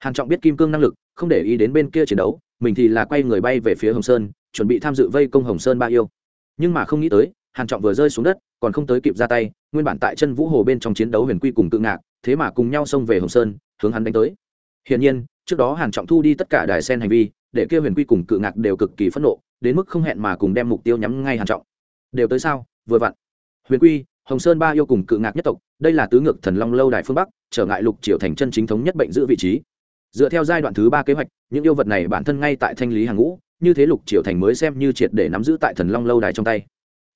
hàn trọng biết kim cương năng lực, không để ý đến bên kia chiến đấu, mình thì là quay người bay về phía hồng sơn, chuẩn bị tham dự vây công hồng sơn ba yêu. Nhưng mà không nghĩ tới, hàn trọng vừa rơi xuống đất, còn không tới kịp ra tay, nguyên bản tại chân vũ hồ bên trong chiến đấu huyền quy cùng tự ngạc, thế mà cùng nhau xông về hồng sơn, hướng hắn đánh tới. Hiển nhiên, trước đó hàn trọng thu đi tất cả đài sen hành vi, để kia huyền quy cùng cự ngạc đều cực kỳ phẫn nộ, đến mức không hẹn mà cùng đem mục tiêu nhắm ngay hàn trọng. Đều tới sao? Vừa vặn. Huyền quy, hồng sơn ba yêu cùng cự ngạc nhất tộc, đây là tứ ngược thần long lâu đài phương bắc, trở ngại lục triều thành chân chính thống nhất bệnh giữ vị trí dựa theo giai đoạn thứ ba kế hoạch, những yêu vật này bản thân ngay tại thanh lý hàng ngũ, như thế lục triều thành mới xem như triệt để nắm giữ tại thần long lâu đài trong tay.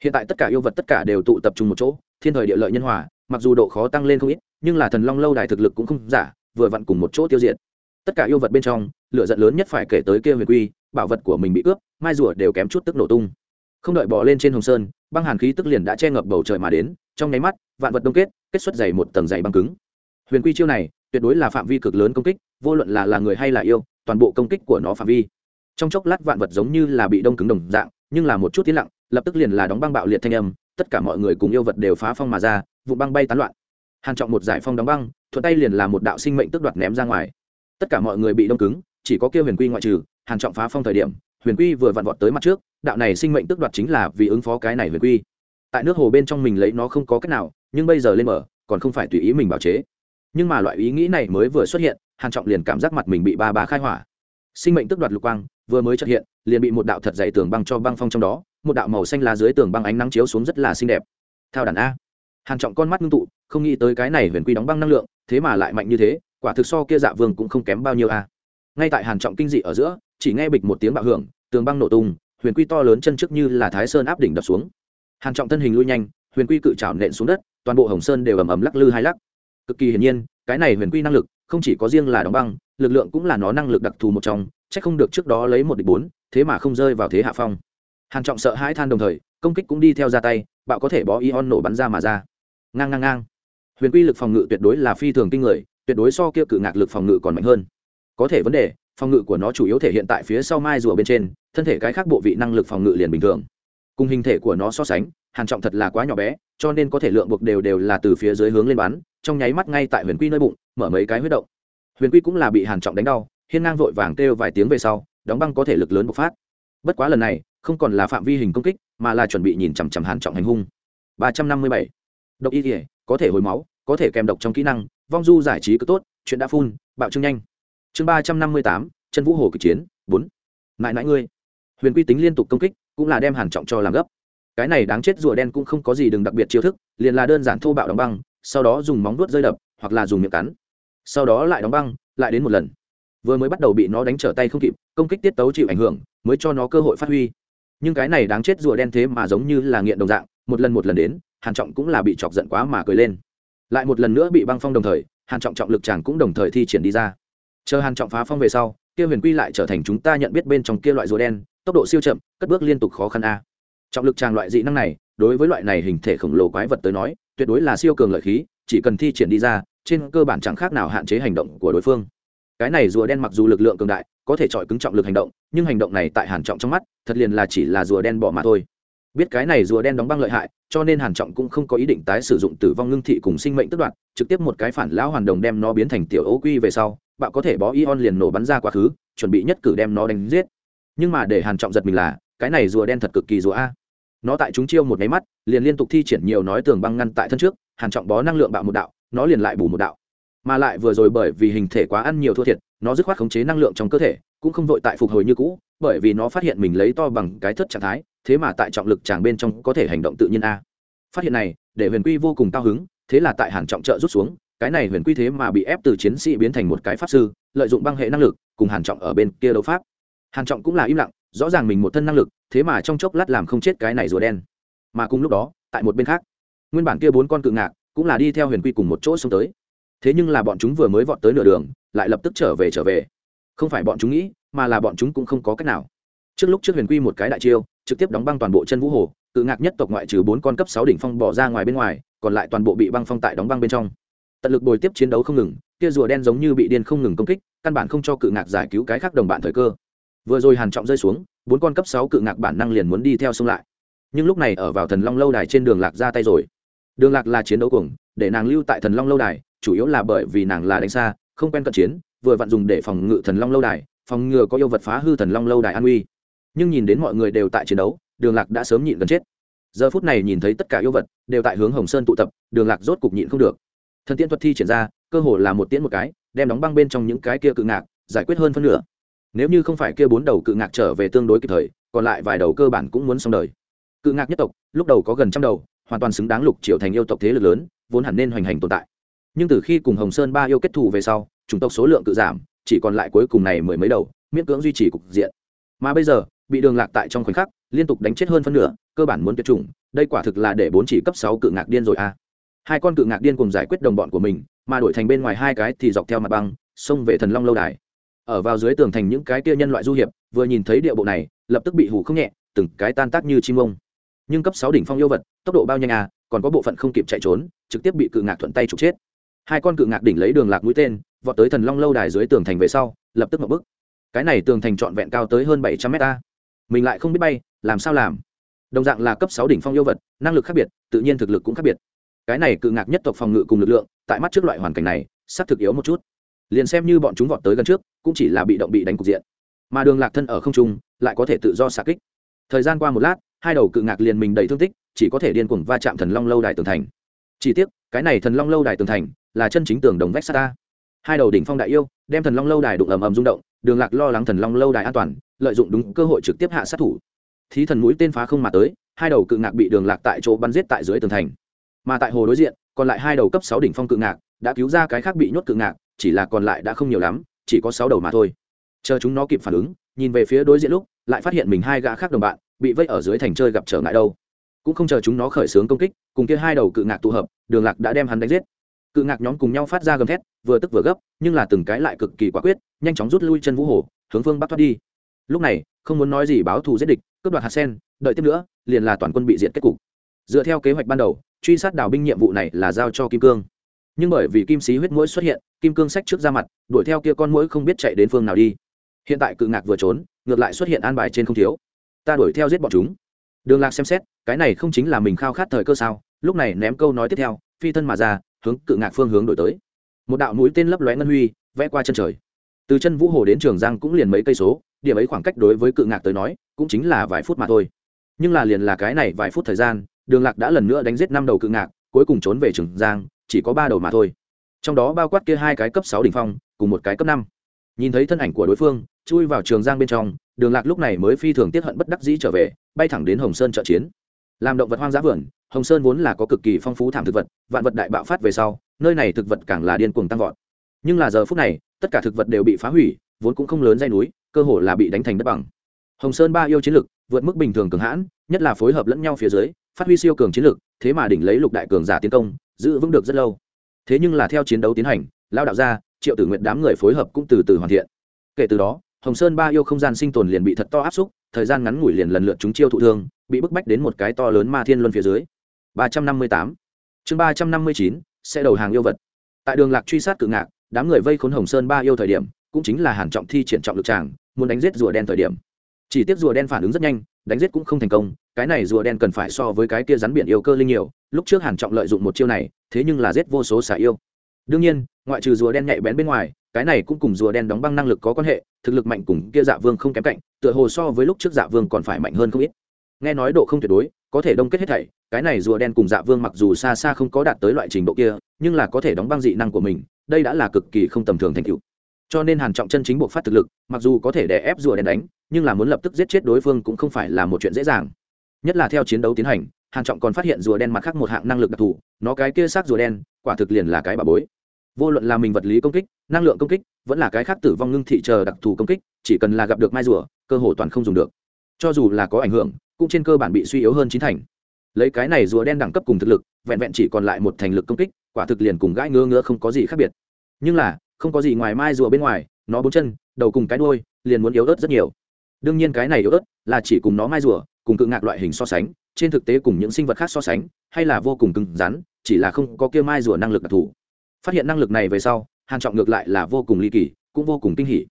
Hiện tại tất cả yêu vật tất cả đều tụ tập trung một chỗ, thiên thời địa lợi nhân hòa, mặc dù độ khó tăng lên không ít, nhưng là thần long lâu đài thực lực cũng không giả, vừa vặn cùng một chỗ tiêu diệt. Tất cả yêu vật bên trong lựa giận lớn nhất phải kể tới kia huyền quy, bảo vật của mình bị cướp, mai rùa đều kém chút tức nổ tung. Không đợi bỏ lên trên hồng sơn, băng hàn khí tức liền đã che ngập bầu trời mà đến, trong nháy mắt, vạn vật đông kết kết xuất dày một tầng dày băng cứng. Huyền quy chiêu này, tuyệt đối là phạm vi cực lớn công kích vô luận là là người hay là yêu, toàn bộ công kích của nó phạm vi. Trong chốc lát vạn vật giống như là bị đông cứng đồng dạng, nhưng là một chút tiến lặng, lập tức liền là đóng băng bạo liệt thanh âm, tất cả mọi người cùng yêu vật đều phá phong mà ra vụ băng bay tán loạn. Hàn trọng một giải phong đóng băng, thuận tay liền là một đạo sinh mệnh tức đoạt ném ra ngoài. Tất cả mọi người bị đông cứng, chỉ có kia huyền quy ngoại trừ, hàn trọng phá phong thời điểm, huyền quy vừa vặn vọt tới mặt trước, đạo này sinh mệnh tức đoạt chính là vì ứng phó cái này huyền quy. Tại nước hồ bên trong mình lấy nó không có cách nào, nhưng bây giờ lên mở, còn không phải tùy ý mình bảo chế. Nhưng mà loại ý nghĩ này mới vừa xuất hiện hàn trọng liền cảm giác mặt mình bị ba ba khai hỏa. Sinh mệnh tức đoạt lục quang, vừa mới xuất hiện, liền bị một đạo thật dày tường băng cho băng phong trong đó, một đạo màu xanh lá dưới tường băng ánh nắng chiếu xuống rất là xinh đẹp. Thao đàn a. Hàn trọng con mắt ngưng tụ, không nghĩ tới cái này huyền quy đóng băng năng lượng, thế mà lại mạnh như thế, quả thực so kia dạ vương cũng không kém bao nhiêu a. Ngay tại hàn trọng kinh dị ở giữa, chỉ nghe bịch một tiếng bạo hưởng, tường băng nổ tung, huyền quy to lớn chân trước như là thái sơn áp đỉnh đập xuống. Hàn trọng thân hình lui nhanh, huyền quy cự trảo nện xuống đất, toàn bộ hồng sơn đều ầm ầm lắc lư hai lắc. Cực kỳ hiển nhiên, cái này huyền quy năng lực không chỉ có riêng là đóng băng, lực lượng cũng là nó năng lực đặc thù một trong, chắc không được trước đó lấy một địch bốn, thế mà không rơi vào thế hạ phong. Hàn trọng sợ hãi than đồng thời, công kích cũng đi theo ra tay, bạo có thể bó ion nổ bắn ra mà ra. Ngang ngang ngang. Huyền quy lực phòng ngự tuyệt đối là phi thường kinh người, tuyệt đối so kia cự ngạc lực phòng ngự còn mạnh hơn. Có thể vấn đề, phòng ngự của nó chủ yếu thể hiện tại phía sau mai rùa bên trên, thân thể cái khác bộ vị năng lực phòng ngự liền bình thường. Cùng hình thể của nó so sánh hàn trọng thật là quá nhỏ bé cho nên có thể lượng buộc đều đều là từ phía dưới hướng lên bắn trong nháy mắt ngay tại huyền quy nơi bụng mở mấy cái huyết động. Huyền quy cũng là bị hàn trọng đánh đau hiên ngang vội vàng kêu vài tiếng về sau đóng băng có thể lực lớn bộc phát. Bất quá lần này không còn là phạm vi hình công kích mà là chuẩn bị nhìn chằm chằm hàn trọng hành hung. 357. độc y thể có thể hồi máu có thể kèm độc trong kỹ năng vong du giải trí cứ tốt chuyện đã phun bạo trương nhanh. Chương 358, chân vũ hồ kịch chiến 4. mãi mãi ngươi. Huyền quy tính liên tục công kích cũng là đem hàn trọng cho làm gấp cái này đáng chết rùa đen cũng không có gì đừng đặc biệt chiêu thức, liền là đơn giản thô bạo đóng băng, sau đó dùng móng vuốt rơi đập, hoặc là dùng miệng cắn. Sau đó lại đóng băng, lại đến một lần. Vừa mới bắt đầu bị nó đánh trở tay không kịp, công kích tiết tấu chịu ảnh hưởng, mới cho nó cơ hội phát huy. Nhưng cái này đáng chết rùa đen thế mà giống như là nghiện đồng dạng, một lần một lần đến, hàn trọng cũng là bị chọc giận quá mà cười lên. Lại một lần nữa bị băng phong đồng thời, hàn trọng trọng lực chàng cũng đồng thời thi triển đi ra. Chờ hàn trọng phá phong về sau, kia huyền quy lại trở thành chúng ta nhận biết bên trong kia loại rùa đen, tốc độ siêu chậm, cất bước liên tục khó khăn a trọng lực tràng loại dị năng này, đối với loại này hình thể khổng lồ quái vật tới nói, tuyệt đối là siêu cường lợi khí, chỉ cần thi triển đi ra, trên cơ bản chẳng khác nào hạn chế hành động của đối phương. Cái này rùa đen mặc dù lực lượng cường đại, có thể chọi cứng trọng lực hành động, nhưng hành động này tại hàn trọng trong mắt, thật liền là chỉ là rùa đen bỏ mà thôi. Biết cái này rùa đen đóng băng lợi hại, cho nên hàn trọng cũng không có ý định tái sử dụng tử vong ngưng thị cùng sinh mệnh tức đoạn trực tiếp một cái phản lão hoàn đồng đem nó biến thành tiểu ấu quy về sau, bạo có thể bó ion liền nổ bắn ra quá khứ, chuẩn bị nhất cử đem nó đánh giết. Nhưng mà để hàn trọng giật mình là, cái này rùa đen thật cực kỳ rùa a nó tại chúng chiêu một máy mắt, liền liên tục thi triển nhiều nói tường băng ngăn tại thân trước, hàn trọng bó năng lượng bạo một đạo, nó liền lại bù một đạo. Mà lại vừa rồi bởi vì hình thể quá ăn nhiều thua thiệt, nó dứt khoát khống chế năng lượng trong cơ thể, cũng không vội tại phục hồi như cũ, bởi vì nó phát hiện mình lấy to bằng cái thất trạng thái, thế mà tại trọng lực tràng bên trong có thể hành động tự nhiên a. Phát hiện này, để huyền quy vô cùng cao hứng, thế là tại hàn trọng trợ rút xuống, cái này huyền quy thế mà bị ép từ chiến sĩ biến thành một cái pháp sư, lợi dụng băng hệ năng lực, cùng hàn trọng ở bên kia đấu pháp. Hàn trọng cũng là im lặng rõ ràng mình một thân năng lực, thế mà trong chốc lát làm không chết cái này rùa đen. Mà cùng lúc đó, tại một bên khác, nguyên bản kia bốn con cự ngạc cũng là đi theo huyền quy cùng một chỗ xông tới. Thế nhưng là bọn chúng vừa mới vọt tới nửa đường, lại lập tức trở về trở về. Không phải bọn chúng nghĩ, mà là bọn chúng cũng không có cách nào. Trước lúc trước huyền quy một cái đại chiêu, trực tiếp đóng băng toàn bộ chân vũ hồ, cự ngạc nhất tộc ngoại trừ bốn con cấp sáu đỉnh phong bỏ ra ngoài bên ngoài, còn lại toàn bộ bị băng phong tại đóng băng bên trong. Tận lực bồi tiếp chiến đấu không ngừng, kia rùa đen giống như bị điên không ngừng công kích, căn bản không cho cự ngạc giải cứu cái khác đồng bạn thời cơ vừa rồi hàn trọng rơi xuống, bốn con cấp sáu cự ngạc bản năng liền muốn đi theo xông lại. Nhưng lúc này ở vào thần long lâu đài trên đường lạc ra tay rồi. Đường lạc là chiến đấu cuồng, để nàng lưu tại thần long lâu đài, chủ yếu là bởi vì nàng là đánh xa, không quen cận chiến, vừa vặn dùng để phòng ngự thần long lâu đài, phòng ngừa có yêu vật phá hư thần long lâu đài an uy. Nhưng nhìn đến mọi người đều tại chiến đấu, đường lạc đã sớm nhịn gần chết. Giờ phút này nhìn thấy tất cả yêu vật đều tại hướng hồng sơn tụ tập, đường lạc rốt cục nhịn không được. Thần tiễn thuật thi triển ra, cơ hồ là một tiễn một cái, đem đóng băng bên trong những cái kia cự ngạc, giải quyết hơn phân nửa nếu như không phải kia bốn đầu cự ngạc trở về tương đối kịp thời, còn lại vài đầu cơ bản cũng muốn xong đời. Cự ngạc nhất tộc, lúc đầu có gần trăm đầu, hoàn toàn xứng đáng lục triệu thành yêu tộc thế lực lớn, vốn hẳn nên hoành hành tồn tại. Nhưng từ khi cùng hồng sơn ba yêu kết thù về sau, chủng tộc số lượng cự giảm, chỉ còn lại cuối cùng này mười mấy đầu, miễn cưỡng duy trì cục diện. Mà bây giờ, bị đường lạc tại trong khoảnh khắc, liên tục đánh chết hơn phân nửa, cơ bản muốn tuyệt chủng, đây quả thực là để bốn chỉ cấp sáu cự ngạc điên rồi à hai con cự ngạc điên cùng giải quyết đồng bọn của mình, mà đổi thành bên ngoài hai cái thì dọc theo mặt băng, xông về thần long lâu đài ở vào dưới tường thành những cái kia nhân loại du hiệp, vừa nhìn thấy địa bộ này, lập tức bị hủ không nhẹ, từng cái tan tác như chim ông. Nhưng cấp sáu đỉnh phong yêu vật, tốc độ bao nhanh à còn có bộ phận không kịp chạy trốn, trực tiếp bị cự ngạc thuận tay trục chết. Hai con cự ngạc đỉnh lấy đường lạc mũi tên, vọt tới thần long lâu đài dưới tường thành về sau, lập tức một bức. Cái này tường thành trọn vẹn cao tới hơn bảy trăm mét ta mình lại không biết bay, làm sao làm? Đồng dạng là cấp sáu đỉnh phong yêu vật, năng lực khác biệt, tự nhiên thực lực cũng khác biệt. Cái này cự ngạc nhất tộc phòng ngự cùng lực lượng, tại mắt trước loại hoàn cảnh này, sắp thực yếu một chút. Liền xem như bọn chúng vọt tới gần trước cũng chỉ là bị động bị đánh cục diện. Mà đường lạc thân ở không trung, lại có thể tự do xạ kích. Thời gian qua một lát, hai đầu cự ngạc liền mình đầy thương tích, chỉ có thể điên cuồng va chạm thần long lâu đài tường thành. Chỉ tiếc, cái này thần long lâu đài tường thành là chân chính tường đồng vách sata hai đầu đỉnh phong đại yêu, đem thần long lâu đài đụng ầm ầm rung động, đường lạc lo lắng thần long lâu đài an toàn, lợi dụng đúng cơ hội trực tiếp hạ sát thủ. Thí thần mũi tên phá không mà tới, hai đầu cự ngạc bị đường lạc tại chỗ bắn giết tại dưới tường thành. Mà tại hồ đối diện, còn lại hai đầu cấp sáu đỉnh phong cự ngạc đã cứu ra cái khác bị nhốt cự ngạc, chỉ là còn lại đã không nhiều lắm chỉ có sáu đầu mà thôi. Chờ chúng nó kịp phản ứng, nhìn về phía đối diện lúc, lại phát hiện mình hai gã khác đồng bạn, bị vây ở dưới thành chơi gặp trở ngại đâu. Cũng không chờ chúng nó khởi xướng công kích, cùng kia hai đầu cự ngạc tụ hợp, đường lạc đã đem hắn đánh giết. Cự ngạc nhóm cùng nhau phát ra gầm thét, vừa tức vừa gấp, nhưng là từng cái lại cực kỳ quả quyết, nhanh chóng rút lui chân vũ hồ, hướng phương bắc thoát đi. Lúc này, không muốn nói gì báo thù giết địch, cướp đoạt hạt sen, đợi tiếp nữa, liền là toàn quân bị diện kết cục. Dựa theo kế hoạch ban đầu, truy sát đào binh nhiệm vụ này là giao cho kim cương nhưng bởi vì kim sĩ huyết mũi xuất hiện, kim cương sách trước ra mặt, đuổi theo kia con mũi không biết chạy đến phương nào đi. Hiện tại cự ngạc vừa trốn, ngược lại xuất hiện an bài trên không thiếu. Ta đuổi theo giết bọn chúng. Đường lạc xem xét, cái này không chính là mình khao khát thời cơ sao? Lúc này ném câu nói tiếp theo, phi thân mà ra, hướng cự ngạc phương hướng đổi tới. Một đạo mũi tên lấp lóe ngân huy, vẽ qua chân trời. Từ chân vũ hồ đến trường giang cũng liền mấy cây số, điểm ấy khoảng cách đối với cự ngạc tới nói, cũng chính là vài phút mà thôi. Nhưng là liền là cái này vài phút thời gian, đường lạc đã lần nữa đánh giết năm đầu cự ngạc, cuối cùng trốn về trường giang chỉ có ba đầu mà thôi. Trong đó bao quát kia hai cái cấp sáu đ ỉ n h phong, cùng một cái cấp năm. Nhìn thấy thân ảnh của đối phương, chui vào trường giang bên trong, đường lạc lúc này mới phi thường tiết hận bất đắc dĩ trở về, bay thẳng đến hồng sơn trợ chiến. Làm động vật hoang dã vườn, hồng sơn vốn là có cực kỳ phong phú thảm thực vật, vạn vật đại bạo phát về sau, nơi này thực vật càng là điên cuồng tăng vọt. Nhưng là giờ phút này, tất cả thực vật đều bị phá hủy, vốn cũng không lớn dây núi, cơ hồ là bị đánh thành đất bằng. Hồng sơn ba yêu chiến lực, vượt mức bình thường cường hãn, nhất là phối hợp lẫn nhau phía dưới, phát huy siêu cường chiến lực, thế mà đỉnh lấy lục đại cường giả tiến công giữ vững được rất lâu. Thế nhưng là theo chiến đấu tiến hành lao đạo gia, triệu tử nguyện đám người phối hợp cũng từ từ hoàn thiện. Kể từ đó, hồng sơn ba yêu không gian sinh tồn liền bị thật to áp xúc, thời gian ngắn ngủi liền lần lượt chúng chiêu thụ thương, bị bức bách đến một cái to lớn ma thiên luân phía dưới. ba trăm năm mươi tám. Chương ba trăm năm mươi chín, sẽ đầu hàng yêu vật. Tại đường lạc truy sát cự ngạc, đám người vây khốn hồng sơn ba yêu thời điểm, cũng chính là hàn trọng thi triển trọng lực tràng, muốn đánh giết rùa đen thời điểm. Chỉ tiếc rùa đen phản ứng rất nhanh đánh giết cũng không thành công, cái này rùa đen cần phải so với cái kia rắn biển yêu cơ linh nhiều, lúc trước hàn trọng lợi dụng một chiêu này, thế nhưng là giết vô số xả yêu. Đương nhiên, ngoại trừ rùa đen nhạy bén bên ngoài, cái này cũng cùng rùa đen đóng băng năng lực có quan hệ, thực lực mạnh cùng kia dạ vương không kém cạnh, tựa hồ so với lúc trước dạ vương còn phải mạnh hơn không ít. Nghe nói độ không tuyệt đối, có thể đông kết hết thảy, cái này rùa đen cùng dạ vương mặc dù xa xa không có đạt tới loại trình độ kia, nhưng là có thể đóng băng dị năng của mình, đây đã là cực kỳ không tầm thường thành tựu. Cho nên hàn trọng chân chính buộc phát thực lực, mặc dù có thể đè ép rùa đen đánh nhưng là muốn lập tức giết chết đối phương cũng không phải là một chuyện dễ dàng. Nhất là theo chiến đấu tiến hành, hàn trọng còn phát hiện rùa đen mặt khác một hạng năng lực đặc thù, nó cái kia xác rùa đen, quả thực liền là cái bà bối. Vô luận là mình vật lý công kích, năng lượng công kích, vẫn là cái khác tử vong ngưng thị chờ đặc thù công kích, chỉ cần là gặp được mai rùa, cơ hồ toàn không dùng được. Cho dù là có ảnh hưởng, cũng trên cơ bản bị suy yếu hơn chín thành. Lấy cái này rùa đen đẳng cấp cùng thực lực, vẹn vẹn chỉ còn lại một thành lực công kích, quả thực liền cùng gãi ngứa ngứa không có gì khác biệt. Nhưng là, không có gì ngoài mai rùa bên ngoài, nó bốn chân, đầu cùng cái đuôi, liền muốn yếu ớt rất nhiều đương nhiên cái này yếu ớt là chỉ cùng nó mai rùa, cùng cự ngạc loại hình so sánh, trên thực tế cùng những sinh vật khác so sánh, hay là vô cùng cứng rắn, chỉ là không có kia mai rùa năng lực đặc thù. Phát hiện năng lực này về sau, hàn trọng ngược lại là vô cùng ly kỳ, cũng vô cùng kinh hỉ.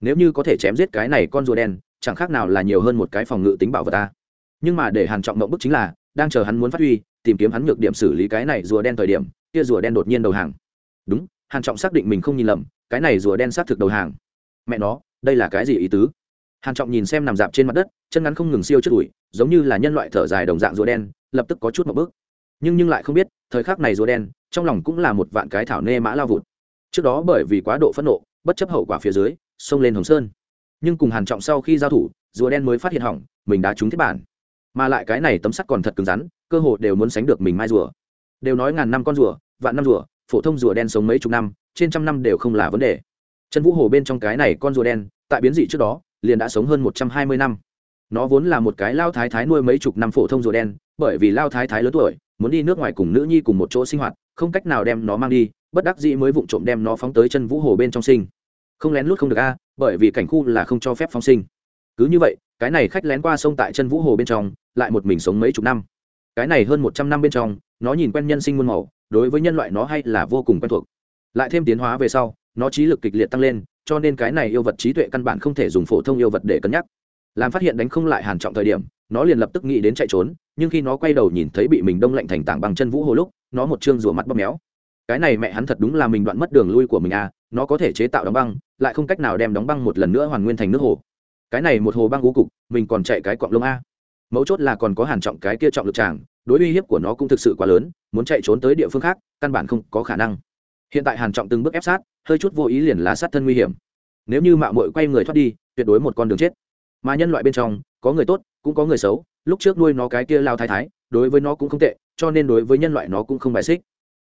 Nếu như có thể chém giết cái này con rùa đen, chẳng khác nào là nhiều hơn một cái phòng ngự tính bảo vật ta. Nhưng mà để hàn trọng mộng bức chính là, đang chờ hắn muốn phát huy, tìm kiếm hắn nhược điểm xử lý cái này rùa đen thời điểm, kia rùa đen đột nhiên đầu hàng. Đúng, hàn trọng xác định mình không nhìn lầm, cái này rùa đen xác thực đầu hàng. Mẹ nó, đây là cái gì ý tứ? Hàn trọng nhìn xem nằm dạp trên mặt đất chân ngắn không ngừng siêu chất đuổi, giống như là nhân loại thở dài đồng dạng rùa đen lập tức có chút một bước. Nhưng nhưng lại không biết thời khắc này rùa đen trong lòng cũng là một vạn cái thảo nê mã lao vụt. Trước đó bởi vì quá độ phẫn nộ bất chấp hậu quả phía dưới xông lên hồng sơn. Nhưng cùng hàn trọng sau khi giao thủ rùa đen mới phát hiện hỏng mình đã trúng thiết bản. Mà lại cái này tấm sắt còn thật cứng rắn cơ hội đều muốn sánh được mình mai rùa. Đều nói ngàn năm con rùa vạn năm rùa phổ thông rùa đen sống mấy chục năm trên trăm năm đều không là vấn đề. Chân vũ hồ bên trong cái này con rùa đen tại biến dị trước đó liền đã sống hơn một trăm hai mươi năm. Nó vốn là một cái lao thái thái nuôi mấy chục năm phổ thông rùa đen, bởi vì lao thái thái lớn tuổi, muốn đi nước ngoài cùng nữ nhi cùng một chỗ sinh hoạt, không cách nào đem nó mang đi, bất đắc dĩ mới vụng trộm đem nó phóng tới chân vũ hồ bên trong sinh. Không lén lút không được a, bởi vì cảnh khu là không cho phép phóng sinh. Cứ như vậy, cái này khách lén qua sông tại chân vũ hồ bên trong, lại một mình sống mấy chục năm. Cái này hơn một trăm năm bên trong, nó nhìn quen nhân sinh muôn màu, đối với nhân loại nó hay là vô cùng quen thuộc. Lại thêm tiến hóa về sau, nó trí lực kịch liệt tăng lên cho nên cái này yêu vật trí tuệ căn bản không thể dùng phổ thông yêu vật để cân nhắc. Làm phát hiện đánh không lại hàn trọng thời điểm, nó liền lập tức nghĩ đến chạy trốn, nhưng khi nó quay đầu nhìn thấy bị mình đông lạnh thành tảng bằng chân vũ hồ lúc, nó một chương rủa mặt bóp méo. Cái này mẹ hắn thật đúng là mình đoạn mất đường lui của mình à nó có thể chế tạo đóng băng, lại không cách nào đem đóng băng một lần nữa hoàn nguyên thành nước hồ. Cái này một hồ băng ngũ cục, mình còn chạy cái quạng lông a. Mấu chốt là còn có hàn trọng cái kia trọng lực tràng, đối uy hiếp của nó cũng thực sự quá lớn, muốn chạy trốn tới địa phương khác, căn bản không có khả năng hiện tại hàn trọng từng bước ép sát, hơi chút vô ý liền là sát thân nguy hiểm. Nếu như mạo muội quay người thoát đi, tuyệt đối một con đường chết. Mà nhân loại bên trong, có người tốt, cũng có người xấu, lúc trước nuôi nó cái kia lao thái thái, đối với nó cũng không tệ, cho nên đối với nhân loại nó cũng không bài xích.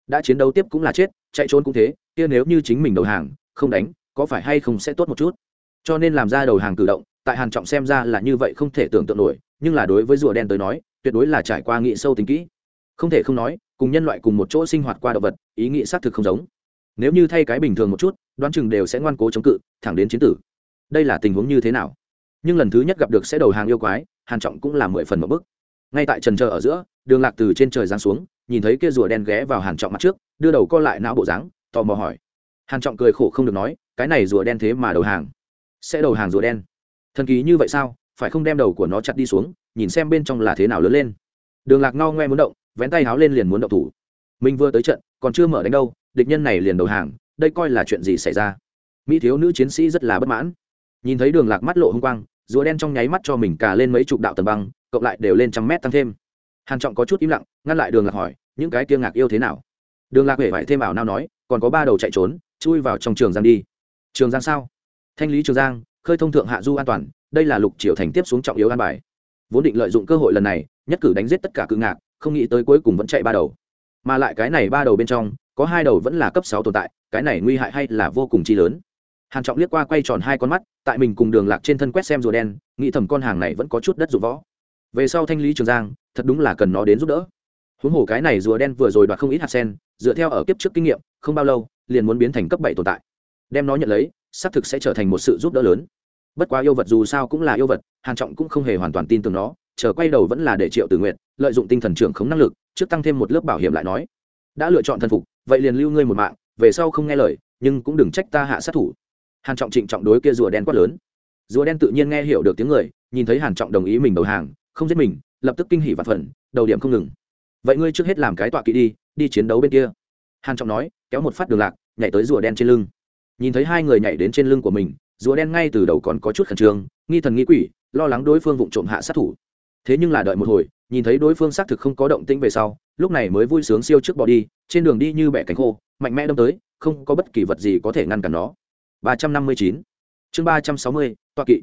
Đã chiến đấu tiếp cũng là chết, chạy trốn cũng thế, kia nếu như chính mình đầu hàng, không đánh, có phải hay không sẽ tốt một chút? Cho nên làm ra đầu hàng cử động, tại hàn trọng xem ra là như vậy không thể tưởng tượng nổi, nhưng là đối với rùa đen tới nói, tuyệt đối là trải qua nghị sâu tính kỹ. Không thể không nói, cùng nhân loại cùng một chỗ sinh hoạt qua động vật, ý nghĩ xác thực không giống nếu như thay cái bình thường một chút, đoán chừng đều sẽ ngoan cố chống cự, thẳng đến chiến tử. Đây là tình huống như thế nào? Nhưng lần thứ nhất gặp được sẽ đầu hàng yêu quái, hàn trọng cũng là mười phần một bức. Ngay tại trần chờ ở giữa, đường lạc từ trên trời giáng xuống, nhìn thấy kia rùa đen ghé vào hàn trọng mặt trước, đưa đầu co lại não bộ dáng, tò mò hỏi. Hàn trọng cười khổ không được nói, cái này rùa đen thế mà đầu hàng. Sẽ đầu hàng rùa đen. Thần kỳ như vậy sao? Phải không đem đầu của nó chặt đi xuống, nhìn xem bên trong là thế nào lớn lên. Đường lạc ngao ngoe muốn động, vén tay háo lên liền muốn động thủ. Mình vừa tới trận, còn chưa mở đánh đâu địch nhân này liền đầu hàng, đây coi là chuyện gì xảy ra? Mỹ thiếu nữ chiến sĩ rất là bất mãn. Nhìn thấy đường lạc mắt lộ h ư n g quang, rùa đen trong nháy mắt cho mình cả lên mấy chục đạo tầng băng, cộng lại đều lên trăm mét tăng thêm. Hàn trọng có chút im lặng, ngăn lại đường lạc hỏi, những cái kia ngạc yêu thế nào? Đường lạc huệ vải thêm ảo nao nói, còn có ba đầu chạy trốn, chui vào trong trường giang đi. Trường giang sao? Thanh lý trường giang, khơi thông thượng hạ du an toàn, đây là lục triều thành tiếp xuống trọng yếu an bài. Vốn định lợi dụng cơ hội lần này, nhất cử đánh giết tất cả cự ngạc, không nghĩ tới cuối cùng vẫn chạy ba đầu. Mà lại cái này ba đầu bên trong có hai đầu vẫn là cấp sáu tồn tại, cái này nguy hại hay là vô cùng chi lớn. Hàn trọng liếc qua quay tròn hai con mắt, tại mình cùng đường lạc trên thân quét xem rùa đen, nghĩ thầm con hàng này vẫn có chút đất dụng võ. Về sau thanh lý trường giang, thật đúng là cần nó đến giúp đỡ. Huống hồ cái này rùa đen vừa rồi đoạt không ít hạt sen, dựa theo ở kiếp trước kinh nghiệm, không bao lâu, liền muốn biến thành cấp bảy tồn tại. Đem nó nhận lấy, xác thực sẽ trở thành một sự giúp đỡ lớn. Bất quá yêu vật dù sao cũng là yêu vật, hàn trọng cũng không hề hoàn toàn tin tưởng nó, chờ quay đầu vẫn là để triệu tử nguyện lợi dụng tinh thần trưởng khống năng lực, trước tăng thêm một lớp bảo hiểm lại nói. Đã lựa chọn thần phục vậy liền lưu ngươi một mạng, về sau không nghe lời, nhưng cũng đừng trách ta hạ sát thủ. Hàn trọng trịnh trọng đối kia rùa đen quát lớn. Rùa đen tự nhiên nghe hiểu được tiếng người, nhìn thấy hàn trọng đồng ý mình đầu hàng, không giết mình, lập tức kinh hỉ và phần, đầu điểm không ngừng. Vậy ngươi trước hết làm cái tọa kỵ đi đi chiến đấu bên kia. Hàn trọng nói, kéo một phát đường lạc, nhảy tới rùa đen trên lưng. Nhìn thấy hai người nhảy đến trên lưng của mình, rùa đen ngay từ đầu còn có chút khẩn trương, nghi thần nghi quỷ, lo lắng đối phương vụng trộm hạ sát thủ. Thế nhưng là đợi một hồi, nhìn thấy đối phương xác thực không có động tĩnh về sau lúc này mới vui sướng siêu trước bỏ đi, trên đường đi như bẻ cánh khô, mạnh mẽ đâm tới, không có bất kỳ vật gì có thể ngăn cản nó. ba trăm năm mươi chín. Chương ba trăm sáu mươi toa kỵ.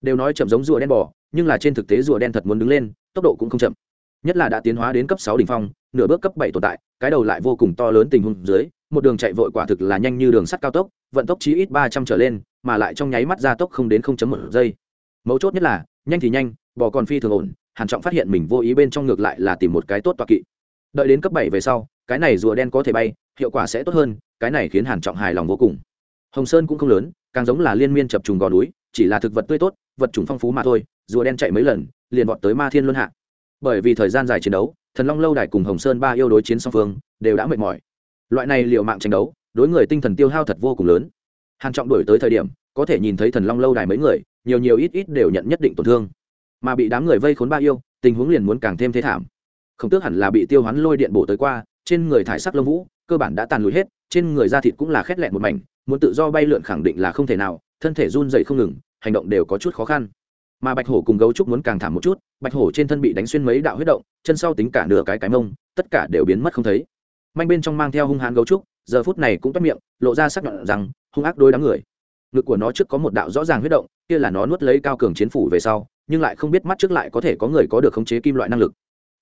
Đều nói chậm giống rùa đen bò, nhưng là trên thực tế rùa đen thật muốn đứng lên, tốc độ cũng không chậm. Nhất là đã tiến hóa đến cấp sáu đỉnh phong, nửa bước cấp bảy tồn tại, cái đầu lại vô cùng to lớn tình huống dưới, một đường chạy vội quả thực là nhanh như đường sắt cao tốc, vận tốc chí ít ba trăm trở lên, mà lại trong nháy mắt gia tốc không đến không chấm một giây. Mấu chốt nhất là, nhanh thì nhanh, bò còn phi thường ổn hàn trọng phát hiện mình vô ý bên trong ngược lại là tìm một cái tốt toa kỵ đợi đến cấp bảy về sau, cái này rùa đen có thể bay, hiệu quả sẽ tốt hơn, cái này khiến hàn trọng hài lòng vô cùng. Hồng sơn cũng không lớn, càng giống là liên miên chập trùng gò núi, chỉ là thực vật tươi tốt, vật chủng phong phú mà thôi, rùa đen chạy mấy lần, liền vọt tới ma thiên luân hạ. Bởi vì thời gian dài chiến đấu, thần long lâu đài cùng hồng sơn ba yêu đối chiến song phương, đều đã mệt mỏi. Loại này liệu mạng tranh đấu, đối người tinh thần tiêu hao thật vô cùng lớn. Hàn trọng đuổi tới thời điểm, có thể nhìn thấy thần long lâu đài mấy người, nhiều nhiều ít ít đều nhận nhất định tổn thương. Mà bị đám người vây khốn ba yêu, tình huống liền muốn càng thêm thế thảm không tước hẳn là bị tiêu hoán lôi điện bổ tới qua, trên người thải sắc lông vũ, cơ bản đã tàn lùi hết, trên người da thịt cũng là khét lẹn một mảnh, muốn tự do bay lượn khẳng định là không thể nào, thân thể run dậy không ngừng, hành động đều có chút khó khăn. Mà bạch hổ cùng gấu trúc muốn càng thảm một chút, bạch hổ trên thân bị đánh xuyên mấy đạo huyết động, chân sau tính cả nửa cái cái mông, tất cả đều biến mất không thấy. Manh bên trong mang theo hung hãn gấu trúc, giờ phút này cũng tắt miệng, lộ ra sắc nhọn rằng, hung ác đôi đám người. Ngực của nó trước có một đạo rõ ràng huyết động, kia là nó nuốt lấy cao cường chiến phủ về sau, nhưng lại không biết mắt trước lại có thể có người có được khống chế kim loại năng lực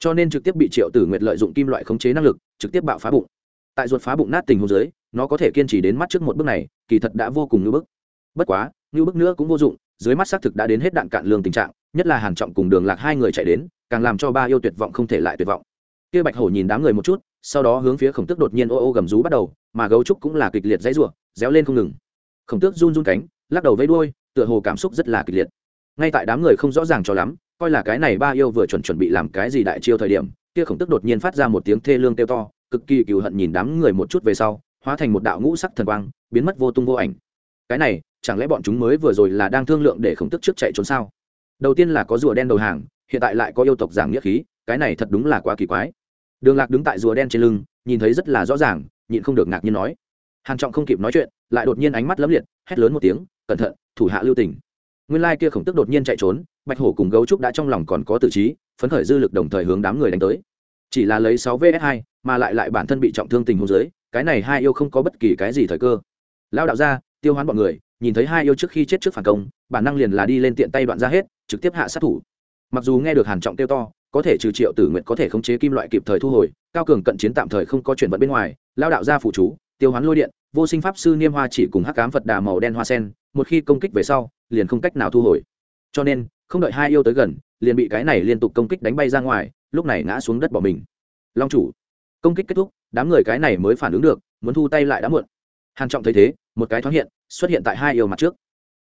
cho nên trực tiếp bị triệu tử nguyệt lợi dụng kim loại khống chế năng lực, trực tiếp bạo phá bụng. Tại ruột phá bụng nát tình hồ dưới, nó có thể kiên trì đến mắt trước một bước này, kỳ thật đã vô cùng ngưỡng bức. Bất quá ngưỡng bức nữa cũng vô dụng, dưới mắt xác thực đã đến hết đạn cạn lương tình trạng, nhất là hàn trọng cùng đường lạc hai người chạy đến, càng làm cho ba yêu tuyệt vọng không thể lại tuyệt vọng. Kia bạch hổ nhìn đám người một chút, sau đó hướng phía khổng tước đột nhiên ô ô gầm rú bắt đầu, mà gấu trúc cũng là kịch liệt dãy rủa, réo lên không ngừng. Khổng tước run run cánh, lắc đầu vẫy đuôi, tựa hồ cảm xúc rất là kịch liệt. Ngay tại đám người không rõ ràng cho lắm coi là cái này ba yêu vừa chuẩn chuẩn bị làm cái gì đại chiêu thời điểm, kia khổng tức đột nhiên phát ra một tiếng thê lương kêu to, cực kỳ cừu hận nhìn đám người một chút về sau, hóa thành một đạo ngũ sắc thần quang, biến mất vô tung vô ảnh. Cái này, chẳng lẽ bọn chúng mới vừa rồi là đang thương lượng để khổng tức trước chạy trốn sao? Đầu tiên là có rùa đen đầu hàng, hiện tại lại có yêu tộc giảng nghĩa khí, cái này thật đúng là quá kỳ quái. Đường lạc đứng tại rùa đen trên lưng, nhìn thấy rất là rõ ràng, nhịn không được ngạc nhiên nói. Hàn trọng không kịp nói chuyện, lại đột nhiên ánh mắt lấm liệt, hét lớn một tiếng, cẩn thận, thủ hạ lưu tình nguyên lai kia khổng tức đột nhiên chạy trốn, bạch hổ cùng gấu trúc đã trong lòng còn có tự trí, phấn khởi dư lực đồng thời hướng đám người đánh tới. Chỉ là lấy sáu vs hai, mà lại lại bản thân bị trọng thương tình huống dưới, cái này hai yêu không có bất kỳ cái gì thời cơ. Lao đạo ra tiêu hoán bọn người, nhìn thấy hai yêu trước khi chết trước phản công, bản năng liền là đi lên tiện tay đoạn ra hết, trực tiếp hạ sát thủ. Mặc dù nghe được hàn trọng tiêu to, có thể trừ triệu tử nguyện có thể khống chế kim loại kịp thời thu hồi, cao cường cận chiến tạm thời không có chuyển vận bên ngoài lao đạo gia phụ chú tiêu hoán lôi điện, vô sinh pháp sư niêm hoa chỉ cùng hắc cám phật đà màu đen hoa sen, một khi công kích về sau, liền không cách nào thu hồi. Cho nên, không đợi hai yêu tới gần, liền bị cái này liên tục công kích đánh bay ra ngoài, lúc này ngã xuống đất bỏ mình. Long chủ, công kích kết thúc, đám người cái này mới phản ứng được, muốn thu tay lại đã muộn. Hàn trọng thấy thế, một cái thoáng hiện, xuất hiện tại hai yêu mặt trước.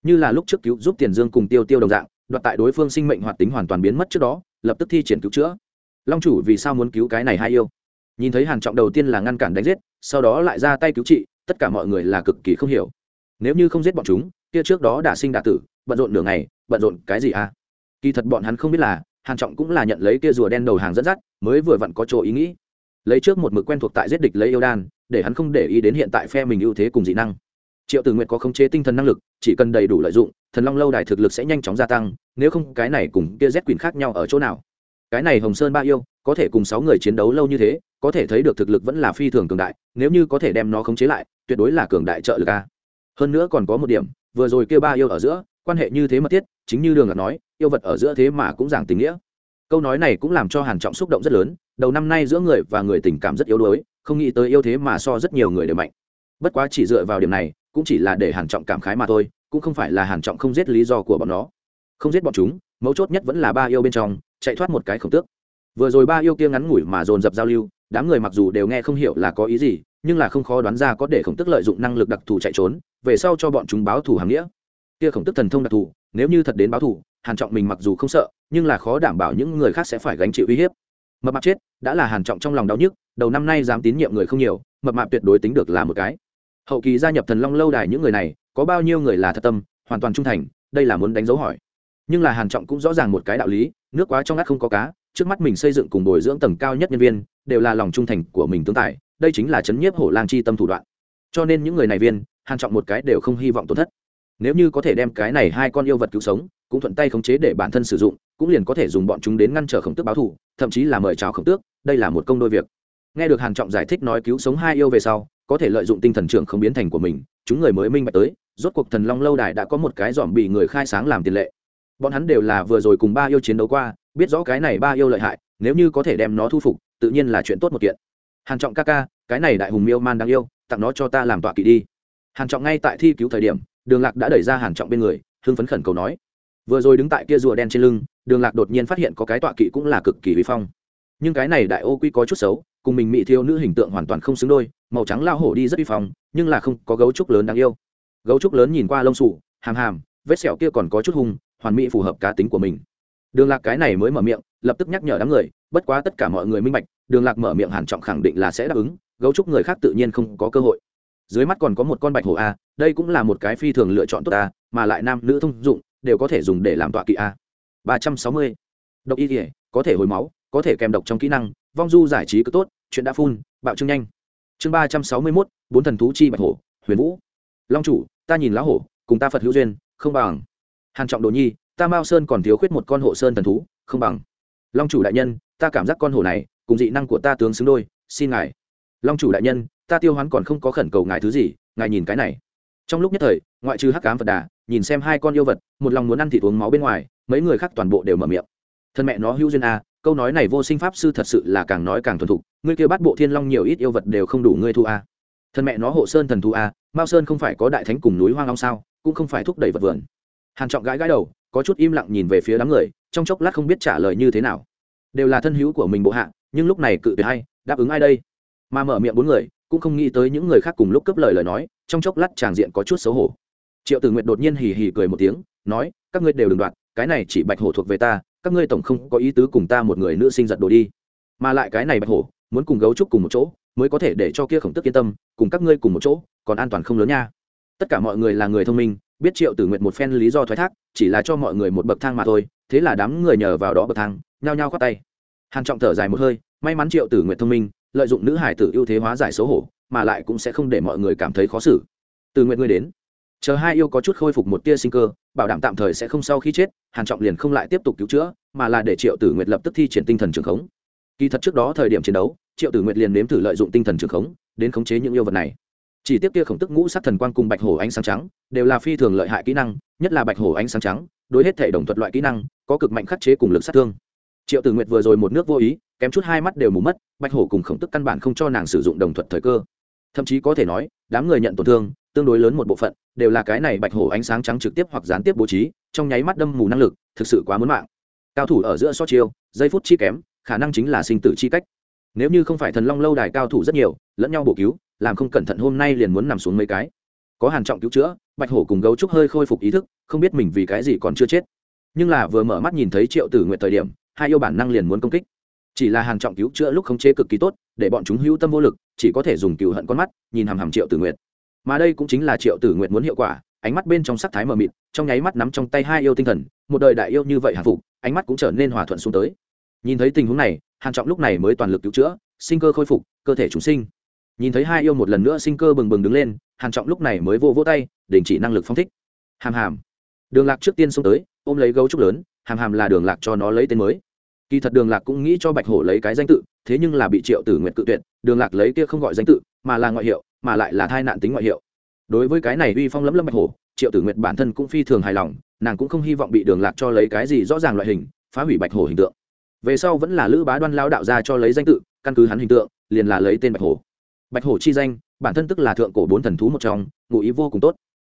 Như là lúc trước cứu giúp tiền dương cùng tiêu tiêu đồng dạng, đoạt tại đối phương sinh mệnh hoạt tính hoàn toàn biến mất trước đó, lập tức thi triển cứu chữa. Long chủ vì sao muốn cứu cái này hai yêu? Nhìn thấy hàn trọng đầu tiên là ngăn cản đánh giết sau đó lại ra tay cứu trị tất cả mọi người là cực kỳ không hiểu nếu như không giết bọn chúng kia trước đó đã sinh đả tử bận rộn nửa ngày bận rộn cái gì à? kỳ thật bọn hắn không biết là hàn trọng cũng là nhận lấy kia rùa đen đầu hàng dẫn dắt mới vừa vặn có chỗ ý nghĩ lấy trước một mực quen thuộc tại giết địch lấy yêu đan để hắn không để ý đến hiện tại phe mình ưu thế cùng dị năng triệu tử nguyệt có khống chế tinh thần năng lực chỉ cần đầy đủ lợi dụng thần long lâu đài thực lực sẽ nhanh chóng gia tăng nếu không cái này cùng kia rét quyền khác nhau ở chỗ nào cái này hồng sơn ba yêu có thể cùng sáu người chiến đấu lâu như thế có thể thấy được thực lực vẫn là phi thường cường đại, nếu như có thể đem nó khống chế lại, tuyệt đối là cường đại trợ lực a. Hơn nữa còn có một điểm, vừa rồi kêu ba yêu ở giữa, quan hệ như thế mật thiết, chính như đường ngạc nói, yêu vật ở giữa thế mà cũng giảng tình nghĩa. Câu nói này cũng làm cho hàn trọng xúc động rất lớn, đầu năm nay giữa người và người tình cảm rất yếu đuối, không nghĩ tới yêu thế mà so rất nhiều người đều mạnh. Bất quá chỉ dựa vào điểm này, cũng chỉ là để hàn trọng cảm khái mà thôi, cũng không phải là hàn trọng không giết lý do của bọn nó. Không giết bọn chúng, mấu chốt nhất vẫn là ba yêu bên trong, chạy thoát một cái khổng tước. Vừa rồi ba yêu kia ngắn ngủi mà dồn dập giao lưu đám người mặc dù đều nghe không hiểu là có ý gì, nhưng là không khó đoán ra có để khổng tức lợi dụng năng lực đặc thù chạy trốn, về sau cho bọn chúng báo thù hàm nghĩa. Kia khổng tức thần thông đặc thù, nếu như thật đến báo thù, hàn trọng mình mặc dù không sợ, nhưng là khó đảm bảo những người khác sẽ phải gánh chịu uy hiếp. Mập mạp chết, đã là hàn trọng trong lòng đau nhức, đầu năm nay dám tín nhiệm người không nhiều, mập mạp tuyệt đối tính được là một cái. Hậu kỳ gia nhập thần long lâu đài những người này, có bao nhiêu người là thật tâm, hoàn toàn trung thành, đây là muốn đánh dấu hỏi. Nhưng là hàn trọng cũng rõ ràng một cái đạo lý, nước quá trong ngắt không có cá trước mắt mình xây dựng cùng bồi dưỡng tầng cao nhất nhân viên, đều là lòng trung thành của mình tương tài, đây chính là chấn nhiếp hổ lang chi tâm thủ đoạn. Cho nên những người này viên, hàn trọng một cái đều không hy vọng tổn thất. Nếu như có thể đem cái này hai con yêu vật cứu sống, cũng thuận tay khống chế để bản thân sử dụng, cũng liền có thể dùng bọn chúng đến ngăn trở khổng tước báo thù, thậm chí là mời chào khổng tước, đây là một công đôi việc. Nghe được hàn trọng giải thích nói cứu sống hai yêu về sau, có thể lợi dụng tinh thần trưởng không biến thành của mình, chúng người mới minh bạch tới, rốt cuộc thần long lâu đài đã có một cái dòm bị người khai sáng làm tiền lệ bọn hắn đều là vừa rồi cùng ba yêu chiến đấu qua, biết rõ cái này ba yêu lợi hại, nếu như có thể đem nó thu phục, tự nhiên là chuyện tốt một kiện. Hàn trọng ca ca, cái này đại hùng miêu man đáng yêu, tặng nó cho ta làm tọa kỵ đi. Hàn trọng ngay tại thi cứu thời điểm, đường lạc đã đẩy ra hàn trọng bên người, hưng phấn khẩn cầu nói. Vừa rồi đứng tại kia rùa đen trên lưng, đường lạc đột nhiên phát hiện có cái tọa kỵ cũng là cực kỳ uy phong. Nhưng cái này đại ô quy có chút xấu, cùng mình mỹ thiếu nữ hình tượng hoàn toàn không xứng đôi, màu trắng lao hổ đi rất uy phong, nhưng là không có gấu trúc lớn đáng yêu. Gấu trúc lớn nhìn qua lông sủ hàm hàm, vết sẹo kia còn có chút hung hoàn mỹ phù hợp cá tính của mình. Đường lạc cái này mới mở miệng, lập tức nhắc nhở đám người, bất quá tất cả mọi người minh bạch, đường lạc mở miệng hàn trọng khẳng định là sẽ đáp ứng, gấu trúc người khác tự nhiên không có cơ hội. Dưới mắt còn có một con bạch hổ a, đây cũng là một cái phi thường lựa chọn tốt a, mà lại nam nữ thông dụng, đều có thể dùng để làm tọa kỵ a. Ba trăm sáu mươi. Độc y thể có thể hồi máu, có thể kèm độc trong kỹ năng, vong du giải trí cứ tốt, chuyện đã phun bạo trưng nhanh. Chương ba trăm sáu mươi mốt, bốn thần thú chi bạch hổ, huyền vũ. Long chủ, ta nhìn lão hổ, cùng ta phật hữu duyên, không bằng hàn trọng đồ nhi, ta mao sơn còn thiếu khuyết một con hộ sơn thần thú, không bằng. Long chủ đại nhân, ta cảm giác con hổ này, cùng dị năng của ta tướng xứng đôi, xin ngài. Long chủ đại nhân, ta tiêu hoán còn không có khẩn cầu ngài thứ gì, ngài nhìn cái này. Trong lúc nhất thời, ngoại trừ hắc cám vật đà, nhìn xem hai con yêu vật, một lòng muốn ăn thịt uống máu bên ngoài, mấy người khác toàn bộ đều mở miệng. Thân mẹ nó hữu duyên a, câu nói này vô sinh pháp sư thật sự là càng nói càng thuần thục, ngươi kêu bắt bộ thiên long nhiều ít yêu vật đều không đủ ngươi thu a. Thân mẹ nó hộ sơn thần thu a, mao sơn không phải có đại thánh cùng núi hoang long sao, cũng không phải thúc đẩy vật vườn hàn trọng gãi gãi đầu, có chút im lặng nhìn về phía đám người, trong chốc lát không biết trả lời như thế nào. Đều là thân hữu của mình bộ hạ, nhưng lúc này cự tuyệt hay đáp ứng ai đây? Mà mở miệng bốn người, cũng không nghĩ tới những người khác cùng lúc cấp lời lời nói, trong chốc lát tràng diện có chút xấu hổ. Triệu tử nguyện đột nhiên hì hì cười một tiếng, nói, các ngươi đều đừng đoạt, cái này chỉ bạch hổ thuộc về ta, các ngươi tổng không có ý tứ cùng ta một người nữ sinh giật đồ đi. Mà lại cái này bạch hổ, muốn cùng gấu trúc cùng một chỗ, mới có thể để cho kia khổng tức yên tâm, cùng các ngươi cùng một chỗ, còn an toàn không lớn nha. Tất cả mọi người là người thông minh biết triệu tử nguyện một phen lý do thoái thác, chỉ là cho mọi người một bậc thang mà thôi, thế là đám người nhờ vào đó bậc thang, nhao nhao khoác tay. Hàn trọng thở dài một hơi, may mắn triệu tử nguyện thông minh, lợi dụng nữ hải tử ưu thế hóa giải xấu hổ, mà lại cũng sẽ không để mọi người cảm thấy khó xử. Từ nguyện ngươi đến. Chờ hai yêu có chút khôi phục một tia sinh cơ, bảo đảm tạm thời sẽ không sau khi chết, hàn trọng liền không lại tiếp tục cứu chữa, mà là để triệu tử nguyệt lập tức thi triển tinh thần trường khống. Kỳ thật trước đó thời điểm chiến đấu, triệu tử nguyệt liền nếm thử lợi dụng tinh thần trường khống, đến khống chế những yêu vật này chỉ tiếp kia khổng tức ngũ sát thần quang cùng bạch hổ ánh sáng trắng, đều là phi thường lợi hại kỹ năng, nhất là bạch hổ ánh sáng trắng, đối hết thể đồng thuật loại kỹ năng, có cực mạnh khắc chế cùng lực sát thương. Triệu tử nguyệt vừa rồi một nước vô ý, kém chút hai mắt đều mù mất, bạch hổ cùng khổng tức căn bản không cho nàng sử dụng đồng thuật thời cơ. Thậm chí có thể nói, đám người nhận tổn thương, tương đối lớn một bộ phận, đều là cái này bạch hổ ánh sáng trắng trực tiếp hoặc gián tiếp bố trí, trong nháy mắt đâm mù năng lực, thực sự quá muốn mạng. Cao thủ ở giữa so chiêu, giây phút chi kém, khả năng chính là sinh tử chi cách. Nếu như không phải thần long lâu đài cao thủ rất nhiều, lẫn nhau bổ cứu làm không cẩn thận hôm nay liền muốn nằm xuống mấy cái. Có hàn trọng cứu chữa, bạch hổ cùng gấu trúc hơi khôi phục ý thức, không biết mình vì cái gì còn chưa chết. Nhưng là vừa mở mắt nhìn thấy triệu tử nguyện thời điểm, hai yêu bản năng liền muốn công kích. Chỉ là hàn trọng cứu chữa lúc khống chế cực kỳ tốt, để bọn chúng hữu tâm vô lực, chỉ có thể dùng cừu hận con mắt, nhìn hàm hàm triệu tử nguyệt. Mà đây cũng chính là triệu tử nguyệt muốn hiệu quả, ánh mắt bên trong sắc thái mờ mịt, trong nháy mắt nắm trong tay hai yêu tinh thần, một đời đại yêu như vậy hàn phục, ánh mắt cũng trở nên hòa thuận xuống tới. Nhìn thấy tình huống này, hàn trọng lúc này mới toàn lực cứu chữa, sinh cơ khôi phục, cơ thể chúng sinh nhìn thấy hai yêu một lần nữa sinh cơ bừng bừng đứng lên, hàn trọng lúc này mới vô vô tay, đình chỉ năng lực phong thích. Hàm hàm. Đường lạc trước tiên xông tới, ôm lấy gấu trúc lớn, hàm hàm là đường lạc cho nó lấy tên mới. Kỳ thật đường lạc cũng nghĩ cho bạch hổ lấy cái danh tự, thế nhưng là bị triệu tử nguyện cự tuyệt, đường lạc lấy kia không gọi danh tự, mà là ngoại hiệu, mà lại là thai nạn tính ngoại hiệu. Đối với cái này uy phong lấm lấm bạch hổ, triệu tử nguyện bản thân cũng phi thường hài lòng, nàng cũng không hy vọng bị đường lạc cho lấy cái gì rõ ràng loại hình, phá hủy bạch hổ hình tượng. Về sau vẫn là lữ bá đoan lao đạo ra cho lấy danh tự, căn cứ hắn hình tượng, liền là lấy tên bạch hổ bạch hổ chi danh, bản thân tức là thượng cổ bốn thần thú một trong, ngụ ý vô cùng tốt.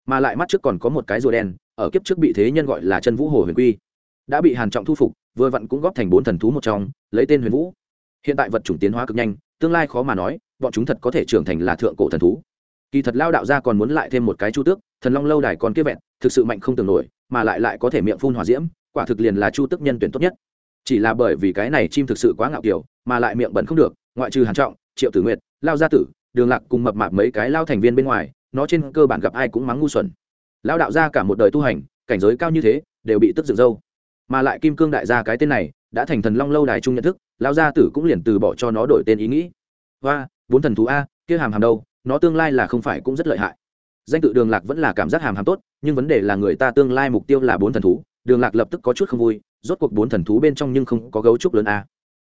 Mà lại mắt trước còn có một cái rùa đen, ở kiếp trước bị thế nhân gọi là chân vũ hồ huyền quy. Đã bị hàn trọng thu phục, vừa vặn cũng góp thành bốn thần thú một trong, lấy tên huyền vũ. Hiện tại vật chủng tiến hóa cực nhanh, tương lai khó mà nói, bọn chúng thật có thể trưởng thành là thượng cổ thần thú. Kỳ thật lao đạo gia còn muốn lại thêm một cái chu tước, thần long lâu đài còn kia vẹn, thực sự mạnh không tưởng nổi, mà lại lại có thể miệng phun hỏa diễm, quả thực liền là chu tước nhân tuyển tốt nhất. Chỉ là bởi vì cái này chim thực sự quá ngạo kiểu, mà lại miệng bẩn không được, ngoại trừ hàn trọng triệu tử nguyệt, lao gia tử, đường lạc cùng mập mạp mấy cái lao thành viên bên ngoài, nó trên cơ bản gặp ai cũng mắng ngu xuẩn. Lao đạo gia cả một đời tu hành, cảnh giới cao như thế, đều bị tức dựng dâu. Mà lại kim cương đại gia cái tên này, đã thành thần long lâu đài trung nhận thức lao gia tử cũng liền từ bỏ cho nó đổi tên ý nghĩ. Và bốn thần thú a, kia hàm hàm đâu, nó tương lai là không phải cũng rất lợi hại. Danh tự đường lạc vẫn là cảm giác hàm hàm tốt, nhưng vấn đề là người ta tương lai mục tiêu là bốn thần thú, đường lạc lập tức có chút không vui, rốt cuộc bốn thần thú bên trong nhưng không có gấu trúc lớn a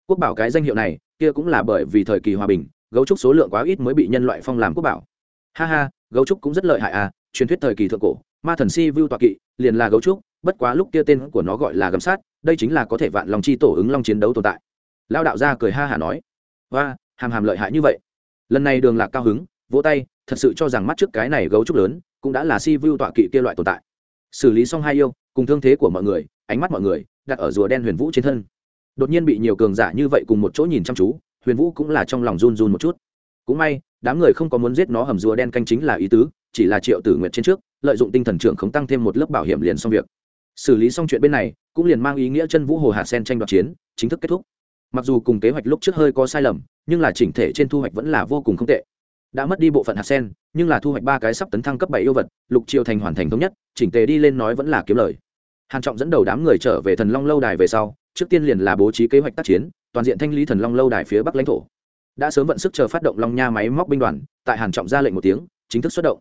quốc bảo cái danh hiệu này, kia cũng là bởi vì thời kỳ hòa bình, gấu trúc số lượng quá ít mới bị nhân loại phong làm quốc bảo. Ha ha, gấu trúc cũng rất lợi hại à? truyền thuyết thời kỳ thượng cổ, ma thần si vu tọa kỵ, liền là gấu trúc, bất quá lúc kia tên của nó gọi là gấm sát, đây chính là có thể vạn lòng chi tổ ứng long chiến đấu tồn tại. Lao đạo gia cười ha hả nói và hàm hàm lợi hại như vậy. Lần này đường lạc cao hứng, vỗ tay, thật sự cho rằng mắt trước cái này gấu trúc lớn, cũng đã là si vu tọa kỵ kia loại tồn tại. Xử lý xong hai yêu, cùng thương thế của mọi người, ánh mắt mọi người, đặt ở rùa đen huyền vũ trên thân đột nhiên bị nhiều cường giả như vậy cùng một chỗ nhìn chăm chú, huyền vũ cũng là trong lòng run run một chút. Cũng may, đám người không có muốn giết nó hầm rùa đen canh chính là ý tứ, chỉ là triệu tử nguyện trên trước, lợi dụng tinh thần trưởng không tăng thêm một lớp bảo hiểm liền xong việc. Xử lý xong chuyện bên này, cũng liền mang ý nghĩa chân vũ hồ hạ sen tranh đoạt chiến, chính thức kết thúc. Mặc dù cùng kế hoạch lúc trước hơi có sai lầm, nhưng là chỉnh thể trên thu hoạch vẫn là vô cùng không tệ. Đã mất đi bộ phận hạt sen, nhưng là thu hoạch ba cái sắp tấn thăng cấp bảy yêu vật, lục triều thành hoàn thành thống nhất, chỉnh tề đi lên nói vẫn là kiếm lời. Hàn trọng dẫn đầu đám người trở về thần long lâu đài về sau trước tiên liền là bố trí kế hoạch tác chiến, toàn diện thanh lý thần long lâu đài phía bắc lãnh thổ. Đã sớm vận sức chờ phát động long nha máy móc binh đoàn, tại hàn trọng ra lệnh một tiếng, chính thức xuất động.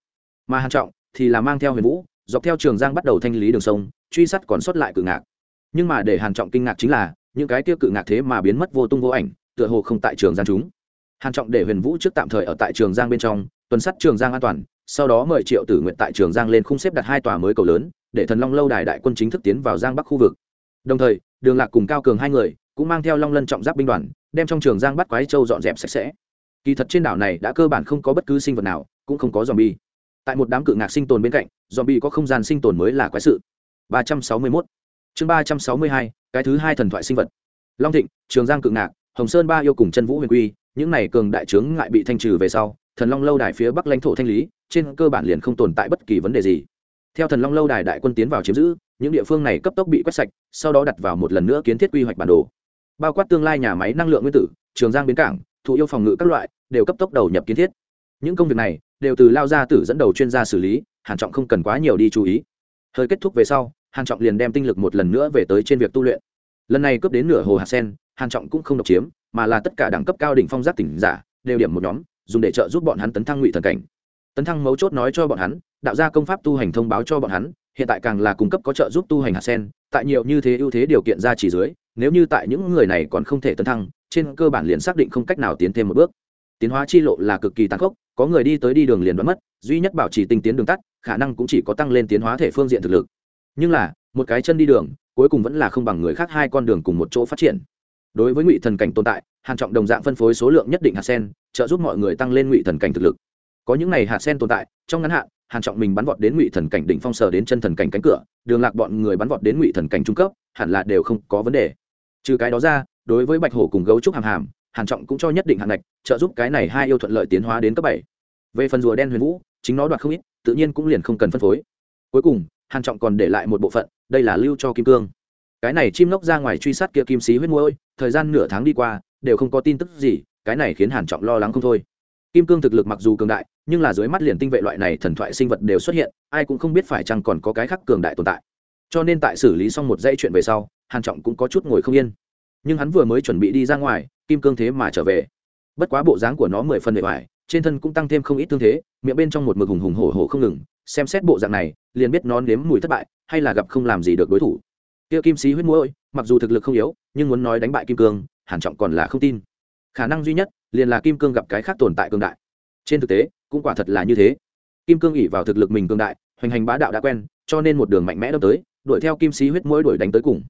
Mà hàn trọng thì là mang theo huyền vũ, dọc theo trường giang bắt đầu thanh lý đường sông, truy sát còn sót lại cự ngạc. Nhưng mà để hàn trọng kinh ngạc chính là, những cái tiêu cự ngạc thế mà biến mất vô tung vô ảnh, tựa hồ không tại trường giang chúng. Hàn trọng để huyền vũ trước tạm thời ở tại trường giang bên trong, tuần sát trường giang an toàn, sau đó mời triệu tử nguyện tại trường giang lên khung xếp đặt hai tòa mới cầu lớn, để thần long lâu đài đại quân chính thức tiến vào giang bắc khu vực đồng thời, đường lạc cùng cao cường hai người cũng mang theo long lân trọng giáp binh đoàn, đem trong trường giang bắt quái châu dọn dẹp sạch sẽ. Kỳ thật trên đảo này đã cơ bản không có bất cứ sinh vật nào, cũng không có zombie. Tại một đám cự ngạc sinh tồn bên cạnh, zombie có không gian sinh tồn mới là quái sự. 361 chương 362 cái thứ hai thần thoại sinh vật. Long thịnh, trường giang cự ngạc, hồng sơn ba yêu cùng chân vũ huyền quy, những này cường đại trướng ngại bị thanh trừ về sau, thần long lâu đài phía bắc lãnh thổ thanh lý, trên cơ bản liền không tồn tại bất kỳ vấn đề gì. Theo thần long lâu đài đại quân tiến vào chiếm giữ những địa phương này cấp tốc bị quét sạch, sau đó đặt vào một lần nữa kiến thiết quy hoạch bản đồ. Bao quát tương lai nhà máy năng lượng nguyên tử, trường giang bến cảng thụ yêu phòng ngự các loại, đều cấp tốc đầu nhập kiến thiết. Những công việc này đều từ lao gia tử dẫn đầu chuyên gia xử lý, hàn trọng không cần quá nhiều đi chú ý. Hơi kết thúc về sau, hàn trọng liền đem tinh lực một lần nữa về tới trên việc tu luyện. Lần này cướp đến nửa hồ hạt sen, hàn trọng cũng không độc chiếm, mà là tất cả đẳng cấp cao đỉnh phong giác tỉnh giả, đều điểm một nhóm, dùng để trợ giúp bọn hắn tấn thăng ngụy thần cảnh tấn thăng mấu chốt nói cho bọn hắn, đạo gia công pháp tu hành thông báo cho bọn hắn, hiện tại càng là cung cấp có trợ giúp tu hành hạt sen, tại nhiều như thế ưu thế điều kiện ra chỉ dưới, nếu như tại những người này còn không thể tấn thăng, trên cơ bản liền xác định không cách nào tiến thêm một bước. Tiến hóa chi lộ là cực kỳ tàn khốc, có người đi tới đi đường liền đoán mất, duy nhất bảo trì tinh tiến đường tắt, khả năng cũng chỉ có tăng lên tiến hóa thể phương diện thực lực. Nhưng là, một cái chân đi đường, cuối cùng vẫn là không bằng người khác hai con đường cùng một chỗ phát triển. Đối với ngụy thần cảnh tồn tại, hàn trọng đồng dạng phân phối số lượng nhất định hạt sen, trợ giúp mọi người tăng lên ngụy thần cảnh thực lực có những này hạt sen tồn tại, trong ngắn hạn, hàn trọng mình bắn vọt đến ngụy thần cảnh đỉnh phong sở đến chân thần cảnh cánh cửa, đường lạc bọn người bắn vọt đến ngụy thần cảnh trung cấp, hẳn là đều không có vấn đề. Trừ cái đó ra, đối với bạch hổ cùng gấu trúc hàm hàm, hàn trọng cũng cho nhất định hạn ngạch, trợ giúp cái này hai yêu thuận lợi tiến hóa đến cấp bảy. Về phần rùa đen huyền vũ, chính nó đoạt không ít, tự nhiên cũng liền không cần phân phối. Cuối cùng, hàn trọng còn để lại một bộ phận, đây là lưu cho kim cương. Cái này chim lốc ra ngoài truy sát kia kim sĩ huyết môi thời gian nửa tháng đi qua, đều không có tin tức gì, cái này khiến hàn trọng lo lắng không thôi. Kim cương thực lực mặc dù cường đại nhưng là dưới mắt liền tinh vệ loại này thần thoại sinh vật đều xuất hiện, ai cũng không biết phải chăng còn có cái khác cường đại tồn tại. Cho nên tại xử lý xong một dãy chuyện về sau, hàn trọng cũng có chút ngồi không yên. Nhưng hắn vừa mới chuẩn bị đi ra ngoài, kim cương thế mà trở về. Bất quá bộ dáng của nó mười phần bề ngoài, trên thân cũng tăng thêm không ít tương thế, miệng bên trong một mực hùng hùng hổ hổ không ngừng, xem xét bộ dạng này, liền biết nó nếm mùi thất bại, hay là gặp không làm gì được đối thủ. Kia kim sĩ huyết mũi mặc dù thực lực không yếu, nhưng muốn nói đánh bại kim cương, hàn trọng còn là không tin. Khả năng duy nhất, liền là kim cương gặp cái khác tồn tại cường đại. Trên thực tế cũng quả thật là như thế. Kim cương ỉ vào thực lực mình cường đại, hoành hành bá đạo đã quen, cho nên một đường mạnh mẽ đâm tới, đuổi theo kim sĩ huyết mũi đuổi đánh tới cùng.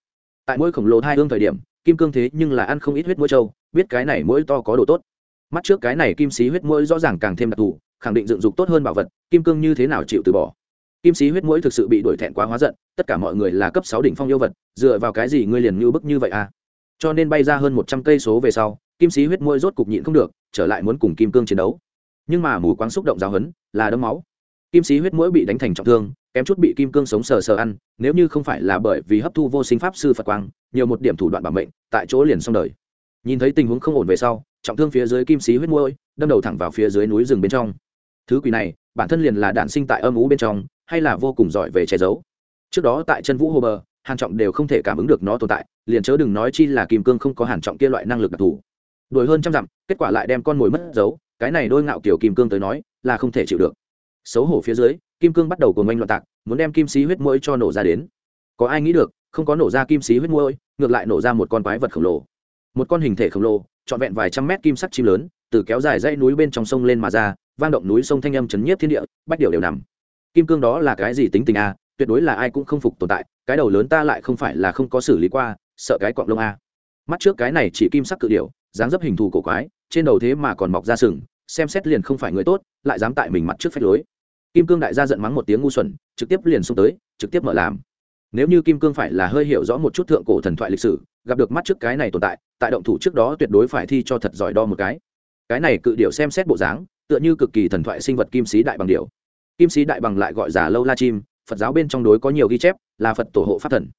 Tại mỗi khổng lồ hai hương thời điểm, kim cương thế nhưng là ăn không ít huyết mũi trâu biết cái này mũi to có độ tốt. Mắt trước cái này kim sĩ huyết mũi rõ ràng càng thêm đặc thù, khẳng định dựng dục tốt hơn bảo vật, kim cương như thế nào chịu từ bỏ? Kim sĩ huyết mũi thực sự bị đuổi thẹn quá hóa giận, tất cả mọi người là cấp sáu đỉnh phong yêu vật, dựa vào cái gì ngươi liền như bức như vậy à? Cho nên bay ra hơn một trăm cây số về sau, kim sĩ huyết mũi rốt cục nhịn không được, trở lại muốn cùng kim cương chiến đấu nhưng mà mù quáng xúc động giáo hấn là đấm máu. Kim sĩ huyết mũi bị đánh thành trọng thương, kém chút bị kim cương sống sờ sờ ăn, nếu như không phải là bởi vì hấp thu vô sinh pháp sư phật quang, nhiều một điểm thủ đoạn bảo mệnh, tại chỗ liền xong đời. Nhìn thấy tình huống không ổn về sau, trọng thương phía dưới kim sĩ huyết mũi, đâm đầu thẳng vào phía dưới núi rừng bên trong. Thứ quỷ này, bản thân liền là đạn sinh tại âm ú bên trong, hay là vô cùng giỏi về che giấu. Trước đó tại chân vũ hồ bờ, hàn trọng đều không thể cảm ứng được nó tồn tại, liền chớ đừng nói chi là kim cương không có hàn trọng kia loại năng lực đặc thù. Đuổi hơn trăm dặm, kết quả lại đem con mồi mất dấu cái này đôi ngạo kiểu kim cương tới nói, là không thể chịu được. Xấu hổ phía dưới, kim cương bắt đầu cùng oanh loạn tạc, muốn đem kim sĩ huyết mũi cho nổ ra đến. Có ai nghĩ được, không có nổ ra kim sĩ huyết mũi ngược lại nổ ra một con quái vật khổng lồ. Một con hình thể khổng lồ, trọn vẹn vài trăm mét kim sắc chim lớn, từ kéo dài dãy núi bên trong sông lên mà ra, vang động núi sông thanh âm chấn nhiếp thiên địa, bách điều đều nằm. Kim cương đó là cái gì tính tình a? Tuyệt đối là ai cũng không phục tồn tại, cái đầu lớn ta lại không phải là không có xử lý qua, sợ cái cọng lông a. Mắt trước cái này chỉ kim sắc cự điểu, dáng dấp hình thù cổ quái, trên đầu thế mà còn mọc ra sừng xem xét liền không phải người tốt, lại dám tại mình mặt trước phách lối. Kim cương đại gia giận mắng một tiếng ngu xuẩn, trực tiếp liền xông tới, trực tiếp mở làm. Nếu như kim cương phải là hơi hiểu rõ một chút thượng cổ thần thoại lịch sử, gặp được mắt trước cái này tồn tại tại động thủ trước đó tuyệt đối phải thi cho thật giỏi đo một cái. Cái này cự điệu xem xét bộ dáng, tựa như cực kỳ thần thoại sinh vật kim sĩ đại bằng điệu. Kim sĩ đại bằng lại gọi giả lâu la chim, phật giáo bên trong đối có nhiều ghi chép, là phật tổ hộ pháp thần.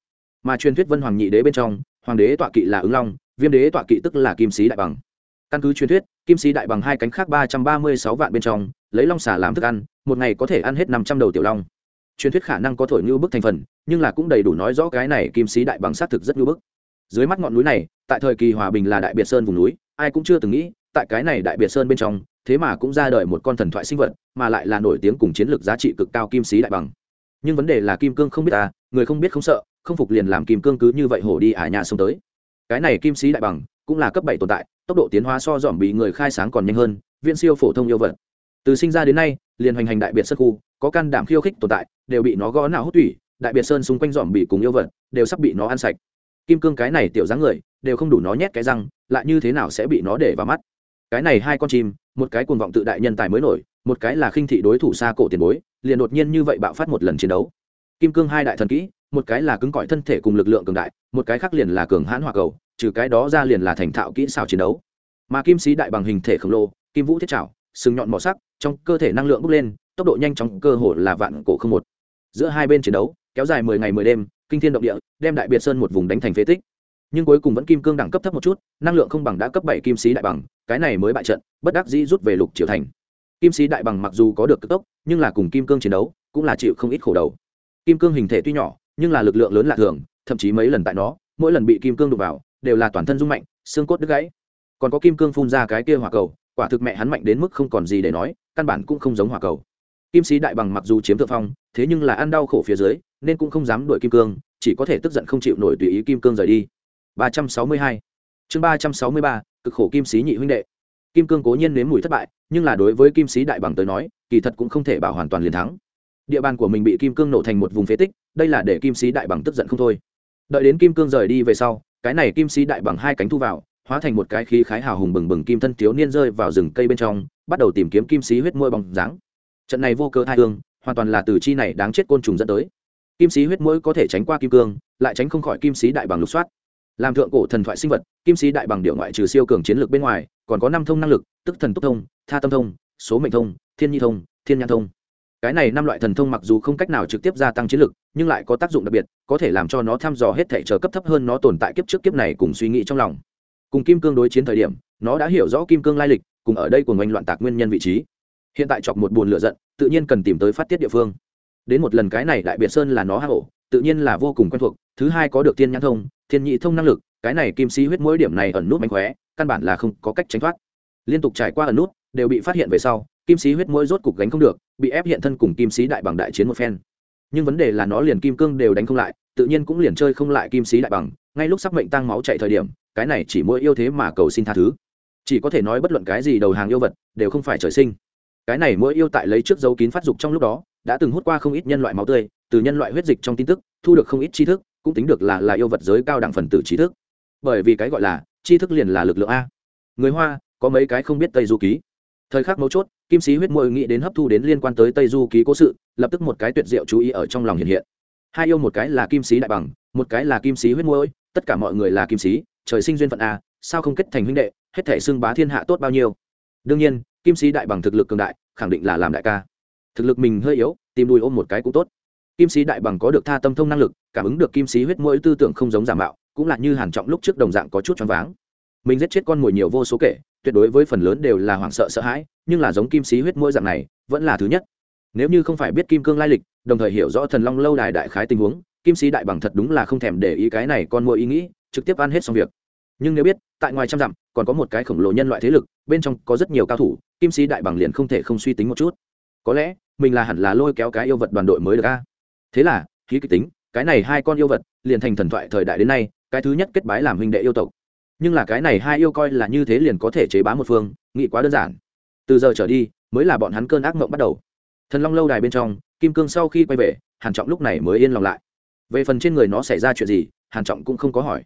Mà truyền thuyết vân hoàng nhị đế bên trong, hoàng đế tọa kỵ là ứng long, viêm đế tọa kỵ tức là kim sĩ đại bằng căn cứ truyền thuyết, kim sĩ đại bằng hai cánh khác ba trăm ba mươi sáu vạn bên trong, lấy long xả làm thức ăn, một ngày có thể ăn hết năm trăm đầu tiểu long. Truyền thuyết khả năng có thổi như bức thành phần, nhưng là cũng đầy đủ nói rõ cái này kim sĩ đại bằng xác thực rất như bức. Dưới mắt ngọn núi này, tại thời kỳ hòa bình là đại biệt sơn vùng núi, ai cũng chưa từng nghĩ, tại cái này đại biệt sơn bên trong, thế mà cũng ra đời một con thần thoại sinh vật, mà lại là nổi tiếng cùng chiến lược giá trị cực cao kim sĩ đại bằng. Nhưng vấn đề là kim cương không biết ta người không biết không sợ, không phục liền làm kim cương cứ như vậy hổ đi ả nhà sông tới. Cái này kim sĩ đại bằng cũng là cấp bảy tồn tại, tốc độ tiến hóa so dòm bị người khai sáng còn nhanh hơn viên siêu phổ thông yêu vật. Từ sinh ra đến nay, liền hoành hành đại biệt sơn khu, có can đảm khiêu khích tồn tại, đều bị nó gõ não hút thủy. đại biệt sơn xung quanh dòm bị cùng yêu vật, đều sắp bị nó ăn sạch. Kim cương cái này tiểu dáng người, đều không đủ nó nhét cái răng, lại như thế nào sẽ bị nó để vào mắt? Cái này hai con chim, một cái cuồng vọng tự đại nhân tài mới nổi, một cái là khinh thị đối thủ xa cổ tiền bối, liền đột nhiên như vậy bạo phát một lần chiến đấu. Kim cương hai đại thần kỹ một cái là cứng cỏi thân thể cùng lực lượng cường đại, một cái khác liền là cường hãn hỏa cầu, trừ cái đó ra liền là thành thạo kỹ xảo chiến đấu. Mà kim sĩ đại bằng hình thể khổng lồ, kim vũ thiết trảo, sừng nhọn mỏ sắc, trong cơ thể năng lượng bốc lên, tốc độ nhanh chóng, cơ hồ là vạn cổ không một. Giữa hai bên chiến đấu, kéo dài mười ngày mười đêm, kinh thiên động địa, đem đại biệt sơn một vùng đánh thành phế tích. Nhưng cuối cùng vẫn kim cương đẳng cấp thấp một chút, năng lượng không bằng đã cấp bảy kim sĩ đại bằng, cái này mới bại trận, bất đắc dĩ rút về lục triều thành. Kim sĩ đại bằng mặc dù có được cực tốc, nhưng là cùng kim cương chiến đấu, cũng là chịu không ít khổ đầu. Kim cương hình thể tuy nhỏ nhưng là lực lượng lớn lạ thường, thậm chí mấy lần tại nó, mỗi lần bị kim cương đụng vào, đều là toàn thân rung mạnh, xương cốt đứt gãy. Còn có kim cương phun ra cái kia hỏa cầu, quả thực mẹ hắn mạnh đến mức không còn gì để nói, căn bản cũng không giống hỏa cầu. Kim sĩ đại bằng mặc dù chiếm thượng phong, thế nhưng là ăn đau khổ phía dưới, nên cũng không dám đuổi kim cương, chỉ có thể tức giận không chịu nổi tùy ý kim cương rời đi. 362 chương 363 cực khổ kim sĩ nhị huynh đệ. Kim cương cố nhiên nếm mùi thất bại, nhưng là đối với kim sĩ đại bằng tới nói, kỳ thật cũng không thể bảo hoàn toàn liền thắng địa bàn của mình bị kim cương nổ thành một vùng phế tích, đây là để kim sĩ đại bằng tức giận không thôi. Đợi đến kim cương rời đi về sau, cái này kim sĩ đại bằng hai cánh thu vào, hóa thành một cái khí khái hào hùng bừng bừng kim thân thiếu niên rơi vào rừng cây bên trong, bắt đầu tìm kiếm kim sĩ huyết môi bằng dáng. Trận này vô cơ thai hương, hoàn toàn là từ chi này đáng chết côn trùng dẫn tới. Kim sĩ huyết mũi có thể tránh qua kim cương, lại tránh không khỏi kim sĩ đại bằng lục soát. Làm thượng cổ thần thoại sinh vật, kim sĩ đại bằng điệu ngoại trừ siêu cường chiến lược bên ngoài, còn có năm thông năng lực, tức thần túc thông, tha tâm thông, số mệnh thông, thiên nhi thông, thiên nhan thông cái này năm loại thần thông mặc dù không cách nào trực tiếp gia tăng chiến lực, nhưng lại có tác dụng đặc biệt, có thể làm cho nó thăm dò hết thể chờ cấp thấp hơn nó tồn tại kiếp trước kiếp này cùng suy nghĩ trong lòng. Cùng kim cương đối chiến thời điểm, nó đã hiểu rõ kim cương lai lịch, cùng ở đây cùng oanh loạn tạc nguyên nhân vị trí. Hiện tại chọc một buồn lửa giận, tự nhiên cần tìm tới phát tiết địa phương. Đến một lần cái này đại biệt sơn là nó hạ hổ, tự nhiên là vô cùng quen thuộc, thứ hai có được tiên nhãn thông, thiên nhị thông năng lực, cái này kim sĩ huyết mỗi điểm này ẩn nút mánh khóe, căn bản là không có cách tránh thoát. Liên tục trải qua ẩn nút, đều bị phát hiện về sau kim sĩ huyết mũi rốt cục gánh không được, bị ép hiện thân cùng kim sĩ đại bằng đại chiến một phen. Nhưng vấn đề là nó liền kim cương đều đánh không lại, tự nhiên cũng liền chơi không lại kim sĩ đại bằng, ngay lúc sắc mệnh tăng máu chạy thời điểm, cái này chỉ mỗi yêu thế mà cầu xin tha thứ. Chỉ có thể nói bất luận cái gì đầu hàng yêu vật, đều không phải trời sinh. Cái này mỗi yêu tại lấy trước dấu kín phát dục trong lúc đó, đã từng hút qua không ít nhân loại máu tươi, từ nhân loại huyết dịch trong tin tức, thu được không ít tri thức, cũng tính được là là yêu vật giới cao đẳng phần tử trí thức. Bởi vì cái gọi là, tri thức liền là lực lượng a. Người hoa, có mấy cái không biết tây du ký. Thời khắc mấu chốt kim sĩ huyết mội nghĩ đến hấp thu đến liên quan tới tây du ký cố sự, lập tức một cái tuyệt diệu chú ý ở trong lòng hiện hiện. Hai yêu một cái là kim sĩ đại bằng, một cái là kim sĩ huyết môi tất cả mọi người là kim sĩ, trời sinh duyên phận a, sao không kết thành huynh đệ, hết thể xưng bá thiên hạ tốt bao nhiêu. Đương nhiên, kim sĩ đại bằng thực lực cường đại, khẳng định là làm đại ca. Thực lực mình hơi yếu, tìm đùi ôm một cái cũng tốt. Kim sĩ đại bằng có được tha tâm thông năng lực, cảm ứng được kim sĩ huyết mũi tư tưởng không giống giả mạo, cũng là như hàn trọng lúc trước đồng dạng có chút choáng váng mình giết chết con mồi nhiều vô số kể, tuyệt đối với phần lớn đều là hoảng sợ sợ hãi, nhưng là giống kim sĩ huyết mỗi dạng này, vẫn là thứ nhất. Nếu như không phải biết kim cương lai lịch, đồng thời hiểu rõ thần long lâu đài đại khái tình huống, kim sĩ đại bằng thật đúng là không thèm để ý cái này con mồi ý nghĩ, trực tiếp ăn hết xong việc. Nhưng nếu biết, tại ngoài trăm dặm, còn có một cái khổng lồ nhân loại thế lực, bên trong có rất nhiều cao thủ, kim sĩ đại bằng liền không thể không suy tính một chút. Có lẽ, mình là hẳn là lôi kéo cái yêu vật đoàn đội mới được a. Thế là, khí kịch tính, cái này hai con yêu vật, liền thành thần thoại thời đại đến nay, cái thứ nhất kết bái làm huynh đệ yêu tộc nhưng là cái này hai yêu coi là như thế liền có thể chế bá một phương, nghĩ quá đơn giản. Từ giờ trở đi, mới là bọn hắn cơn ác mộng bắt đầu. Thần long lâu đài bên trong, kim cương sau khi quay về, hàn trọng lúc này mới yên lòng lại. Về phần trên người nó xảy ra chuyện gì, hàn trọng cũng không có hỏi.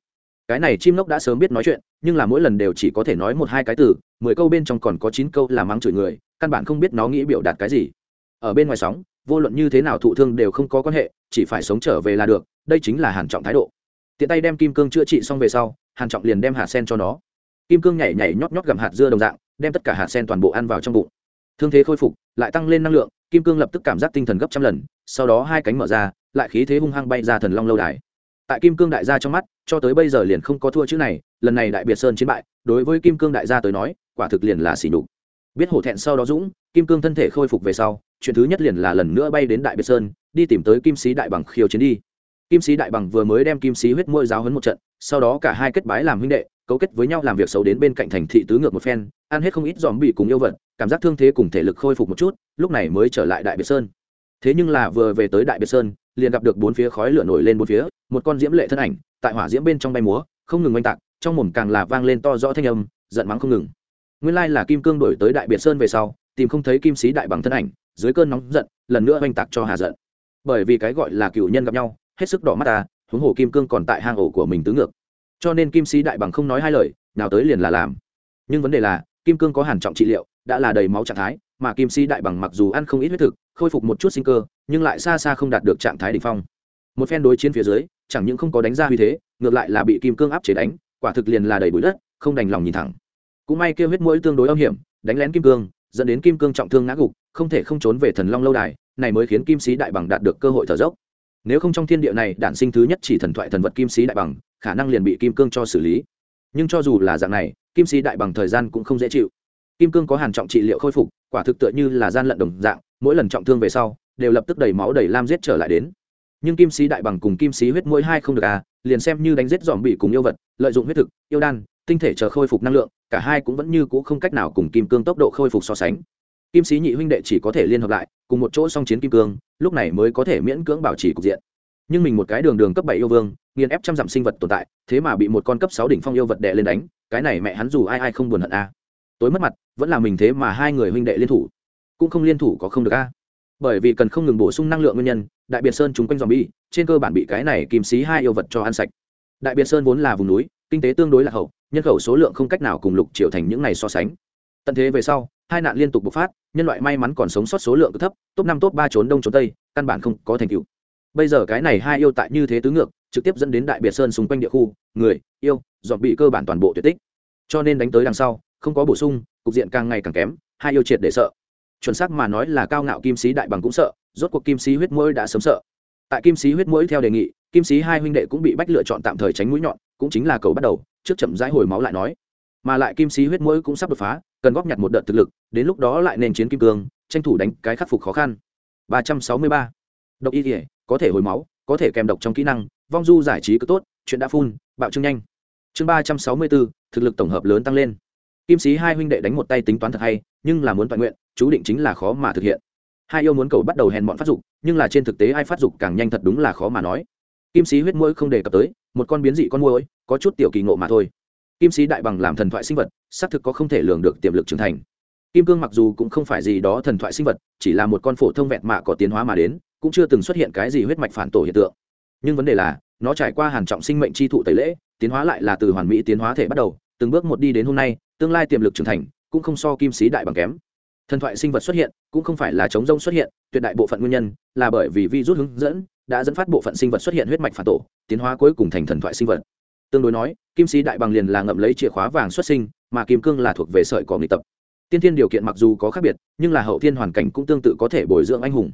Cái này chim lốc đã sớm biết nói chuyện, nhưng là mỗi lần đều chỉ có thể nói một hai cái từ, mười câu bên trong còn có chín câu là mắng chửi người, căn bản không biết nó nghĩ biểu đạt cái gì. Ở bên ngoài sóng, vô luận như thế nào thụ thương đều không có quan hệ, chỉ phải sống trở về là được, đây chính là hàn trọng thái độ tiện tay đem kim cương chữa trị xong về sau, hàn trọng liền đem hạt sen cho nó. Kim cương nhảy nhảy nhót nhót gặm hạt dưa đồng dạng, đem tất cả hạt sen toàn bộ ăn vào trong bụng. Thương thế khôi phục, lại tăng lên năng lượng, kim cương lập tức cảm giác tinh thần gấp trăm lần, sau đó hai cánh mở ra, lại khí thế hung hăng bay ra thần long lâu đài. Tại kim cương đại gia trong mắt, cho tới bây giờ liền không có thua chữ này, lần này đại biệt sơn chiến bại, đối với kim cương đại gia tới nói, quả thực liền là xỉ nhục. Biết hổ thẹn sau đó dũng, kim cương thân thể khôi phục về sau, chuyện thứ nhất liền là lần nữa bay đến đại biệt sơn, đi tìm tới kim sĩ đại bằng khiêu chiến đi kim sĩ đại bằng vừa mới đem kim sĩ huyết môi giáo hấn một trận, sau đó cả hai kết bái làm huynh đệ, cấu kết với nhau làm việc xấu đến bên cạnh thành thị tứ ngược một phen, ăn hết không ít dòm bị cùng yêu vật, cảm giác thương thế cùng thể lực khôi phục một chút, lúc này mới trở lại đại biệt sơn. Thế nhưng là vừa về tới đại biệt sơn, liền gặp được bốn phía khói lửa nổi lên bốn phía, một con diễm lệ thân ảnh, tại hỏa diễm bên trong bay múa, không ngừng oanh tạc, trong mồm càng là vang lên to rõ thanh âm, giận mắng không ngừng. Nguyên lai là kim cương đổi tới đại biệt sơn về sau, tìm không thấy kim sĩ đại bằng thân ảnh, dưới cơn nóng giận, lần nữa oanh tạc cho hà giận. Bởi vì cái gọi là cựu nhân gặp nhau hết sức đỏ mắt ta, huống hồ kim cương còn tại hang ổ của mình tứ ngược. Cho nên kim sĩ đại bằng không nói hai lời, nào tới liền là làm. Nhưng vấn đề là, kim cương có hàn trọng trị liệu, đã là đầy máu trạng thái, mà kim sĩ đại bằng mặc dù ăn không ít huyết thực, khôi phục một chút sinh cơ, nhưng lại xa xa không đạt được trạng thái đỉnh phong. Một phen đối chiến phía dưới, chẳng những không có đánh ra uy thế, ngược lại là bị kim cương áp chế đánh, quả thực liền là đầy bụi đất, không đành lòng nhìn thẳng. Cũng may kêu huyết mũi tương đối âm hiểm, đánh lén kim cương, dẫn đến kim cương trọng thương ngã gục, không thể không trốn về thần long lâu đài, này mới khiến kim sĩ đại bằng đạt được cơ hội thở dốc nếu không trong thiên địa này đản sinh thứ nhất chỉ thần thoại thần vật kim sĩ đại bằng, khả năng liền bị kim cương cho xử lý. Nhưng cho dù là dạng này, kim sĩ đại bằng thời gian cũng không dễ chịu. Kim cương có hàn trọng trị liệu khôi phục, quả thực tựa như là gian lận đồng dạng, mỗi lần trọng thương về sau, đều lập tức đầy máu đầy lam giết trở lại đến. Nhưng kim sĩ đại bằng cùng kim sĩ huyết mỗi hai không được à liền xem như đánh giết dòm bị cùng yêu vật, lợi dụng huyết thực, yêu đan, tinh thể chờ khôi phục năng lượng, cả hai cũng vẫn như cũ không cách nào cùng kim cương tốc độ khôi phục so sánh. Kim sĩ nhị huynh đệ chỉ có thể liên hợp lại cùng một chỗ song chiến kim cương, lúc này mới có thể miễn cưỡng bảo trì cục diện. Nhưng mình một cái đường đường cấp bảy yêu vương, nghiền ép trăm dặm sinh vật tồn tại, thế mà bị một con cấp sáu đỉnh phong yêu vật đè lên đánh, cái này mẹ hắn dù ai ai không buồn hận a. Tối mất mặt, vẫn là mình thế mà hai người huynh đệ liên thủ. Cũng không liên thủ có không được a. Bởi vì cần không ngừng bổ sung năng lượng nguyên nhân, đại biệt sơn chúng quanh dòm bi trên cơ bản bị cái này kim xí hai yêu vật cho ăn sạch. Đại biệt sơn vốn là vùng núi, kinh tế tương đối là hậu, nhân khẩu số lượng không cách nào cùng lục triệu thành những này so sánh. Tận thế về sau hai nạn liên tục bộc phát, nhân loại may mắn còn sống sót số lượng cực thấp, top năm, top ba trốn đông trốn tây, căn bản không có thành tựu. Bây giờ cái này hai yêu tại như thế tứ ngược, trực tiếp dẫn đến đại biệt sơn xung quanh địa khu, người, yêu, dọn bị cơ bản toàn bộ tuyệt tích. Cho nên đánh tới đằng sau, không có bổ sung, cục diện càng ngày càng kém, hai yêu triệt để sợ. Chuẩn xác mà nói là cao ngạo kim sĩ đại bằng cũng sợ, rốt cuộc kim sĩ huyết mũi đã sớm sợ. Tại kim sĩ huyết mũi theo đề nghị, kim sĩ hai huynh đệ cũng bị bách lựa chọn tạm thời tránh mũi nhọn, cũng chính là cầu bắt đầu, trước chậm rãi hồi máu lại nói. Mà lại kim sĩ huyết mũi cũng sắp đột phá cần góp nhặt một đợt thực lực, đến lúc đó lại nên chiến kim cương, tranh thủ đánh cái khắc phục khó khăn. Ba trăm sáu mươi ba. Độc y thể có thể hồi máu, có thể kèm độc trong kỹ năng, vong du giải trí cứ tốt, chuyện đã phun, bạo trương nhanh. Chương ba trăm sáu mươi bốn, thực lực tổng hợp lớn tăng lên. Kim sĩ hai huynh đệ đánh một tay tính toán thật hay, nhưng là muốn toàn nguyện, chú định chính là khó mà thực hiện. Hai yêu muốn cầu bắt đầu hèn bọn phát dục, nhưng là trên thực tế ai phát dục càng nhanh thật đúng là khó mà nói. Kim sĩ huyết mũi không đề cập tới, một con biến dị con mũi có chút tiểu kỳ ngộ mà thôi kim sĩ đại bằng làm thần thoại sinh vật, xác thực có không thể lường được tiềm lực trưởng thành. Kim cương mặc dù cũng không phải gì đó thần thoại sinh vật, chỉ là một con phổ thông vẹn mạ có tiến hóa mà đến, cũng chưa từng xuất hiện cái gì huyết mạch phản tổ hiện tượng. Nhưng vấn đề là, nó trải qua hàn trọng sinh mệnh chi thụ tẩy lễ, tiến hóa lại là từ hoàn mỹ tiến hóa thể bắt đầu, từng bước một đi đến hôm nay, tương lai tiềm lực trưởng thành, cũng không so kim sĩ đại bằng kém. Thần thoại sinh vật xuất hiện, cũng không phải là chống rông xuất hiện, tuyệt đại bộ phận nguyên nhân là bởi vì virus hướng dẫn đã dẫn phát bộ phận sinh vật xuất hiện huyết mạch phản tổ, tiến hóa cuối cùng thành thần thoại sinh vật tương đối nói, kim sĩ đại bằng liền là ngậm lấy chìa khóa vàng xuất sinh, mà kim cương là thuộc về sợi cỏ nghị tập. Tiên thiên điều kiện mặc dù có khác biệt, nhưng là hậu thiên hoàn cảnh cũng tương tự có thể bồi dưỡng anh hùng.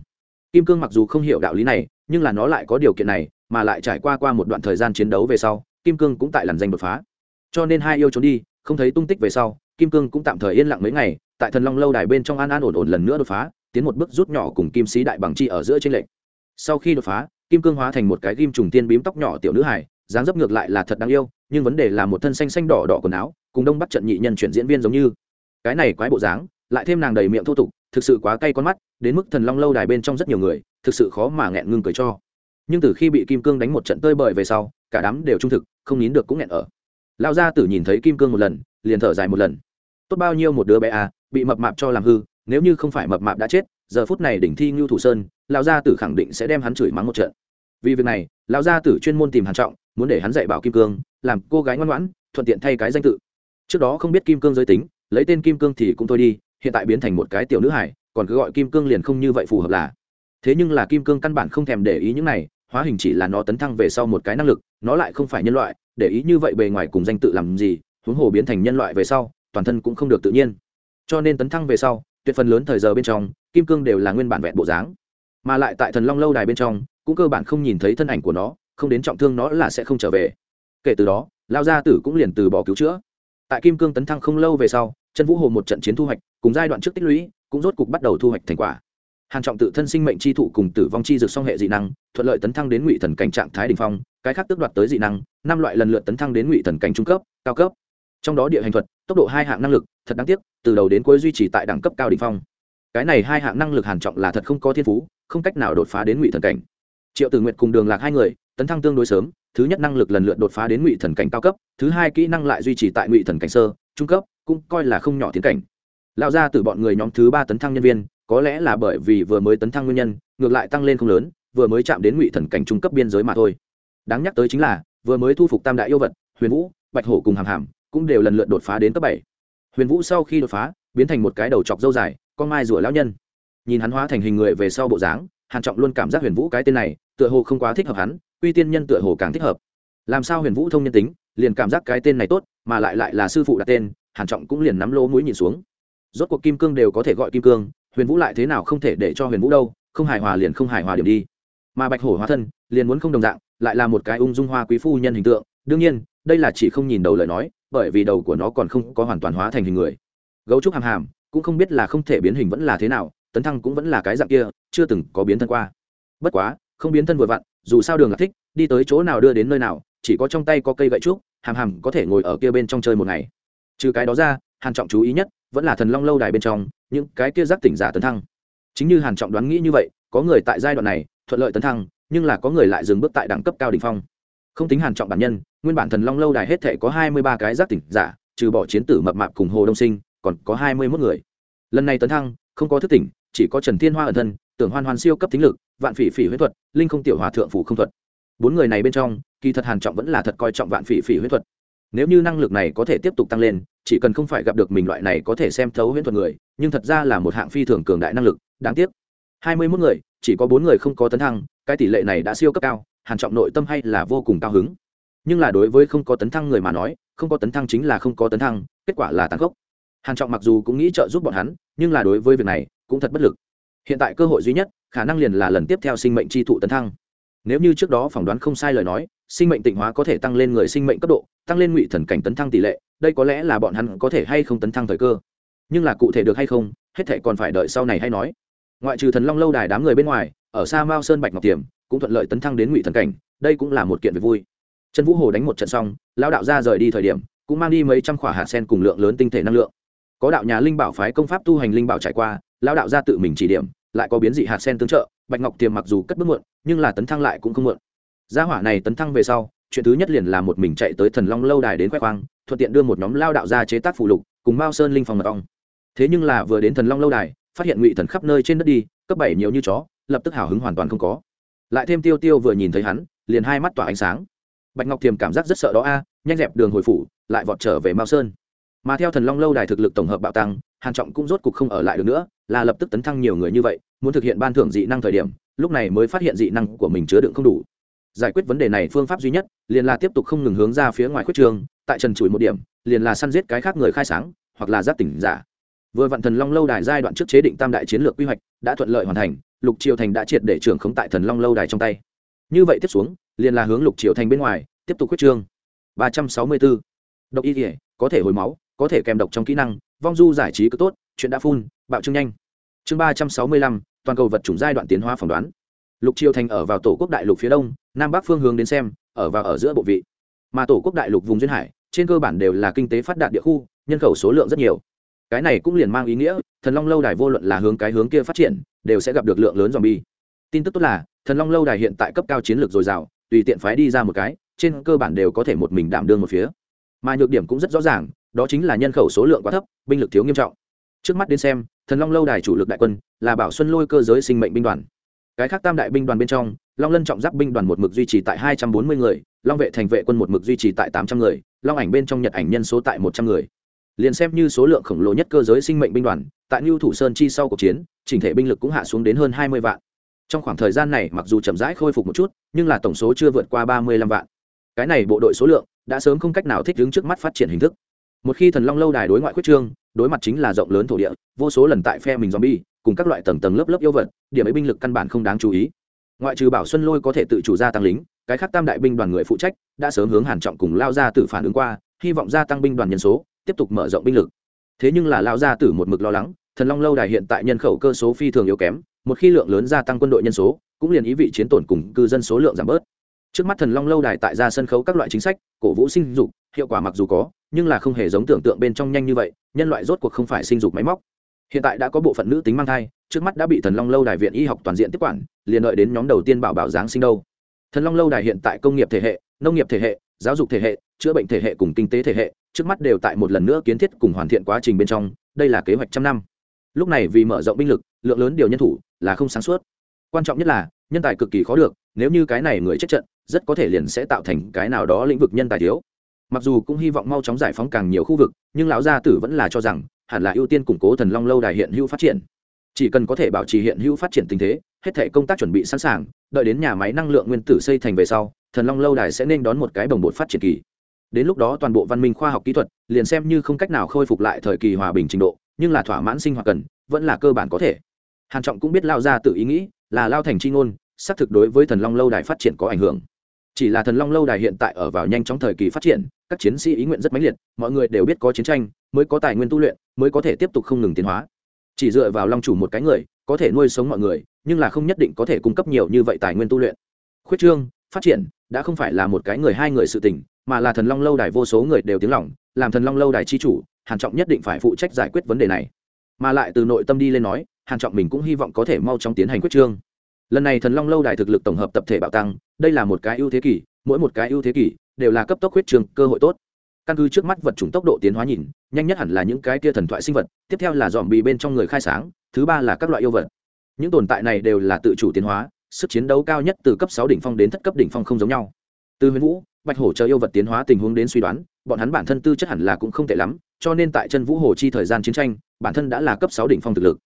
Kim cương mặc dù không hiểu đạo lý này, nhưng là nó lại có điều kiện này, mà lại trải qua qua một đoạn thời gian chiến đấu về sau, kim cương cũng tại làn danh đột phá. Cho nên hai yêu trốn đi, không thấy tung tích về sau, kim cương cũng tạm thời yên lặng mấy ngày, tại thần long lâu đài bên trong an an ổn ổn lần nữa đột phá, tiến một bước rút nhỏ cùng kim sĩ đại bằng chi ở giữa trên lệnh sau khi đột phá, kim cương hóa thành một cái kim trùng tiên bím tóc nhỏ tiểu nữ hải dáng dấp ngược lại là thật đáng yêu, nhưng vấn đề là một thân xanh xanh đỏ đỏ quần áo, cùng đông bắc trận nhị nhân chuyển diễn viên giống như. Cái này quái bộ dáng, lại thêm nàng đầy miệng thô tục, thực sự quá cay con mắt, đến mức thần long lâu đài bên trong rất nhiều người, thực sự khó mà nghẹn ngưng cười cho. Nhưng từ khi bị kim cương đánh một trận tơi bời về sau, cả đám đều trung thực, không nín được cũng nghẹn ở. Lao gia tử nhìn thấy kim cương một lần, liền thở dài một lần. Tốt bao nhiêu một đứa bé à bị mập mạp cho làm hư, nếu như không phải mập mạp đã chết, giờ phút này đỉnh thi ngưu thủ sơn lao gia tử khẳng định sẽ đem hắn chửi mắng một trận. Vì việc này lao gia tử chuyên môn tìm hàn trọng muốn để hắn dạy bảo kim cương, làm cô gái ngoan ngoãn, thuận tiện thay cái danh tự. Trước đó không biết kim cương giới tính, lấy tên kim cương thì cũng thôi đi, hiện tại biến thành một cái tiểu nữ hải còn cứ gọi kim cương liền không như vậy phù hợp là. Thế nhưng là kim cương căn bản không thèm để ý những này, hóa hình chỉ là nó tấn thăng về sau một cái năng lực, nó lại không phải nhân loại, để ý như vậy bề ngoài cùng danh tự làm gì, huống hồ biến thành nhân loại về sau, toàn thân cũng không được tự nhiên. Cho nên tấn thăng về sau, tuyệt phần lớn thời giờ bên trong, kim cương đều là nguyên bản vẹn bộ dáng. Mà lại tại thần long lâu đài bên trong, cũng cơ bản không nhìn thấy thân ảnh của nó không đến trọng thương nó là sẽ không trở về. Kể từ đó, lao gia tử cũng liền từ bỏ cứu chữa. Tại kim cương tấn thăng không lâu về sau chân vũ hồ một trận chiến thu hoạch, cùng giai đoạn trước tích lũy, cũng rốt cục bắt đầu thu hoạch thành quả. Hàn trọng tự thân sinh mệnh chi thụ cùng tử vong chi dược song hệ dị năng, thuận lợi tấn thăng đến ngụy thần cảnh trạng thái đỉnh phong, cái khác tước đoạt tới dị năng, năm loại lần lượt tấn thăng đến ngụy thần cảnh trung cấp, cao cấp. Trong đó địa hành thuật, tốc độ hai hạng năng lực, thật đáng tiếc, từ đầu đến cuối duy trì tại đẳng cấp cao đỉnh phong. Cái này hai hạng năng lực hàn trọng là thật không có thiên phú, không cách nào đột phá đến ngụy thần cảnh. Triệu tử Nguyệt cùng đường lạc hai người tấn thăng tương đối sớm, thứ nhất năng lực lần lượt đột phá đến ngụy thần cảnh cao cấp, thứ hai kỹ năng lại duy trì tại ngụy thần cảnh sơ, trung cấp, cũng coi là không nhỏ tiến cảnh. Lão ra từ bọn người nhóm thứ ba tấn thăng nhân viên, có lẽ là bởi vì vừa mới tấn thăng nguyên nhân, ngược lại tăng lên không lớn, vừa mới chạm đến ngụy thần cảnh trung cấp biên giới mà thôi. Đáng nhắc tới chính là, vừa mới thu phục tam đại yêu vật, huyền vũ, bạch hổ cùng hàm hàm, cũng đều lần lượt đột phá đến cấp bảy. Huyền vũ sau khi đột phá, biến thành một cái đầu chọc dâu dài, con mai rủa lão nhân. Nhìn hắn hóa thành hình người về sau bộ dáng hàn trọng luôn cảm giác huyền vũ cái tên này, tựa hồ không quá thích hợp hắn, uy tiên nhân tựa hồ càng thích hợp. Làm sao huyền vũ thông nhân tính, liền cảm giác cái tên này tốt, mà lại lại là sư phụ đặt tên, hàn trọng cũng liền nắm lỗ mũi nhìn xuống. Rốt cuộc kim cương đều có thể gọi kim cương, huyền vũ lại thế nào không thể để cho huyền vũ đâu, không hài hòa liền không hài hòa điểm đi. Mà bạch hổ hóa thân, liền muốn không đồng dạng, lại là một cái ung dung hoa quý phu nhân hình tượng, đương nhiên, đây là chỉ không nhìn đầu lời nói, bởi vì đầu của nó còn không có hoàn toàn hóa thành hình người. Gấu trúc hàm hàm, cũng không biết là không thể biến hình vẫn là thế nào tấn thăng cũng vẫn là cái dạng kia, chưa từng có biến thân qua. Bất quá, không biến thân vừa vặn, dù sao đường là thích, đi tới chỗ nào đưa đến nơi nào, chỉ có trong tay có cây gậy trúc, hàm hàm có thể ngồi ở kia bên trong chơi một ngày. Trừ cái đó ra, hàn trọng chú ý nhất, vẫn là thần long lâu đài bên trong, những cái kia giác tỉnh giả tấn thăng. Chính như hàn trọng đoán nghĩ như vậy, có người tại giai đoạn này, thuận lợi tấn thăng, nhưng là có người lại dừng bước tại đẳng cấp cao đỉnh phong. Không tính hàn trọng bản nhân, nguyên bản thần long lâu đài hết thể có hai mươi ba cái giác tỉnh giả, trừ bỏ chiến tử mập mạp cùng hồ đông sinh, còn có hai mươi 21 người. Lần này tấn thăng, không có thức tỉnh chỉ có trần thiên hoa ẩn thân, tưởng hoan hoan siêu cấp tính lực, vạn phỉ phỉ huyết thuật, linh không tiểu hòa thượng phủ không thuật. Bốn người này bên trong, kỳ thật hàn trọng vẫn là thật coi trọng vạn phỉ phỉ huyết thuật. Nếu như năng lực này có thể tiếp tục tăng lên, chỉ cần không phải gặp được mình loại này có thể xem thấu huyễn thuật người, nhưng thật ra là một hạng phi thường cường đại năng lực, đáng tiếc. Hai mươi mốt người, chỉ có bốn người không có tấn thăng, cái tỷ lệ này đã siêu cấp cao, hàn trọng nội tâm hay là vô cùng cao hứng. Nhưng là đối với không có tấn thăng người mà nói, không có tấn thăng chính là không có tấn thăng, kết quả là tàn khốc. Hàn trọng mặc dù cũng nghĩ trợ giúp bọn hắn, nhưng là đối với việc này cũng thật bất lực. Hiện tại cơ hội duy nhất, khả năng liền là lần tiếp theo sinh mệnh chi thụ tấn thăng. Nếu như trước đó phỏng đoán không sai lời nói, sinh mệnh tịnh hóa có thể tăng lên người sinh mệnh cấp độ, tăng lên ngụy thần cảnh tấn thăng tỷ lệ, đây có lẽ là bọn hắn có thể hay không tấn thăng thời cơ. Nhưng là cụ thể được hay không, hết thể còn phải đợi sau này hay nói. Ngoại trừ thần long lâu đài đám người bên ngoài, ở xa mao sơn bạch ngọc tiềm, cũng thuận lợi tấn thăng đến ngụy thần cảnh, đây cũng là một kiện việc vui. Trần vũ hồ đánh một trận xong lao đạo ra rời đi thời điểm, cũng mang đi mấy trăm khỏa hạt sen cùng lượng lớn tinh thể năng lượng. Có đạo nhà linh bảo phái công pháp tu hành linh bảo trải qua lao đạo ra tự mình chỉ điểm, lại có biến dị hạt sen tương trợ, bạch ngọc tiềm mặc dù cất bước muộn, nhưng là tấn thăng lại cũng không muộn. Gia hỏa này tấn thăng về sau, chuyện thứ nhất liền là một mình chạy tới thần long lâu đài đến khoe khoang, thuận tiện đưa một nhóm lao đạo ra chế tác phụ lục, cùng mao sơn linh phòng mật ong. Thế nhưng là vừa đến thần long lâu đài, phát hiện ngụy thần khắp nơi trên đất đi, cấp bảy nhiều như chó, lập tức hào hứng hoàn toàn không có. Lại thêm tiêu tiêu vừa nhìn thấy hắn, liền hai mắt tỏa ánh sáng. Bạch ngọc Tiềm cảm giác rất sợ đó a, nhanh dẹp đường hồi phủ, lại vọt trở về mao sơn mà theo thần long lâu đài thực lực tổng hợp bạo tăng, hàn trọng cũng rốt cục không ở lại được nữa, là lập tức tấn thăng nhiều người như vậy, muốn thực hiện ban thưởng dị năng thời điểm, lúc này mới phát hiện dị năng của mình chứa đựng không đủ. Giải quyết vấn đề này phương pháp duy nhất, liền là tiếp tục không ngừng hướng ra phía ngoài khuyết trường, tại trần chùi một điểm, liền là săn giết cái khác người khai sáng, hoặc là giáp tỉnh giả. Vừa vạn thần long lâu đài giai đoạn trước chế định tam đại chiến lược quy hoạch, đã thuận lợi hoàn thành, lục triều thành đã triệt để trưởng khống tại thần long lâu đài trong tay. Như vậy tiếp xuống, liền là hướng lục triều thành bên ngoài, tiếp tục khuyết trương ba trăm sáu mươi bốn độc y thể có thể hồi máu có thể kèm độc trong kỹ năng, vong du giải trí cứ tốt, chuyện đã phun bạo trương nhanh. Chương ba trăm sáu mươi lăm, toàn cầu vật chủng giai đoạn tiến hóa phỏng đoán. Lục triều thành ở vào tổ quốc đại lục phía đông, nam bắc phương hướng đến xem, ở vào ở giữa bộ vị. Mà tổ quốc đại lục vùng duyên hải, trên cơ bản đều là kinh tế phát đạt địa khu, nhân khẩu số lượng rất nhiều. Cái này cũng liền mang ý nghĩa, thần long lâu đài vô luận là hướng cái hướng kia phát triển, đều sẽ gặp được lượng lớn zombie. Tin tức tốt là, thần long lâu đài hiện tại cấp cao chiến lược dồi dào, tùy tiện phái đi ra một cái, trên cơ bản đều có thể một mình đảm đương một phía. Mà nhược điểm cũng rất rõ ràng đó chính là nhân khẩu số lượng quá thấp, binh lực thiếu nghiêm trọng. Trước mắt đến xem, thần long lâu đài chủ lực đại quân là bảo xuân lôi cơ giới sinh mệnh binh đoàn. Cái khác tam đại binh đoàn bên trong, long lân trọng giáp binh đoàn một mực duy trì tại hai trăm bốn mươi người, long vệ thành vệ quân một mực duy trì tại tám trăm người, long ảnh bên trong nhật ảnh nhân số tại một trăm người. Liền xem như số lượng khổng lồ nhất cơ giới sinh mệnh binh đoàn, tại Nưu thủ sơn chi sau cuộc chiến, chỉnh thể binh lực cũng hạ xuống đến hơn hai mươi vạn. Trong khoảng thời gian này, mặc dù chậm rãi khôi phục một chút, nhưng là tổng số chưa vượt qua ba mươi lăm vạn. Cái này bộ đội số lượng đã sớm không cách nào thích ứng trước mắt phát triển hình thức một khi thần long lâu đài đối ngoại quyết trương, đối mặt chính là rộng lớn thổ địa, vô số lần tại phe mình zombie, cùng các loại tầng tầng lớp lớp yêu vật, điểm ấy binh lực căn bản không đáng chú ý. Ngoại trừ bảo xuân lôi có thể tự chủ gia tăng lính, cái khác tam đại binh đoàn người phụ trách đã sớm hướng hàn trọng cùng lao ra tử phản ứng qua, hy vọng gia tăng binh đoàn nhân số, tiếp tục mở rộng binh lực. Thế nhưng là lao gia tử một mực lo lắng, thần long lâu đài hiện tại nhân khẩu cơ số phi thường yếu kém, một khi lượng lớn gia tăng quân đội nhân số, cũng liền ý vị chiến tổn cùng cư dân số lượng giảm bớt. Trước mắt thần long lâu đài tại ra sân khấu các loại chính sách, cổ vũ sinh dục, hiệu quả mặc dù có nhưng là không hề giống tưởng tượng bên trong nhanh như vậy, nhân loại rốt cuộc không phải sinh dục máy móc. Hiện tại đã có bộ phận nữ tính mang thai, trước mắt đã bị thần long lâu đài viện y học toàn diện tiếp quản, liền đợi đến nhóm đầu tiên bảo bảo giáng sinh đâu. Thần long lâu đài hiện tại công nghiệp thể hệ, nông nghiệp thể hệ, giáo dục thể hệ, chữa bệnh thể hệ cùng kinh tế thể hệ, trước mắt đều tại một lần nữa kiến thiết cùng hoàn thiện quá trình bên trong, đây là kế hoạch trăm năm. Lúc này vì mở rộng binh lực, lượng lớn điều nhân thủ là không sáng suốt. Quan trọng nhất là, nhân tài cực kỳ khó được, nếu như cái này người chết trận, rất có thể liền sẽ tạo thành cái nào đó lĩnh vực nhân tài thiếu mặc dù cũng hy vọng mau chóng giải phóng càng nhiều khu vực, nhưng lão gia tử vẫn là cho rằng, hẳn là ưu tiên củng cố thần long lâu đài hiện hữu phát triển. Chỉ cần có thể bảo trì hiện hữu phát triển tình thế, hết thể công tác chuẩn bị sẵn sàng, đợi đến nhà máy năng lượng nguyên tử xây thành về sau, thần long lâu đài sẽ nên đón một cái bồng bột phát triển kỳ. Đến lúc đó toàn bộ văn minh khoa học kỹ thuật, liền xem như không cách nào khôi phục lại thời kỳ hòa bình trình độ, nhưng là thỏa mãn sinh hoạt cần, vẫn là cơ bản có thể. Hàn trọng cũng biết lao ra tự ý nghĩ, là lao thành chi ngôn, xác thực đối với thần long lâu đài phát triển có ảnh hưởng chỉ là thần long lâu đài hiện tại ở vào nhanh chóng thời kỳ phát triển, các chiến sĩ ý nguyện rất mãnh liệt, mọi người đều biết có chiến tranh, mới có tài nguyên tu luyện, mới có thể tiếp tục không ngừng tiến hóa. Chỉ dựa vào long chủ một cái người, có thể nuôi sống mọi người, nhưng là không nhất định có thể cung cấp nhiều như vậy tài nguyên tu luyện. Khuyết trương, phát triển, đã không phải là một cái người hai người sự tình, mà là thần long lâu đài vô số người đều tiếng lòng, làm thần long lâu đài chi chủ, hàn trọng nhất định phải phụ trách giải quyết vấn đề này. Mà lại từ nội tâm đi lên nói, hàn trọng mình cũng hy vọng có thể mau chóng tiến hành quyết trương lần này thần long lâu đài thực lực tổng hợp tập thể bạo tăng, đây là một cái ưu thế kỷ mỗi một cái ưu thế kỷ đều là cấp tốc quyết trường cơ hội tốt. Căn cứ trước mắt vật chủng tốc độ tiến hóa nhìn, nhanh nhất hẳn là những cái kia thần thoại sinh vật, tiếp theo là dòm bì bên trong người khai sáng, thứ ba là các loại yêu vật. Những tồn tại này đều là tự chủ tiến hóa, sức chiến đấu cao nhất từ cấp sáu đỉnh phong đến thất cấp đỉnh phong không giống nhau. Từ huyền vũ, bạch hổ chờ yêu vật tiến hóa tình huống đến suy đoán, bọn hắn bản thân tư chất hẳn là cũng không tệ lắm, cho nên tại chân vũ hồ chi thời gian chiến tranh, bản thân đã là cấp sáu đỉnh phong thực lực.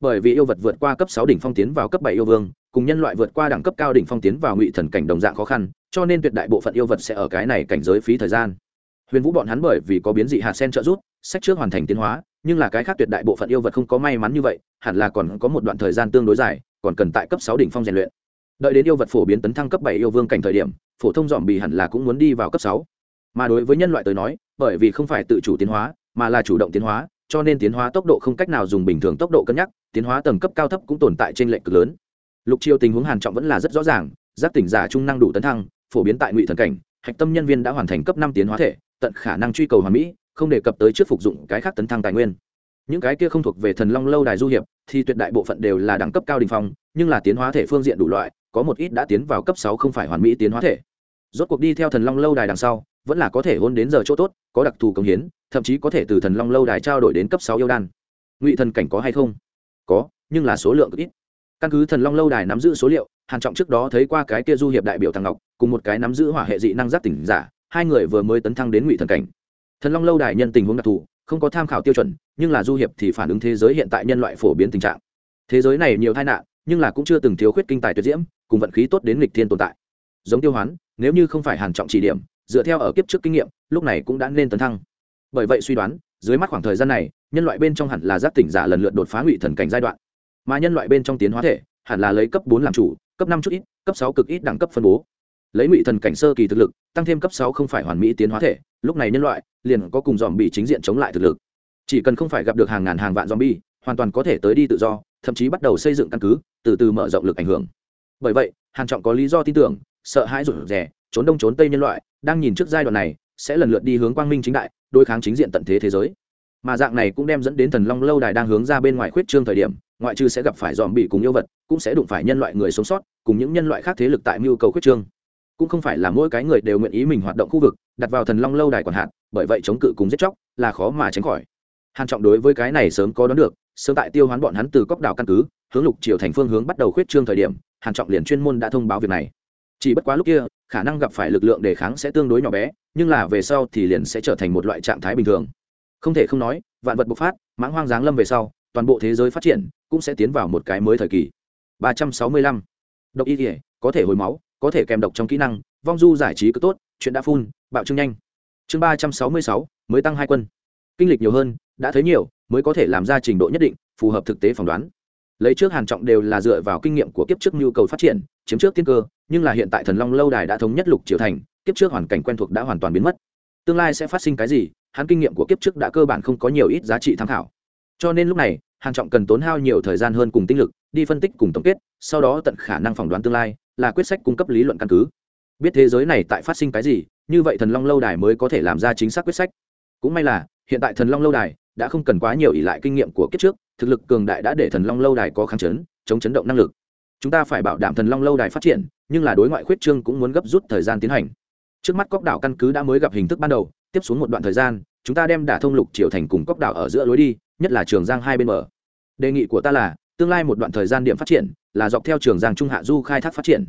Bởi vì yêu vật vượt qua cấp sáu đỉnh phong tiến vào cấp bảy yêu vương cùng nhân loại vượt qua đẳng cấp cao đỉnh phong tiến vào ngụy thần cảnh đồng dạng khó khăn, cho nên tuyệt đại bộ phận yêu vật sẽ ở cái này cảnh giới phí thời gian. Huyền vũ bọn hắn bởi vì có biến dị hạt sen trợ giúp, sách trước hoàn thành tiến hóa, nhưng là cái khác tuyệt đại bộ phận yêu vật không có may mắn như vậy, hẳn là còn có một đoạn thời gian tương đối dài, còn cần tại cấp sáu đỉnh phong rèn luyện. Đợi đến yêu vật phổ biến tấn thăng cấp bảy yêu vương cảnh thời điểm, phổ thông dòm bì hẳn là cũng muốn đi vào cấp sáu. Mà đối với nhân loại tới nói, bởi vì không phải tự chủ tiến hóa, mà là chủ động tiến hóa, cho nên tiến hóa tốc độ không cách nào dùng bình thường tốc độ cân nhắc, tiến hóa tầng cấp cao thấp cũng tồn tại trên lệnh cực lớn lục triều tình huống hàn trọng vẫn là rất rõ ràng, giác tỉnh giả trung năng đủ tấn thăng, phổ biến tại ngụy thần cảnh, hạch tâm nhân viên đã hoàn thành cấp năm tiến hóa thể, tận khả năng truy cầu hoàn mỹ, không đề cập tới trước phục dụng cái khác tấn thăng tài nguyên. Những cái kia không thuộc về thần long lâu đài du hiệp, thì tuyệt đại bộ phận đều là đẳng cấp cao đình phong, nhưng là tiến hóa thể phương diện đủ loại, có một ít đã tiến vào cấp sáu không phải hoàn mỹ tiến hóa thể. Rốt cuộc đi theo thần long lâu đài đằng sau, vẫn là có thể hôn đến giờ chỗ tốt, có đặc thù công hiến, thậm chí có thể từ thần long lâu đài trao đổi đến cấp sáu yêu đan. Ngụy thần cảnh có hay không? Có, nhưng là số lượng ít căn cứ thần long lâu đài nắm giữ số liệu, hàn trọng trước đó thấy qua cái kia du hiệp đại biểu thằng ngọc, cùng một cái nắm giữ hỏa hệ dị năng giác tỉnh giả, hai người vừa mới tấn thăng đến ngụy thần cảnh. Thần long lâu đài nhân tình huống đặc thù, không có tham khảo tiêu chuẩn, nhưng là du hiệp thì phản ứng thế giới hiện tại nhân loại phổ biến tình trạng. Thế giới này nhiều tai nạn, nhưng là cũng chưa từng thiếu khuyết kinh tài tuyệt diễm, cùng vận khí tốt đến nghịch thiên tồn tại. Giống tiêu hoán, nếu như không phải hàn trọng chỉ điểm, dựa theo ở kiếp trước kinh nghiệm, lúc này cũng đã nên tấn thăng. Bởi vậy suy đoán, dưới mắt khoảng thời gian này, nhân loại bên trong hẳn là giác tỉnh giả lần lượt đột phá ngụy thần cảnh giai đoạn mà nhân loại bên trong tiến hóa thể, hẳn là lấy cấp bốn làm chủ, cấp năm chút ít, cấp sáu cực ít đẳng cấp phân bố. Lấy ngụy thần cảnh sơ kỳ thực lực, tăng thêm cấp sáu không phải hoàn mỹ tiến hóa thể, lúc này nhân loại liền có cùng dòm bị chính diện chống lại thực lực. Chỉ cần không phải gặp được hàng ngàn hàng vạn dòm bi hoàn toàn có thể tới đi tự do, thậm chí bắt đầu xây dựng căn cứ, từ từ mở rộng lực ảnh hưởng. Bởi vậy, hàn trọng có lý do tin tưởng, sợ hãi rụt rè, trốn đông trốn tây nhân loại, đang nhìn trước giai đoạn này, sẽ lần lượt đi hướng quang minh chính đại, đối kháng chính diện tận thế thế giới. Mà dạng này cũng đem dẫn đến thần long lâu đài đang hướng ra bên ngoài khuyết trương thời điểm ngoại trừ sẽ gặp phải dòm bị cùng yêu vật, cũng sẽ đụng phải nhân loại người sống sót, cùng những nhân loại khác thế lực tại mưu cầu khuyết trương. Cũng không phải là mỗi cái người đều nguyện ý mình hoạt động khu vực, đặt vào thần long lâu đài còn hạn bởi vậy chống cự cùng giết chóc là khó mà tránh khỏi. Hàn trọng đối với cái này sớm có đoán được, sớm tại tiêu hoán bọn hắn từ cốc đảo căn cứ, hướng lục triều thành phương hướng bắt đầu khuyết trương thời điểm, hàn trọng liền chuyên môn đã thông báo việc này. Chỉ bất quá lúc kia, khả năng gặp phải lực lượng đề kháng sẽ tương đối nhỏ bé, nhưng là về sau thì liền sẽ trở thành một loại trạng thái bình thường. Không thể không nói, vạn vật bộc phát, mãng hoang giáng lâm về sau, toàn bộ thế giới phát triển cũng sẽ tiến vào một cái mới thời kỳ. 365. độc y thể có thể hồi máu có thể kèm độc trong kỹ năng vong du giải trí cứ tốt chuyện đã phun bạo trương nhanh. Chương 366, mới tăng hai quân. Kinh lịch nhiều hơn đã thấy nhiều mới có thể làm ra trình độ nhất định phù hợp thực tế phỏng đoán. Lấy trước hàn trọng đều là dựa vào kinh nghiệm của kiếp trước nhu cầu phát triển chiếm trước tiên cơ nhưng là hiện tại thần long lâu đài đã thống nhất lục triều thành kiếp trước hoàn cảnh quen thuộc đã hoàn toàn biến mất. Tương lai sẽ phát sinh cái gì hắn kinh nghiệm của kiếp trước đã cơ bản không có nhiều ít giá trị tham khảo. Cho nên lúc này hàn trọng cần tốn hao nhiều thời gian hơn cùng tinh lực, đi phân tích cùng tổng kết, sau đó tận khả năng phỏng đoán tương lai, là quyết sách cung cấp lý luận căn cứ. Biết thế giới này tại phát sinh cái gì, như vậy thần long lâu đài mới có thể làm ra chính xác quyết sách. Cũng may là, hiện tại thần long lâu đài đã không cần quá nhiều ỷ lại kinh nghiệm của kiếp trước, thực lực cường đại đã để thần long lâu đài có kháng chấn, chống chấn động năng lực. Chúng ta phải bảo đảm thần long lâu đài phát triển, nhưng là đối ngoại khuyết trương cũng muốn gấp rút thời gian tiến hành. Trước mắt cốc đảo căn cứ đã mới gặp hình thức ban đầu, tiếp xuống một đoạn thời gian, chúng ta đem đả thông lục triều thành cùng cốc đảo ở giữa lối đi nhất là trường giang hai bên mở. Đề nghị của ta là, tương lai một đoạn thời gian điểm phát triển là dọc theo trường giang trung hạ du khai thác phát triển.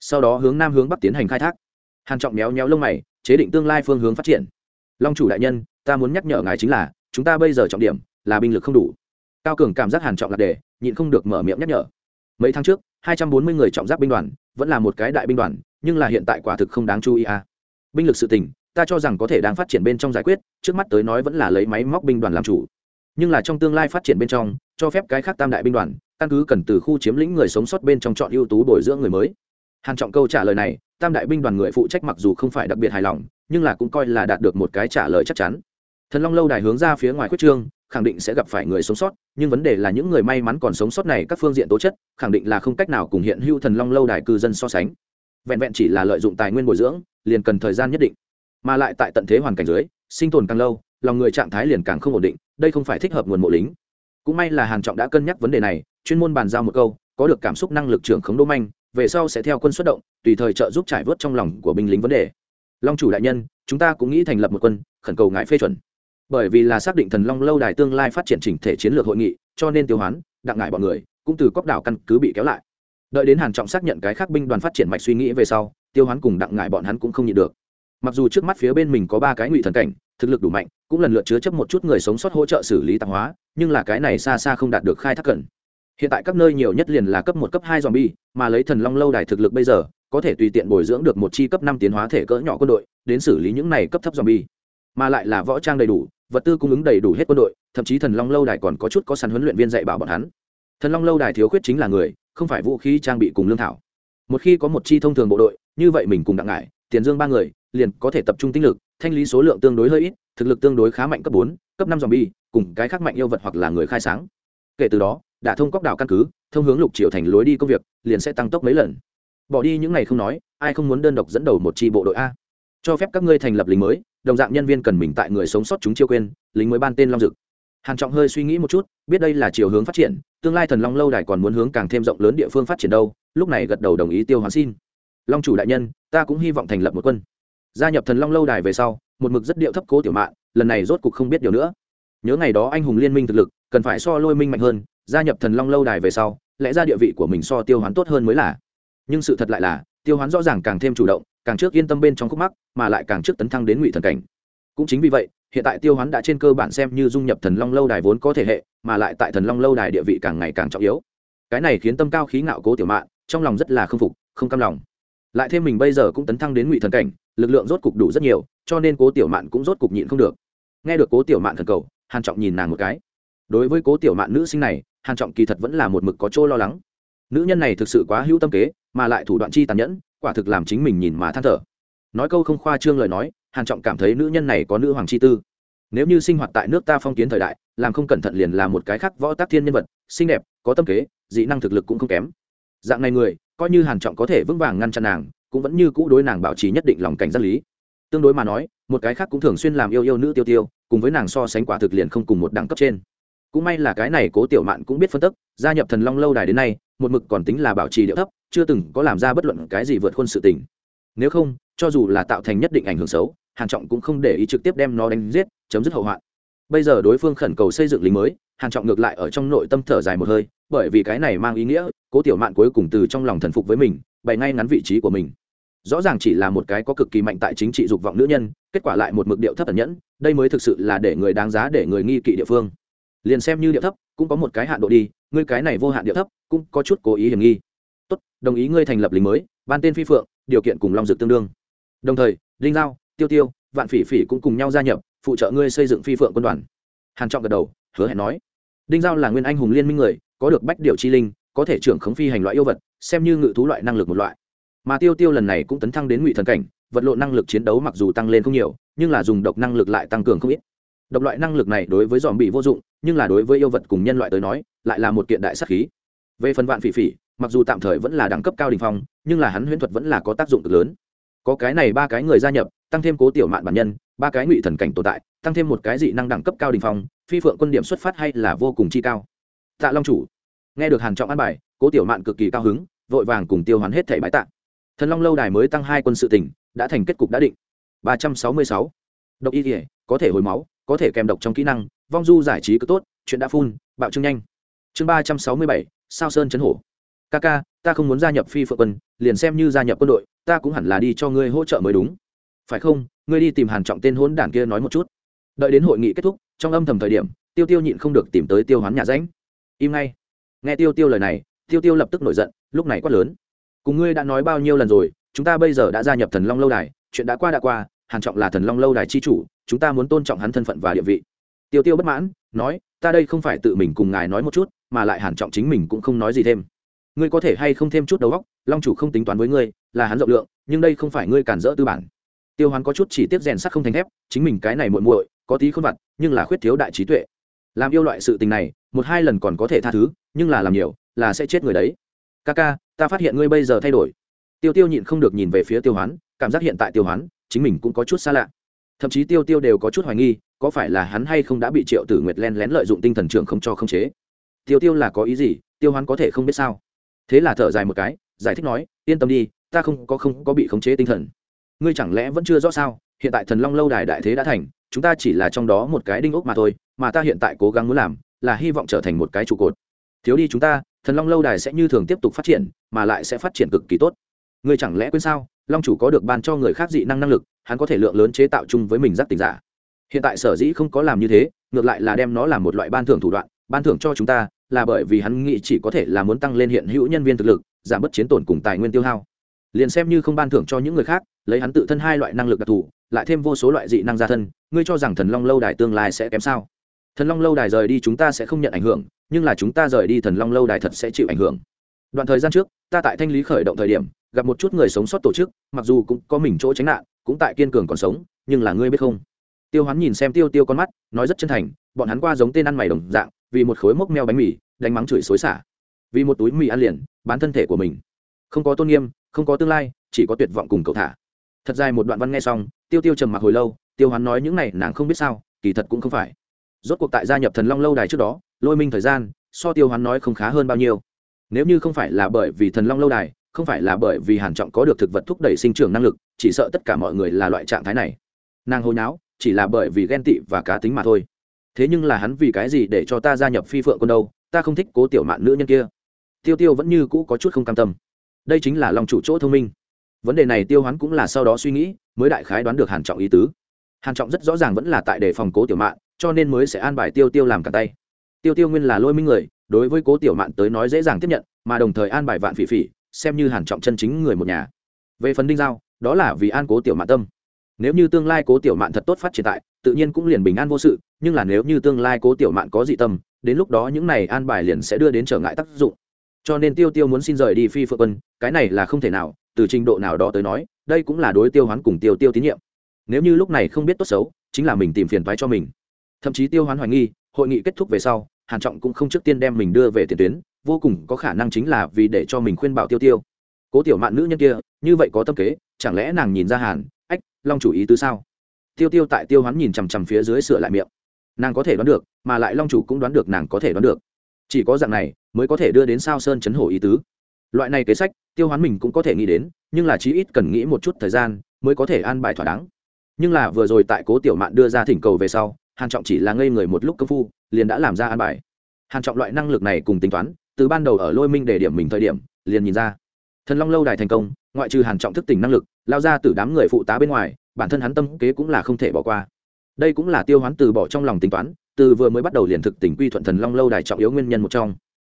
Sau đó hướng nam hướng bắc tiến hành khai thác. Hàn trọng méo méo lông mày, chế định tương lai phương hướng phát triển. Long chủ đại nhân, ta muốn nhắc nhở ngài chính là, chúng ta bây giờ trọng điểm là binh lực không đủ. Cao cường cảm giác hàn trọng là để nhịn không được mở miệng nhắc nhở. Mấy tháng trước, hai trăm bốn mươi người trọng giáp binh đoàn, vẫn là một cái đại binh đoàn, nhưng là hiện tại quả thực không đáng chú ý à. Binh lực sự tình, ta cho rằng có thể đang phát triển bên trong giải quyết, trước mắt tới nói vẫn là lấy máy móc binh đoàn làm chủ nhưng là trong tương lai phát triển bên trong, cho phép cái khác tam đại binh đoàn, căn cứ cần từ khu chiếm lĩnh người sống sót bên trong chọn ưu tú bồi dưỡng người mới. Hàn trọng câu trả lời này, tam đại binh đoàn người phụ trách mặc dù không phải đặc biệt hài lòng, nhưng là cũng coi là đạt được một cái trả lời chắc chắn. Thần long lâu đài hướng ra phía ngoài quyết trương, khẳng định sẽ gặp phải người sống sót, nhưng vấn đề là những người may mắn còn sống sót này các phương diện tố chất, khẳng định là không cách nào cùng hiện hữu thần long lâu đài cư dân so sánh. Vẹn vẹn chỉ là lợi dụng tài nguyên bồi dưỡng, liền cần thời gian nhất định. Mà lại tại tận thế hoàn cảnh dưới, sinh tồn càng lâu lòng người trạng thái liền càng không ổn định, đây không phải thích hợp nguồn mộ lính. Cũng may là hàn trọng đã cân nhắc vấn đề này, chuyên môn bàn giao một câu, có được cảm xúc năng lực trưởng khống đô manh, về sau sẽ theo quân xuất động, tùy thời trợ giúp trải vớt trong lòng của binh lính vấn đề. Long chủ đại nhân, chúng ta cũng nghĩ thành lập một quân, khẩn cầu ngài phê chuẩn. Bởi vì là xác định thần long lâu đài tương lai phát triển chỉnh thể chiến lược hội nghị, cho nên tiêu hoán, đặng ngại bọn người, cũng từ cốc đảo căn cứ bị kéo lại. Đợi đến hàn trọng xác nhận cái khác binh đoàn phát triển mạch suy nghĩ về sau, tiêu hoán cùng đặng ngại bọn hắn cũng không nhịn được. Mặc dù trước mắt phía bên mình có ba cái ngụy thần cảnh thực lực đủ mạnh, cũng lần lượt chứa chấp một chút người sống sót hỗ trợ xử lý tạp hóa, nhưng là cái này xa xa không đạt được khai thác cẩn hiện tại các nơi nhiều nhất liền là cấp một, cấp hai zombie, mà lấy thần long lâu đài thực lực bây giờ, có thể tùy tiện bồi dưỡng được một chi cấp năm tiến hóa thể cỡ nhỏ quân đội, đến xử lý những này cấp thấp zombie. Mà lại là võ trang đầy đủ, vật tư cung ứng đầy đủ hết quân đội, thậm chí thần long lâu đài còn có chút có sẵn huấn luyện viên dạy bảo bọn hắn. Thần long lâu đài thiếu khuyết chính là người, không phải vũ khí, trang bị cùng lương thảo. Một khi có một chi thông thường bộ đội, như vậy mình cùng đặng ngại tiền dương ba người, liền có thể tập trung tinh lực thanh lý số lượng tương đối hơi ít, thực lực tương đối khá mạnh cấp bốn, cấp năm dòm bi cùng cái khác mạnh yêu vật hoặc là người khai sáng. Kể từ đó, đã thông cốc đảo căn cứ, thông hướng lục triệu thành lối đi công việc, liền sẽ tăng tốc mấy lần. Bỏ đi những ngày không nói, ai không muốn đơn độc dẫn đầu một tri bộ đội a. Cho phép các ngươi thành lập lính mới, đồng dạng nhân viên cần mình tại người sống sót chúng chiêu quên, lính mới ban tên long dực. Hàn trọng hơi suy nghĩ một chút, biết đây là chiều hướng phát triển, tương lai thần long lâu đài còn muốn hướng càng thêm rộng lớn địa phương phát triển đâu, lúc này gật đầu đồng ý tiêu hoàn xin. Long chủ đại nhân, ta cũng hy vọng thành lập một quân gia nhập thần long lâu đài về sau, một mực rất điệu thấp cố tiểu mạn, lần này rốt cục không biết điều nữa. Nhớ ngày đó anh hùng liên minh thực lực, cần phải so lôi minh mạnh hơn, gia nhập thần long lâu đài về sau, lẽ ra địa vị của mình so tiêu hoán tốt hơn mới là. Nhưng sự thật lại là, tiêu hoán rõ ràng càng thêm chủ động, càng trước yên tâm bên trong khúc mắc, mà lại càng trước tấn thăng đến ngụy thần cảnh. Cũng chính vì vậy, hiện tại tiêu hoán đã trên cơ bản xem như dung nhập thần long lâu đài vốn có thể hệ, mà lại tại thần long lâu đài địa vị càng ngày càng trọng yếu. Cái này khiến tâm cao khí ngạo cố tiểu mạn, trong lòng rất là k phục, không cam lòng. Lại thêm mình bây giờ cũng tấn thăng đến ngụy thần cảnh lực lượng rốt cục đủ rất nhiều, cho nên cố tiểu mạn cũng rốt cục nhịn không được. Nghe được cố tiểu mạn thần cầu, hàn trọng nhìn nàng một cái. Đối với cố tiểu mạn nữ sinh này, hàn trọng kỳ thật vẫn là một mực có chỗ lo lắng. Nữ nhân này thực sự quá hữu tâm kế, mà lại thủ đoạn chi tàn nhẫn, quả thực làm chính mình nhìn mà than thở. Nói câu không khoa trương lời nói, hàn trọng cảm thấy nữ nhân này có nữ hoàng chi tư. Nếu như sinh hoạt tại nước ta phong kiến thời đại, làm không cẩn thận liền là một cái khác võ tác thiên nhân vật, xinh đẹp, có tâm kế, dị năng thực lực cũng không kém. Dạng này người, coi như hàn trọng có thể vững vàng ngăn chặn nàng cũng vẫn như cũ đối nàng bảo trì nhất định lòng cảnh giác lý. Tương đối mà nói, một cái khác cũng thường xuyên làm yêu yêu nữ tiêu tiêu, cùng với nàng so sánh quả thực liền không cùng một đẳng cấp trên. Cũng may là cái này cố tiểu mạn cũng biết phân tích gia nhập thần long lâu đài đến nay, một mực còn tính là bảo trì điệu thấp, chưa từng có làm ra bất luận cái gì vượt khuôn sự tình. Nếu không, cho dù là tạo thành nhất định ảnh hưởng xấu, hàn trọng cũng không để ý trực tiếp đem nó đánh giết, chấm dứt hậu hoạn bây giờ đối phương khẩn cầu xây dựng lính mới hàn trọng ngược lại ở trong nội tâm thở dài một hơi, bởi vì cái này mang ý nghĩa, cố tiểu mạn cuối cùng từ trong lòng thần phục với mình, bày ngay ngắn vị trí của mình. Rõ ràng chỉ là một cái có cực kỳ mạnh tại chính trị dục vọng nữ nhân, kết quả lại một mực điệu thấp ẩn nhẫn, đây mới thực sự là để người đáng giá để người nghi kỵ địa phương. Liền xem như điệu thấp, cũng có một cái hạn độ đi, ngươi cái này vô hạn điệu thấp, cũng có chút cố ý hiểm nghi. Tốt, đồng ý ngươi thành lập lính mới, ban tên phi phượng, điều kiện cùng long dược tương đương. Đồng thời, đinh giao, tiêu tiêu, vạn phỉ phỉ cũng cùng nhau gia nhập phụ trợ ngươi xây dựng phi phượng quân đoàn. Hàn trọng gật đầu, hứa hẹn nói. Đinh giao là nguyên anh hùng liên minh người, có được bách điều chi linh, có thể trưởng khống phi hành loại yêu vật, xem như ngự thú loại năng lực một loại. Mà tiêu tiêu lần này cũng tấn thăng đến ngụy thần cảnh, vật lộ năng lực chiến đấu mặc dù tăng lên không nhiều, nhưng là dùng độc năng lực lại tăng cường không ít. Độc loại năng lực này đối với dòm bị vô dụng, nhưng là đối với yêu vật cùng nhân loại tới nói, lại là một kiện đại sắc khí. Về phần vạn phỉ phỉ, mặc dù tạm thời vẫn là đẳng cấp cao đình phong, nhưng là hắn huyễn thuật vẫn là có tác dụng cực lớn. Có cái này ba cái người gia nhập, tăng thêm cố tiểu mạn bản nhân ba cái ngụy thần cảnh tồn tại, tăng thêm một cái dị năng đẳng cấp cao đình phong, phi phượng quân điểm xuất phát hay là vô cùng chi cao. Tạ long chủ, nghe được hàn trọng an bài, cố tiểu mạn cực kỳ cao hứng, vội vàng cùng tiêu hoán hết thảy bãi tạ. Thần long lâu đài mới tăng hai quân sự tỉnh, đã thành kết cục đã định. Ba trăm sáu mươi sáu. Độc y thể có thể hồi máu, có thể kèm độc trong kỹ năng, vong du giải trí cứ tốt, chuyện đã phun, bạo trương nhanh. Chương ba trăm sáu mươi bảy, sao sơn chấn hổ. Ca ca, ta không muốn gia nhập phi phượng quân, liền xem như gia nhập quân đội, ta cũng hẳn là đi cho ngươi hỗ trợ mới đúng phải không? Ngươi đi tìm hàn trọng tên hỗn đản kia nói một chút. Đợi đến hội nghị kết thúc, trong âm thầm thời điểm, tiêu tiêu nhịn không được tìm tới tiêu hoán nhà ránh im ngay. Nghe tiêu tiêu lời này, tiêu tiêu lập tức nổi giận, lúc này quát lớn. Cùng ngươi đã nói bao nhiêu lần rồi, chúng ta bây giờ đã gia nhập thần long lâu đài, chuyện đã qua đã qua, hàn trọng là thần long lâu đài chi chủ, chúng ta muốn tôn trọng hắn thân phận và địa vị. Tiêu tiêu bất mãn, nói, ta đây không phải tự mình cùng ngài nói một chút, mà lại hàn trọng chính mình cũng không nói gì thêm. Ngươi có thể hay không thêm chút đầu óc, long chủ không tính toán với ngươi, là hắn rộng lượng, nhưng đây không phải ngươi cản rỡ tư bản tiêu hoán có chút chỉ tiếp rèn sắt không thành thép, chính mình cái này muội muội, có tí khôn vặt, nhưng là khuyết thiếu đại trí tuệ. Làm yêu loại sự tình này, một hai lần còn có thể tha thứ, nhưng là làm nhiều, là sẽ chết người đấy. Ca ca ta phát hiện ngươi bây giờ thay đổi. Tiêu tiêu nhịn không được nhìn về phía tiêu hoán, cảm giác hiện tại tiêu hoán, chính mình cũng có chút xa lạ. Thậm chí tiêu tiêu đều có chút hoài nghi, có phải là hắn hay không đã bị triệu tử nguyệt len lén lợi dụng tinh thần trưởng không cho không chế? Tiêu tiêu là có ý gì? Tiêu hoán có thể không biết sao? Thế là thở dài một cái, giải thích nói, yên tâm đi, ta không có không có bị khống chế tinh thần ngươi chẳng lẽ vẫn chưa rõ sao? Hiện tại thần long lâu đài đại thế đã thành, chúng ta chỉ là trong đó một cái đinh ốc mà thôi, mà ta hiện tại cố gắng muốn làm là hy vọng trở thành một cái trụ cột. Thiếu đi chúng ta, thần long lâu đài sẽ như thường tiếp tục phát triển, mà lại sẽ phát triển cực kỳ tốt. Ngươi chẳng lẽ quên sao? Long chủ có được ban cho người khác dị năng năng lực, hắn có thể lượng lớn chế tạo chung với mình giác tình giả. Hiện tại sở dĩ không có làm như thế, ngược lại là đem nó làm một loại ban thưởng thủ đoạn, ban thưởng cho chúng ta, là bởi vì hắn nghĩ chỉ có thể là muốn tăng lên hiện hữu nhân viên thực lực, giảm bớt chiến tổn cùng tài nguyên tiêu hao. Liền xem như không ban thưởng cho những người khác lấy hắn tự thân hai loại năng lực đặc thù, lại thêm vô số loại dị năng gia thân, ngươi cho rằng thần long lâu đài tương lai sẽ kém sao? Thần long lâu đài rời đi chúng ta sẽ không nhận ảnh hưởng, nhưng là chúng ta rời đi thần long lâu đài thật sẽ chịu ảnh hưởng. Đoạn thời gian trước, ta tại thanh lý khởi động thời điểm, gặp một chút người sống sót tổ chức, mặc dù cũng có mình chỗ tránh nạn, cũng tại kiên cường còn sống, nhưng là ngươi biết không? Tiêu Hoán nhìn xem tiêu tiêu con mắt, nói rất chân thành, bọn hắn qua giống tên ăn mày đồng dạng, vì một khối mốc meo bánh mì, đánh mắng chửi xối xả. Vì một túi mì ăn liền, bán thân thể của mình. Không có tôn nghiêm, không có tương lai, chỉ có tuyệt vọng cùng cậu thả thật dài một đoạn văn nghe xong, tiêu tiêu trầm mặc hồi lâu, tiêu hoán nói những này nàng không biết sao, kỳ thật cũng không phải. Rốt cuộc tại gia nhập thần long lâu đài trước đó, lôi minh thời gian, so tiêu hoán nói không khá hơn bao nhiêu. Nếu như không phải là bởi vì thần long lâu đài, không phải là bởi vì hàn trọng có được thực vật thúc đẩy sinh trưởng năng lực, chỉ sợ tất cả mọi người là loại trạng thái này. Nàng hồi nháo chỉ là bởi vì ghen tị và cá tính mà thôi. Thế nhưng là hắn vì cái gì để cho ta gia nhập phi phượng quân đâu, ta không thích cố tiểu mạn nữ nhân kia. Tiêu tiêu vẫn như cũ có chút không cam tâm. Đây chính là lòng chủ chỗ thông minh vấn đề này tiêu hoán cũng là sau đó suy nghĩ, mới đại khái đoán được hàn trọng ý tứ. Hàn trọng rất rõ ràng vẫn là tại đề phòng cố tiểu mạn, cho nên mới sẽ an bài tiêu tiêu làm cả tay. Tiêu tiêu nguyên là lôi minh người, đối với cố tiểu mạn tới nói dễ dàng tiếp nhận, mà đồng thời an bài vạn phỉ phỉ, xem như hàn trọng chân chính người một nhà. Về phần đinh giao, đó là vì an cố tiểu mạn tâm. Nếu như tương lai cố tiểu mạn thật tốt phát triển tại, tự nhiên cũng liền bình an vô sự, nhưng là nếu như tương lai cố tiểu mạn có dị tâm, đến lúc đó những này an bài liền sẽ đưa đến trở ngại tác dụng. Cho nên tiêu tiêu muốn xin rời đi phi phượng quân, cái này là không thể nào từ trình độ nào đó tới nói, đây cũng là đối tiêu hoán cùng tiêu tiêu tín nhiệm. Nếu như lúc này không biết tốt xấu, chính là mình tìm phiền thoái cho mình. Thậm chí tiêu hoán hoài nghi, hội nghị kết thúc về sau, hàn trọng cũng không trước tiên đem mình đưa về tiền tuyến, vô cùng có khả năng chính là vì để cho mình khuyên bảo tiêu tiêu. Cố tiểu mạn nữ nhân kia, như vậy có tâm kế, chẳng lẽ nàng nhìn ra hàn, ách, long chủ ý tứ sao? Tiêu tiêu tại tiêu hoán nhìn chằm chằm phía dưới sửa lại miệng. Nàng có thể đoán được, mà lại long chủ cũng đoán được nàng có thể đoán được. Chỉ có dạng này, mới có thể đưa đến sao sơn chấn hổ ý tứ loại này kế sách, tiêu hoán mình cũng có thể nghĩ đến, nhưng là chí ít cần nghĩ một chút thời gian mới có thể an bài thỏa đáng. Nhưng là vừa rồi tại cố tiểu mạn đưa ra thỉnh cầu về sau, hàn trọng chỉ là ngây người một lúc công phu, liền đã làm ra an bài. Hàn trọng loại năng lực này cùng tính toán, từ ban đầu ở lôi minh để điểm mình thời điểm, liền nhìn ra. Thần long lâu đài thành công, ngoại trừ hàn trọng thức tỉnh năng lực, lao ra từ đám người phụ tá bên ngoài, bản thân hắn tâm kế cũng là không thể bỏ qua. Đây cũng là tiêu hoán từ bỏ trong lòng tính toán, từ vừa mới bắt đầu liền thực tỉnh quy thuận thần long lâu đài trọng yếu nguyên nhân một trong.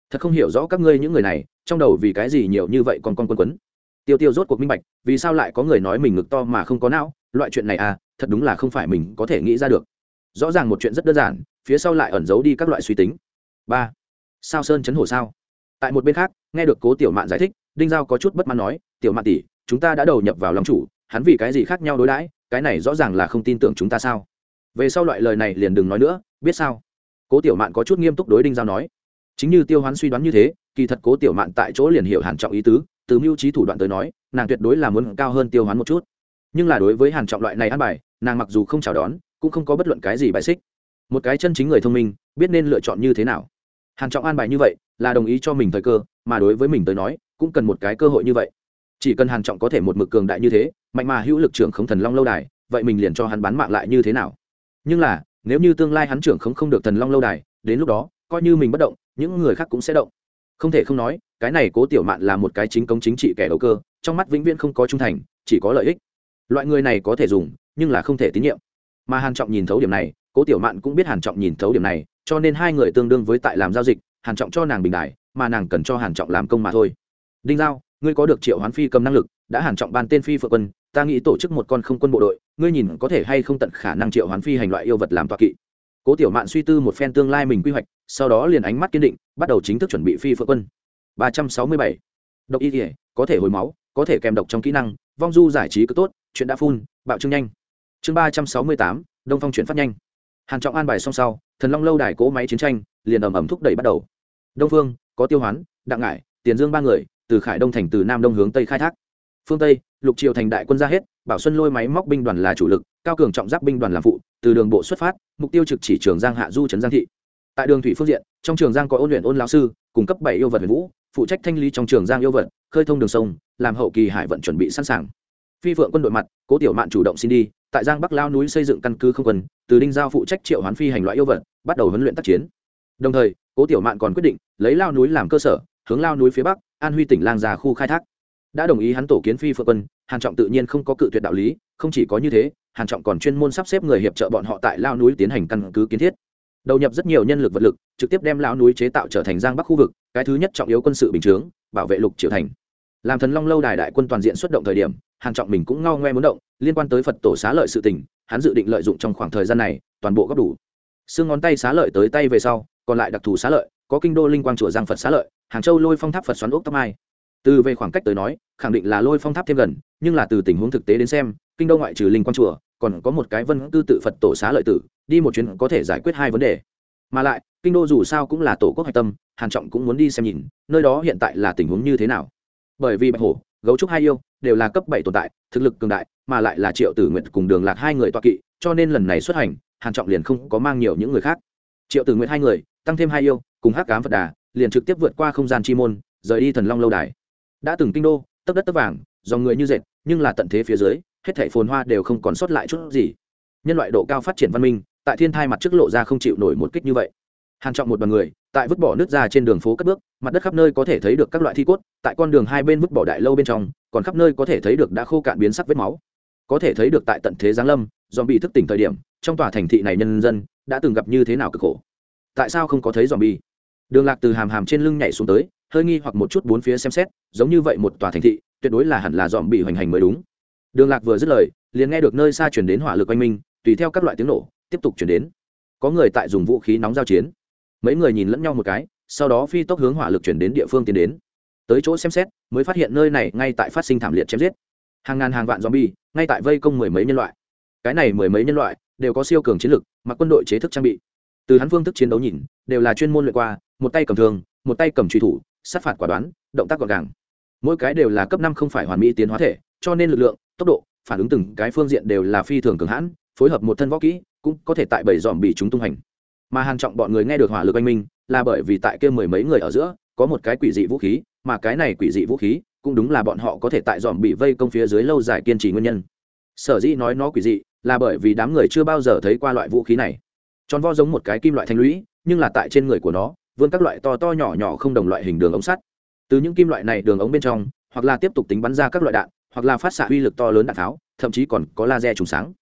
Thật không hiểu rõ các ngươi những người này trong đầu vì cái gì nhiều như vậy còn con quân quấn? Tiêu tiêu rốt cuộc minh bạch, vì sao lại có người nói mình ngực to mà không có não? Loại chuyện này à thật đúng là không phải mình có thể nghĩ ra được. Rõ ràng một chuyện rất đơn giản, phía sau lại ẩn giấu đi các loại suy tính. Ba, sao sơn chấn hổ sao? Tại một bên khác, nghe được cố tiểu mạn giải thích, đinh giao có chút bất mãn nói, tiểu mạn tỷ, chúng ta đã đầu nhập vào lòng chủ, hắn vì cái gì khác nhau đối đãi? Cái này rõ ràng là không tin tưởng chúng ta sao? Về sau loại lời này liền đừng nói nữa, biết sao? Cố tiểu mạn có chút nghiêm túc đối đinh giao nói, chính như tiêu hoán suy đoán như thế kỳ thật cố tiểu mạn tại chỗ liền hiểu hàn trọng ý tứ, từ mưu trí thủ đoạn tới nói, nàng tuyệt đối là muốn cao hơn tiêu hoán một chút. Nhưng là đối với hàn trọng loại này ăn bài, nàng mặc dù không chào đón, cũng không có bất luận cái gì bài xích. Một cái chân chính người thông minh, biết nên lựa chọn như thế nào. Hàn trọng an bài như vậy, là đồng ý cho mình thời cơ, mà đối với mình tới nói, cũng cần một cái cơ hội như vậy. Chỉ cần hàn trọng có thể một mực cường đại như thế, mạnh mà hữu lực trưởng không thần long lâu đài, vậy mình liền cho hắn bán mạng lại như thế nào? Nhưng là, nếu như tương lai hắn trưởng không không được thần long lâu đài, đến lúc đó, coi như mình bất động, những người khác cũng sẽ động không thể không nói, cái này cố tiểu mạn là một cái chính công chính trị kẻ đầu cơ, trong mắt vĩnh viễn không có trung thành, chỉ có lợi ích. Loại người này có thể dùng, nhưng là không thể tín nhiệm. Mà hàn trọng nhìn thấu điểm này, cố tiểu mạn cũng biết hàn trọng nhìn thấu điểm này, cho nên hai người tương đương với tại làm giao dịch, hàn trọng cho nàng bình đại mà nàng cần cho hàn trọng làm công mà thôi. Đinh giao, ngươi có được triệu hoán phi cầm năng lực, đã hàn trọng ban tên phi phượng quân, ta nghĩ tổ chức một con không quân bộ đội, ngươi nhìn có thể hay không tận khả năng triệu hoán phi hành loại yêu vật làm tọa kỵ. Cố tiểu mạn suy tư một phen tương lai mình quy hoạch sau đó liền ánh mắt kiên định, bắt đầu chính thức chuẩn bị phi phượng quân. ba trăm sáu mươi bảy. Độc y thể có thể hồi máu, có thể kèm độc trong kỹ năng, vong du giải trí cứ tốt, chuyện đã phun, bạo trưng nhanh. Chương ba trăm sáu mươi tám, đông phong chuyển phát nhanh. Hàn trọng an bài xong sau, thần long lâu đài cố máy chiến tranh, liền ầm ầm thúc đẩy bắt đầu. Đông phương, có tiêu hoán, đặng ngải, tiền dương ba người, từ khải đông thành từ nam đông hướng tây khai thác. Phương tây, lục triều thành đại quân ra hết, bảo xuân lôi máy móc binh đoàn là chủ lực, cao cường trọng giáp binh đoàn làm phụ, từ đường bộ xuất phát, mục tiêu trực chỉ trường giang hạ du trấn giang thị tại đường thủy phương diện, trong trường giang có ôn luyện ôn lão sư cung cấp bảy yêu vật huyền vũ, phụ trách thanh lý trong trường giang yêu vật, khơi thông đường sông, làm hậu kỳ hải vận chuẩn bị sẵn sàng. Phi phượng quân đội mặt, cố tiểu mạn chủ động xin đi, tại giang bắc lao núi xây dựng căn cứ không quân, từ đinh giao phụ trách triệu hoán phi hành loại yêu vật, bắt đầu huấn luyện tác chiến. Đồng thời, cố tiểu mạn còn quyết định, lấy lao núi làm cơ sở, hướng lao núi phía bắc, an huy tỉnh lang già khu khai thác. Đã đồng ý hắn tổ kiến phi phượng quân, hàn trọng tự nhiên không có cự tuyệt đạo lý, không chỉ có như thế, hàn trọng còn chuyên môn sắp xếp người hiệp trợ bọn họ tại lao núi tiến hành căn cứ kiến thiết đầu nhập rất nhiều nhân lực vật lực, trực tiếp đem lão núi chế tạo trở thành giang bắc khu vực, cái thứ nhất trọng yếu quân sự bình chướng, bảo vệ lục triệu thành. Làm thần long lâu đài đại quân toàn diện xuất động thời điểm, hàn trọng mình cũng ngao ngoe muốn động, liên quan tới phật tổ xá lợi sự tình, hắn dự định lợi dụng trong khoảng thời gian này, toàn bộ góp đủ. Xương ngón tay xá lợi tới tay về sau, còn lại đặc thù xá lợi, có kinh đô linh quang chùa giang phật xá lợi, hàng châu lôi phong tháp phật xoắn ốc tóc mai. Từ về khoảng cách tới nói, khẳng định là lôi phong tháp thêm gần, nhưng là từ tình huống thực tế đến xem, kinh đô ngoại trừ linh quang chùa còn có một cái vân tư tự phật tổ xá lợi tử, đi một chuyến có thể giải quyết hai vấn đề. Mà lại, kinh đô dù sao cũng là tổ quốc hạch tâm, hàn trọng cũng muốn đi xem nhìn, nơi đó hiện tại là tình huống như thế nào. Bởi vì bạch hổ, gấu trúc hai yêu, đều là cấp bảy tồn tại, thực lực cường đại, mà lại là triệu tử nguyện cùng đường lạc hai người toa kỵ, cho nên lần này xuất hành, hàn trọng liền không có mang nhiều những người khác. Triệu tử nguyện hai người, tăng thêm hai yêu, cùng hắc cám phật đà, liền trực tiếp vượt qua không gian chi môn, rời đi thần long lâu đài. Đã từng kinh đô, tấp đất tấp vàng, dòng người như dệt, nhưng là tận thế phía dưới hết thảy phồn hoa đều không còn sót lại chút gì. Nhân loại độ cao phát triển văn minh, tại thiên thai mặt trước lộ ra không chịu nổi một kích như vậy. Hàn trọng một đoàn người, tại vứt bỏ nước ra trên đường phố cất bước, mặt đất khắp nơi có thể thấy được các loại thi cốt, tại con đường hai bên vứt bỏ đại lâu bên trong, còn khắp nơi có thể thấy được đã khô cạn biến sắc vết máu. Có thể thấy được tại tận thế giáng lâm dòm bị thức tỉnh thời điểm, trong tòa thành thị này nhân dân đã từng gặp như thế nào cực khổ. Tại sao không có thấy dòm bi đường lạc từ hàm hàm trên lưng nhảy xuống tới, hơi nghi hoặc một chút bốn phía xem xét, giống như vậy một tòa thành thị, tuyệt đối là hẳn là dòm bị hoành hành mới đúng đường lạc vừa dứt lời, liền nghe được nơi xa chuyển đến hỏa lực oanh minh, tùy theo các loại tiếng nổ, tiếp tục chuyển đến. Có người tại dùng vũ khí nóng giao chiến. Mấy người nhìn lẫn nhau một cái, sau đó phi tốc hướng hỏa lực chuyển đến địa phương tiến đến. Tới chỗ xem xét, mới phát hiện nơi này ngay tại phát sinh thảm liệt chém giết. Hàng ngàn hàng vạn zombie, ngay tại vây công mười mấy nhân loại. Cái này mười mấy nhân loại, đều có siêu cường chiến lực, mặc quân đội chế thức trang bị. Từ hắn phương thức chiến đấu nhìn, đều là chuyên môn luyện qua, một tay cầm thường một tay cầm truy thủ, sát phạt quả đoán, động tác gọn gàng. Mỗi cái đều là cấp năm không phải hoàn mỹ tiến hóa thể cho nên lực lượng, tốc độ, phản ứng từng cái phương diện đều là phi thường cường hãn, phối hợp một thân võ kỹ, cũng có thể tại bảy dòm bị chúng tung hành. Mà hàng trọng bọn người nghe được hỏa lực anh minh, là bởi vì tại kia mười mấy người ở giữa, có một cái quỷ dị vũ khí, mà cái này quỷ dị vũ khí, cũng đúng là bọn họ có thể tại dòm bị vây công phía dưới lâu dài kiên trì nguyên nhân. Sở dĩ nói nó quỷ dị, là bởi vì đám người chưa bao giờ thấy qua loại vũ khí này. Tròn vo giống một cái kim loại thanh lũy, nhưng là tại trên người của nó, vươn các loại to to nhỏ nhỏ không đồng loại hình đường ống sắt. Từ những kim loại này đường ống bên trong, hoặc là tiếp tục tính bắn ra các loại đạn hoặc là phát xạ uy lực to lớn đạn tháo, thậm chí còn có laser trùng sáng.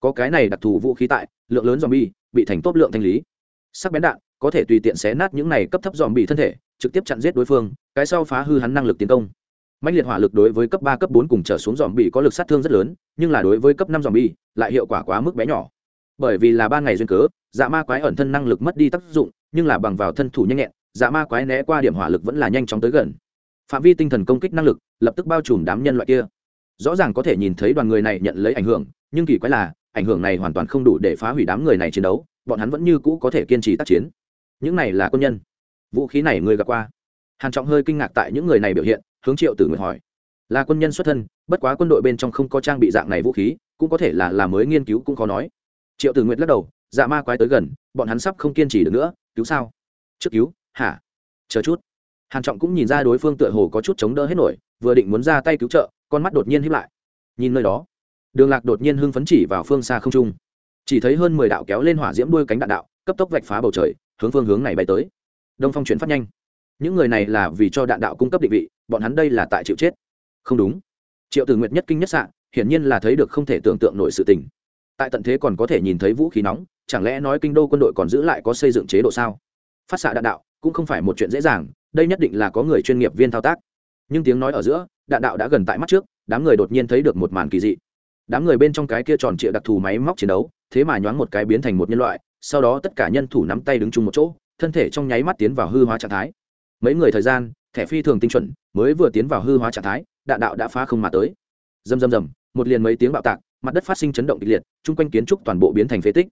Có cái này đặc thù vũ khí tại, lượng lớn zombie bị thành tốt lượng thanh lý. Sắc bén đạn có thể tùy tiện xé nát những này cấp thấp dòm bị thân thể, trực tiếp chặn giết đối phương, cái sau phá hư hắn năng lực tiến công. Mạnh liệt hỏa lực đối với cấp ba, cấp bốn cùng trở xuống dòm bị có lực sát thương rất lớn, nhưng là đối với cấp năm dòm bị lại hiệu quả quá mức bé nhỏ. Bởi vì là ba ngày duyên cớ dạ ma quái ẩn thân năng lực mất đi tác dụng, nhưng là bằng vào thân thủ nhanh nhẹn dạ ma quái né qua điểm hỏa lực vẫn là nhanh chóng tới gần. Phạm vi tinh thần công kích năng lực lập tức bao trùm đám nhân loại kia rõ ràng có thể nhìn thấy đoàn người này nhận lấy ảnh hưởng, nhưng kỳ quái là, ảnh hưởng này hoàn toàn không đủ để phá hủy đám người này chiến đấu, bọn hắn vẫn như cũ có thể kiên trì tác chiến. Những này là quân nhân. Vũ khí này người gặp qua. Hàn trọng hơi kinh ngạc tại những người này biểu hiện, hướng triệu tử nguyện hỏi. Là quân nhân xuất thân, bất quá quân đội bên trong không có trang bị dạng này vũ khí, cũng có thể là là mới nghiên cứu cũng khó nói. Triệu tử nguyệt lắc đầu dạ ma quái tới gần, bọn hắn sắp không kiên trì được nữa, cứu sao? Trước cứu, hả? Chờ chút. Hàn trọng cũng nhìn ra đối phương tựa hồ có chút chống đỡ hết nổi vừa định muốn ra tay cứu trợ, con mắt đột nhiên hiếp lại. Nhìn nơi đó, đường lạc đột nhiên hưng phấn chỉ vào phương xa không trung. Chỉ thấy hơn mười đạo kéo lên hỏa diễm đuôi cánh đạn đạo, cấp tốc vạch phá bầu trời, hướng phương hướng này bay tới. Đông phong chuyển phát nhanh. Những người này là vì cho đạn đạo cung cấp định vị, bọn hắn đây là tại chịu chết. Không đúng. Triệu tử nguyệt nhất kinh nhất sạn hiển nhiên là thấy được không thể tưởng tượng nổi sự tình. Tại tận thế còn có thể nhìn thấy vũ khí nóng, chẳng lẽ nói kinh đô quân đội còn giữ lại có xây dựng chế độ sao? Phát xạ đạn đạo cũng không phải một chuyện dễ dàng, đây nhất định là có người chuyên nghiệp viên thao tác nhưng tiếng nói ở giữa, đạn đạo đã gần tại mắt trước, đám người đột nhiên thấy được một màn kỳ dị. Đám người bên trong cái kia tròn trịa đặc thù máy móc chiến đấu, thế mà nhoáng một cái biến thành một nhân loại, sau đó tất cả nhân thủ nắm tay đứng chung một chỗ, thân thể trong nháy mắt tiến vào hư hóa trạng thái. Mấy người thời gian, thẻ phi thường tinh chuẩn, mới vừa tiến vào hư hóa trạng thái, đạn đạo đã phá không mà tới. Rầm rầm rầm, một liền mấy tiếng bạo tạc, mặt đất phát sinh chấn động kịch liệt, chung quanh kiến trúc toàn bộ biến thành phế tích.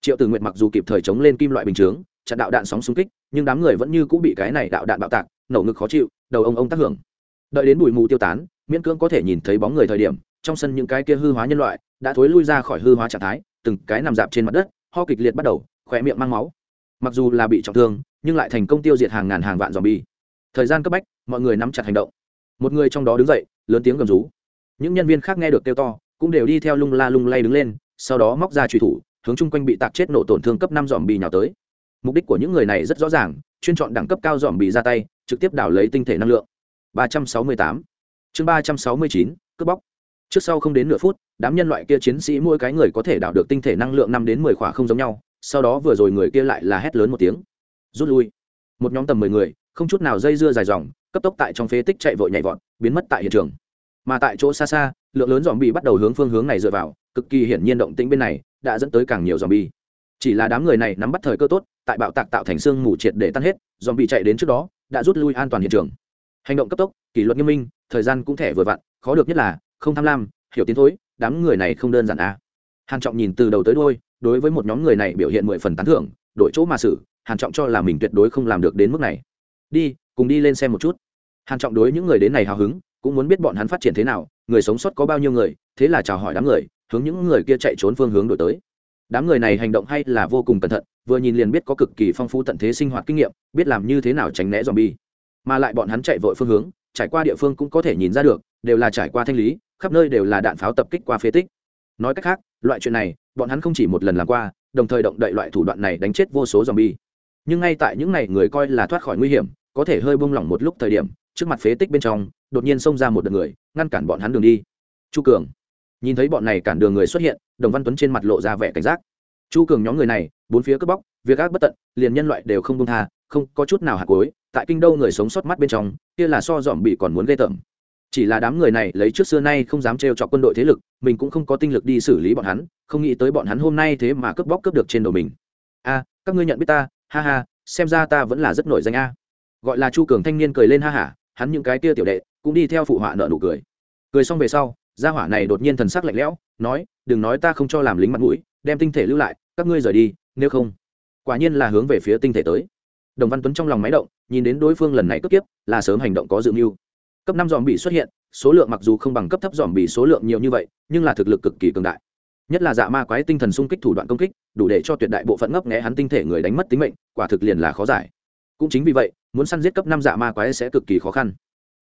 Triệu tử nguyện mặc dù kịp thời chống lên kim loại bình chướng, chặn đạo đạn sóng xung kích, nhưng đám người vẫn như cũng bị cái này đạo đạn bạo tạc, nổ ngực khó chịu, đầu ông ông tác hưởng đợi đến bụi mù tiêu tán, miễn cưỡng có thể nhìn thấy bóng người thời điểm, trong sân những cái kia hư hóa nhân loại đã thối lui ra khỏi hư hóa trạng thái, từng cái nằm dạp trên mặt đất, ho kịch liệt bắt đầu, khỏe miệng mang máu. Mặc dù là bị trọng thương, nhưng lại thành công tiêu diệt hàng ngàn hàng vạn dòm bi thời gian cấp bách, mọi người nắm chặt hành động. Một người trong đó đứng dậy, lớn tiếng gầm rú. Những nhân viên khác nghe được kêu to, cũng đều đi theo lung la lung lay đứng lên, sau đó móc ra truy thủ, hướng chung quanh bị tạc chết nổ tổn thương cấp năm dòm bì nhào tới. Mục đích của những người này rất rõ ràng, chuyên chọn đẳng cấp cao dòm bì ra tay, trực tiếp đảo lấy tinh thể năng lượng. 368 chương 369 cướp bóc. Trước sau không đến nửa phút, đám nhân loại kia chiến sĩ mỗi cái người có thể đảo được tinh thể năng lượng năm đến mười khỏa không giống nhau, sau đó vừa rồi người kia lại là hét lớn một tiếng. Rút lui. Một nhóm tầm mười người, không chút nào dây dưa dài dòng, cấp tốc tại trong phế tích chạy vội nhảy vọt, biến mất tại hiện trường. Mà tại chỗ xa xa, lượng lớn zombie bắt đầu hướng phương hướng này dựa vào, cực kỳ hiển nhiên động tĩnh bên này đã dẫn tới càng nhiều zombie. chỉ là đám người này nắm bắt thời cơ tốt, tại bạo tạc tạo thành xương mù triệt để tan hết, zombie bị chạy đến trước đó, đã rút lui an toàn hiện trường hành động cấp tốc, kỷ luật nghiêm minh, thời gian cũng thẻ vừa vặn, khó được nhất là, không tham lam, hiểu tiến thối, đám người này không đơn giản à. hàn trọng nhìn từ đầu tới đuôi, đối với một nhóm người này biểu hiện mười phần tán thưởng, đổi chỗ mà xử, hàn trọng cho là mình tuyệt đối không làm được đến mức này đi, cùng đi lên xem một chút hàn trọng đối những người đến này hào hứng, cũng muốn biết bọn hắn phát triển thế nào, người sống sót có bao nhiêu người, thế là chào hỏi đám người, hướng những người kia chạy trốn phương hướng đổi tới đám người này hành động hay là vô cùng cẩn thận, vừa nhìn liền biết có cực kỳ phong phú tận thế sinh hoạt kinh nghiệm, biết làm như thế nào tránh né zombie mà lại bọn hắn chạy vội phương hướng, trải qua địa phương cũng có thể nhìn ra được, đều là trải qua thanh lý, khắp nơi đều là đạn pháo tập kích qua phế tích. Nói cách khác, loại chuyện này, bọn hắn không chỉ một lần làm qua, đồng thời động đậy loại thủ đoạn này đánh chết vô số dòm bi nhưng ngay tại những ngày người coi là thoát khỏi nguy hiểm, có thể hơi bông lỏng một lúc thời điểm, trước mặt phế tích bên trong, đột nhiên xông ra một đợt người, ngăn cản bọn hắn đường đi. Chu cường. Nhìn thấy bọn này cản đường người xuất hiện, đồng văn tuấn trên mặt lộ ra vẻ cảnh giác. Chu cường nhóm người này, bốn phía cướp bóc, việc ác bất tận, liền nhân loại đều không công tha, không có chút nào hạt cối tại kinh đô người sống sót mắt bên trong, kia là so dòm bị còn muốn ghê tởm. Chỉ là đám người này lấy trước xưa nay không dám trêu chọc quân đội thế lực, mình cũng không có tinh lực đi xử lý bọn hắn, không nghĩ tới bọn hắn hôm nay thế mà cướp bóc cướp được trên đầu mình. A, các ngươi nhận biết ta? Ha ha, xem ra ta vẫn là rất nổi danh a. Gọi là chu cường thanh niên cười lên ha hả, hắn những cái kia tiểu đệ cũng đi theo phụ họa nợ nụ cười. Cười xong về sau, gia hỏa này đột nhiên thần sắc lạnh lẽo, nói, đừng nói ta không cho làm lính mặt mũi, đem tinh thể lưu lại, các ngươi rời đi, nếu không. Quả nhiên là hướng về phía tinh thể tới đồng văn tuấn trong lòng máy động, nhìn đến đối phương lần này cấp tiếp là sớm hành động có dự mưu. Cấp năm dòm bị xuất hiện, số lượng mặc dù không bằng cấp thấp dòm bị số lượng nhiều như vậy, nhưng là thực lực cực kỳ cường đại. Nhất là dạ ma quái tinh thần xung kích thủ đoạn công kích, đủ để cho tuyệt đại bộ phận ngấp nghé hắn tinh thể người đánh mất tính mệnh, quả thực liền là khó giải. Cũng chính vì vậy, muốn săn giết cấp năm dạ ma quái sẽ cực kỳ khó khăn.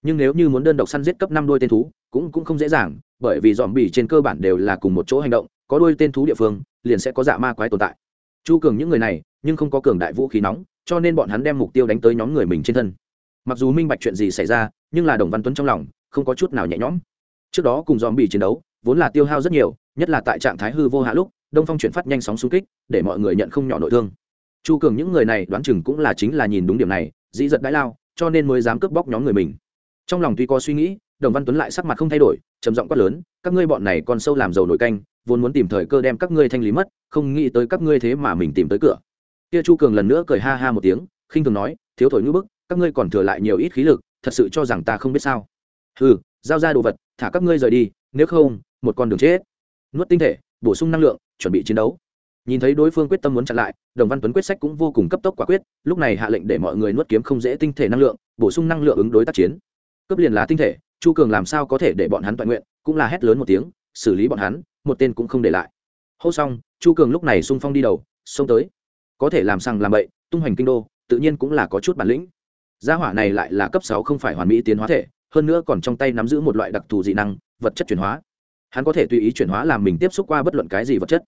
Nhưng nếu như muốn đơn độc săn giết cấp năm đôi tên thú, cũng cũng không dễ dàng, bởi vì dòm bỉ trên cơ bản đều là cùng một chỗ hành động, có đôi tên thú địa phương, liền sẽ có dạ ma quái tồn tại. Chu cường những người này, nhưng không có cường đại vũ khí nóng cho nên bọn hắn đem mục tiêu đánh tới nhóm người mình trên thân. Mặc dù minh bạch chuyện gì xảy ra, nhưng là đồng văn tuấn trong lòng không có chút nào nhẹ nhõm. Trước đó cùng dòm bỉ chiến đấu, vốn là tiêu hao rất nhiều, nhất là tại trạng thái hư vô hạ lúc, đông phong chuyển phát nhanh sóng xung kích, để mọi người nhận không nhỏ nội thương. Chu cường những người này đoán chừng cũng là chính là nhìn đúng điểm này, dĩ giật đãi lao, cho nên mới dám cướp bóc nhóm người mình. Trong lòng tuy có suy nghĩ, đồng văn tuấn lại sắc mặt không thay đổi, trầm giọng quát lớn, các ngươi bọn này còn sâu làm dầu nổi canh, vốn muốn tìm thời cơ đem các ngươi thanh lý mất, không nghĩ tới các ngươi thế mà mình tìm tới cửa kia chu cường lần nữa cười ha ha một tiếng, khinh thường nói, thiếu thổi ngữ bức, các ngươi còn thừa lại nhiều ít khí lực, thật sự cho rằng ta không biết sao? Ừ giao ra đồ vật, thả các ngươi rời đi, nếu không, một con đường chết. Nuốt tinh thể, bổ sung năng lượng, chuẩn bị chiến đấu. Nhìn thấy đối phương quyết tâm muốn chặn lại, đồng văn tuấn quyết sách cũng vô cùng cấp tốc quả quyết, lúc này hạ lệnh để mọi người nuốt kiếm không dễ tinh thể năng lượng, bổ sung năng lượng ứng đối tác chiến. Cấp liền là tinh thể, chu cường làm sao có thể để bọn hắn toàn nguyện, cũng là hét lớn một tiếng, xử lý bọn hắn, một tên cũng không để lại. Hô xong, chu cường lúc này xung phong đi đầu, xông tới có thể làm sằng làm bậy, tung hoành kinh đô, tự nhiên cũng là có chút bản lĩnh. Gia hỏa này lại là cấp sáu không phải hoàn mỹ tiến hóa thể, hơn nữa còn trong tay nắm giữ một loại đặc thù dị năng, vật chất chuyển hóa. Hắn có thể tùy ý chuyển hóa làm mình tiếp xúc qua bất luận cái gì vật chất.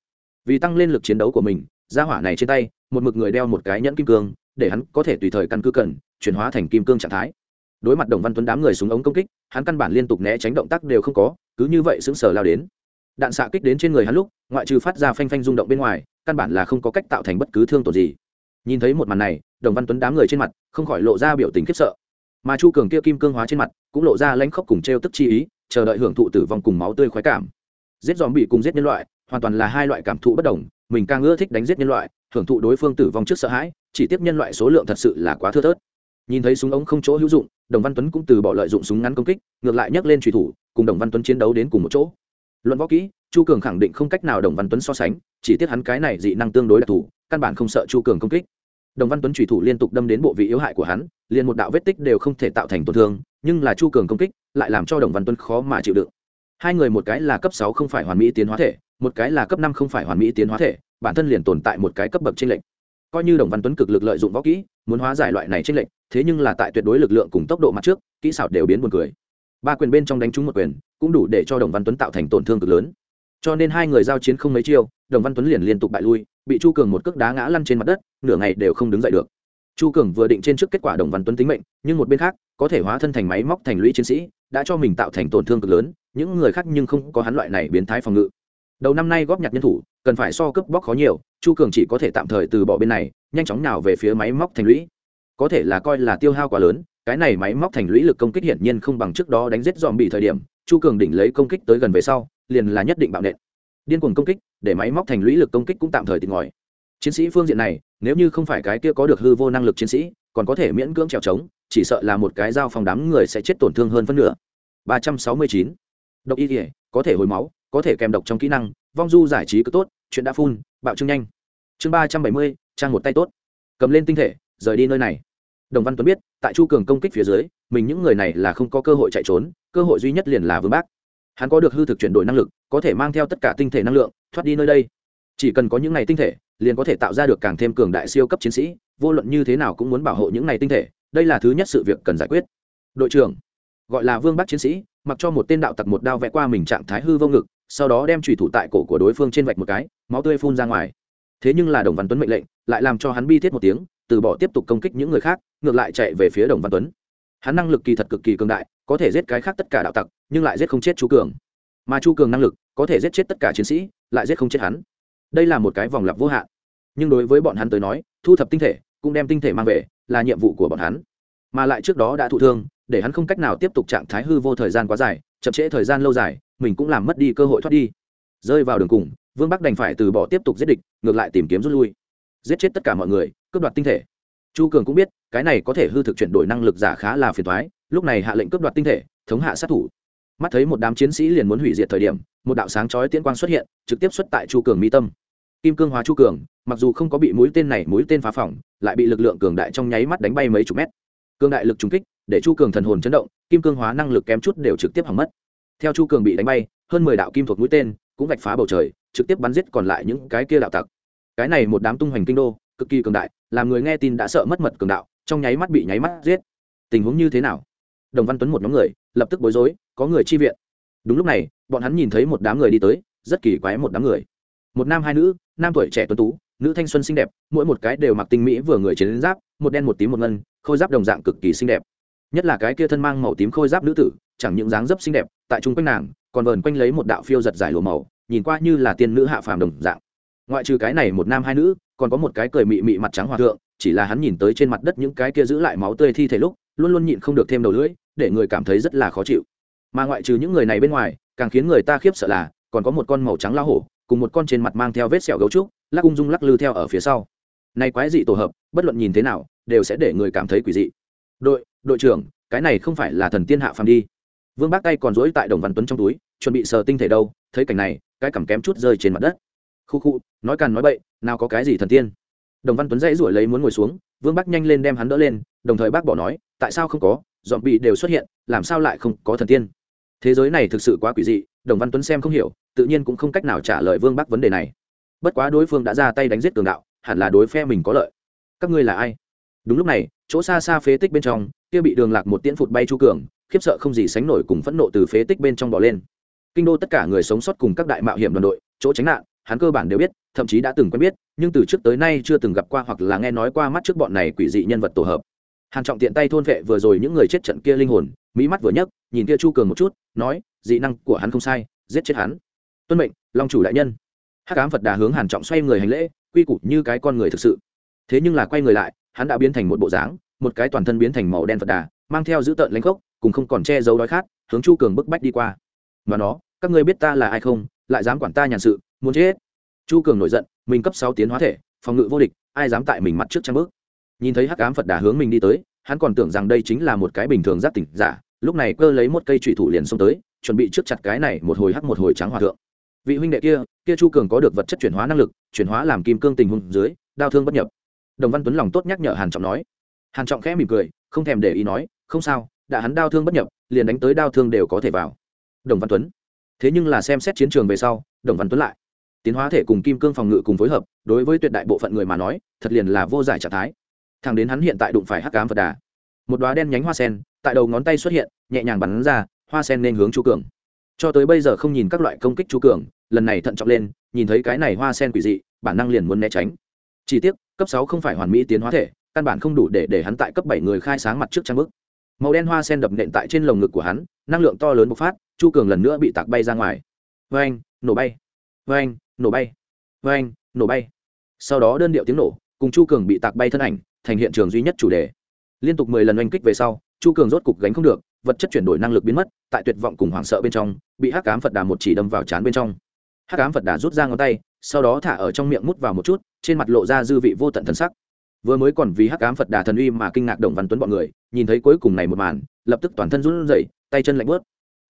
Vì tăng lên lực chiến đấu của mình, gia hỏa này trên tay, một mực người đeo một cái nhẫn kim cương, để hắn có thể tùy thời căn cứ cần, chuyển hóa thành kim cương trạng thái. Đối mặt đồng văn tuấn đám người xuống ống công kích, hắn căn bản liên tục né tránh động tác đều không có, cứ như vậy sững sờ lao đến đạn xạ kích đến trên người hắn lúc, ngoại trừ phát ra phanh phanh rung động bên ngoài, căn bản là không có cách tạo thành bất cứ thương tổn gì. Nhìn thấy một màn này, đồng văn tuấn đám người trên mặt, không khỏi lộ ra biểu tình khiếp sợ. Mà chu cường kia kim cương hóa trên mặt, cũng lộ ra lãnh khốc cùng trêu tức chi ý, chờ đợi hưởng thụ tử vong cùng máu tươi khoái cảm. Giết dòm bị cùng giết nhân loại, hoàn toàn là hai loại cảm thụ bất đồng, mình càng ưa thích đánh giết nhân loại, hưởng thụ đối phương tử vong trước sợ hãi, chỉ tiếp nhân loại số lượng thật sự là quá thưa thớt. Nhìn thấy súng ống không chỗ hữu dụng, đồng văn tuấn cũng từ bỏ lợi dụng súng ngắn công kích, ngược lại nhấc lên truy thủ, cùng đồng văn tuấn chiến đấu đến cùng một chỗ luận võ kỹ chu cường khẳng định không cách nào đồng văn tuấn so sánh chỉ tiếc hắn cái này dị năng tương đối đặc thù căn bản không sợ chu cường công kích. Đồng văn tuấn trùy thủ liên tục đâm đến bộ vị yếu hại của hắn liền một đạo vết tích đều không thể tạo thành tổn thương nhưng là chu cường công kích lại làm cho đồng văn tuấn khó mà chịu đựng. Hai người một cái là cấp sáu không phải hoàn mỹ tiến hóa thể một cái là cấp năm không phải hoàn mỹ tiến hóa thể bản thân liền tồn tại một cái cấp bậc trên lệnh. coi như đồng văn tuấn cực lực lợi dụng võ kỹ muốn hóa giải loại này trên lệnh, thế nhưng là tại tuyệt đối lực lượng cùng tốc độ mặt trước kỹ xảo đều biến buồn cười ba quyền bên trong đánh trúng một quyền cũng đủ để cho đồng văn tuấn tạo thành tổn thương cực lớn cho nên hai người giao chiến không mấy chiêu đồng văn tuấn liền liên tục bại lui bị chu cường một cước đá ngã lăn trên mặt đất nửa ngày đều không đứng dậy được chu cường vừa định trên trước kết quả đồng văn tuấn tính mệnh nhưng một bên khác có thể hóa thân thành máy móc thành lũy chiến sĩ đã cho mình tạo thành tổn thương cực lớn những người khác nhưng không có hắn loại này biến thái phòng ngự đầu năm nay góp nhặt nhân thủ cần phải so cướp bóc khó nhiều chu cường chỉ có thể tạm thời từ bỏ bên này nhanh chóng nào về phía máy móc thành lũy có thể là coi là tiêu hao quá lớn cái này máy móc thành lũy lực công kích hiển nhiên không bằng trước đó đánh giết dòm bị thời điểm, chu cường đỉnh lấy công kích tới gần về sau, liền là nhất định bạo nện. Điên cuồng công kích, để máy móc thành lũy lực công kích cũng tạm thời tịt ngòi. Chiến sĩ phương diện này, nếu như không phải cái kia có được hư vô năng lực chiến sĩ, còn có thể miễn cưỡng trèo trống, chỉ sợ là một cái dao phòng đám người sẽ chết tổn thương hơn phân nửa. Ba trăm sáu mươi chín. Độc y thể có thể hồi máu, có thể kèm độc trong kỹ năng, vong du giải trí cứ tốt, chuyện đã phun, bạo trương nhanh. Chương ba trăm bảy mươi, trang một tay tốt. Cầm lên tinh thể, rời đi nơi này đồng văn tuấn biết, tại chu cường công kích phía dưới, mình những người này là không có cơ hội chạy trốn, cơ hội duy nhất liền là vương bác. Hắn có được hư thực chuyển đổi năng lực, có thể mang theo tất cả tinh thể năng lượng, thoát đi nơi đây. Chỉ cần có những này tinh thể, liền có thể tạo ra được càng thêm cường đại siêu cấp chiến sĩ, vô luận như thế nào cũng muốn bảo hộ những này tinh thể, đây là thứ nhất sự việc cần giải quyết. Đội trưởng, gọi là vương bắc chiến sĩ, mặc cho một tên đạo tặc một đao vẽ qua mình trạng thái hư vô ngực, sau đó đem trùy thủ tại cổ của đối phương trên vạch một cái, máu tươi phun ra ngoài. Thế nhưng là đồng văn tuấn mệnh lệnh, lại làm cho hắn bi thiết một tiếng từ bỏ tiếp tục công kích những người khác, ngược lại chạy về phía đồng văn tuấn. Hắn năng lực kỳ thật cực kỳ cường đại, có thể giết cái khác tất cả đạo tặc, nhưng lại giết không chết chú cường. Mà chu cường năng lực, có thể giết chết tất cả chiến sĩ, lại giết không chết hắn. Đây là một cái vòng lặp vô hạn. Nhưng đối với bọn hắn tới nói, thu thập tinh thể, cũng đem tinh thể mang về, là nhiệm vụ của bọn hắn. Mà lại trước đó đã thụ thương, để hắn không cách nào tiếp tục trạng thái hư vô thời gian quá dài, chậm trễ thời gian lâu dài, mình cũng làm mất đi cơ hội thoát đi. Rơi vào đường cùng, vương bắc đành phải từ bỏ tiếp tục giết địch, ngược lại tìm kiếm rút lui. Giết chết tất cả mọi người cướp đoạt tinh thể. Chu cường cũng biết, cái này có thể hư thực chuyển đổi năng lực giả khá là phiền thoái lúc này hạ lệnh cướp đoạt tinh thể, thống hạ sát thủ. Mắt thấy một đám chiến sĩ liền muốn hủy diệt thời điểm, một đạo sáng chói tiễn quang xuất hiện, trực tiếp xuất tại chu cường mi tâm. Kim cương hóa chu cường, mặc dù không có bị mũi tên này mũi tên phá phỏng, lại bị lực lượng cường đại trong nháy mắt đánh bay mấy chục mét. Cường đại lực trúng kích, để chu cường thần hồn chấn động, kim cương hóa năng lực kém chút đều trực tiếp hỏng mất. Theo chu cường bị đánh bay, hơn mười đạo kim thuộc mũi tên cũng vạch phá bầu trời, trực tiếp bắn giết còn lại những cái kia đạo tặc. Cái này một đám tung hoành kinh đô cực kỳ cường đại, làm người nghe tin đã sợ mất mật cường đạo, trong nháy mắt bị nháy mắt giết. Tình huống như thế nào? Đồng văn tuấn một nhóm người, lập tức bối rối, có người chi viện. Đúng lúc này, bọn hắn nhìn thấy một đám người đi tới, rất kỳ quái một đám người. Một nam hai nữ, nam tuổi trẻ tuấn tú, nữ thanh xuân xinh đẹp, mỗi một cái đều mặc tinh mỹ vừa người chiến giáp, một đen một tím một ngân, khôi giáp đồng dạng cực kỳ xinh đẹp. Nhất là cái kia thân mang màu tím khôi giáp nữ tử, chẳng những dáng dấp xinh đẹp, tại chung quanh nàng, còn vờn quanh lấy một đạo phiêu giật dài lùa màu, nhìn qua như là tiên nữ hạ phàm đồng dạng ngoại trừ cái này một nam hai nữ, còn có một cái cười mị mị mặt trắng hòa thượng, chỉ là hắn nhìn tới trên mặt đất những cái kia giữ lại máu tươi thi thể lúc, luôn luôn nhịn không được thêm đầu lưỡi, để người cảm thấy rất là khó chịu. Mà ngoại trừ những người này bên ngoài, càng khiến người ta khiếp sợ là, còn có một con màu trắng lao hổ, cùng một con trên mặt mang theo vết sẹo gấu trúc, lắc ung dung lắc lư theo ở phía sau. Nay quái dị tổ hợp, bất luận nhìn thế nào, đều sẽ để người cảm thấy quỷ dị. Đội đội trưởng, cái này không phải là thần tiên hạ phàm đi. Vương bác tay còn rỗi tại đồng văn tuấn trong túi, chuẩn bị sờ tinh thể đâu, thấy cảnh này, cái cảm kém chút rơi trên mặt đất khu khu, nói càn nói bậy, nào có cái gì thần tiên. Đồng văn tuấn dãy ruổi lấy muốn ngồi xuống, vương bác nhanh lên đem hắn đỡ lên, đồng thời bác bỏ nói, tại sao không có dọn bị đều xuất hiện, làm sao lại không có thần tiên? Thế giới này thực sự quá quỷ dị, đồng văn tuấn xem không hiểu, tự nhiên cũng không cách nào trả lời vương bắc vấn đề này. Bất quá đối phương đã ra tay đánh giết cường đạo, hẳn là đối phe mình có lợi. Các ngươi là ai? Đúng lúc này, chỗ xa xa phế tích bên trong, kia bị đường lạc một tiễn phụt bay chu cường, khiếp sợ không gì sánh nổi cùng phẫn nộ từ phế tích bên trong bỏ lên. Kinh đô tất cả người sống sót cùng các đại mạo hiểm đoàn đội, chỗ tránh nạn hắn cơ bản đều biết, thậm chí đã từng quen biết, nhưng từ trước tới nay chưa từng gặp qua hoặc là nghe nói qua mắt trước bọn này quỷ dị nhân vật tổ hợp. Hàn trọng tiện tay thôn vệ vừa rồi những người chết trận kia linh hồn, mỹ mắt vừa nhấc, nhìn kia chu cường một chút, nói, dị năng của hắn không sai, giết chết hắn. Tuân mệnh, long chủ đại nhân. Hắc ám phật đà hướng hàn trọng xoay người hành lễ, quy củ như cái con người thực sự. Thế nhưng là quay người lại, hắn đã biến thành một bộ dáng, một cái toàn thân biến thành màu đen phật đà, mang theo giữ tợn lãnh khốc cùng không còn che giấu đói khát, hướng chu cường bức bách đi qua. Mà nó, các ngươi biết ta là ai không, lại dám quản ta nhàn sự muốn chết. Chu cường nổi giận, mình cấp sáu tiến hóa thể, phòng ngự vô địch, ai dám tại mình mặt trước trang bước. Nhìn thấy hắc ám phật đà hướng mình đi tới, hắn còn tưởng rằng đây chính là một cái bình thường giác tỉnh giả, lúc này cơ lấy một cây trụy thủ liền xông tới, chuẩn bị trước chặt cái này một hồi hắc một hồi trắng hòa thượng. Vị huynh đệ kia kia chu cường có được vật chất chuyển hóa năng lực, chuyển hóa làm kim cương tình hùng dưới, đau thương bất nhập. Đồng văn tuấn lòng tốt nhắc nhở hàn trọng nói. Hàn trọng khẽ mỉm cười, không thèm để ý nói, không sao, đã hắn đau thương bất nhập, liền đánh tới đau thương đều có thể vào. Đồng văn tuấn, thế nhưng là xem xét chiến trường về sau, đồng văn tuấn lại tiến hóa thể cùng kim cương phòng ngự cùng phối hợp, đối với tuyệt đại bộ phận người mà nói, thật liền là vô giải trạng thái. Thằng đến hắn hiện tại đụng phải hắc cám phật đà. Một đoá đen nhánh hoa sen, tại đầu ngón tay xuất hiện, nhẹ nhàng bắn ra, hoa sen nên hướng chu cường. Cho tới bây giờ không nhìn các loại công kích chu cường, lần này thận trọng lên, nhìn thấy cái này hoa sen quỷ dị, bản năng liền muốn né tránh. Chỉ tiếc, cấp sáu không phải hoàn mỹ tiến hóa thể, căn bản không đủ để để hắn tại cấp bảy người khai sáng mặt trước trang bức. Màu đen hoa sen đập nện tại trên lồng ngực của hắn, năng lượng to lớn bộc phát, chu cường lần nữa bị tạc bay ra ngoài. Vê anh nổ bay. Vê anh nổ bay. Vê anh, nổ bay. Sau đó đơn điệu tiếng nổ, cùng chu cường bị tạc bay thân ảnh, thành hiện trường duy nhất chủ đề. Liên tục mười lần oanh kích về sau, chu cường rốt cục gánh không được, vật chất chuyển đổi năng lực biến mất, tại tuyệt vọng cùng hoảng sợ bên trong, bị hắc cám phật đà một chỉ đâm vào trán bên trong. Hắc cám phật đà rút ra ngón tay, sau đó thả ở trong miệng mút vào một chút, trên mặt lộ ra dư vị vô tận thần sắc. Vừa mới còn vì hắc cám phật đà thần uy mà kinh ngạc đồng văn tuấn bọn người, nhìn thấy cuối cùng này một màn, lập tức toàn thân run rẩy, tay chân lạnh bớt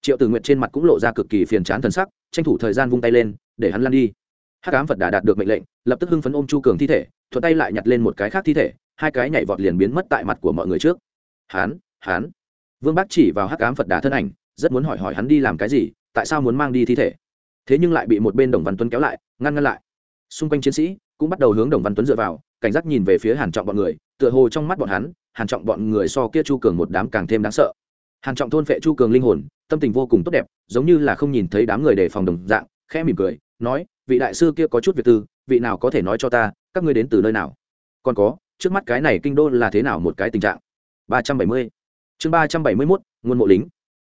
triệu tử nguyện trên mặt cũng lộ ra cực kỳ phiền chán thần sắc, tranh thủ thời gian vung tay lên để hắn lăn đi. Hắc ám phật đà đạt được mệnh lệnh, lập tức hưng phấn ôm chu cường thi thể, thuận tay lại nhặt lên một cái khác thi thể, hai cái nhảy vọt liền biến mất tại mặt của mọi người trước. Hán hán vương bác chỉ vào hắc ám phật đà thân ảnh, rất muốn hỏi hỏi hắn đi làm cái gì, tại sao muốn mang đi thi thể. Thế nhưng lại bị một bên đồng văn tuấn kéo lại, ngăn ngăn lại. Xung quanh chiến sĩ cũng bắt đầu hướng đồng văn tuấn dựa vào, cảnh giác nhìn về phía hàn trọng bọn người, tựa hồ trong mắt bọn hắn, hàn trọng bọn người so kia chu cường một đám càng thêm đáng sợ. Hàn trọng thôn phệ chu cường linh hồn, tâm tình vô cùng tốt đẹp, giống như là không nhìn thấy đám người đề phòng đồng dạng, khẽ mỉm cười nói, vị đại sư kia có chút việc tư, vị nào có thể nói cho ta, các ngươi đến từ nơi nào? Còn có, trước mắt cái này kinh đô là thế nào một cái tình trạng? Ba trăm bảy mươi. Chương ba trăm bảy mươi mốt, nguồn mộ lính.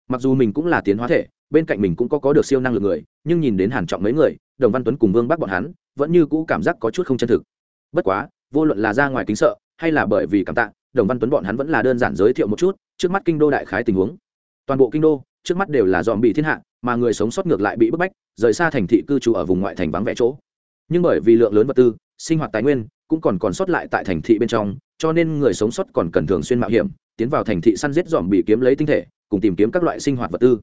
Mặc dù mình cũng là tiến hóa thể, bên cạnh mình cũng có có được siêu năng lực người, nhưng nhìn đến hàn trọng mấy người, đồng văn tuấn cùng vương bắc bọn hắn, vẫn như cũ cảm giác có chút không chân thực. Bất quá, vô luận là ra ngoài kính sợ, hay là bởi vì cảm tạ, đồng văn tuấn bọn hắn vẫn là đơn giản giới thiệu một chút, trước mắt kinh đô đại khái tình huống. Toàn bộ kinh đô trước mắt đều là dòm bị thiên hạ, mà người sống sót ngược lại bị bức bách, rời xa thành thị cư trú ở vùng ngoại thành vắng vẻ chỗ. Nhưng bởi vì lượng lớn vật tư, sinh hoạt tài nguyên cũng còn còn sót lại tại thành thị bên trong, cho nên người sống sót còn cần thường xuyên mạo hiểm, tiến vào thành thị săn giết dòm bị kiếm lấy tinh thể, cùng tìm kiếm các loại sinh hoạt vật tư.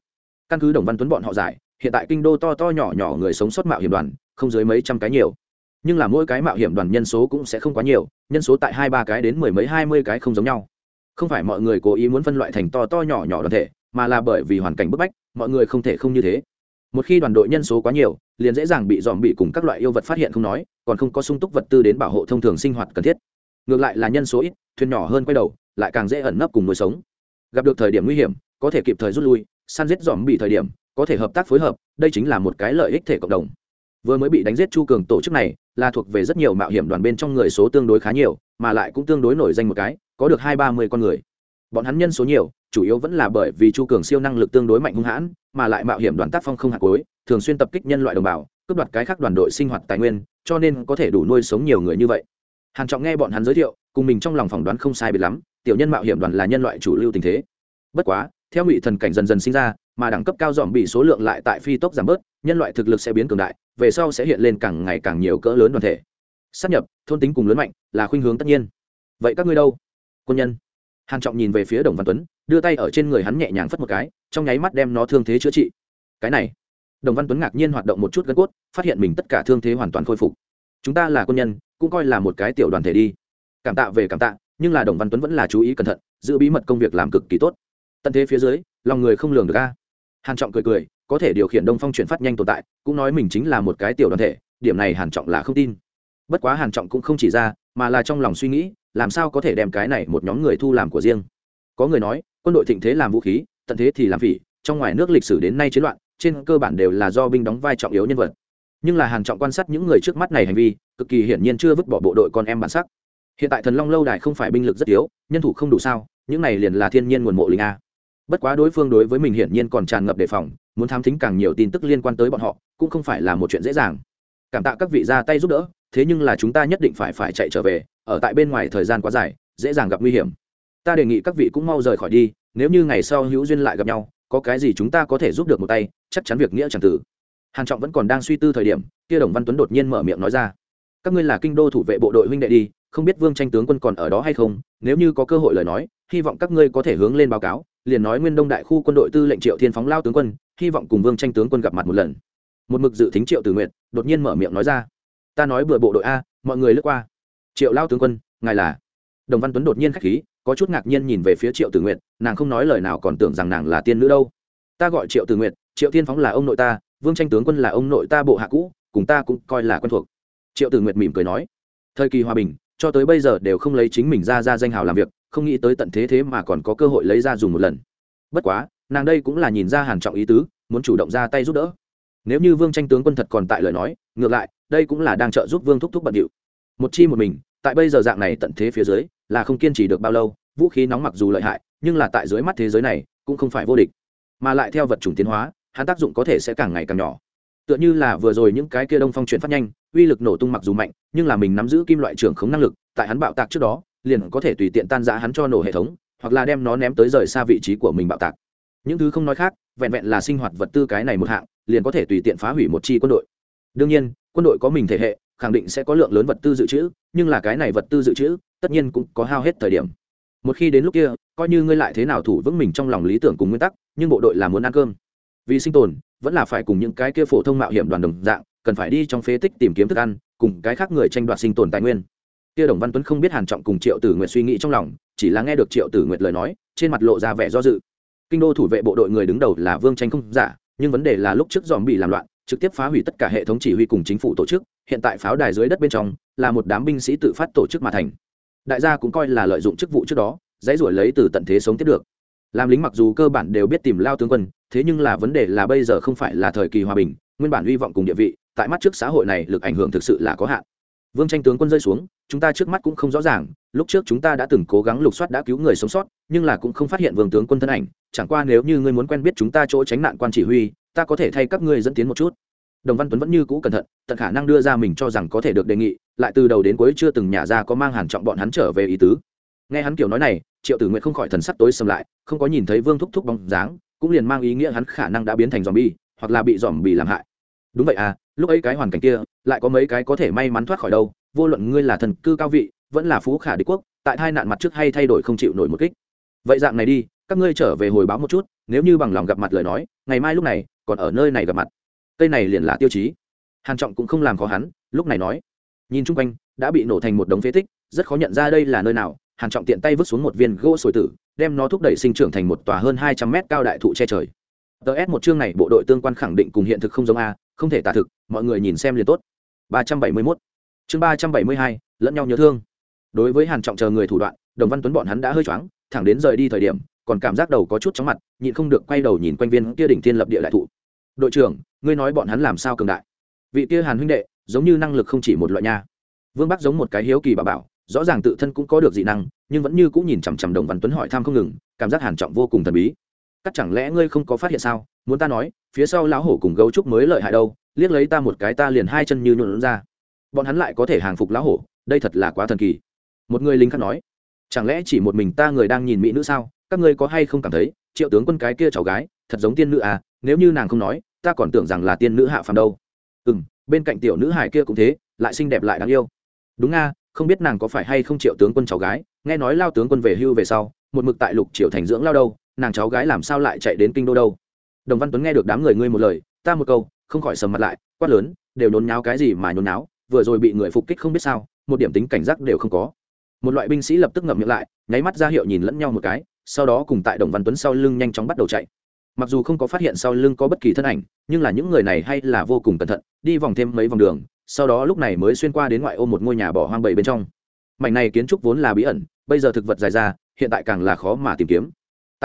Căn cứ đồng văn tuấn bọn họ giải, hiện tại kinh đô to to nhỏ nhỏ người sống sót mạo hiểm đoàn, không dưới mấy trăm cái nhiều. Nhưng là mỗi cái mạo hiểm đoàn nhân số cũng sẽ không quá nhiều, nhân số tại hai ba cái đến mười mấy hai mươi cái không giống nhau. Không phải mọi người cố ý muốn phân loại thành to to nhỏ nhỏ đoàn thể mà là bởi vì hoàn cảnh bức bách, mọi người không thể không như thế. Một khi đoàn đội nhân số quá nhiều, liền dễ dàng bị dòm bị cùng các loại yêu vật phát hiện không nói, còn không có sung túc vật tư đến bảo hộ thông thường sinh hoạt cần thiết. Ngược lại là nhân số ít, thuyền nhỏ hơn quay đầu, lại càng dễ ẩn nấp cùng nuôi sống. Gặp được thời điểm nguy hiểm, có thể kịp thời rút lui, săn giết dòm bị thời điểm, có thể hợp tác phối hợp, đây chính là một cái lợi ích thể cộng đồng. Vừa mới bị đánh giết chu cường tổ chức này, là thuộc về rất nhiều mạo hiểm đoàn bên trong người số tương đối khá nhiều, mà lại cũng tương đối nổi danh một cái, có được hai ba mươi con người bọn hắn nhân số nhiều, chủ yếu vẫn là bởi vì chu cường siêu năng lực tương đối mạnh hung hãn, mà lại mạo hiểm đoàn tác phong không hạt cối thường xuyên tập kích nhân loại đồng bào, cướp đoạt cái khác đoàn đội sinh hoạt tài nguyên, cho nên có thể đủ nuôi sống nhiều người như vậy. Hàn trọng nghe bọn hắn giới thiệu, cùng mình trong lòng phỏng đoán không sai biệt lắm, tiểu nhân mạo hiểm đoàn là nhân loại chủ lưu tình thế. Bất quá, theo ngụy thần cảnh dần dần sinh ra, mà đẳng cấp cao dòm bị số lượng lại tại phi tốc giảm bớt, nhân loại thực lực sẽ biến cường đại, về sau sẽ hiện lên càng ngày càng nhiều cỡ lớn đoàn thể. Sắp nhập, thôn tính cùng lớn mạnh, là khuynh hướng tất nhiên. Vậy các ngươi đâu? Quân nhân hàn trọng nhìn về phía đồng văn tuấn đưa tay ở trên người hắn nhẹ nhàng phất một cái trong nháy mắt đem nó thương thế chữa trị cái này đồng văn tuấn ngạc nhiên hoạt động một chút gân cốt phát hiện mình tất cả thương thế hoàn toàn khôi phục chúng ta là quân nhân cũng coi là một cái tiểu đoàn thể đi cảm tạ về cảm tạ nhưng là đồng văn tuấn vẫn là chú ý cẩn thận giữ bí mật công việc làm cực kỳ tốt tận thế phía dưới lòng người không lường được a hàn trọng cười cười có thể điều khiển đông phong chuyển phát nhanh tồn tại cũng nói mình chính là một cái tiểu đoàn thể điểm này hàn trọng là không tin bất quá hàn trọng cũng không chỉ ra mà là trong lòng suy nghĩ, làm sao có thể đem cái này một nhóm người thu làm của riêng. Có người nói, quân đội thịnh thế làm vũ khí, tận thế thì làm phỉ, trong ngoài nước lịch sử đến nay chiến loạn, trên cơ bản đều là do binh đóng vai trọng yếu nhân vật. Nhưng là hàn trọng quan sát những người trước mắt này hành vi, cực kỳ hiển nhiên chưa vứt bỏ bộ đội con em bản sắc. Hiện tại thần long lâu đài không phải binh lực rất yếu, nhân thủ không đủ sao, những này liền là thiên nhiên nguồn mộ linh a. Bất quá đối phương đối với mình hiển nhiên còn tràn ngập đề phòng, muốn thám thính càng nhiều tin tức liên quan tới bọn họ, cũng không phải là một chuyện dễ dàng cảm tạ các vị ra tay giúp đỡ, thế nhưng là chúng ta nhất định phải phải chạy trở về, ở tại bên ngoài thời gian quá dài, dễ dàng gặp nguy hiểm. Ta đề nghị các vị cũng mau rời khỏi đi, nếu như ngày sau hữu duyên lại gặp nhau, có cái gì chúng ta có thể giúp được một tay, chắc chắn việc nghĩa chẳng tử. Hàn trọng vẫn còn đang suy tư thời điểm, kia đồng văn tuấn đột nhiên mở miệng nói ra. Các ngươi là kinh đô thủ vệ bộ đội huynh đệ đi, không biết vương tranh tướng quân còn ở đó hay không, nếu như có cơ hội lời nói, hy vọng các ngươi có thể hướng lên báo cáo, liền nói nguyên đông đại khu quân đội tư lệnh triệu thiên phóng lao tướng quân, hy vọng cùng vương tranh tướng quân gặp mặt một lần một mực dự tính triệu tử nguyện đột nhiên mở miệng nói ra. Ta nói bừa bộ đội a, mọi người lướt qua. Triệu lao tướng quân, ngài là? Đồng văn tuấn đột nhiên k h á c h khí, có chút ngạc nhiên nhìn về phía triệu tử nguyện nàng không nói lời nào còn tưởng rằng nàng là tiên nữ đâu. Ta gọi triệu tử nguyện triệu thiên phóng là ông nội ta, vương tranh tướng quân là ông nội ta bộ hạ cũ, cùng ta cũng coi là quen thuộc. Triệu tử nguyện mỉm cười nói, thời kỳ hòa bình, cho tới bây giờ đều không lấy chính mình ra ra danh hào làm việc, không nghĩ tới tận thế thế mà còn có cơ hội lấy ra dùng một lần. Bất quá, nàng đây cũng là nhìn ra hàn trọng ý tứ, muốn chủ động ra tay giúp đỡ nếu như vương tranh tướng quân thật còn tại lời nói, ngược lại, đây cũng là đang trợ giúp vương thúc thúc bận điệu. Một chi một mình, tại bây giờ dạng này tận thế phía dưới, là không kiên trì được bao lâu, vũ khí nóng mặc dù lợi hại, nhưng là tại dưới mắt thế giới này, cũng không phải vô địch. Mà lại theo vật chủng tiến hóa, hắn tác dụng có thể sẽ càng ngày càng nhỏ. Tựa như là vừa rồi những cái kia đông phong chuyển phát nhanh, uy lực nổ tung mặc dù mạnh, nhưng là mình nắm giữ kim loại trưởng khống năng lực, tại hắn bạo tạc trước đó, liền có thể tùy tiện tan giã hắn cho nổ hệ thống, hoặc là đem nó ném tới rời xa vị trí của mình bạo tạc. Những thứ không nói khác, vẹn vẹn là sinh hoạt vật tư cái này một hạng liền có thể tùy tiện phá hủy một chi quân đội. Đương nhiên, quân đội có mình thể hệ, khẳng định sẽ có lượng lớn vật tư dự trữ, nhưng là cái này vật tư dự trữ, tất nhiên cũng có hao hết thời điểm. Một khi đến lúc kia, coi như ngươi lại thế nào thủ vững mình trong lòng lý tưởng cùng nguyên tắc, nhưng bộ đội là muốn ăn cơm. Vì sinh tồn, vẫn là phải cùng những cái kia phổ thông mạo hiểm đoàn đồng dạng, cần phải đi trong phế tích tìm kiếm thức ăn, cùng cái khác người tranh đoạt sinh tồn tài nguyên. Kia đồng văn tuấn không biết hàn trọng cùng triệu tử nguyệt suy nghĩ trong lòng, chỉ là nghe được triệu tử nguyệt lời nói, trên mặt lộ ra vẻ do dự. Kinh đô thủ vệ bộ đội người đứng đầu là vương tranh không giả nhưng vấn đề là lúc trước dòm bị làm loạn, trực tiếp phá hủy tất cả hệ thống chỉ huy cùng chính phủ tổ chức, hiện tại pháo đài dưới đất bên trong, là một đám binh sĩ tự phát tổ chức mà thành. Đại gia cũng coi là lợi dụng chức vụ trước đó, dãy ruổi lấy từ tận thế sống tiếp được. Làm lính mặc dù cơ bản đều biết tìm lao tướng quân, thế nhưng là vấn đề là bây giờ không phải là thời kỳ hòa bình, nguyên bản hy vọng cùng địa vị, tại mắt trước xã hội này lực ảnh hưởng thực sự là có hạn vương tranh tướng quân rơi xuống, chúng ta trước mắt cũng không rõ ràng, lúc trước chúng ta đã từng cố gắng lục soát đã cứu người sống sót, nhưng là cũng không phát hiện vương tướng quân thân ảnh, chẳng qua nếu như ngươi muốn quen biết chúng ta chỗ tránh nạn quan chỉ huy, ta có thể thay các ngươi dẫn tiến một chút. Đồng văn tuấn vẫn như cũ cẩn thận, tận khả năng đưa ra mình cho rằng có thể được đề nghị, lại từ đầu đến cuối chưa từng nhả ra có mang hàn trọng bọn hắn trở về ý tứ. Nghe hắn kiểu nói này, triệu tử nguyện không khỏi thần sắc tối sầm lại, không có nhìn thấy vương thúc thúc bóng dáng, cũng liền mang ý nghĩa hắn khả năng đã biến thành dòm bi hoặc là bị dòm bị làm hại. Đúng vậy à lúc ấy cái hoàn cảnh kia, lại có mấy cái có thể may mắn thoát khỏi đâu, vô luận ngươi là thần cư cao vị, vẫn là phú khả đế quốc, tại hai nạn mặt trước hay thay đổi không chịu nổi một kích. Vậy dạng này đi, các ngươi trở về hồi báo một chút, nếu như bằng lòng gặp mặt lời nói, ngày mai lúc này, còn ở nơi này gặp mặt. Cây này liền là tiêu chí. Hàn trọng cũng không làm khó hắn, lúc này nói. Nhìn chung quanh, đã bị nổ thành một đống phế tích, rất khó nhận ra đây là nơi nào. Hàn trọng tiện tay vứt xuống một viên gỗ sồi tử, đem nó thúc đẩy sinh trưởng thành một tòa hơn hai trăm mét cao đại thụ che trời. Ts một chương này, bộ đội tương quan khẳng định cùng hiện thực không giống a không thể tả thực, mọi người nhìn xem liền tốt. ba trăm bảy mươi 371 chương ba trăm bảy mươi hai, lẫn nhau nhớ thương. Đối với hàn trọng chờ người thủ đoạn, đồng văn tuấn bọn hắn đã hơi choáng, thẳng đến rời đi thời điểm, còn cảm giác đầu có chút chóng mặt, nhịn không được quay đầu nhìn quanh viên kia đỉnh thiên lập địa đại thụ. Đội trưởng, ngươi nói bọn hắn làm sao cường đại? Vị kia hàn huynh đệ, giống như năng lực không chỉ một loại nha. Vương bắc giống một cái hiếu kỳ bà bảo, rõ ràng tự thân cũng có được dị năng, nhưng vẫn như cũng nhìn chằm chằm đồng văn tuấn hỏi thăm không ngừng, cảm giác hàn trọng vô cùng thần bí cắt chẳng lẽ ngươi không có phát hiện sao? Muốn ta nói, phía sau lão hổ cùng gấu trúc mới lợi hại đâu, liếc lấy ta một cái ta liền hai chân như nhuộn ra. Bọn hắn lại có thể hàng phục lão hổ, đây thật là quá thần kỳ. Một người lính khác nói, chẳng lẽ chỉ một mình ta người đang nhìn mỹ nữ sao? Các ngươi có hay không cảm thấy, triệu tướng quân cái kia cháu gái, thật giống tiên nữ à? Nếu như nàng không nói, ta còn tưởng rằng là tiên nữ hạ phàm đâu. Ừ m bên cạnh tiểu nữ hải kia cũng thế, lại xinh đẹp lại đáng yêu. Đúng nga không biết nàng có phải hay không triệu tướng quân cháu gái? Nghe nói lao tướng quân về hưu về sau, một mực tại lục triệu thành dưỡng lao đâu nàng cháu gái làm sao lại chạy đến kinh đô đâu? Đồng văn tuấn nghe được đám người ngươi một lời, ta một câu, không khỏi sầm mặt lại, quát lớn, đều nhốn nháo cái gì mà nhốn nháo, vừa rồi bị người phục kích không biết sao, một điểm tính cảnh giác đều không có. Một loại binh sĩ lập tức ngậm miệng lại, nháy mắt ra hiệu nhìn lẫn nhau một cái, sau đó cùng tại đồng văn tuấn sau lưng nhanh chóng bắt đầu chạy. Mặc dù không có phát hiện sau lưng có bất kỳ thân ảnh, nhưng là những người này hay là vô cùng cẩn thận, đi vòng thêm mấy vòng đường, sau đó lúc này mới xuyên qua đến ngoại ô một ngôi nhà bỏ hoang bầy bên trong. Mảnh này kiến trúc vốn là bí ẩn, bây giờ thực vật dài ra, hiện tại càng là khó mà tìm kiếm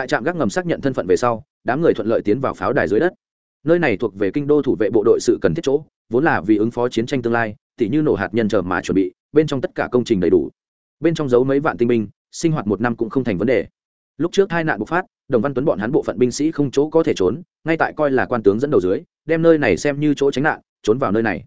tại trạm gác ngầm xác nhận thân phận về sau, đám người thuận lợi tiến vào pháo đài dưới đất. Nơi này thuộc về kinh đô thủ vệ bộ đội sự cần thiết chỗ, vốn là vì ứng phó chiến tranh tương lai, tỉ như nổ hạt nhân chờ mà chuẩn bị, bên trong tất cả công trình đầy đủ. Bên trong giấu mấy vạn tinh binh, sinh hoạt một năm cũng không thành vấn đề. Lúc trước hai nạn bộc phát, đồng văn tuấn bọn hắn bộ phận binh sĩ không chỗ có thể trốn, ngay tại coi là quan tướng dẫn đầu dưới, đem nơi này xem như chỗ tránh nạn, trốn vào nơi này.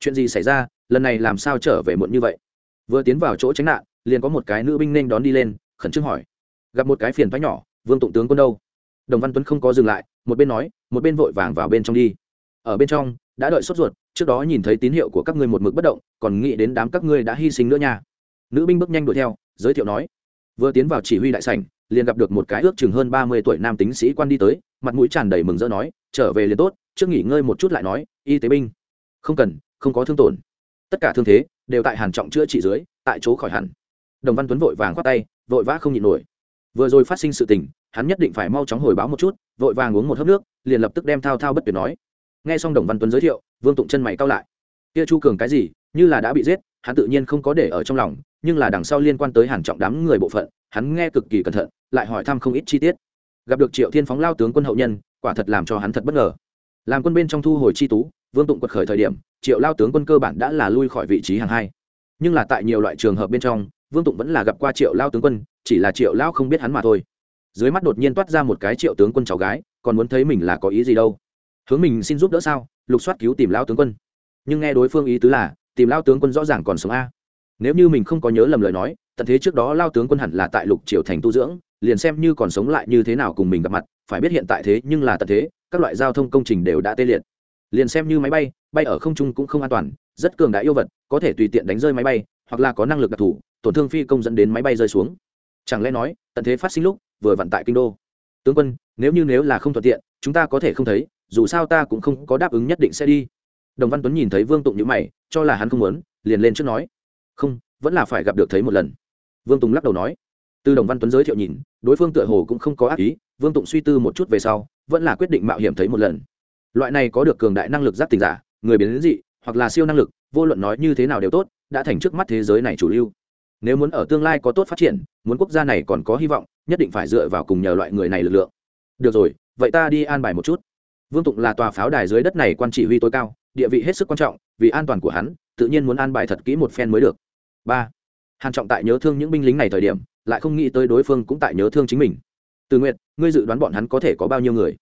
Chuyện gì xảy ra, lần này làm sao trở về muộn như vậy? Vừa tiến vào chỗ tránh nạn, liền có một cái nữ binh nên đón đi lên, khẩn trương hỏi. Gặp một cái phiền thoái nhỏ vương tụng tướng quân đâu? Đồng văn tuấn không có dừng lại, một bên nói, một bên vội vàng vào bên trong đi. Ở bên trong, đã đợi sốt ruột, trước đó nhìn thấy tín hiệu của các ngươi một mực bất động, còn nghĩ đến đám các ngươi đã hy sinh nữa nha. Nữ binh bước nhanh đuổi theo, giới thiệu nói, vừa tiến vào chỉ huy đại sảnh, liền gặp được một cái ước chừng hơn ba mươi tuổi nam tính sĩ quan đi tới, mặt mũi tràn đầy mừng rỡ nói, trở về liền tốt, trước nghỉ ngơi một chút lại nói, y tế binh. Không cần, không có thương tổn. Tất cả thương thế đều tại hàn trọng chữa trị dưới, tại chỗ khỏi hẳn. Đồng văn tuấn vội vàng khoát tay, vội vã không nhịn nổi vừa rồi phát sinh sự tình, hắn nhất định phải mau chóng hồi báo một chút, vội vàng uống một hớp nước, liền lập tức đem thao thao bất tuyệt nói. Nghe xong đồng văn tuấn giới thiệu, vương tụng chân mày cao lại. Kia chu cường cái gì, như là đã bị giết, hắn tự nhiên không có để ở trong lòng, nhưng là đằng sau liên quan tới hàn trọng đám người bộ phận, hắn nghe cực kỳ cẩn thận, lại hỏi thăm không ít chi tiết. Gặp được triệu thiên phóng lao tướng quân hậu nhân, quả thật làm cho hắn thật bất ngờ. Làm quân bên trong thu hồi chi tú, vương tụng quật khởi thời điểm, triệu lao tướng quân cơ bản đã là lui khỏi vị trí hàng hai. Nhưng là tại nhiều loại trường hợp bên trong, vương tụng vẫn là gặp qua triệu lao tướng quân chỉ là triệu lão không biết hắn mà thôi. Dưới mắt đột nhiên toát ra một cái triệu tướng quân cháu gái, còn muốn thấy mình là có ý gì đâu. Hướng mình xin giúp đỡ sao? Lục soát cứu tìm lao tướng quân. Nhưng nghe đối phương ý tứ là, tìm lao tướng quân rõ ràng còn sống a. Nếu như mình không có nhớ lầm lời nói, tận thế trước đó lao tướng quân hẳn là tại lục triều thành tu dưỡng, liền xem như còn sống lại như thế nào cùng mình gặp mặt, phải biết hiện tại thế nhưng là tận thế, các loại giao thông công trình đều đã tê liệt. Liền xem như máy bay bay ở không trung cũng không an toàn, rất cường đại yêu vật, có thể tùy tiện đánh rơi máy bay, hoặc là có năng lực đặc thù, tổn thương phi công dẫn đến máy bay rơi xuống chẳng lẽ nói, tận thế phát sinh lúc, vừa vận tại kinh đô. Tướng quân, nếu như nếu là không thuận tiện, chúng ta có thể không thấy, dù sao ta cũng không có đáp ứng nhất định sẽ đi. Đồng văn tuấn nhìn thấy vương tụng nhữ mày, cho là hắn không muốn, liền lên trước nói. Không, vẫn là phải gặp được thấy một lần. Vương tùng lắc đầu nói. Từ đồng văn tuấn giới thiệu nhìn, đối phương tựa hồ cũng không có ác ý, vương tụng suy tư một chút về sau, vẫn là quyết định mạo hiểm thấy một lần. Loại này có được cường đại năng lực giác tình giả, người biến dị, hoặc là siêu năng lực, vô luận nói như thế nào đều tốt, đã thành trước mắt thế giới này chủ lưu nếu muốn ở tương lai có tốt phát triển, muốn quốc gia này còn có hy vọng, nhất định phải dựa vào cùng nhờ loại người này lực lượng. Được rồi, vậy ta đi an bài một chút. Vương tụng là tòa pháo đài dưới đất này quan chỉ huy tối cao, địa vị hết sức quan trọng, vì an toàn của hắn, tự nhiên muốn an bài thật kỹ một phen mới được. Ba. Hàn trọng tại nhớ thương những binh lính này thời điểm, lại không nghĩ tới đối phương cũng tại nhớ thương chính mình. Từ nguyện ngươi dự đoán bọn hắn có thể có bao nhiêu người?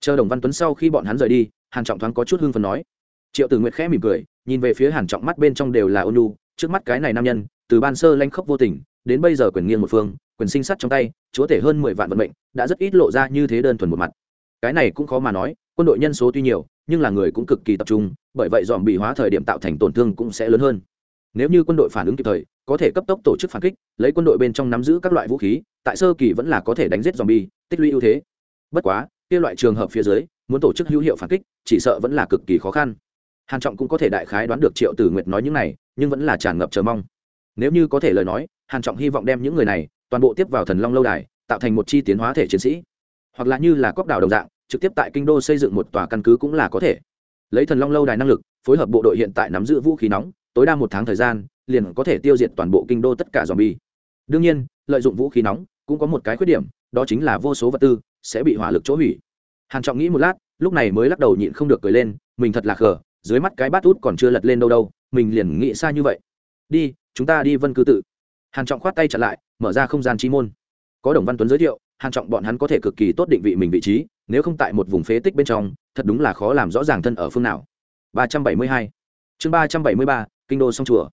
Chờ đồng văn tuấn sau khi bọn hắn rời đi, hàn trọng thoáng có chút hưng phấn nói. Triệu tử nguyệt khẽ mỉm cười, nhìn về phía hàn trọng mắt bên trong đều là ôn nhu, trước mắt cái này nam nhân từ ban sơ lanh khốc vô tình, đến bây giờ quyền nghiêng một phương, quyền sinh sắt trong tay, chúa tể hơn mười vạn vận mệnh, đã rất ít lộ ra như thế đơn thuần một mặt. Cái này cũng khó mà nói, quân đội nhân số tuy nhiều, nhưng là người cũng cực kỳ tập trung, bởi vậy dòm bị hóa thời điểm tạo thành tổn thương cũng sẽ lớn hơn. Nếu như quân đội phản ứng kịp thời, có thể cấp tốc tổ chức phản kích, lấy quân đội bên trong nắm giữ các loại vũ khí, tại sơ kỳ vẫn là có thể đánh giết dòm bi tích lũy ưu thế. Bất quá, kia loại trường hợp phía dưới, muốn tổ chức hữu hiệu phản kích, chỉ sợ vẫn là cực kỳ khó khăn. Hàn trọng cũng có thể đại khái đoán được triệu tử nguyệt nói những này, nhưng vẫn là tràn ngập chờ mong nếu như có thể lời nói, hàn trọng hy vọng đem những người này, toàn bộ tiếp vào thần long lâu đài, tạo thành một chi tiến hóa thể chiến sĩ. Hoặc là như là cóc đảo đồng dạng, trực tiếp tại kinh đô xây dựng một tòa căn cứ cũng là có thể. Lấy thần long lâu đài năng lực, phối hợp bộ đội hiện tại nắm giữ vũ khí nóng, tối đa một tháng thời gian, liền có thể tiêu diệt toàn bộ kinh đô tất cả dòm bi đương nhiên, lợi dụng vũ khí nóng cũng có một cái khuyết điểm, đó chính là vô số vật tư sẽ bị hỏa lực chỗ hủy. Hàn trọng nghĩ một lát, lúc này mới lắc đầu nhịn không được cười lên, mình thật là khờ, dưới mắt cái bát út còn chưa lật lên đâu đâu, mình liền nghĩ xa như vậy. Đi chúng ta đi vân cư tự. Hàn trọng khoát tay chặn lại, mở ra không gian chi môn. Có đồng văn tuấn giới thiệu, hàn trọng bọn hắn có thể cực kỳ tốt định vị mình vị trí, nếu không tại một vùng phế tích bên trong, thật đúng là khó làm rõ ràng thân ở phương nào. 372 chương 373 kinh đô song chùa.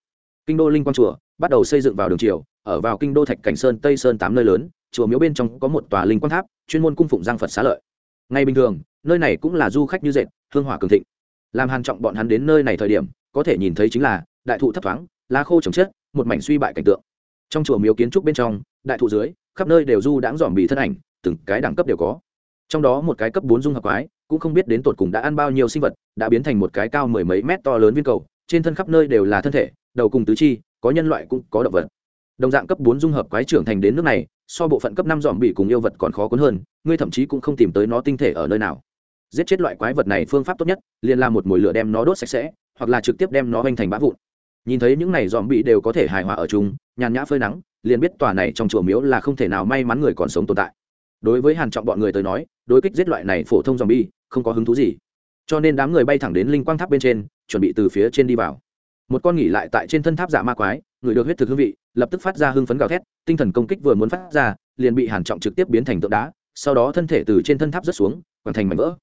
Kinh đô linh quang chùa, bắt đầu xây dựng vào đường triều, ở vào kinh đô thạch cảnh sơn tây sơn tám nơi lớn, chùa miếu bên trong có một tòa linh quang tháp, chuyên môn cung phụng giang phật xá lợi. Ngay bình thường, nơi này cũng là du khách như dệt, hương hỏa cường thịnh. Làm hàn trọng bọn hắn đến nơi này thời điểm, có thể nhìn thấy chính là, đại thụ thấp thoáng lá khô trồng chất, một mảnh suy bại cảnh tượng. Trong chùa miếu kiến trúc bên trong, đại thụ dưới, khắp nơi đều du đãng dòm bị thân ảnh, từng cái đẳng cấp đều có. Trong đó một cái cấp bốn dung hợp quái, cũng không biết đến tột cùng đã ăn bao nhiêu sinh vật, đã biến thành một cái cao mười mấy mét to lớn viên cầu, trên thân khắp nơi đều là thân thể, đầu cùng tứ chi, có nhân loại cũng có động vật. Đồng dạng cấp bốn dung hợp quái trưởng thành đến nước này, so bộ phận cấp năm dòm bị cùng yêu vật còn khó cuốn hơn, ngươi thậm chí cũng không tìm tới nó tinh thể ở nơi nào. Giết chết loại quái vật này phương pháp tốt nhất, liền làm một mồi lửa đem nó đốt sạch sẽ, hoặc là trực tiếp đem nó hoành thành bã vụn nhìn thấy những này dòm bị đều có thể hài hòa ở chung, nhàn nhã phơi nắng, liền biết tòa này trong chùa miếu là không thể nào may mắn người còn sống tồn tại. Đối với hàn trọng bọn người tới nói, đối kích giết loại này phổ thông dòm bi không có hứng thú gì. Cho nên đám người bay thẳng đến linh quang tháp bên trên, chuẩn bị từ phía trên đi vào. Một con nghỉ lại tại trên thân tháp giả ma quái, người được huyết thực hương vị, lập tức phát ra hưng phấn gào thét, tinh thần công kích vừa muốn phát ra, liền bị hàn trọng trực tiếp biến thành tượng đá, sau đó thân thể từ trên thân tháp rớt xuống, hoàn thành mảnh vỡ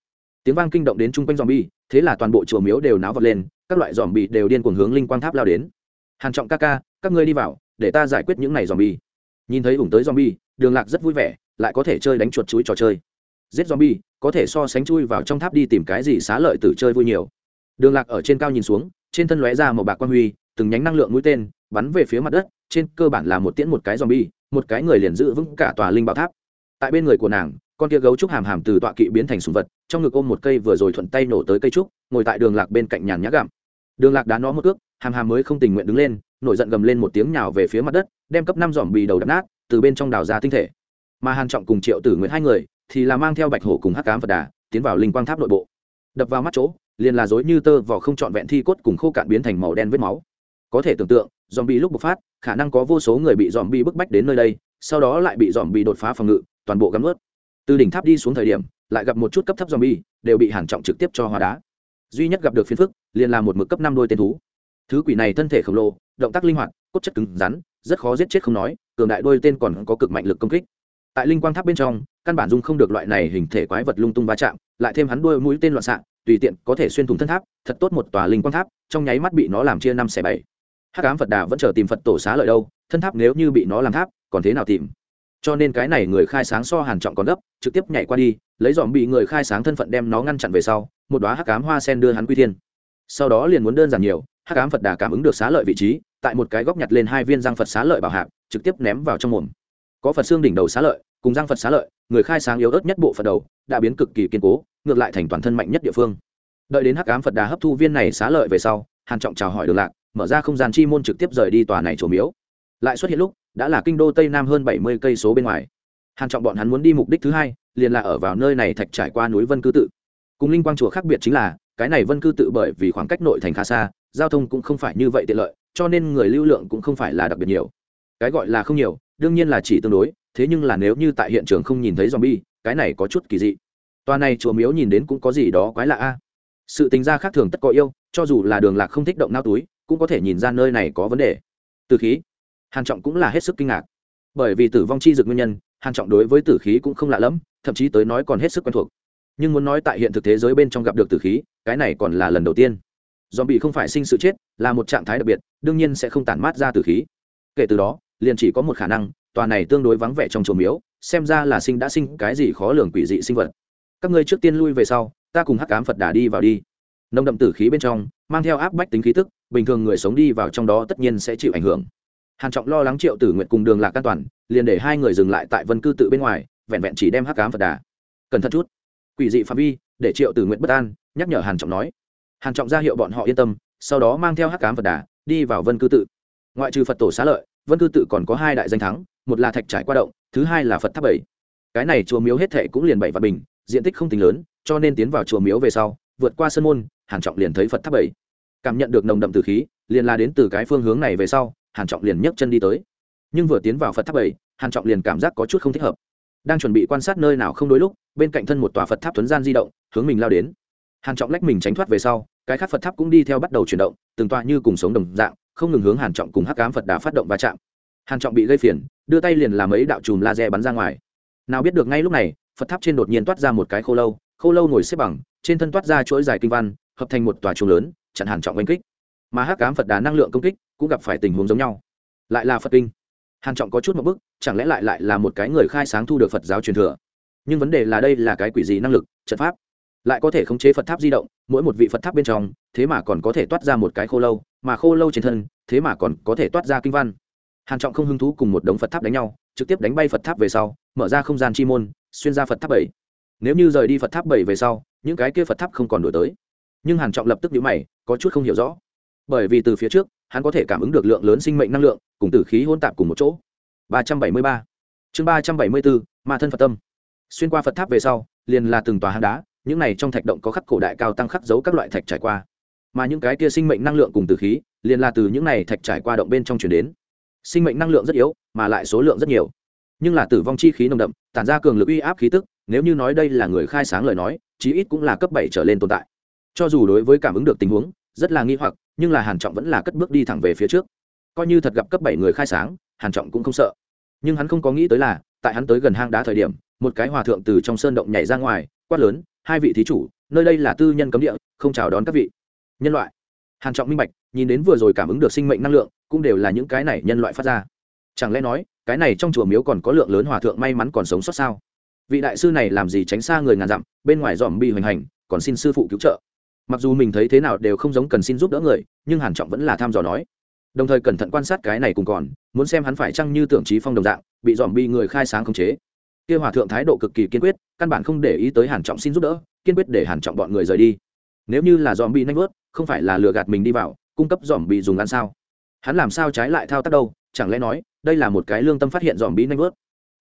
tiếng vang kinh động đến trung quanh dòm bi thế là toàn bộ chùa miếu đều náo vật lên các loại dòm bi đều điên cuồng hướng linh quang tháp lao đến. Hàn trọng ca ca các ngươi đi vào để ta giải quyết những này dòm bi nhìn thấy ủng tới dòm bi đường lạc rất vui vẻ lại có thể chơi đánh chuột chuối trò chơi. Giết dòm bi có thể so sánh chui vào trong tháp đi tìm cái gì xá lợi tử chơi vui nhiều. Đường lạc ở trên cao nhìn xuống trên thân lóe ra một bạc quan huy từng nhánh năng lượng mũi tên bắn về phía mặt đất trên cơ bản là một tiễn một cái zombie, một cái người liền giữ vững cả tòa linh bảo tháp. Tại bên người của nàng con kia gấu trúc hàm hàm từ tọa kỵ biến thành sùng vật, trong ngực ôm một cây vừa rồi thuận tay nổ tới cây trúc, ngồi tại đường lạc bên cạnh nhàn nhã gặm. Đường lạc đá nó một ước, hàm hàm mới không tình nguyện đứng lên, nổi giận gầm lên một tiếng nhào về phía mặt đất, đem cấp năm dòm bì đầu đập nát, từ bên trong đào ra tinh thể. Mà hàn trọng cùng triệu tử nguyện hai người, thì là mang theo bạch hổ cùng hắc cám phật đà, tiến vào linh quang tháp nội bộ. Đập vào mắt chỗ, liền là dối như tơ vỏ không trọn vẹn thi cốt cùng khô cạn biến thành màu đen vết máu. Có thể tưởng tượng dòm bị lúc bộc phát, khả năng có vô số người bị dòm bị bức bách đến nơi đây, sau đó lại bị dòm bị đột phá phòng ngự, toàn bộ gắm ướt từ đỉnh tháp đi xuống thời điểm, lại gặp một chút cấp thấp dòm bi đều bị hàn trọng trực tiếp cho hóa đá. Duy nhất gặp được phiền phức, liền là một mực cấp năm đôi tên thú. Thứ quỷ này thân thể khổng lồ, động tác linh hoạt, cốt chất cứng rắn, rất khó giết chết không nói, cường đại đôi tên còn có cực mạnh lực công kích. Tại linh quang tháp bên trong, căn bản dung không được loại này hình thể quái vật lung tung va chạm, lại thêm hắn đôi mũi tên loạn xạ, tùy tiện có thể xuyên thủng thân tháp, thật tốt một tòa linh quang tháp, trong nháy mắt bị nó làm chia năm xẻ bảy. Hắc ám phật đà vẫn chờ tìm phật tổ xá lợi đâu, thân tháp nếu như bị nó làm tháp, còn thế nào tìm? Cho nên cái này người khai sáng so hàn trọng còn gấp, trực tiếp nhảy qua đi, lấy dòm bị người khai sáng thân phận đem nó ngăn chặn về sau, một đóa hắc ám hoa sen đưa hắn quy thiên. Sau đó liền muốn đơn giản nhiều, hắc ám phật đà cảm ứng được xá lợi vị trí, tại một cái góc nhặt lên hai viên răng phật xá lợi bảo hạc trực tiếp ném vào trong mồm. Có phật xương đỉnh đầu xá lợi, cùng răng phật xá lợi, người khai sáng yếu ớt nhất bộ phật đầu, đã biến cực kỳ kiên cố, ngược lại thành toàn thân mạnh nhất địa phương. Đợi đến hắc ám phật đà hấp thu viên này xá lợi về sau, hàn trọng chào hỏi đường lạc, mở ra không gian chi môn trực tiếp rời đi tòa này chỗ miếu lại xuất hiện lúc, đã là kinh đô tây nam hơn bảy mươi cây số bên ngoài. Hàn trọng bọn hắn muốn đi mục đích thứ hai, liền là ở vào nơi này thạch trải qua núi vân cư tự. Cùng linh quang chùa khác biệt chính là, cái này vân cư tự bởi vì khoảng cách nội thành khá xa, giao thông cũng không phải như vậy tiện lợi, cho nên người lưu lượng cũng không phải là đặc biệt nhiều. Cái gọi là không nhiều, đương nhiên là chỉ tương đối, thế nhưng là nếu như tại hiện trường không nhìn thấy zombie, cái này có chút kỳ dị. Toa này chùa miếu nhìn đến cũng có gì đó quái lạ a. Sự tính ra khác thường tất có yêu, cho dù là đường lạc không thích động nao túi, cũng có thể nhìn ra nơi này có vấn đề. Từ khí hàn trọng cũng là hết sức kinh ngạc. Bởi vì tử vong chi dược nguyên nhân, hàn trọng đối với tử khí cũng không lạ lẫm, thậm chí tới nói còn hết sức quen thuộc. Nhưng muốn nói tại hiện thực thế giới bên trong gặp được tử khí, cái này còn là lần đầu tiên. Do bị không phải sinh sự chết, là một trạng thái đặc biệt, đương nhiên sẽ không tản mát ra tử khí. Kể từ đó, liền chỉ có một khả năng, tòa này tương đối vắng vẻ trong chùa miếu, xem ra là sinh đã sinh cái gì khó lường quỷ dị sinh vật. Các ngươi trước tiên lui về sau, ta cùng hắc cám phật đà đi vào đi. Nồng đậm tử khí bên trong, mang theo áp bách tính khí tức, bình thường người sống đi vào trong đó tất nhiên sẽ chịu ảnh hưởng hàn trọng lo lắng triệu tử nguyện cùng đường lạc an toàn, liền để hai người dừng lại tại vân cư tự bên ngoài, vẹn vẹn chỉ đem hắc cám phật đà. Cẩn thận chút. Quỷ dị phạm vi, để triệu tử nguyện bất an, nhắc nhở hàn trọng nói. Hàn trọng ra hiệu bọn họ yên tâm, sau đó mang theo hắc cám phật đà, đi vào vân cư tự. Ngoại trừ phật tổ xá lợi, vân cư tự còn có hai đại danh thắng, một là thạch trải qua động, thứ hai là phật tháp bảy. Cái này chùa miếu hết thệ cũng liền bảy và bình, diện tích không tính lớn, cho nên tiến vào chùa miếu về sau, vượt qua sân môn, hàn trọng liền thấy phật tháp bảy. Cảm nhận được nồng đậm từ khí, liền là đến từ cái phương hướng này về sau hàn trọng liền nhấc chân đi tới. Nhưng vừa tiến vào phật tháp bảy, hàn trọng liền cảm giác có chút không thích hợp. Đang chuẩn bị quan sát nơi nào không đối lúc, bên cạnh thân một tòa phật tháp tuấn gian di động, hướng mình lao đến. Hàn trọng lách mình tránh thoát về sau, cái khác phật tháp cũng đi theo bắt đầu chuyển động, từng tòa như cùng sống đồng dạng, không ngừng hướng hàn trọng cùng hắc ám phật đà phát động va chạm. Hàn trọng bị gây phiền, đưa tay liền làm ấy đạo chùm laser bắn ra ngoài. Nào biết được ngay lúc này, phật tháp trên đột nhiên toát ra một cái khô lâu khô lâu ngồi xếp bằng, trên thân toát ra chuỗi dài kinh văn, hợp thành một tòa chuồng lớn, chặn hàn trọng oanh kích. Mà hắc ám phật đà năng lượng công kích cũng gặp phải tình huống giống nhau. Lại là phật kinh. Hàn trọng có chút một bức, chẳng lẽ lại lại là một cái người khai sáng thu được phật giáo truyền thừa? Nhưng vấn đề là đây là cái quỷ gì năng lực, trận pháp? Lại có thể khống chế phật tháp di động, mỗi một vị phật tháp bên trong, thế mà còn có thể toát ra một cái khô lâu, mà khô lâu trên thân, thế mà còn có thể toát ra kinh văn. Hàn trọng không hứng thú cùng một đống phật tháp đánh nhau, trực tiếp đánh bay phật tháp về sau, mở ra không gian chi môn, xuyên ra phật tháp bảy. Nếu như rời đi phật tháp bảy về sau, những cái kia phật tháp không còn đổi tới. Nhưng hàn trọng lập tức nhíu mày, có chút không hiểu rõ. Bởi vì từ phía trước hắn có thể cảm ứng được lượng lớn sinh mệnh năng lượng, cùng tử khí hỗn tạp cùng một chỗ. 373 chương 374 ma thân phật tâm. Xuyên qua phật tháp về sau, liền là từng tòa hang đá, những này trong thạch động có khắc cổ đại cao tăng khắc dấu các loại thạch trải qua. Mà những cái kia sinh mệnh năng lượng cùng từ khí, liền là từ những này thạch trải qua động bên trong chuyển đến. Sinh mệnh năng lượng rất yếu, mà lại số lượng rất nhiều. Nhưng là tử vong chi khí nồng đậm, tản ra cường lực uy áp khí tức, nếu như nói đây là người khai sáng lời nói, chí ít cũng là cấp bảy trở lên tồn tại. Cho dù đối với cảm ứng được tình huống, rất là nghi hoặc nhưng là hàn trọng vẫn là cất bước đi thẳng về phía trước coi như thật gặp cấp bảy người khai sáng hàn trọng cũng không sợ nhưng hắn không có nghĩ tới là tại hắn tới gần hang đá thời điểm một cái hòa thượng từ trong sơn động nhảy ra ngoài quát lớn hai vị thí chủ nơi đây là tư nhân cấm địa không chào đón các vị nhân loại hàn trọng minh bạch nhìn đến vừa rồi cảm ứng được sinh mệnh năng lượng cũng đều là những cái này nhân loại phát ra chẳng lẽ nói cái này trong chùa miếu còn có lượng lớn hòa thượng may mắn còn sống sót sao vị đại sư này làm gì tránh xa người ngàn dặm bên ngoài dòm bị hoành hành còn xin sư phụ cứu trợ mặc dù mình thấy thế nào đều không giống cần xin giúp đỡ người, nhưng hàn trọng vẫn là tham dò nói. Đồng thời cẩn thận quan sát cái này cùng còn, muốn xem hắn phải chăng như tưởng trí phong đồng dạng, bị dòm bị người khai sáng khống chế. Kia hòa thượng thái độ cực kỳ kiên quyết, căn bản không để ý tới hàn trọng xin giúp đỡ, kiên quyết để hàn trọng bọn người rời đi. Nếu như là dòm bị nanh vớt, không phải là lừa gạt mình đi vào, cung cấp dòm bị dùng ăn sao? Hắn làm sao trái lại thao tác đâu, chẳng lẽ nói, đây là một cái lương tâm phát hiện dòm bị nanh vớt?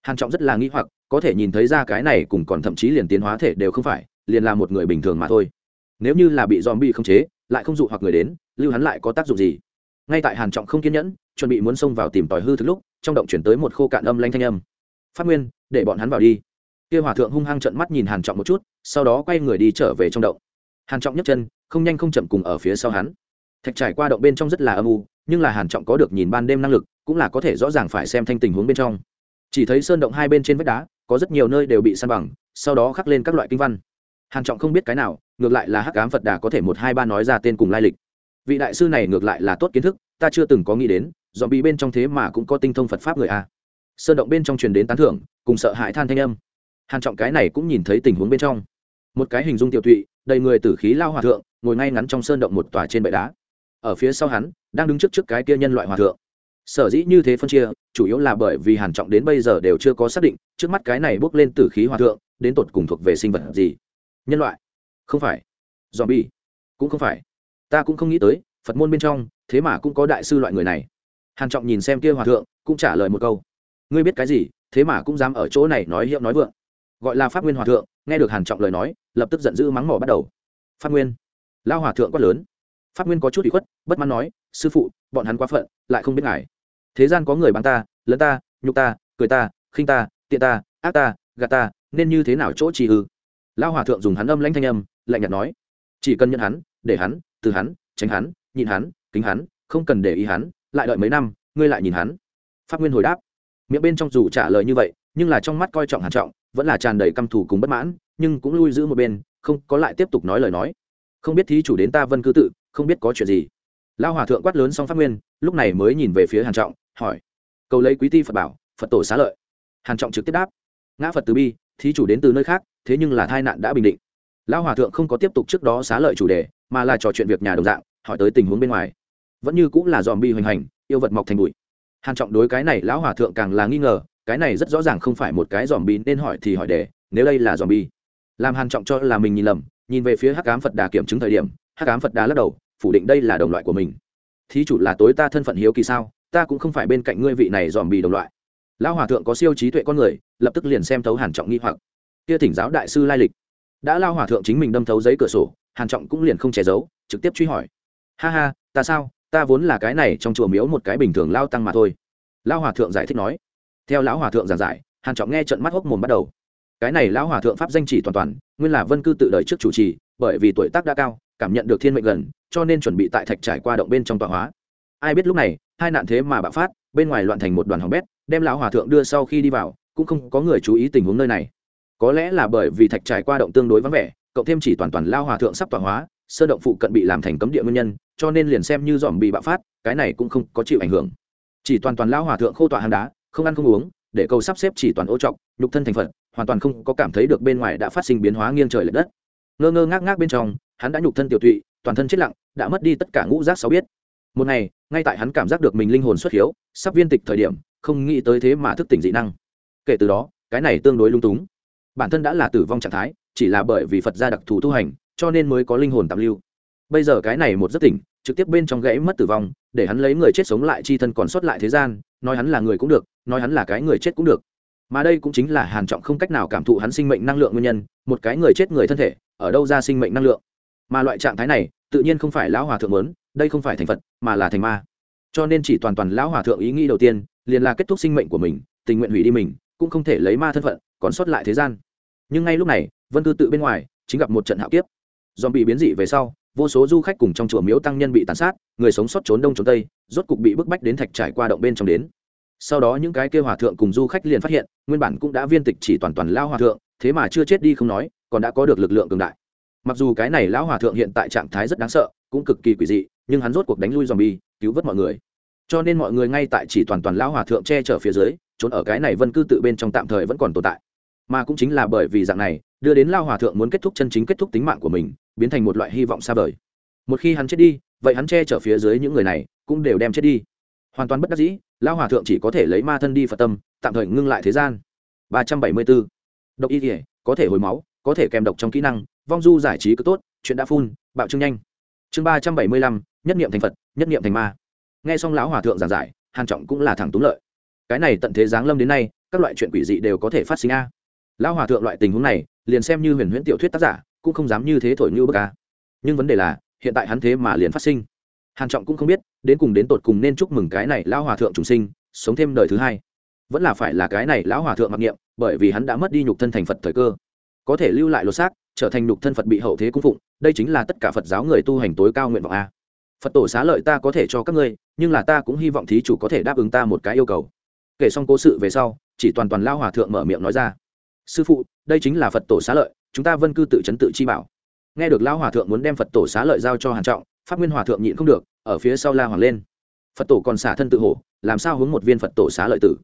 Hàn trọng rất là nghi hoặc, có thể nhìn thấy ra cái này cùng còn thậm chí liền tiến hóa thể đều không phải, liền là một người bình thường mà thôi nếu như là bị dòm bị khống chế, lại không dụ hoặc người đến, lưu hắn lại có tác dụng gì? Ngay tại hàn trọng không kiên nhẫn, chuẩn bị muốn xông vào tìm tòi hư thực lúc, trong động chuyển tới một khô cạn âm lanh thanh âm. Phát nguyên, để bọn hắn vào đi. Kia hòa thượng hung hăng trợn mắt nhìn hàn trọng một chút, sau đó quay người đi trở về trong động. Hàn trọng nhấc chân, không nhanh không chậm cùng ở phía sau hắn. Thạch trải qua động bên trong rất là âm u, nhưng là hàn trọng có được nhìn ban đêm năng lực, cũng là có thể rõ ràng phải xem thanh tình huống bên trong. Chỉ thấy sơn động hai bên trên vách đá, có rất nhiều nơi đều bị san bằng, sau đó khắc lên các loại kinh văn hàn trọng không biết cái nào, ngược lại là hắc ám phật đà có thể một hai ba nói ra tên cùng lai lịch. Vị đại sư này ngược lại là tốt kiến thức, ta chưa từng có nghĩ đến dọn bị bên trong thế mà cũng có tinh thông phật pháp người a. Sơn động bên trong truyền đến tán thưởng, cùng sợ hãi than thanh âm. Hàn trọng cái này cũng nhìn thấy tình huống bên trong. Một cái hình dung tiểu thụy đầy người tử khí lao hòa thượng, ngồi ngay ngắn trong sơn động một tòa trên bệ đá. Ở phía sau hắn, đang đứng trước trước cái kia nhân loại hòa thượng. Sở dĩ như thế phân chia, chủ yếu là bởi vì hàn trọng đến bây giờ đều chưa có xác định, trước mắt cái này bước lên tử khí hòa thượng, đến tột cùng thuộc về sinh vật gì nhân loại? Không phải. Dòm bi cũng không phải. Ta cũng không nghĩ tới, phật môn bên trong, thế mà cũng có đại sư loại người này. Hàn trọng nhìn xem kia hòa thượng, cũng trả lời một câu. Ngươi biết cái gì, thế mà cũng dám ở chỗ này nói hiệu nói vượng. Gọi là pháp nguyên hòa thượng, nghe được hàn trọng lời nói, lập tức giận dữ mắng mỏ bắt đầu. Pháp nguyên? Lao hòa thượng quát lớn. Pháp nguyên có chút ủy khuất, bất mãn nói, sư phụ, bọn hắn quá phận, lại không biết ngài. Thế gian có người bắn ta lẫn ta, nhục ta, cười ta, khinh ta, tiện ta, ác ta, gạt ta, nên như thế nào chỗ trì ư lao hòa thượng dùng hắn âm lãnh thanh âm, lạnh nhạt nói, chỉ cần nhận hắn, để hắn, từ hắn, tránh hắn nhìn hắn, kính hắn, không cần để ý hắn, lại đợi mấy năm, ngươi lại nhìn hắn. Pháp nguyên hồi đáp, miệng bên trong dù trả lời như vậy, nhưng là trong mắt coi trọng hàn trọng, vẫn là tràn đầy căm thù cùng bất mãn, nhưng cũng lui giữ một bên, không có lại tiếp tục nói lời nói. Không biết thí chủ đến ta vân cư tự, không biết có chuyện gì? Lao hòa thượng quát lớn xong pháp nguyên, lúc này mới nhìn về phía hàn trọng, hỏi, cầu lấy quý ti phật bảo, phật tổ xá lợi. Hàn trọng trực tiếp đáp, ngã phật từ bi thí chủ đến từ nơi khác, thế nhưng là tai nạn đã bình định. Lão hòa thượng không có tiếp tục trước đó xá lợi chủ đề, mà là trò chuyện việc nhà đồng dạng, hỏi tới tình huống bên ngoài. Vẫn như cũng là dòm bi hoành hành, yêu vật mọc thành bụi. Hàn trọng đối cái này lão hòa thượng càng là nghi ngờ, cái này rất rõ ràng không phải một cái dòm bi nên hỏi thì hỏi để, nếu đây là dòm bi làm hàn trọng cho là mình nhìn lầm, nhìn về phía hắc ám phật đà kiểm chứng thời điểm, hắc ám phật đà lắc đầu, phủ định đây là đồng loại của mình. Thí chủ là tối ta thân phận hiếu kỳ sao? Ta cũng không phải bên cạnh ngươi vị này dòm bì đồng loại lão hòa thượng có siêu trí tuệ con người, lập tức liền xem thấu hàn trọng nghi hoặc. Kia thỉnh giáo đại sư lai lịch. Đã lao hòa thượng chính mình đâm thấu giấy cửa sổ, hàn trọng cũng liền không che giấu, trực tiếp truy hỏi. Ha ha, ta sao? Ta vốn là cái này trong chùa miếu một cái bình thường lao tăng mà thôi. Lao hòa thượng giải thích nói. Theo lão hòa thượng giảng giải, hàn trọng nghe trận mắt hốc mồm bắt đầu. Cái này lão hòa thượng pháp danh chỉ toàn toàn, nguyên là vân cư tự đời trước chủ trì, bởi vì tuổi tác đã cao, cảm nhận được thiên mệnh gần, cho nên chuẩn bị tại thạch trải qua động bên trong tọa hóa. Ai biết lúc này, hai nạn thế mà bạo phát, bên ngoài loạn thành một đoàn hỏng bét đem lão hòa thượng đưa sau khi đi vào, cũng không có người chú ý tình huống nơi này. Có lẽ là bởi vì thạch trải qua động tương đối vắng vẻ, cộng thêm chỉ toàn toàn lao hòa thượng sắp tọa hóa, sơ động phụ cận bị làm thành cấm địa nguyên nhân, cho nên liền xem như dòm bị bạo phát, cái này cũng không có chịu ảnh hưởng. Chỉ toàn toàn lao hòa thượng khô tọa hàng đá, không ăn không uống, để cầu sắp xếp chỉ toàn ô trọc, nhục thân thành phật, hoàn toàn không có cảm thấy được bên ngoài đã phát sinh biến hóa nghiêng trời l ệ đất. Ngơ ngơ ngác ngác bên trong, hắn đã nhục thân tiểu tụy, toàn thân chết lặng, đã mất đi tất cả ngũ giác sáu biết. Một ngày, ngay tại hắn cảm giác được mình linh hồn xuất hiếu, sắp viên tịch thời điểm không nghĩ tới thế mà thức tỉnh dị năng. Kể từ đó, cái này tương đối lung túng. Bản thân đã là tử vong trạng thái, chỉ là bởi vì phật gia đặc thù tu hành, cho nên mới có linh hồn tạm lưu. Bây giờ cái này một giấc tỉnh, trực tiếp bên trong gãy mất tử vong, để hắn lấy người chết sống lại chi thân còn sót lại thế gian, nói hắn là người cũng được, nói hắn là cái người chết cũng được. Mà đây cũng chính là hàn trọng không cách nào cảm thụ hắn sinh mệnh năng lượng nguyên nhân, một cái người chết người thân thể, ở đâu ra sinh mệnh năng lượng. Mà loại trạng thái này, tự nhiên không phải lão hòa thượng muốn, đây không phải thành phật, mà là thành ma. Cho nên chỉ toàn toàn lão hòa thượng ý nghĩ đầu tiên liền là kết thúc sinh mệnh của mình, tình nguyện hủy đi mình, cũng không thể lấy ma thân phận, còn sót lại thế gian. Nhưng ngay lúc này, vân cư tự bên ngoài, chính gặp một trận hạo kiếp. Dòm bị biến dị về sau, vô số du khách cùng trong chùa miếu tăng nhân bị tàn sát, người sống sót trốn đông trốn tây, rốt cục bị bức bách đến thạch trải qua động bên trong đến. Sau đó những cái kêu hòa thượng cùng du khách liền phát hiện, nguyên bản cũng đã viên tịch chỉ toàn toàn lao hòa thượng, thế mà chưa chết đi không nói, còn đã có được lực lượng cường đại. Mặc dù cái này lão hòa thượng hiện tại trạng thái rất đáng sợ, cũng cực kỳ quỷ dị, nhưng hắn rốt cuộc đánh lui dòm bi cứu vớt mọi người cho nên mọi người ngay tại chỉ toàn toàn lão hòa thượng che chở phía dưới, trốn ở cái này vân cư tự bên trong tạm thời vẫn còn tồn tại. Mà cũng chính là bởi vì dạng này, đưa đến lao hòa thượng muốn kết thúc chân chính kết thúc tính mạng của mình, biến thành một loại hy vọng xa vời. Một khi hắn chết đi, vậy hắn che chở phía dưới những người này cũng đều đem chết đi. Hoàn toàn bất đắc dĩ lao hòa thượng chỉ có thể lấy ma thân đi phật tâm, tạm thời ngưng lại thế gian. Ba trăm bảy mươi bốn. Độc y thể có thể hồi máu, có thể kèm độc trong kỹ năng, vong du giải trí cứ tốt, chuyện đã phun, bạo trương nhanh. Chương ba trăm bảy mươi lăm, nhất niệm thành phật, nhất niệm thành ma nghe xong lão hòa thượng giảng giải, hàn trọng cũng là thẳng túng lợi. Cái này tận thế giáng lâm đến nay, các loại chuyện quỷ dị đều có thể phát sinh a. Lão hòa thượng loại tình huống này, liền xem như huyền huyễn tiểu thuyết tác giả, cũng không dám như thế thổi như bức a. Nhưng vấn đề là, hiện tại hắn thế mà liền phát sinh. Hàn trọng cũng không biết, đến cùng đến tột cùng nên chúc mừng cái này lão hòa thượng trùng sinh, sống thêm đời thứ hai. Vẫn là phải là cái này lão hòa thượng mặc niệm, bởi vì hắn đã mất đi nhục thân thành phật thời cơ. Có thể lưu lại lột xác, trở thành nhục thân phật bị hậu thế cung phụng, đây chính là tất cả phật giáo người tu hành tối cao nguyện vọng a phật tổ xá lợi ta có thể cho các ngươi, nhưng là ta cũng hy vọng thí chủ có thể đáp ứng ta một cái yêu cầu. Kể xong cố sự về sau, chỉ toàn toàn lao hòa thượng mở miệng nói ra. Sư phụ, đây chính là phật tổ xá lợi, chúng ta vân cư tự chấn tự chi bảo. Nghe được lao hòa thượng muốn đem phật tổ xá lợi giao cho hàn trọng, pháp nguyên hòa thượng nhịn không được, ở phía sau la hoàng lên. Phật tổ còn xả thân tự hổ làm sao hướng một viên phật tổ xá lợi tử?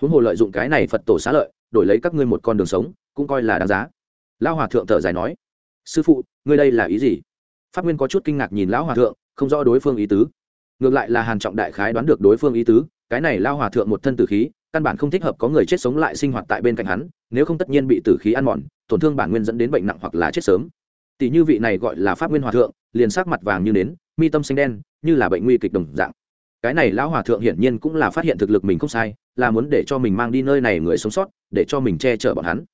Huống hồ lợi dụng cái này phật tổ xá lợi, đổi lấy các ngươi một con đường sống, cũng coi là đáng giá. Lao hòa thượng thở dài nói, sư phụ, ngươi đây là ý gì? Pháp nguyên có chút kinh ngạc nhìn lão hòa thượng không rõ đối phương ý tứ. Ngược lại là hàn trọng đại khái đoán được đối phương ý tứ, cái này lao hòa thượng một thân tử khí, căn bản không thích hợp có người chết sống lại sinh hoạt tại bên cạnh hắn, nếu không tất nhiên bị tử khí ăn mòn, tổn thương bản nguyên dẫn đến bệnh nặng hoặc là chết sớm. Tỷ như vị này gọi là pháp nguyên hòa thượng, liền sắc mặt vàng như nến, mi tâm xanh đen, như là bệnh nguy kịch đồng dạng. Cái này lão hòa thượng hiển nhiên cũng là phát hiện thực lực mình không sai, là muốn để cho mình mang đi nơi này người sống sót, để cho mình che chở bọn hắn.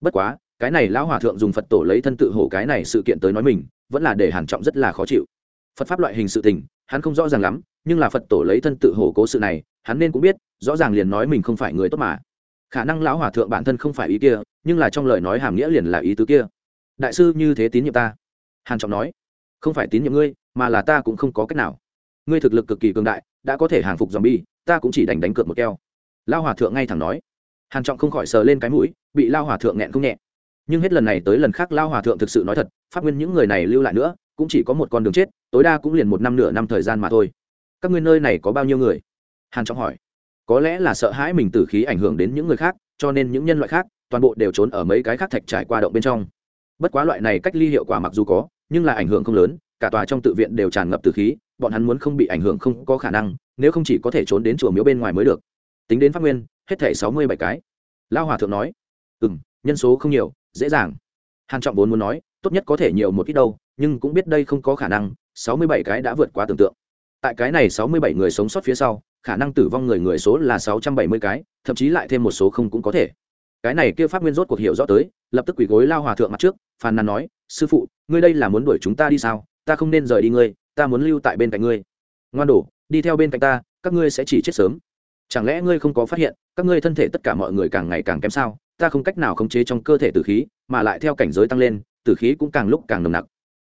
Bất quá, cái này lão hòa thượng dùng phật tổ lấy thân tự hổ cái này sự kiện tới nói mình, vẫn là để hàn trọng rất là khó chịu phật pháp loại hình sự tình, hắn không rõ ràng lắm, nhưng là phật tổ lấy thân tự hổ cố sự này, hắn nên cũng biết, rõ ràng liền nói mình không phải người tốt mà. Khả năng lão hòa thượng bản thân không phải ý kia, nhưng là trong lời nói hàm nghĩa liền là ý tứ kia. Đại sư như thế tín nhiệm ta. Hàn trọng nói, không phải tín nhiệm ngươi, mà là ta cũng không có cách nào. Ngươi thực lực cực kỳ cường đại, đã có thể hàng phục zombie, ta cũng chỉ đành đánh cược một keo. Lao hòa thượng ngay thẳng nói. Hàn trọng không khỏi sờ lên cái mũi, bị lao hòa thượng nghẹn không nhẹ. Nhưng hết lần này tới lần khác lao hòa thượng thực sự nói thật phát nguyên những người này lưu lại nữa cũng chỉ có một con đường chết, tối đa cũng liền một năm nửa năm thời gian mà thôi. Các ngươi nơi này có bao nhiêu người? Hàn trọng hỏi. Có lẽ là sợ hãi mình tử khí ảnh hưởng đến những người khác, cho nên những nhân loại khác, toàn bộ đều trốn ở mấy cái khác thạch trải qua động bên trong. Bất quá loại này cách ly hiệu quả mặc dù có, nhưng là ảnh hưởng không lớn, cả tòa trong tự viện đều tràn ngập tử khí, bọn hắn muốn không bị ảnh hưởng không có khả năng, nếu không chỉ có thể trốn đến chùa miếu bên ngoài mới được. Tính đến phát nguyên, hết thể sáu mươi bảy cái. Lao hòa thượng nói. Ừ m nhân số không nhiều, dễ dàng. Hàn trọng vốn muốn nói, tốt nhất có thể nhiều một ít đâu nhưng cũng biết đây không có khả năng, sáu mươi bảy cái đã vượt quá tưởng tượng. Tại cái này sáu mươi bảy người sống sót phía sau, khả năng tử vong người người số là sáu trăm bảy mươi cái, thậm chí lại thêm một số không cũng có thể. Cái này kia pháp nguyên rốt cuộc hiểu rõ tới, lập tức quỳ gối lao hòa thượng mặt trước, phàn nàn nói, sư phụ, ngươi đây là muốn đuổi chúng ta đi sao? Ta không nên rời đi ngươi, ta muốn lưu tại bên cạnh ngươi. Ngoan đổ đi theo bên cạnh ta, các ngươi sẽ chỉ chết sớm. Chẳng lẽ ngươi không có phát hiện, các ngươi thân thể tất cả mọi người càng ngày càng kém sao? Ta không cách nào khống chế trong cơ thể tử khí, mà lại theo cảnh giới tăng lên, tử khí cũng càng lúc càng nồng nặc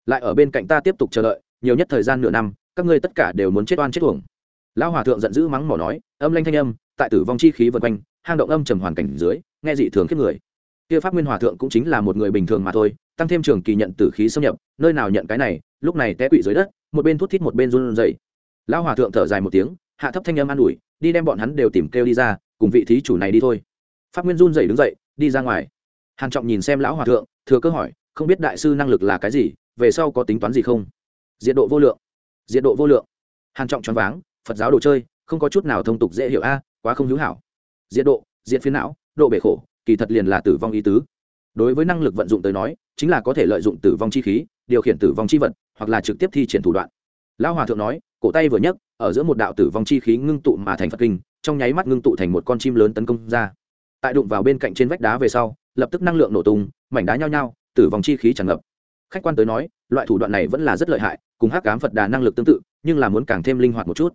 lại ở bên cạnh ta tiếp tục chờ đợi, nhiều nhất thời gian nửa năm, các ngươi tất cả đều muốn chết oan chết tuồng lão hòa thượng giận dữ mắng mỏ nói, âm lanh thanh âm, tại tử vong chi khí vượt quanh, hang động âm trầm hoàn cảnh dưới, nghe dị thường kiếp người. Kia pháp nguyên hòa thượng cũng chính là một người bình thường mà thôi, tăng thêm trường kỳ nhận tử khí xâm nhập, nơi nào nhận cái này, lúc này té quỵ dưới đất, một bên thút thít một bên run rẩy. Lão hòa thượng thở dài một tiếng, hạ thấp thanh âm an ủi, đi đem bọn hắn đều tìm kêu đi ra, cùng vị thí chủ này đi thôi. Pháp nguyên run rẩy đứng dậy, đi ra ngoài. Hàn trọng nhìn xem lão hòa thượng, thừa cơ hỏi, không biết đại sư năng lực là cái gì về sau có tính toán gì không? Diện độ vô lượng. Diện độ vô lượng. Hàn trọng choáng váng, phật giáo đồ chơi, không có chút nào thông tục dễ hiểu a, quá không hữu hảo. Diện độ diện phiến não, độ bể khổ, kỳ thật liền là tử vong ý tứ. Đối với năng lực vận dụng tới nói, chính là có thể lợi dụng tử vong chi khí, điều khiển tử vong chi vật, hoặc là trực tiếp thi triển thủ đoạn. Lão hòa thượng nói, cổ tay vừa nhấc, ở giữa một đạo tử vong chi khí ngưng tụ mà thành phật kinh, trong nháy mắt ngưng tụ thành một con chim lớn tấn công ra. Tại đụng vào bên cạnh trên vách đá về sau, lập tức năng lượng nổ tung, mảnh đá nhao nhao, tử vong chi khí tràn ngập khách quan tới nói, loại thủ đoạn này vẫn là rất lợi hại, cùng hắc ám phật đà năng lực tương tự, nhưng là muốn càng thêm linh hoạt một chút.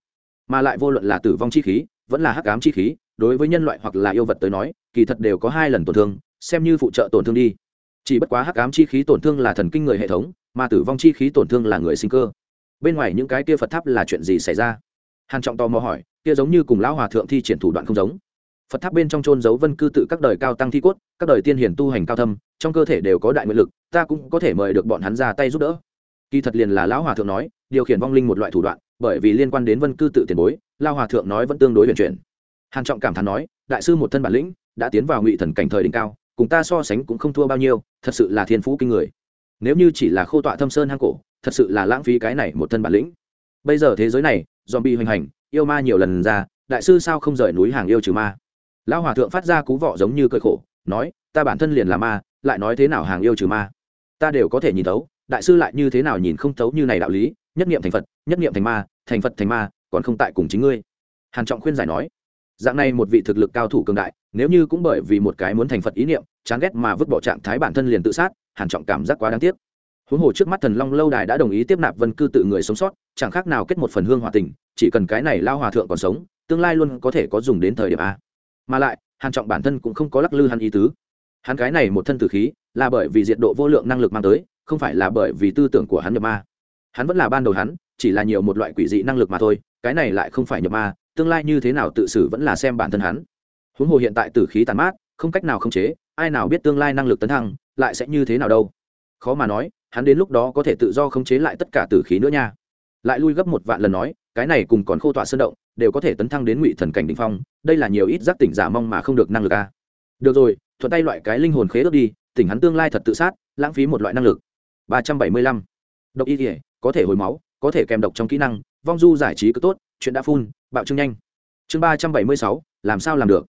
Mà lại vô luận là tử vong chi khí, vẫn là hắc ám chi khí, đối với nhân loại hoặc là yêu vật tới nói, kỳ thật đều có hai lần tổn thương, xem như phụ trợ tổn thương đi. Chỉ bất quá hắc ám chi khí tổn thương là thần kinh người hệ thống, mà tử vong chi khí tổn thương là người sinh cơ. Bên ngoài những cái kia phật tháp là chuyện gì xảy ra? Hàn trọng tò mò hỏi, kia giống như cùng lão hòa thượng thi triển thủ đoạn không giống phật tháp bên trong trôn giấu vân cư tự các đời cao tăng thi cốt, các đời tiên hiển tu hành cao thâm, trong cơ thể đều có đại nguyện lực, ta cũng có thể mời được bọn hắn ra tay giúp đỡ. Kỳ thật liền là lão hòa thượng nói, điều khiển vong linh một loại thủ đoạn, bởi vì liên quan đến vân cư tự tiền bối lao hòa thượng nói vẫn tương đối huyền chuyển. Hàn trọng cảm thán nói, đại sư một thân bản lĩnh, đã tiến vào ngụy thần cảnh thời đỉnh cao, cùng ta so sánh cũng không thua bao nhiêu, thật sự là thiên phú kinh người. Nếu như chỉ là khô tọa thâm sơn hang cổ, thật sự là lãng phí cái này một thân bản lĩnh. Bây giờ thế giới này, zombie hoành hành, yêu ma nhiều lần ra, đại sư sao không rời núi hàng yêu trừ ma? Lão hòa thượng phát ra cú vọ giống như cơi khổ, nói, ta bản thân liền là ma, lại nói thế nào hàng yêu trừ ma? Ta đều có thể nhìn thấu, đại sư lại như thế nào nhìn không thấu như này đạo lý, nhất niệm thành phật, nhất niệm thành ma, thành phật thành ma, còn không tại cùng chính ngươi. Hàn trọng khuyên giải nói, dạng này một vị thực lực cao thủ cường đại, nếu như cũng bởi vì một cái muốn thành phật ý niệm, chán ghét mà vứt bỏ trạng thái bản thân liền tự sát, hàn trọng cảm giác quá đáng tiếc. Huống hồ trước mắt thần long lâu đài đã đồng ý tiếp nạp vân cư tự người sống sót, chẳng khác nào kết một phần hương hòa tình, chỉ cần cái này lao hòa thượng còn sống, tương lai luôn có thể có dùng đến thời điểm a mà lại, hàn trọng bản thân cũng không có lắc lư hắn ý tứ. Hắn cái này một thân tử khí, là bởi vì diệt độ vô lượng năng lực mang tới, không phải là bởi vì tư tưởng của hắn nhập ma. Hắn vẫn là ban đầu hắn, chỉ là nhiều một loại quỷ dị năng lực mà thôi, cái này lại không phải nhập ma, tương lai như thế nào tự xử vẫn là xem bản thân hắn. Huống hồ hiện tại tử khí tàn mát, không cách nào khống chế, ai nào biết tương lai năng lực tấn thăng, lại sẽ như thế nào đâu. Khó mà nói, hắn đến lúc đó có thể tự do khống chế lại tất cả tử khí nữa nha. Lại lui gấp một vạn lần nói, cái này cùng còn khô tọa sơn động đều có thể tấn thăng đến ngụy thần cảnh đ ỉ n h phong, đây là nhiều ít giác tỉnh giả mong mà không được năng lực a. Được rồi, thuận tay loại cái linh hồn khế ước đi, tỉnh hắn tương lai thật tự sát, lãng phí một loại năng lực. ba trăm bảy mươi lăm. Độc y thể có thể hồi máu, có thể kèm độc trong kỹ năng, vong du giải trí cứ tốt, chuyện đã phun, bạo trưng nhanh. Chương ba trăm bảy mươi sáu, làm sao làm được?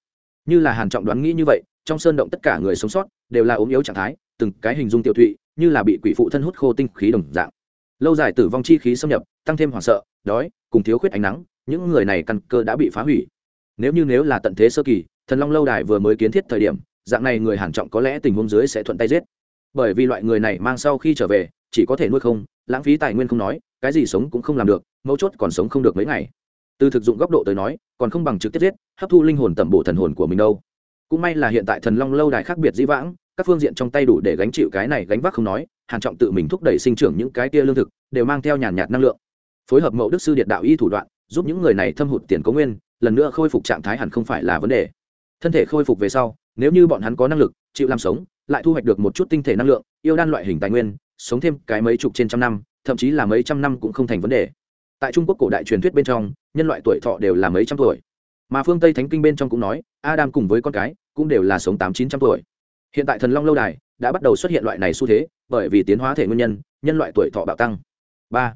Như là hàn trọng đoán nghĩ như vậy, trong sơn động tất cả người sống sót đều là ốm yếu trạng thái, từng cái hình dung tiểu thụy, như là bị quỷ phụ thân hút khô tinh khí đồng dạng. Lâu dài tử vong chi khí xâm nhập, tăng thêm hoảng sợ, đói, cùng thiếu khuyết ánh nắng những người này căn cơ đã bị phá hủy. Nếu như nếu là tận thế sơ kỳ, thần long lâu đài vừa mới kiến thiết thời điểm, dạng này người hàn trọng có lẽ tình huống dưới sẽ thuận tay giết. Bởi vì loại người này mang sau khi trở về, chỉ có thể nuôi không, lãng phí tài nguyên không nói, cái gì sống cũng không làm được, mấu chốt còn sống không được mấy ngày. Từ thực dụng góc độ tới nói, còn không bằng trực tiếp giết, hấp thu linh hồn tẩm bổ thần hồn của mình đâu. Cũng may là hiện tại thần long lâu đài khác biệt dĩ vãng, các phương diện trong tay đủ để gánh chịu cái này gánh vác không nói hàn trọng tự mình thúc đẩy sinh trưởng những cái kia lương thực, đều mang theo nhàn nhạt năng lượng. Phối hợp mẫu đức sư điện đạo y thủ đoạn giúp những người này thâm hụt tiền cố nguyên, lần nữa khôi phục trạng thái hẳn không phải là vấn đề. Thân thể khôi phục về sau, nếu như bọn hắn có năng lực, chịu làm sống, lại thu hoạch được một chút tinh thể năng lượng, yêu đan loại hình tài nguyên, sống thêm cái mấy chục trên trăm năm, thậm chí là mấy trăm năm cũng không thành vấn đề. Tại trung quốc cổ đại truyền thuyết bên trong, nhân loại tuổi thọ đều là mấy trăm tuổi. Mà phương tây thánh kinh bên trong cũng nói, adam cùng với con cái cũng đều là sống tám chín trăm tuổi. Hiện tại thần long lâu đài đã bắt đầu xuất hiện loại này xu thế, bởi vì tiến hóa thể nguyên nhân nhân loại tuổi thọ bạo tăng. Ba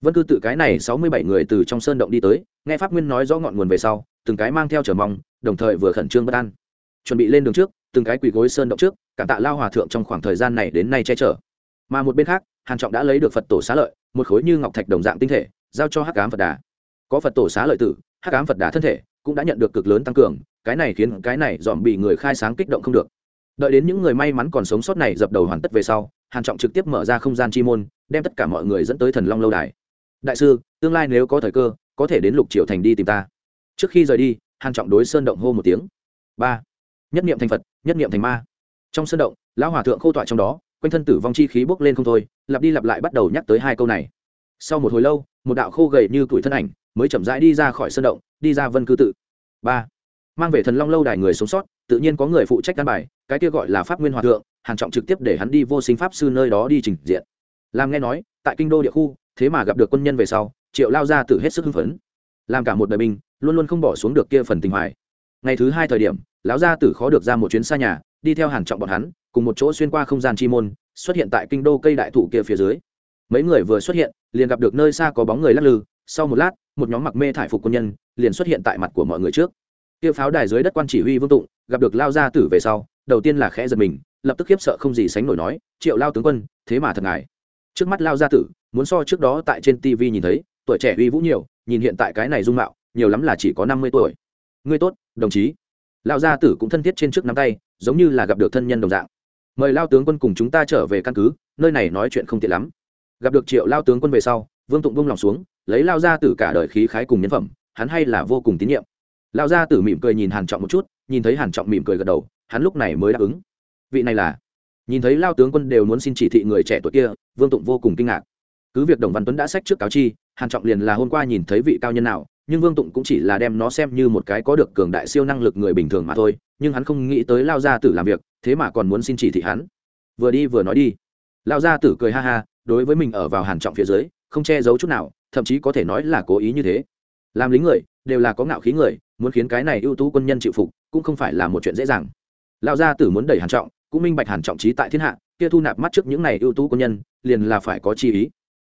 vân cư tự cái này sáu mươi bảy người từ trong sơn động đi tới, nghe pháp nguyên nói rõ ngọn nguồn về sau, từng cái mang theo trở mong, đồng thời vừa khẩn trương bất an. Chuẩn bị lên đường trước, từng cái quỳ gối sơn động trước, cảm tạ lao hòa thượng trong khoảng thời gian này đến nay che chở. Mà một bên khác, hàn trọng đã lấy được phật tổ xá lợi, một khối như ngọc thạch đồng dạng tinh thể, giao cho hắc ám phật đà. Có phật tổ xá lợi tử, hắc ám phật đà thân thể cũng đã nhận được cực lớn tăng cường, cái này khiến cái này dòm bị người khai sáng kích động không được. Đợi đến những người may mắn còn sống sót này dập đầu hoàn tất về sau, hàn trọng trực tiếp mở ra không gian chi môn, đem tất cả mọi người dẫn tới thần long lâu đài đại sư, tương lai nếu có thời cơ, có thể đến lục triệu thành đi tìm ta. Trước khi rời đi, hàn trọng đối sơn động hô một tiếng. Ba. Nhất niệm thành phật, nhất niệm thành ma. Trong sơn động, lão hòa thượng khô tọa trong đó, quanh thân tử vong chi khí bốc lên không thôi, lặp đi lặp lại bắt đầu nhắc tới hai câu này. Sau một hồi lâu, một đạo khô gầy như tuổi thân ảnh mới chậm rãi đi ra khỏi sơn động, đi ra vân cư tự. Ba. Mang về thần long lâu đài người sống sót, tự nhiên có người phụ trách căn bài, cái kia gọi là pháp nguyên hòa thượng, hàn trọng trực tiếp để hắn đi vô sinh pháp sư nơi đó đi trình diện. Làm nghe nói, tại kinh đô địa khu thế mà gặp được quân nhân về sau, triệu lao ra tự hết sức hưng phấn. Làm cả một đời binh, luôn luôn không bỏ xuống được kia phần tình hoài. Ngày thứ hai thời điểm, lão gia tử khó được ra một chuyến xa nhà, đi theo hàng trọng bọn hắn, cùng một chỗ xuyên qua không gian chi môn, xuất hiện tại kinh đô cây đại thụ kia phía dưới. Mấy người vừa xuất hiện, liền gặp được nơi xa có bóng người lắc lư. Sau một lát, một nhóm mặc mê thải phục quân nhân liền xuất hiện tại mặt của mọi người trước. Kia pháo đài dưới đất quan chỉ huy vương tụng, gặp được lao gia tử về sau, đầu tiên là khẽ giật mình, lập tức khiếp sợ không gì sánh nổi nói, triệu lao tướng quân, thế mà thật ngài trước mắt lao gia tử muốn so trước đó tại trên tv nhìn thấy, tuổi trẻ uy vũ nhiều, nhìn hiện tại cái này dung mạo, nhiều lắm là chỉ có năm mươi tuổi. Ngươi tốt, đồng chí. Lão gia tử cũng thân thiết trên trước nắm tay, giống như là gặp được thân nhân đồng dạng. Mời lao tướng quân cùng chúng ta trở về căn cứ, nơi này nói chuyện không tiện lắm. Gặp được triệu lao tướng quân về sau, vương tụng bông lòng xuống, lấy lao gia tử cả đời khí khái cùng nhân phẩm, hắn hay là vô cùng tín nhiệm. Lao gia tử mỉm cười nhìn hàn trọng một chút, nhìn thấy hàn trọng mỉm cười gật đầu, hắn lúc này mới đáp ứng. Vị này là? Nhìn thấy lao tướng quân đều muốn xin chỉ thị người trẻ tuổi kia, vương tụng vô cùng kinh ngạc cứ việc đồng văn tuấn đã sách trước cáo chi, hàn trọng liền là hôm qua nhìn thấy vị cao nhân nào, nhưng vương tụng cũng chỉ là đem nó xem như một cái có được cường đại siêu năng lực người bình thường mà thôi, nhưng hắn không nghĩ tới lao gia tử làm việc, thế mà còn muốn xin chỉ thị hắn. Vừa đi vừa nói đi. Lao gia tử cười ha ha, đối với mình ở vào hàn trọng phía dưới, không che giấu chút nào, thậm chí có thể nói là cố ý như thế. Làm lính người, đều là có ngạo khí người, muốn khiến cái này ưu tú quân nhân chịu phục, cũng không phải là một chuyện dễ dàng. Lao gia tử muốn đẩy hàn trọng, cũng minh bạch hàn trọng trí tại thiên hạ, kia thu nạp mắt trước những này ưu tú quân nhân, liền là phải có chi ý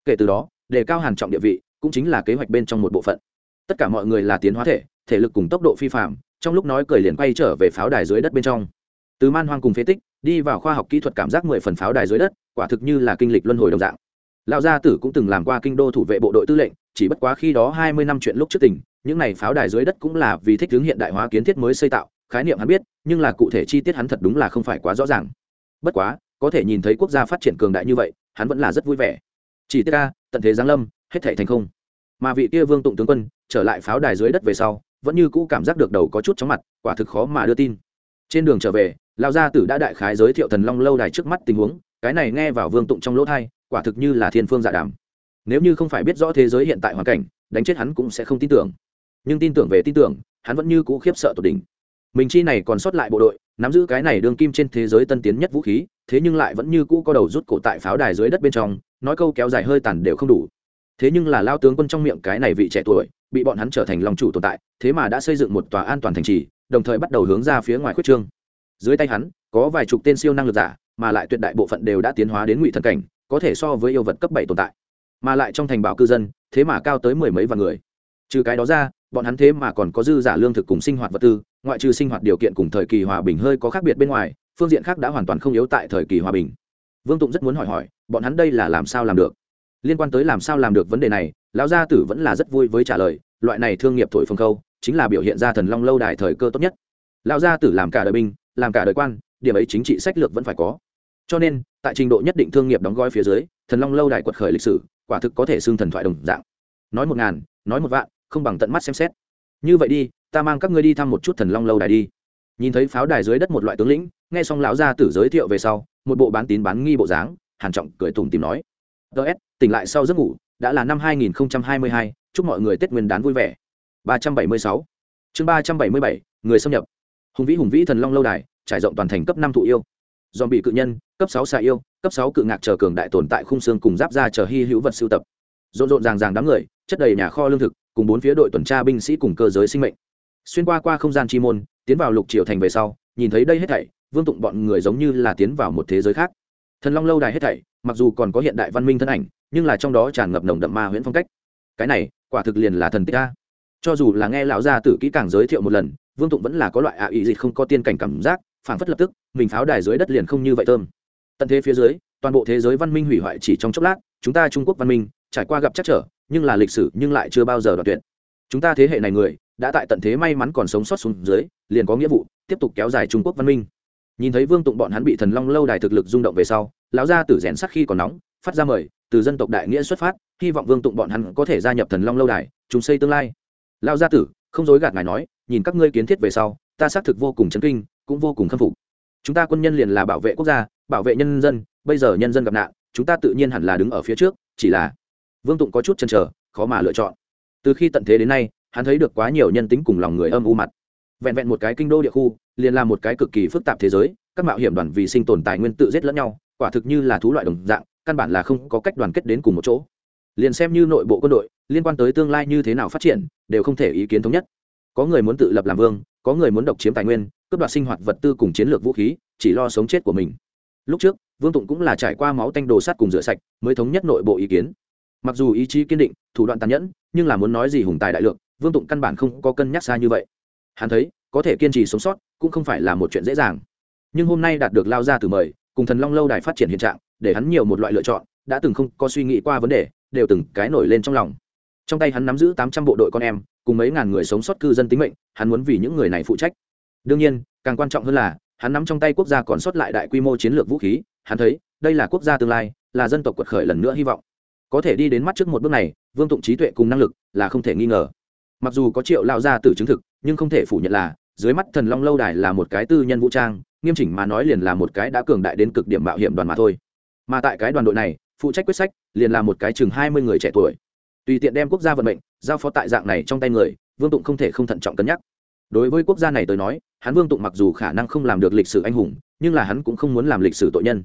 kể từ đó, đề cao hàn trọng địa vị cũng chính là kế hoạch bên trong một bộ phận. Tất cả mọi người là tiến hóa thể thể lực cùng tốc độ phi phạm, trong lúc nói cười liền quay trở về pháo đài dưới đất bên trong. Từ man hoang cùng phế tích, đi vào khoa học kỹ thuật cảm giác mười phần pháo đài dưới đất, quả thực như là kinh lịch luân hồi đồng dạng. Lão gia tử cũng từng làm qua kinh đô thủ vệ bộ đội tư lệnh, chỉ bất quá khi đó hai mươi năm chuyện lúc trước tỉnh những này pháo đài dưới đất cũng là vì thích hướng hiện đại hóa kiến thiết mới xây tạo, khái niệm hắn biết, nhưng là cụ thể chi tiết hắn thật đúng là không phải quá rõ ràng. Bất quá, có thể nhìn thấy quốc gia phát triển cường đại như vậy, hắn vẫn là rất vui vẻ chỉ tiết ca tận thế giáng lâm, hết thể thành không. Mà vị kia vương tụng tướng quân trở lại pháo đài dưới đất về sau, vẫn như cũ cảm giác được đầu có chút chóng mặt, quả thực khó mà đưa tin. Trên đường trở về lao gia tử đã đại khái giới thiệu thần long lâu đài trước mắt tình huống, cái này nghe vào vương tụng trong lỗ thai, quả thực như là thiên phương giả đàm. Nếu như không phải biết rõ thế giới hiện tại hoàn cảnh, đánh chết hắn cũng sẽ không tin tưởng. Nhưng tin tưởng về tin tưởng, hắn vẫn như cũ khiếp sợ tột đỉnh. Mình chi này còn sót lại bộ đội, nắm giữ cái này đường kim trên thế giới tân tiến nhất vũ khí, thế nhưng lại vẫn như cũ có đầu rút cổ tại pháo đài dưới đất bên trong nói câu kéo dài hơi tàn đều không đủ. Thế nhưng là lao tướng quân trong miệng cái này vị trẻ tuổi, bị bọn hắn trở thành lòng chủ tồn tại, thế mà đã xây dựng một tòa an toàn thành trì, đồng thời bắt đầu hướng ra phía ngoài khuyết trương. Dưới tay hắn, có vài chục tên siêu năng lực giả, mà lại tuyệt đại bộ phận đều đã tiến hóa đến ngụy thần cảnh, có thể so với yêu vật cấp bảy tồn tại. Mà lại trong thành bảo cư dân, thế mà cao tới mười mấy vạn người. Trừ cái đó ra, bọn hắn thế mà còn có dư giả lương thực cùng sinh hoạt vật tư, ngoại trừ sinh hoạt điều kiện cùng thời kỳ hòa bình hơi có khác biệt bên ngoài, phương diện khác đã hoàn toàn không yếu tại thời kỳ hòa bình vương tụng rất muốn hỏi hỏi, bọn hắn đây là làm sao làm được? Liên quan tới làm sao làm được vấn đề này, lão gia tử vẫn là rất vui với trả lời, loại này thương nghiệp thổi phồng khâu, chính là biểu hiện ra thần long lâu đài thời cơ tốt nhất. Lão gia tử làm cả đời binh, làm cả đời quan, điểm ấy chính trị sách lược vẫn phải có. Cho nên, tại trình độ nhất định thương nghiệp đóng gói phía dưới, thần long lâu đài quật khởi lịch sử, quả thực có thể xưng thần thoại đồng dạng. Nói một ngàn, nói một vạn, không bằng tận mắt xem xét. Như vậy đi, ta mang các ngươi đi thăm một chút thần long lâu đài đi nhìn thấy pháo đài dưới đất một loại tướng lĩnh nghe xong lão gia tử giới thiệu về sau một bộ bán tín bán nghi bộ dáng hàn trọng cười tủm tìm nói ts tỉnh lại sau giấc ngủ đã là năm 2022, chúc mọi người tết nguyên đán vui vẻ. 376 chương 377, người xâm nhập. Hùng vĩ hùng vĩ thần long lâu đài trải rộng toàn thành cấp năm thụ yêu. Dòm bị cự nhân cấp sáu xà yêu cấp sáu cự ngạc chờ cường đại tồn tại khung xương cùng giáp ra chờ hy hữu vật sưu tập. Rộn rộn ràng ràng đám người chất đầy nhà kho lương thực cùng bốn phía đội tuần tra binh sĩ cùng cơ giới sinh mệnh. Xuyên qua qua không gian chi môn tiến vào lục triều thành về sau, nhìn thấy đây hết thảy, vương tụng bọn người giống như là tiến vào một thế giới khác. Thần long lâu đài hết thảy, mặc dù còn có hiện đại văn minh thân ảnh, nhưng là trong đó tràn ngập nồng đậm ma huyễn phong cách. Cái này, quả thực liền là thần tích a. Cho dù là nghe lão gia tử kỹ càng giới thiệu một lần, vương tụng vẫn là có loại ạ ý dịch không có tiên cảnh cảm giác, phảng phất lập tức, mình pháo đài dưới đất liền không như vậy thơm. Tận thế phía dưới, toàn bộ thế giới văn minh hủy hoại chỉ trong chốc lát, chúng ta trung quốc văn minh, trải qua gặp chắc trở, nhưng là lịch sử nhưng lại chưa bao giờ đoạt tuyệt. Chúng ta thế hệ này người đã tại tận thế may mắn còn sống sót xuống dưới, liền có nghĩa vụ, tiếp tục kéo dài trung quốc văn minh. Nhìn thấy vương tụng bọn hắn bị thần long lâu đài thực lực rung động về sau, lão gia tử rèn sắc khi còn nóng, phát ra mời, từ dân tộc đại nghĩa xuất phát, hy vọng vương tụng bọn hắn có thể gia nhập thần long lâu đài chúng xây tương lai. Lão gia tử, không dối gạt ngài nói, nhìn các ngươi kiến thiết về sau, ta xác thực vô cùng chấn kinh, cũng vô cùng khâm phục. Chúng ta quân nhân liền là bảo vệ quốc gia, bảo vệ nhân dân, bây giờ nhân dân gặp nạn, chúng ta tự nhiên hẳn là đứng ở phía trước, chỉ là vương tụng có chút chần chờ, khó mà lựa chọn. Từ khi tận thế đến nay hắn thấy được quá nhiều nhân tính cùng lòng người âm u mặt. Vẹn vẹn một cái kinh đô địa khu, liền là một cái cực kỳ phức tạp thế giới, các mạo hiểm đoàn vì sinh tồn tài nguyên tự giết lẫn nhau, quả thực như là thú loại đồng dạng, căn bản là không có cách đoàn kết đến cùng một chỗ. Liền xem như nội bộ quân đội, liên quan tới tương lai như thế nào phát triển, đều không thể ý kiến thống nhất. Có người muốn tự lập làm vương, có người muốn độc chiếm tài nguyên, cướp đoạt sinh hoạt vật tư cùng chiến lược vũ khí, chỉ lo sống chết của mình. Lúc trước, vương tụng cũng là trải qua máu tanh đồ sắt cùng rửa sạch, mới thống nhất nội bộ ý kiến. Mặc dù ý chí kiên định, thủ đoạn tàn nhẫn, nhưng là muốn nói gì hùng tài đại lượng vương tụng căn bản không có cân nhắc xa như vậy. Hắn thấy, có thể kiên trì sống sót cũng không phải là một chuyện dễ dàng. Nhưng hôm nay đạt được lao ra từ mời, cùng thần long lâu đài phát triển hiện trạng, để hắn nhiều một loại lựa chọn, đã từng không có suy nghĩ qua vấn đề, đều từng cái nổi lên trong lòng. Trong tay hắn nắm giữ tám trăm bộ đội con em, cùng mấy ngàn người sống sót cư dân tính mệnh, hắn muốn vì những người này phụ trách. Đương nhiên, càng quan trọng hơn là, hắn nắm trong tay quốc gia còn sót lại đại quy mô chiến lược vũ khí, hắn thấy, đây là quốc gia tương lai, là dân tộc quật khởi lần nữa hy vọng. Có thể đi đến mắt trước một bước này, vương tụng trí tuệ cùng năng lực là không thể nghi ngờ mặc dù có triệu lao ra từ chứng thực, nhưng không thể phủ nhận là, dưới mắt thần long lâu đài là một cái tư nhân vũ trang, nghiêm chỉnh mà nói liền là một cái đã cường đại đến cực điểm mạo hiểm đoàn mà thôi. Mà tại cái đoàn đội này, phụ trách quyết sách, liền là một cái chừng hai mươi người trẻ tuổi. Tùy tiện đem quốc gia vận mệnh, giao phó tại dạng này trong tay người, vương tụng không thể không thận trọng cân nhắc. Đối với quốc gia này tôi nói, hắn vương tụng mặc dù khả năng không làm được lịch sử anh hùng, nhưng là hắn cũng không muốn làm lịch sử tội nhân.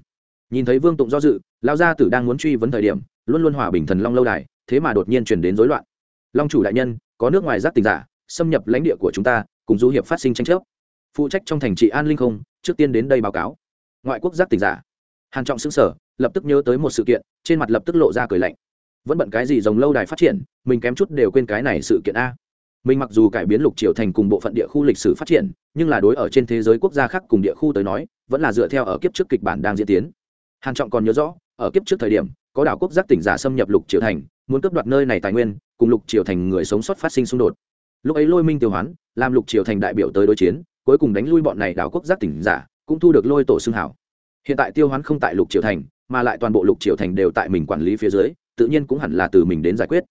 Nhìn thấy vương tụng do dự lao gia tử đang muốn truy vấn thời điểm, luôn luôn hòa bình thần long lâu đài, thế mà đột nhiên chuyển đến rối loạn. Long chủ đại nhân có nước ngoài giác tình giả, xâm nhập lãnh địa của chúng ta, cùng du hiệp phát sinh tranh chấp. Phụ trách trong thành trị an linh không, trước tiên đến đây báo cáo. Ngoại quốc giác tình giả. Hàn trọng xứng sở lập tức nhớ tới một sự kiện, trên mặt lập tức lộ ra cười lạnh. Vẫn bận cái gì rồng lâu đài phát triển, mình kém chút đều quên cái này sự kiện a. Mình mặc dù cải biến lục triều thành cùng bộ phận địa khu lịch sử phát triển, nhưng là đối ở trên thế giới quốc gia khác cùng địa khu tới nói, vẫn là dựa theo ở kiếp trước kịch bản đang diễn tiến. Hàn trọng còn nhớ rõ, ở kiếp trước thời điểm, có đảo quốc giác tỉnh giả xâm nhập lục triều thành muốn cướp đoạt nơi này tài nguyên, cùng lục triều thành người sống sót phát sinh xung đột. Lúc ấy lôi minh tiêu hoán, làm lục triều thành đại biểu tới đối chiến, cuối cùng đánh lui bọn này đảo quốc giác tỉnh giả, cũng thu được lôi tổ xưng hảo. Hiện tại tiêu hoán không tại lục triều thành, mà lại toàn bộ lục triều thành đều tại mình quản lý phía dưới, tự nhiên cũng hẳn là từ mình đến giải quyết.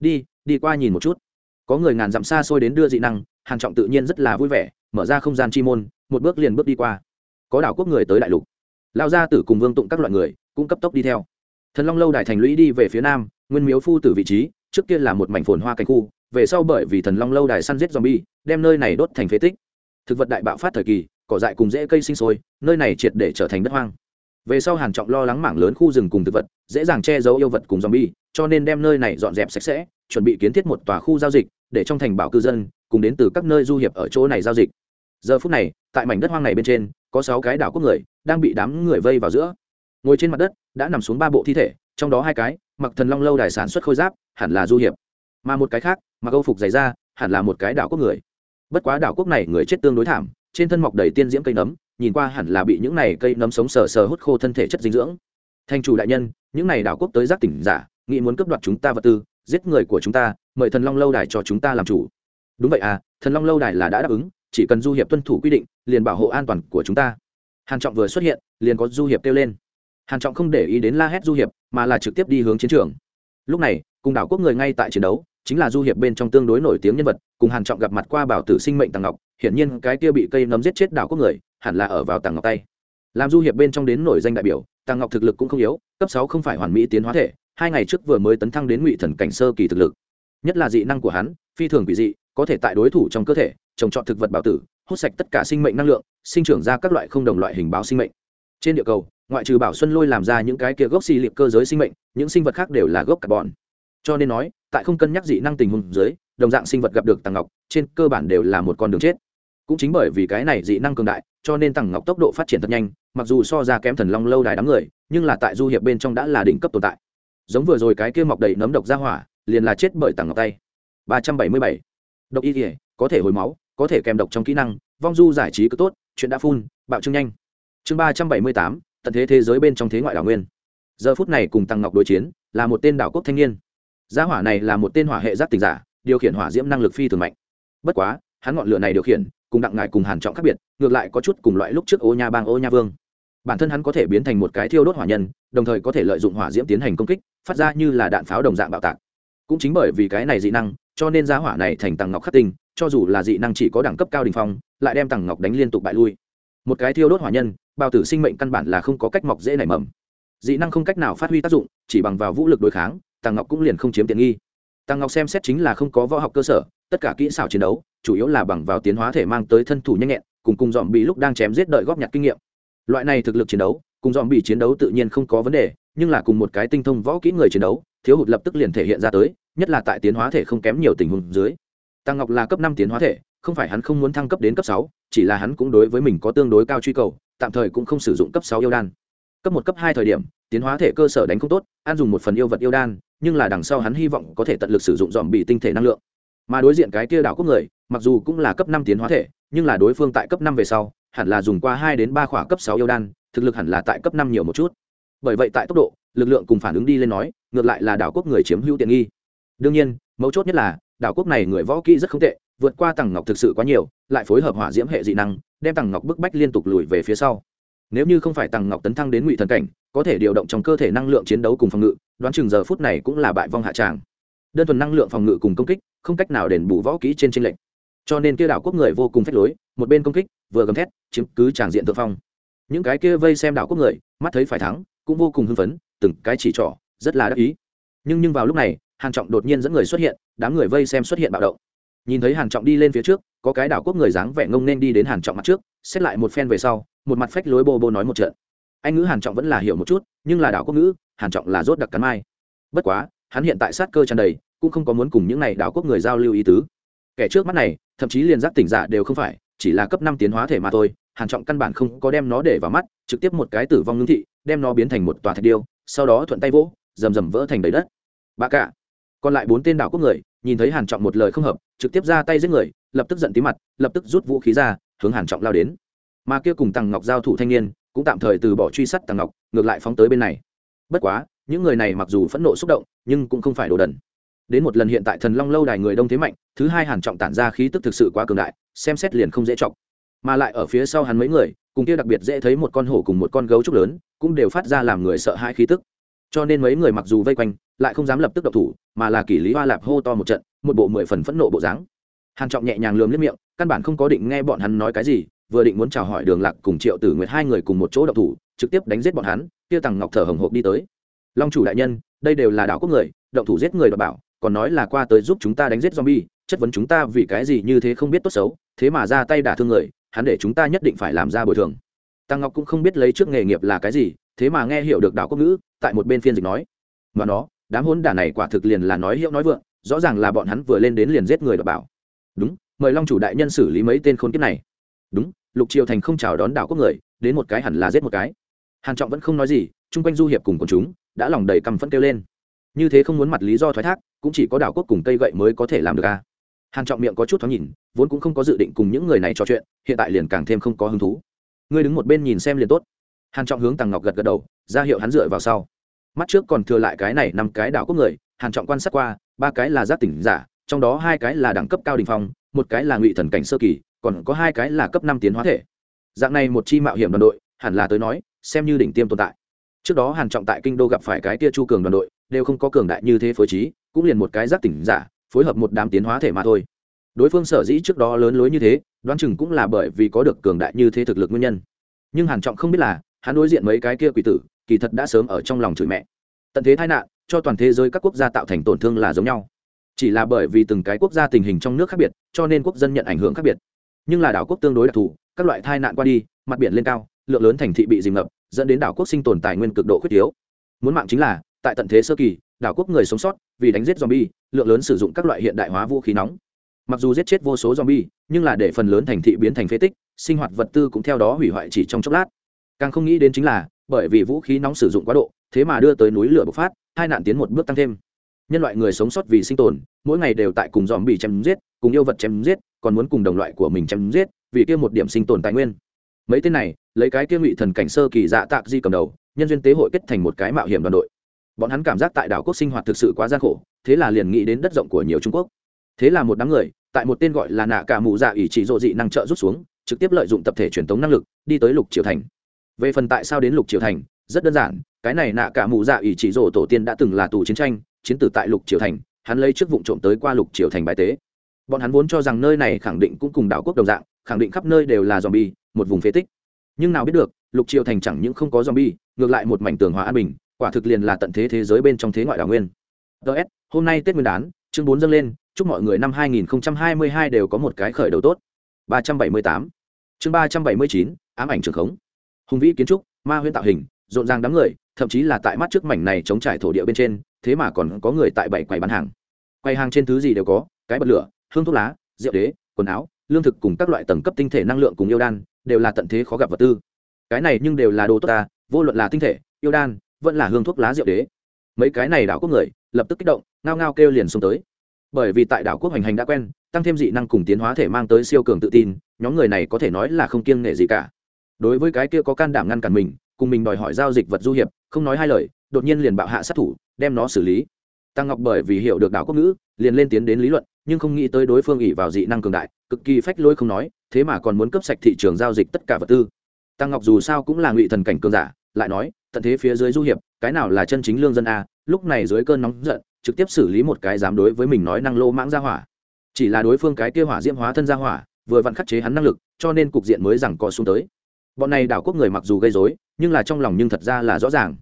Đi đi qua nhìn một chút. Có người ngàn dặm xa xôi đến đưa dị năng, hàn trọng tự nhiên rất là vui vẻ, mở ra không gian chi môn, một bước liền bước đi qua. Có đảo quốc người tới đại lục. Lao gia tử cùng vương tụng các loại người, cũng cấp tốc đi theo thần long lâu đài thành lũy đi về phía nam, nguyên miếu phu tử vị trí, trước kia là một mảnh phồn hoa cảnh khu, về sau bởi vì thần long lâu đài săn giết zombie, đem nơi này đốt thành phế tích. Thực vật đại bạo phát thời kỳ, cỏ dại cùng rễ cây sinh sôi, nơi này triệt để trở thành đất hoang. Về sau hàn trọng lo lắng mảng lớn khu rừng cùng thực vật, dễ dàng che giấu yêu vật cùng zombie, cho nên đem nơi này dọn dẹp sạch sẽ, chuẩn bị kiến thiết một tòa khu giao dịch, để trong thành bảo cư dân, cùng đến từ các nơi du hiệp ở chỗ này giao dịch. Giờ phút này, tại mảnh đất hoang này bên trên, có sáu cái đảo quốc người, đang bị đám người vây vào giữa. Ngồi trên mặt đất đã nằm xuống ba bộ thi thể, trong đó hai cái mặc thần long lâu đài sản xuất khôi giáp, hẳn là du hiệp. Mà một cái khác mặc âu phục dày ra hẳn là một cái đảo quốc người. Bất quá đảo quốc này người chết tương đối thảm, trên thân mọc đầy tiên diễm cây nấm, nhìn qua hẳn là bị những này cây nấm sống sờ sờ hút khô thân thể chất dinh dưỡng. Thành chủ đại nhân, những này đảo quốc tới giác tỉnh giả, nghĩ muốn cướp đoạt chúng ta vật tư, giết người của chúng ta, mời thần long lâu đài cho chúng ta làm chủ. Đúng vậy à thần long lâu đài là đã đáp ứng, chỉ cần du hiệp tuân thủ quy định, liền bảo hộ an toàn của chúng ta. Hàn trọng vừa xuất hiện, liền có du hiệp kêu lên hàn trọng không để ý đến la hét du hiệp mà là trực tiếp đi hướng chiến trường lúc này cùng đảo quốc người ngay tại chiến đấu chính là du hiệp bên trong tương đối nổi tiếng nhân vật cùng hàn trọng gặp mặt qua bảo tử sinh mệnh tàng ngọc hiển nhiên cái kia bị cây nấm giết chết đảo quốc người hẳn là ở vào tàng ngọc tay làm du hiệp bên trong đến nổi danh đại biểu tàng ngọc thực lực cũng không yếu cấp sáu không phải hoàn mỹ tiến hóa thể hai ngày trước vừa mới tấn thăng đến ngụy thần cảnh sơ kỳ thực lực nhất là dị năng của hắn phi thường quỷ dị có thể tại đối thủ trong cơ thể trồng trọt thực vật bảo tử hút sạch tất cả sinh mệnh năng lượng sinh trưởng ra các loại không đồng loại hình báo sinh mệnh trên địa cầu, ngoại trừ bảo xuân lôi làm ra những cái kia gốc xì liệp cơ giới sinh mệnh, những sinh vật khác đều là gốc carbon. Cho nên nói, tại không cân nhắc dị năng tình huống dưới, đồng dạng sinh vật gặp được tàng ngọc, trên cơ bản đều là một con đường chết. Cũng chính bởi vì cái này dị năng cường đại, cho nên tàng ngọc tốc độ phát triển thật nhanh, mặc dù so ra kém thần long lâu đài đám người, nhưng là tại du hiệp bên trong đã là đỉnh cấp tồn tại. Giống vừa rồi cái kia mọc đầy nấm độc ra hỏa, liền là chết bởi tàng ngọc tay. Ba trăm bảy mươi bảy. Độc y thể có thể hồi máu, có thể kèm độc trong kỹ năng, vong du giải trí cứ tốt, chuyện đã phun, bạo trưng nhanh chương ba trăm bảy mươi tám, tận thế thế giới bên trong thế ngoại đảo nguyên. Giờ phút này cùng tăng ngọc đối chiến, là một tên đảo quốc thanh niên. Gia hỏa này là một tên hỏa hệ giác tình giả, điều khiển hỏa diễm năng lực phi thường mạnh. Bất quá, hắn ngọn lửa này điều khiển, cùng đặng ngại cùng hàn trọng khác biệt, ngược lại có chút cùng loại lúc trước ô nha bang, ô nha vương. Bản thân hắn có thể biến thành một cái thiêu đốt hỏa nhân, đồng thời có thể lợi dụng hỏa diễm tiến hành công kích, phát ra như là đạn pháo đồng dạng bạo tạc. Cũng chính bởi vì cái này dị năng, cho nên giá hỏa này thành tàng ngọc khắc tinh, cho dù là dị năng chỉ có đẳng cấp cao đình phong, lại đem tàng ngọc đánh liên tục bại lui. Một cái thiêu đốt hỏa nhân bao tử sinh mệnh căn bản là không có cách mọc dễ nảy mầm. Dị năng không cách nào phát huy tác dụng, chỉ bằng vào vũ lực đối kháng, tàng ngọc cũng liền không chiếm tiện nghi. Tàng ngọc xem xét chính là không có võ học cơ sở, tất cả kỹ xảo chiến đấu, chủ yếu là bằng vào tiến hóa thể mang tới thân thủ nhanh nhẹn, cùng cùng dòm bị lúc đang chém giết đợi góp nhặt kinh nghiệm. Loại này thực lực chiến đấu, cùng dòm bị chiến đấu tự nhiên không có vấn đề, nhưng là cùng một cái tinh thông võ kỹ người chiến đấu, thiếu hụt lập tức liền thể hiện ra tới, nhất là tại tiến hóa thể không kém nhiều tình huống dưới. Tăng ngọc là cấp năm tiến hóa thể không phải hắn không muốn thăng cấp đến cấp sáu, chỉ là hắn cũng đối với mình có tương đối cao truy cầu, tạm thời cũng không sử dụng cấp sáu yêu đan. Cấp một, cấp hai thời điểm, tiến hóa thể cơ sở đánh không tốt an dùng một phần yêu vật yêu đan, nhưng là đằng sau hắn hy vọng có thể tận lực sử dụng dòm bị tinh thể năng lượng. Mà đối diện cái kia đảo quốc người, mặc dù cũng là cấp năm tiến hóa thể, nhưng là đối phương tại cấp năm về sau, hẳn là dùng qua hai đến ba khỏa cấp sáu yêu đan, thực lực hẳn là tại cấp năm nhiều một chút. Bởi vậy tại tốc độ, lực lượng cùng phản ứng đi lên nói, ngược lại là đảo quốc người chiếm hữu tiện nghi. Đương nhiên, mấu chốt nhất là, đảo quốc này người võ kỹ rất không tệ vượt qua tầng ngọc thực sự quá nhiều, lại phối hợp hỏa diễm hệ dị năng, đem tầng ngọc bức bách liên tục lùi về phía sau. Nếu như không phải tầng ngọc tấn thăng đến ngụy thần cảnh, có thể điều động trong cơ thể năng lượng chiến đấu cùng phòng ngự, đoán chừng giờ phút này cũng là bại vong hạ tràng. Đơn thuần năng lượng phòng ngự cùng công kích, không cách nào đền bù võ kỹ trên tranh lệnh cho nên kia đảo quốc người vô cùng phách lối, một bên công kích, vừa gầm thét, chiếm cứ tràng diện thượng phong. Những cái kia vây xem đảo quốc người, mắt thấy phải thắng, cũng vô cùng hưng phấn, từng cái chỉ trỏ, rất là đắc ý. Nhưng nhưng vào lúc này hàn trọng đột nhiên dẫn người xuất hiện, đám người vây xem xuất hiện bạo động nhìn thấy hàn trọng đi lên phía trước, có cái đảo quốc người dáng vẻ ngông nên đi đến hàn trọng mặt trước, xét lại một phen về sau, một mặt phách lối bô bô nói một trận. Anh ngữ hàn trọng vẫn là hiểu một chút, nhưng là đảo quốc ngữ, hàn trọng là rốt đặc cắn mai. Bất quá, hắn hiện tại sát cơ tràn đầy, cũng không có muốn cùng những này đảo quốc người giao lưu ý tứ. Kẻ trước mắt này, thậm chí liền giác tỉnh giả đều không phải, chỉ là cấp năm tiến hóa thể mà thôi, hàn trọng căn bản không có đem nó để vào mắt, trực tiếp một cái tử vong ngưng thị, đem nó biến thành một tòa thạch điêu, sau đó thuận tay vỗ, rầm rầm vỡ thành đầy đất. Bà cả còn lại bốn tên đảo quốc người nhìn thấy hàn trọng một lời không hợp, trực tiếp ra tay giết người, lập tức giận tí mặt, lập tức rút vũ khí ra, hướng hàn trọng lao đến. Mà kia cùng tàng ngọc giao thủ thanh niên, cũng tạm thời từ bỏ truy sát tàng ngọc, ngược lại phóng tới bên này. Bất quá, những người này mặc dù phẫn nộ xúc động, nhưng cũng không phải đồ đần. Đến một lần hiện tại thần long lâu đài người đông thế mạnh, thứ hai hàn trọng tản ra khí tức thực sự quá cường đại, xem xét liền không dễ trọng mà lại ở phía sau hắn mấy người, cùng kia đặc biệt dễ thấy một con hổ cùng một con gấu trúc lớn, cũng đều phát ra làm người sợ hãi khí tức cho nên mấy người mặc dù vây quanh, lại không dám lập tức độc thủ, mà là kỷ lý hoa lạp hô to một trận, một bộ mười phần phẫn nộ bộ dáng. Hàn trọng nhẹ nhàng lườm liếc miệng, căn bản không có định nghe bọn hắn nói cái gì, vừa định muốn chào hỏi đường lạc cùng triệu tử nguyệt hai người cùng một chỗ độc thủ, trực tiếp đánh giết bọn hắn, kia tằng ngọc thở hồng hộc đi tới. Long chủ đại nhân, đây đều là đảo quốc người, động thủ giết người đọc bảo, còn nói là qua tới giúp chúng ta đánh giết zombie, chất vấn chúng ta vì cái gì như thế không biết tốt xấu, thế mà ra tay đả thương người, hắn để chúng ta nhất định phải làm ra bồi thường. Tăng ngọc cũng không biết lấy trước nghề nghiệp là cái gì thế mà nghe hiểu được đảo quốc ngữ, tại một bên phiên dịch nói, mà nó, đám hôn đả này quả thực liền là nói hiệu nói vượng, rõ ràng là bọn hắn vừa lên đến liền giết người đọc bảo. Đúng, mời long chủ đại nhân xử lý mấy tên khốn kiếp này. Đúng, lục triều thành không chào đón đảo quốc người, đến một cái hẳn là giết một cái. Hàn trọng vẫn không nói gì, chung quanh du hiệp cùng quần chúng đã lòng đầy căm phẫn kêu lên. Như thế không muốn mặt lý do thoái thác, cũng chỉ có đảo quốc cùng cây gậy mới có thể làm được a hàn trọng miệng có chút thoáng nhìn, vốn cũng không có dự định cùng những người này trò chuyện, hiện tại liền càng thêm không có hứng thú. Ngươi đứng một bên nhìn xem liền tốt hàn trọng hướng tàng ngọc gật gật đầu, ra hiệu hắn dựa vào sau. Mắt trước còn thừa lại cái này năm cái đảo quốc người, hàn trọng quan sát qua, ba cái là giác tỉnh giả, trong đó hai cái là đẳng cấp cao đỉnh phong, một cái là ngụy thần cảnh sơ kỳ, còn có hai cái là cấp năm tiến hóa thể. Dạng này một chi mạo hiểm đoàn đội, hẳn là tới nói, xem như đỉnh tiêm tồn tại. Trước đó hàn trọng tại kinh đô gặp phải cái kia chu cường đoàn đội, đều không có cường đại như thế phối trí, cũng liền một cái giác tỉnh giả, phối hợp một đám tiến hóa thể mà thôi. Đối phương sở dĩ trước đó lớn lối như thế, đoán chừng cũng là bởi vì có được cường đại như thế thực lực nguyên nhân. Nhưng hàn trọng không biết là hắn đối diện mấy cái kia quỷ tử, kỳ thật đã sớm ở trong lòng chửi mẹ. Tận thế tai nạn, cho toàn thế giới các quốc gia tạo thành tổn thương là giống nhau. Chỉ là bởi vì từng cái quốc gia tình hình trong nước khác biệt, cho nên quốc dân nhận ảnh hưởng khác biệt. Nhưng là đảo quốc tương đối đặc thù, các loại tai nạn qua đi, mặt biển lên cao, lượng lớn thành thị bị dìm ngập, dẫn đến đảo quốc sinh tồn tài nguyên cực độ khuyết yếu muốn mạng chính là, tại tận thế sơ kỳ, đảo quốc người sống sót, vì đánh giết zombie, lượng lớn sử dụng các loại hiện đại hóa vũ khí nóng. Mặc dù giết chết vô số zombie, nhưng là để phần lớn thành thị biến thành phế tích, sinh hoạt vật tư cũng theo đó hủy hoại chỉ trong chốc lát càng không nghĩ đến chính là, bởi vì vũ khí nóng sử dụng quá độ, thế mà đưa tới núi lửa bộc phát, hai nạn tiến một bước tăng thêm. Nhân loại người sống sót vì sinh tồn, mỗi ngày đều tại cùng dòm bị chém giết, cùng yêu vật chém giết, còn muốn cùng đồng loại của mình chém giết, vì kia một điểm sinh tồn tài nguyên. Mấy tên này, lấy cái kia ngụy thần cảnh sơ kỳ dạ tạc di cầm đầu, nhân duyên tế hội kết thành một cái mạo hiểm đoàn đội. Bọn hắn cảm giác tại đảo quốc sinh hoạt thực sự quá gian khổ, thế là liền nghĩ đến đất rộng của nhiều trung quốc. Thế là một đám người, tại một tên gọi là nạ cả mù dạ ỷ chỉ dộ dị năng trợ rút xuống, trực tiếp lợi dụng tập thể truyền thống năng lực, đi tới lục triều thành về phần tại sao đến lục triều thành, rất đơn giản, cái này nạ cả mù dạ ỷ chỉ rổ tổ tiên đã từng là tù chiến tranh, chiến tử tại lục triều thành, hắn lấy chức vụ trộm tới qua lục triều thành bài tế. Bọn hắn vốn cho rằng nơi này khẳng định cũng cùng đảo quốc đồng dạng, khẳng định khắp nơi đều là dòm bi một vùng phế tích. Nhưng nào biết được, lục triều thành chẳng những không có dòm bi ngược lại một mảnh tường hòa an bình, quả thực liền là tận thế thế giới bên trong thế ngoại đảo nguyên. Ts hôm nay tết nguyên đán, chương bốn dâng lên, chúc mọi người năm 2022 đều có một cái khởi đầu tốt. 378 chương 379 ám ảnh trường khống hùng vĩ kiến trúc, ma huyễn tạo hình, rộn ràng đám người, thậm chí là tại mắt trước mảnh này chống trải thổ địa bên trên, thế mà còn có người tại bảy quầy bán hàng. Quầy hàng trên thứ gì đều có, cái bật lửa, hương thuốc lá, rượu đế, quần áo, lương thực cùng các loại tầng cấp tinh thể năng lượng cùng yêu đan, đều là tận thế khó gặp vật tư. Cái này nhưng đều là đồ tốt ta, vô luận là tinh thể, yêu đan, vẫn là hương thuốc lá rượu đế. Mấy cái này đảo quốc người, lập tức kích động, ngao ngao kêu liền xuống tới. Bởi vì tại đảo quốc hành hành đã quen, tăng thêm dị năng cùng tiến hóa thể mang tới siêu cường tự tin, nhóm người này có thể nói là không kiêng nể gì cả đối với cái kia có can đảm ngăn cản mình, cùng mình đòi hỏi giao dịch vật du hiệp, không nói hai lời, đột nhiên liền bạo hạ sát thủ, đem nó xử lý. Tăng ngọc bởi vì hiểu được đảo quốc ngữ, liền lên tiến đến lý luận, nhưng không nghĩ tới đối phương ỉ vào dị năng cường đại, cực kỳ phách lôi không nói, thế mà còn muốn cấp sạch thị trường giao dịch tất cả vật tư. Tăng ngọc dù sao cũng là ngụy thần cảnh cường giả, lại nói, tận thế phía dưới du hiệp, cái nào là chân chính lương dân a, lúc này dưới cơn nóng giận, trực tiếp xử lý một cái dám đối với mình nói năng lô mãng ra hỏa. Chỉ là đối phương cái kia hỏa diễm hóa thân ra hỏa, vừa vặn khắc chế hắn năng lực, cho nên cục diện mới rằng co xuống tới bọn này đảo quốc người mặc dù gây dối nhưng là trong lòng nhưng thật ra là rõ ràng.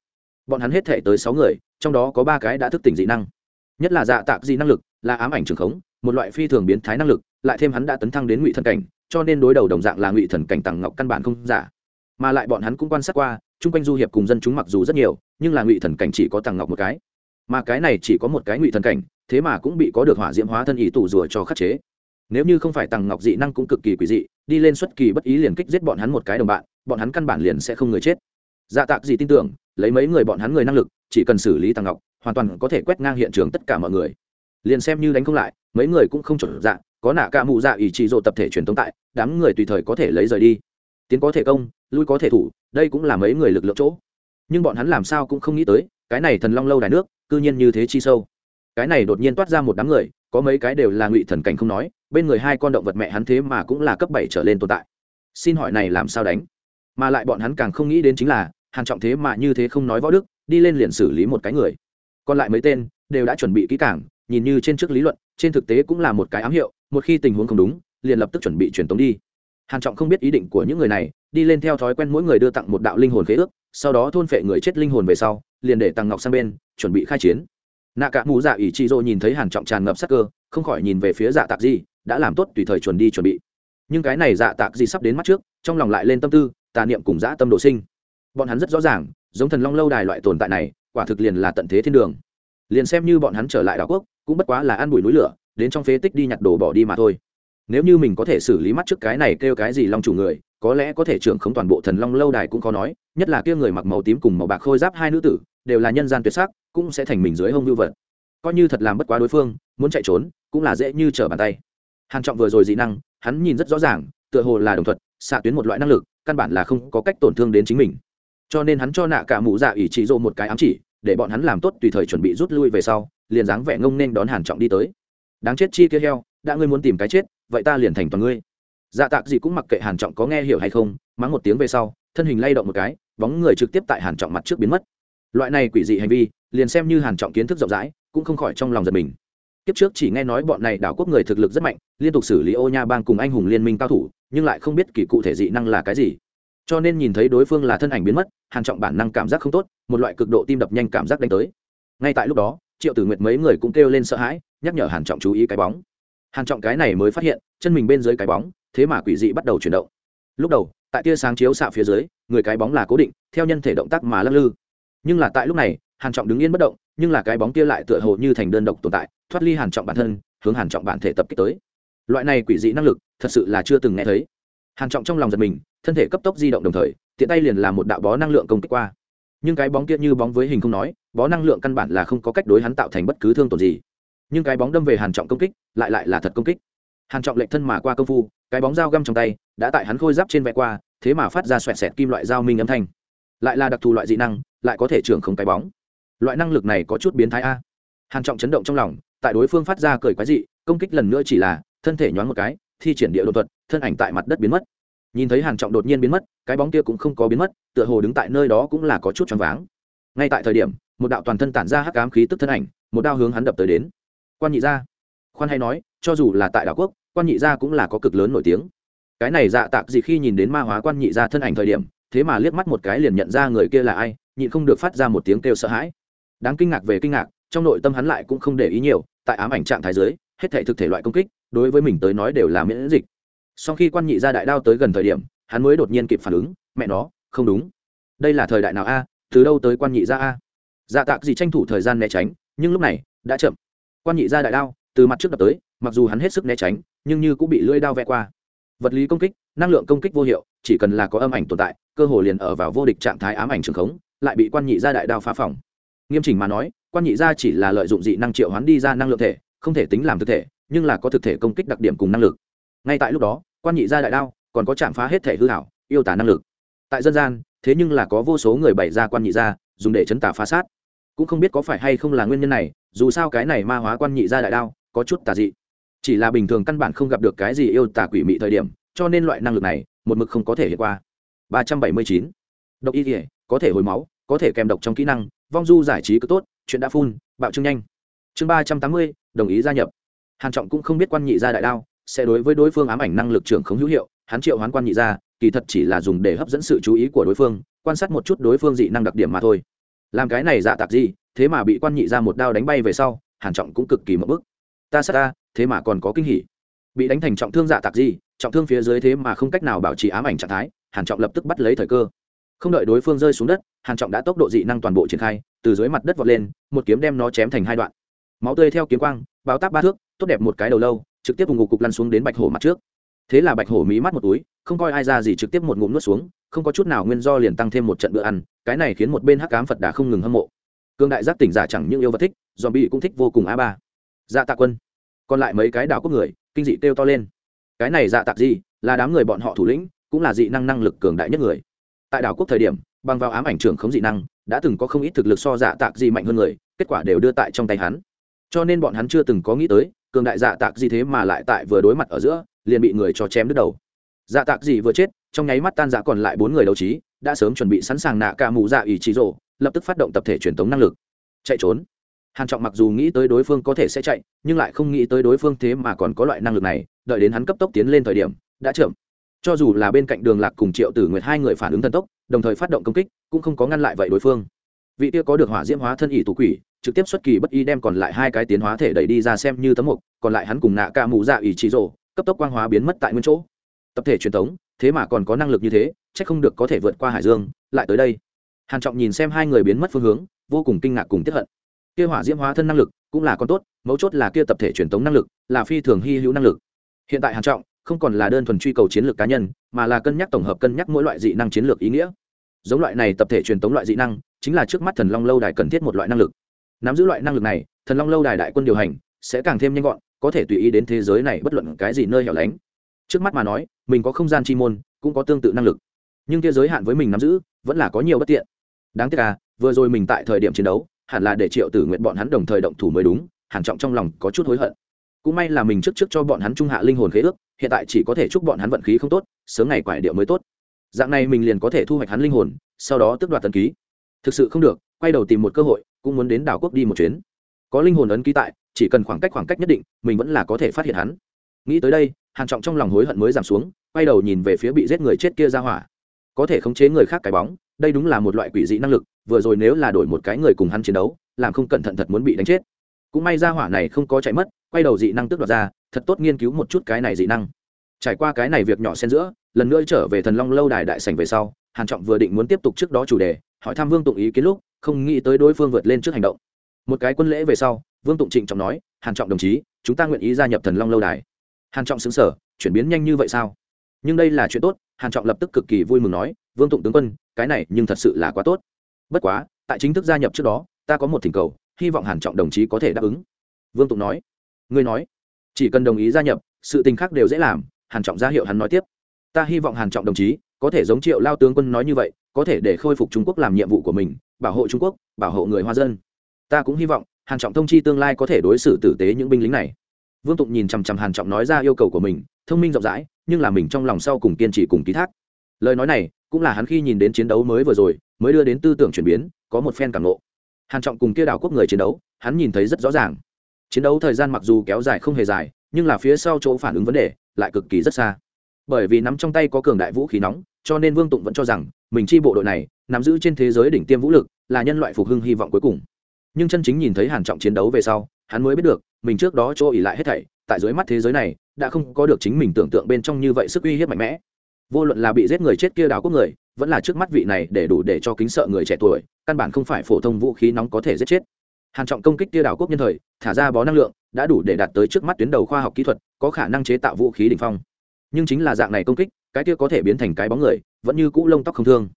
Bọn hắn hết thể tới sáu người, trong đó có ba cái đã thức tỉnh dị năng. Nhất là dạ tạc dị năng lực, là ám ảnh trường khống, một loại phi thường biến thái năng lực, lại thêm hắn đã tấn thăng đến ngụy thần cảnh, cho nên đối đầu đồng dạng là ngụy thần cảnh tặng ngọc căn bản không giả. Mà lại bọn hắn cũng quan sát qua, chung quanh du hiệp cùng dân chúng mặc dù rất nhiều, nhưng là ngụy thần cảnh chỉ có tặng ngọc một cái. Mà cái này chỉ có một cái ngụy thần cảnh, thế mà cũng bị có được hỏa diễm hóa thân ý tủ rùa cho khắc chế nếu như không phải tằng ngọc dị năng cũng cực kỳ quỷ dị, đi lên xuất kỳ bất ý liền kích giết bọn hắn một cái đồng bạn, bọn hắn căn bản liền sẽ không người chết. Dạ tạc gì tin tưởng, lấy mấy người bọn hắn người năng lực, chỉ cần xử lý tằng ngọc, hoàn toàn có thể quét ngang hiện trường tất cả mọi người. Liền xem như đánh không lại, mấy người cũng không chuẩn dạ có nạ ca mụ dạ ý trị dỗ tập thể truyền tống tại, đám người tùy thời có thể lấy rời đi. Tiến có thể công, lui có thể thủ, đây cũng là mấy người lực lượng chỗ. Nhưng bọn hắn làm sao cũng không nghĩ tới, cái này thần long lâu đài nước, cư nhiên như thế chi sâu cái này đột nhiên toát ra một đám người, có mấy cái đều là ngụy thần cảnh không nói, bên người hai con động vật mẹ hắn thế mà cũng là cấp bảy trở lên tồn tại. Xin hỏi này làm sao đánh? Mà lại bọn hắn càng không nghĩ đến chính là, hàn trọng thế mà như thế không nói võ đức, đi lên liền xử lý một cái người. Còn lại mấy tên, đều đã chuẩn bị kỹ càng, nhìn như trên trước lý luận, trên thực tế cũng là một cái ám hiệu, một khi tình huống không đúng, liền lập tức chuẩn bị truyền tống đi. Hàn trọng không biết ý định của những người này, đi lên theo thói quen mỗi người đưa tặng một đạo linh hồn khế ước, sau đó thôn phệ người chết linh hồn về sau, liền để tăng ngọc sang bên, chuẩn bị khai chiến nạ cả mù dạ ỷ chị dô nhìn thấy hàn trọng tràn ngập sắc cơ, không khỏi nhìn về phía dạ tạc gì đã làm tốt tùy thời chuẩn đi chuẩn bị. Nhưng cái này dạ tạc gì sắp đến mắt trước, trong lòng lại lên tâm tư, tà niệm cùng dã tâm độ sinh. Bọn hắn rất rõ ràng, giống thần long lâu đài loại tồn tại này, quả thực liền là tận thế thiên đường. Liền xem như bọn hắn trở lại đảo quốc, cũng bất quá là ăn bụi núi lửa, đến trong phế tích đi nhặt đồ bỏ đi mà thôi. Nếu như mình có thể xử lý mắt trước cái này kêu cái gì long chủ người, có lẽ có thể trưởng không toàn bộ thần long lâu đài cũng có nói, nhất là kia người mặc màu tím cùng màu bạc khôi giáp hai nữ tử đều là nhân gian tuyệt sắc, cũng sẽ thành mình dưới hông lưu vật. Coi như thật làm bất quá đối phương, muốn chạy trốn, cũng là dễ như trở bàn tay. Hàn trọng vừa rồi dị năng, hắn nhìn rất rõ ràng, tựa hồ là đồng thuật, xạ tuyến một loại năng lực, căn bản là không có cách tổn thương đến chính mình. Cho nên hắn cho nạ cả mũ dạ ủy chỉ dỗ một cái ám chỉ, để bọn hắn làm tốt tùy thời chuẩn bị rút lui về sau, liền dáng vẻ ngông nên đón hàn trọng đi tới. Đáng chết chi kia heo, đã ngươi muốn tìm cái chết, vậy ta liền thành toàn ngươi. Dạ tạc gì cũng mặc kệ hàn trọng có nghe hiểu hay không, mắng một tiếng về sau, thân hình lay động một cái, bóng người trực tiếp tại hàn trọng mặt trước biến mất loại này quỷ dị hành vi, liền xem như hàn trọng kiến thức rộng rãi, cũng không khỏi trong lòng giật mình. Kiếp trước chỉ nghe nói bọn này đảo quốc người thực lực rất mạnh, liên tục xử lý ô nha bang cùng anh hùng liên minh cao thủ, nhưng lại không biết kỳ cụ thể dị năng là cái gì. Cho nên nhìn thấy đối phương là thân ảnh biến mất, hàn trọng bản năng cảm giác không tốt, một loại cực độ tim đập nhanh cảm giác đánh tới. Ngay tại lúc đó, triệu tử nguyệt mấy người cũng kêu lên sợ hãi, nhắc nhở hàn trọng chú ý cái bóng. Hàn trọng cái này mới phát hiện, chân mình bên dưới cái bóng, thế mà quỷ dị bắt đầu chuyển động. Lúc đầu, tại tia sáng chiếu xạ phía dưới, người cái bóng là cố định, theo nhân thể động tác mà lắc lư nhưng là tại lúc này, hàn trọng đứng yên bất động, nhưng là cái bóng kia lại tựa hồ như thành đơn độc tồn tại, thoát ly hàn trọng bản thân, hướng hàn trọng bản thể tập kích tới. Loại này quỷ dị năng lực, thật sự là chưa từng nghe thấy. Hàn trọng trong lòng giật mình, thân thể cấp tốc di động đồng thời, tiện tay liền làm một đạo bó năng lượng công kích qua. Nhưng cái bóng kia như bóng với hình không nói, bó năng lượng căn bản là không có cách đối hắn tạo thành bất cứ thương tổn gì. Nhưng cái bóng đâm về hàn trọng công kích, lại lại là thật công kích. Hàn trọng lệnh thân mà qua công phu, cái bóng dao găm trong tay, đã tại hắn khôi giáp trên vẽ qua, thế mà phát ra xoẹt xẹt kim loại dao minh âm thanh. Lại là đặc thù loại dị năng lại có thể trưởng không cái bóng. Loại năng lực này có chút biến thái a. Hàn trọng chấn động trong lòng, tại đối phương phát ra cười quái dị, công kích lần nữa chỉ là, thân thể nhoáng một cái, thi triển địa đột thuật, thân ảnh tại mặt đất biến mất. Nhìn thấy hàn trọng đột nhiên biến mất, cái bóng kia cũng không có biến mất, tựa hồ đứng tại nơi đó cũng là có chút choáng váng. Ngay tại thời điểm, một đạo toàn thân tản ra hắc ám khí tức thân ảnh, một đao hướng hắn đập tới đến. Quan nhị gia. Khoan hay nói, cho dù là tại đảo quốc, quan nhị gia cũng là có cực lớn nổi tiếng. Cái này dạ tạc gì khi nhìn đến ma hóa quan nhị gia thân ảnh thời điểm, thế mà liếc mắt một cái liền nhận ra người kia là ai nhịn không được phát ra một tiếng kêu sợ hãi. Đáng kinh ngạc về kinh ngạc, trong nội tâm hắn lại cũng không để ý nhiều, tại ám ảnh trạng thái giới hết thể thực thể loại công kích, đối với mình tới nói đều là miễn dịch. Sau khi quan nhị gia đại đao tới gần thời điểm, hắn mới đột nhiên kịp phản ứng, mẹ nó, không đúng. Đây là thời đại nào a? Từ đâu tới quan nhị gia a? Dạ tạc gì tranh thủ thời gian né tránh, nhưng lúc này, đã chậm. Quan nhị gia đại đao, từ mặt trước đập tới, mặc dù hắn hết sức né tránh, nhưng như cũng bị lưỡi đao vẽ qua. Vật lý công kích, năng lượng công kích vô hiệu, chỉ cần là có âm ảnh tồn tại, cơ hồ liền ở vào vô địch trạng thái ám ảnh trường khống lại bị quan nhị gia đại đao phá phòng nghiêm chỉnh mà nói, quan nhị gia chỉ là lợi dụng dị năng triệu hoán đi ra năng lượng thể, không thể tính làm thực thể, nhưng là có thực thể công kích đặc điểm cùng năng lực. Ngay tại lúc đó, quan nhị gia đại đao còn có chạm phá hết thể hư hảo, yêu tả năng lực. Tại dân gian, thế nhưng là có vô số người bày ra quan nhị gia, dùng để chấn tả phá sát. Cũng không biết có phải hay không là nguyên nhân này, dù sao cái này ma hóa quan nhị gia đại đao có chút tà dị. Chỉ là bình thường căn bản không gặp được cái gì yêu tả quỷ mị thời điểm, cho nên loại năng lực này, một mực không có thể hiện qua. Ba trăm bảy mươi chín. Độc y thể có thể hồi máu có thể kèm độc trong kỹ năng, vong du giải trí cứ tốt, chuyện đã phun bạo trương nhanh. Chương ba trăm tám mươi, đồng ý gia nhập. Hàn trọng cũng không biết quan nhị gia đại đao, sẽ đối với đối phương ám ảnh năng lực trưởng không hữu hiệu, hắn triệu hoán quan nhị gia, kỳ thật chỉ là dùng để hấp dẫn sự chú ý của đối phương, quan sát một chút đối phương dị năng đặc điểm mà thôi. Làm cái này dạ tạc gì, thế mà bị quan nhị gia một đao đánh bay về sau, hàn trọng cũng cực kỳ mất bức. Ta sát ta, thế mà còn có kinh hỉ. Bị đánh thành trọng thương dạ tạc gì, trọng thương phía dưới thế mà không cách nào bảo trì ám ảnh trạng thái, hàn trọng lập tức bắt lấy thời cơ không đợi đối phương rơi xuống đất, hàn trọng đã tốc độ dị năng toàn bộ triển khai, từ dưới mặt đất vọt lên, một kiếm đem nó chém thành hai đoạn. Máu tươi theo kiếm quang, báo táp ba thước, tốt đẹp một cái đầu lâu, trực tiếp vùng ngục cục lăn xuống đến bạch hổ mặt trước. Thế là bạch hổ mí mắt một túi, không coi ai ra gì trực tiếp một ngụm nuốt xuống, không có chút nào nguyên do liền tăng thêm một trận bữa ăn, cái này khiến một bên hắc cám phật đà không ngừng hâm mộ. Cương đại giác tỉnh giả chẳng những yêu vật thích dòm bị cũng thích vô cùng a ba. Dạ tạ quân. Còn lại mấy cái đảo quốc người, kinh dị kêu to lên. Cái này dạ tạc gì? Là đám người bọn họ thủ lĩnh, cũng là dị năng năng lực cường đại nhất người tại đảo quốc thời điểm, bằng vào ám ảnh trưởng không dị năng, đã từng có không ít thực lực so dạ tạc gì mạnh hơn người, kết quả đều đưa tại trong tay hắn. Cho nên bọn hắn chưa từng có nghĩ tới, cường đại dạ tạc gì thế mà lại tại vừa đối mặt ở giữa, liền bị người cho chém đứt đầu. Dạ tạc gì vừa chết, trong nháy mắt tan dạ còn lại bốn người đấu trí, đã sớm chuẩn bị sẵn sàng nạ ca mù dạ ủy trí rộ lập tức phát động tập thể truyền tống năng lực. Chạy trốn. Hàn trọng mặc dù nghĩ tới đối phương có thể sẽ chạy, nhưng lại không nghĩ tới đối phương thế mà còn có loại năng lực này, đợi đến hắn cấp tốc tiến lên thời điểm, đã chậm cho dù là bên cạnh đường lạc cùng triệu tử nguyệt hai người phản ứng thần tốc, đồng thời phát động công kích, cũng không có ngăn lại vậy đối phương. Vị kia có được hỏa diễm hóa thân ỷ tù quỷ, trực tiếp xuất kỳ bất y đem còn lại hai cái tiến hóa thể đẩy đi ra xem như tấm mục, còn lại hắn cùng nạ ca mù dạ ỷ trí rộ cấp tốc quang hóa biến mất tại nguyên chỗ. Tập thể truyền thống, thế mà còn có năng lực như thế, chắc không được có thể vượt qua hải dương, lại tới đây. Hàn trọng nhìn xem hai người biến mất phương hướng, vô cùng kinh ngạc cùng tiếp hận. Kia hỏa diễm hóa thân năng lực cũng là con tốt, mấu chốt là kia tập thể truyền thống năng lực là phi thường hy hữu năng lực. Hiện tại hàn trọng không còn là đơn thuần truy cầu chiến lược cá nhân, mà là cân nhắc tổng hợp, cân nhắc mỗi loại dị năng chiến lược ý nghĩa. Giống loại này tập thể truyền thống loại dị năng, chính là trước mắt thần long lâu đài cần thiết một loại năng lực. Nắm giữ loại năng lực này, thần long lâu đài đại quân điều hành sẽ càng thêm nhanh gọn, có thể tùy ý đến thế giới này bất luận cái gì nơi hẻo lánh. Trước mắt mà nói, mình có không gian chi môn, cũng có tương tự năng lực. Nhưng kia giới hạn với mình nắm giữ, vẫn là có nhiều bất tiện. Đáng tiếc à vừa rồi mình tại thời điểm chiến đấu, hẳn là để triệu tử nguyện bọn hắn đồng thời động thủ mới đúng hàn trọng trong lòng có chút hối hận cũng may là mình trước trước cho bọn hắn trung hạ linh hồn khế ước, hiện tại chỉ có thể chúc bọn hắn vận khí không tốt, sớm ngày quải điệu mới tốt. Dạng này mình liền có thể thu hoạch hắn linh hồn, sau đó tước đoạt tân ký. Thực sự không được, quay đầu tìm một cơ hội, cũng muốn đến đảo quốc đi một chuyến. Có linh hồn ấn ký tại, chỉ cần khoảng cách khoảng cách nhất định, mình vẫn là có thể phát hiện hắn. Nghĩ tới đây, hàn trọng trong lòng hối hận mới giảm xuống, quay đầu nhìn về phía bị giết người chết kia ra hỏa. Có thể khống chế người khác cái bóng, đây đúng là một loại quỷ dị năng lực, vừa rồi nếu là đổi một cái người cùng hắn chiến đấu, làm không cẩn thận thật muốn bị đánh chết. Cũng may ra hỏa này không có chạy mất quay đầu dị năng tức đoạt ra, thật tốt nghiên cứu một chút cái này dị năng. Trải qua cái này việc nhỏ xen giữa, lần nữa trở về thần long lâu đài đại sảnh về sau, hàn trọng vừa định muốn tiếp tục trước đó chủ đề, hỏi thăm vương tụng ý kiến lúc, không nghĩ tới đối phương vượt lên trước hành động. Một cái quân lễ về sau, vương tụng trịnh trọng nói, hàn trọng đồng chí, chúng ta nguyện ý gia nhập thần long lâu đài. Hàn trọng xứng sở chuyển biến nhanh như vậy sao? Nhưng đây là chuyện tốt, hàn trọng lập tức cực kỳ vui mừng nói, vương tụng tướng quân, cái này nhưng thật sự là quá tốt. Bất quá, tại chính thức gia nhập trước đó, ta có một thỉnh cầu, hy vọng hàn trọng đồng chí có thể đáp ứng. Vương tụng nói ngươi nói. Chỉ cần đồng ý gia nhập, sự tình khác đều dễ làm, hàn trọng ra hiệu hắn nói tiếp. Ta hy vọng hàn trọng đồng chí, có thể giống triệu lao tướng quân nói như vậy, có thể để khôi phục trung quốc làm nhiệm vụ của mình, bảo hộ trung quốc, bảo hộ người hoa dân. Ta cũng hy vọng, hàn trọng thông chi tương lai có thể đối xử tử tế những binh lính này. Vương tụng nhìn chằm chằm hàn trọng nói ra yêu cầu của mình, thông minh rộng rãi, nhưng là mình trong lòng sau cùng kiên trì cùng ký thác. Lời nói này, cũng là hắn khi nhìn đến chiến đấu mới vừa rồi, mới đưa đến tư tưởng chuyển biến, có một phen cảm ngộ. Hàn trọng cùng kia đảo quốc người chiến đấu, hắn nhìn thấy rất rõ ràng chiến đấu thời gian mặc dù kéo dài không hề dài, nhưng là phía sau chỗ phản ứng vấn đề lại cực kỳ rất xa. Bởi vì nắm trong tay có cường đại vũ khí nóng, cho nên vương tụng vẫn cho rằng, mình chi bộ đội này, nắm giữ trên thế giới đỉnh tiêm vũ lực, là nhân loại phục hưng hy vọng cuối cùng. Nhưng chân chính nhìn thấy hàn trọng chiến đấu về sau, hắn mới biết được, mình trước đó chỗ ỉ lại hết thảy, tại dưới mắt thế giới này, đã không có được chính mình tưởng tượng bên trong như vậy sức uy hiếp mạnh mẽ. Vô luận là bị giết người chết kia đảo quốc người, vẫn là trước mắt vị này để đủ để cho kính sợ người trẻ tuổi, căn bản không phải phổ thông vũ khí nóng có thể giết chết hàn trọng công kích tia đảo quốc nhân thời, thả ra bó năng lượng, đã đủ để đạt tới trước mắt tuyến đầu khoa học kỹ thuật, có khả năng chế tạo vũ khí đỉnh phong. Nhưng chính là dạng này công kích, cái kia có thể biến thành cái bóng người, vẫn như cũ lông tóc không thương.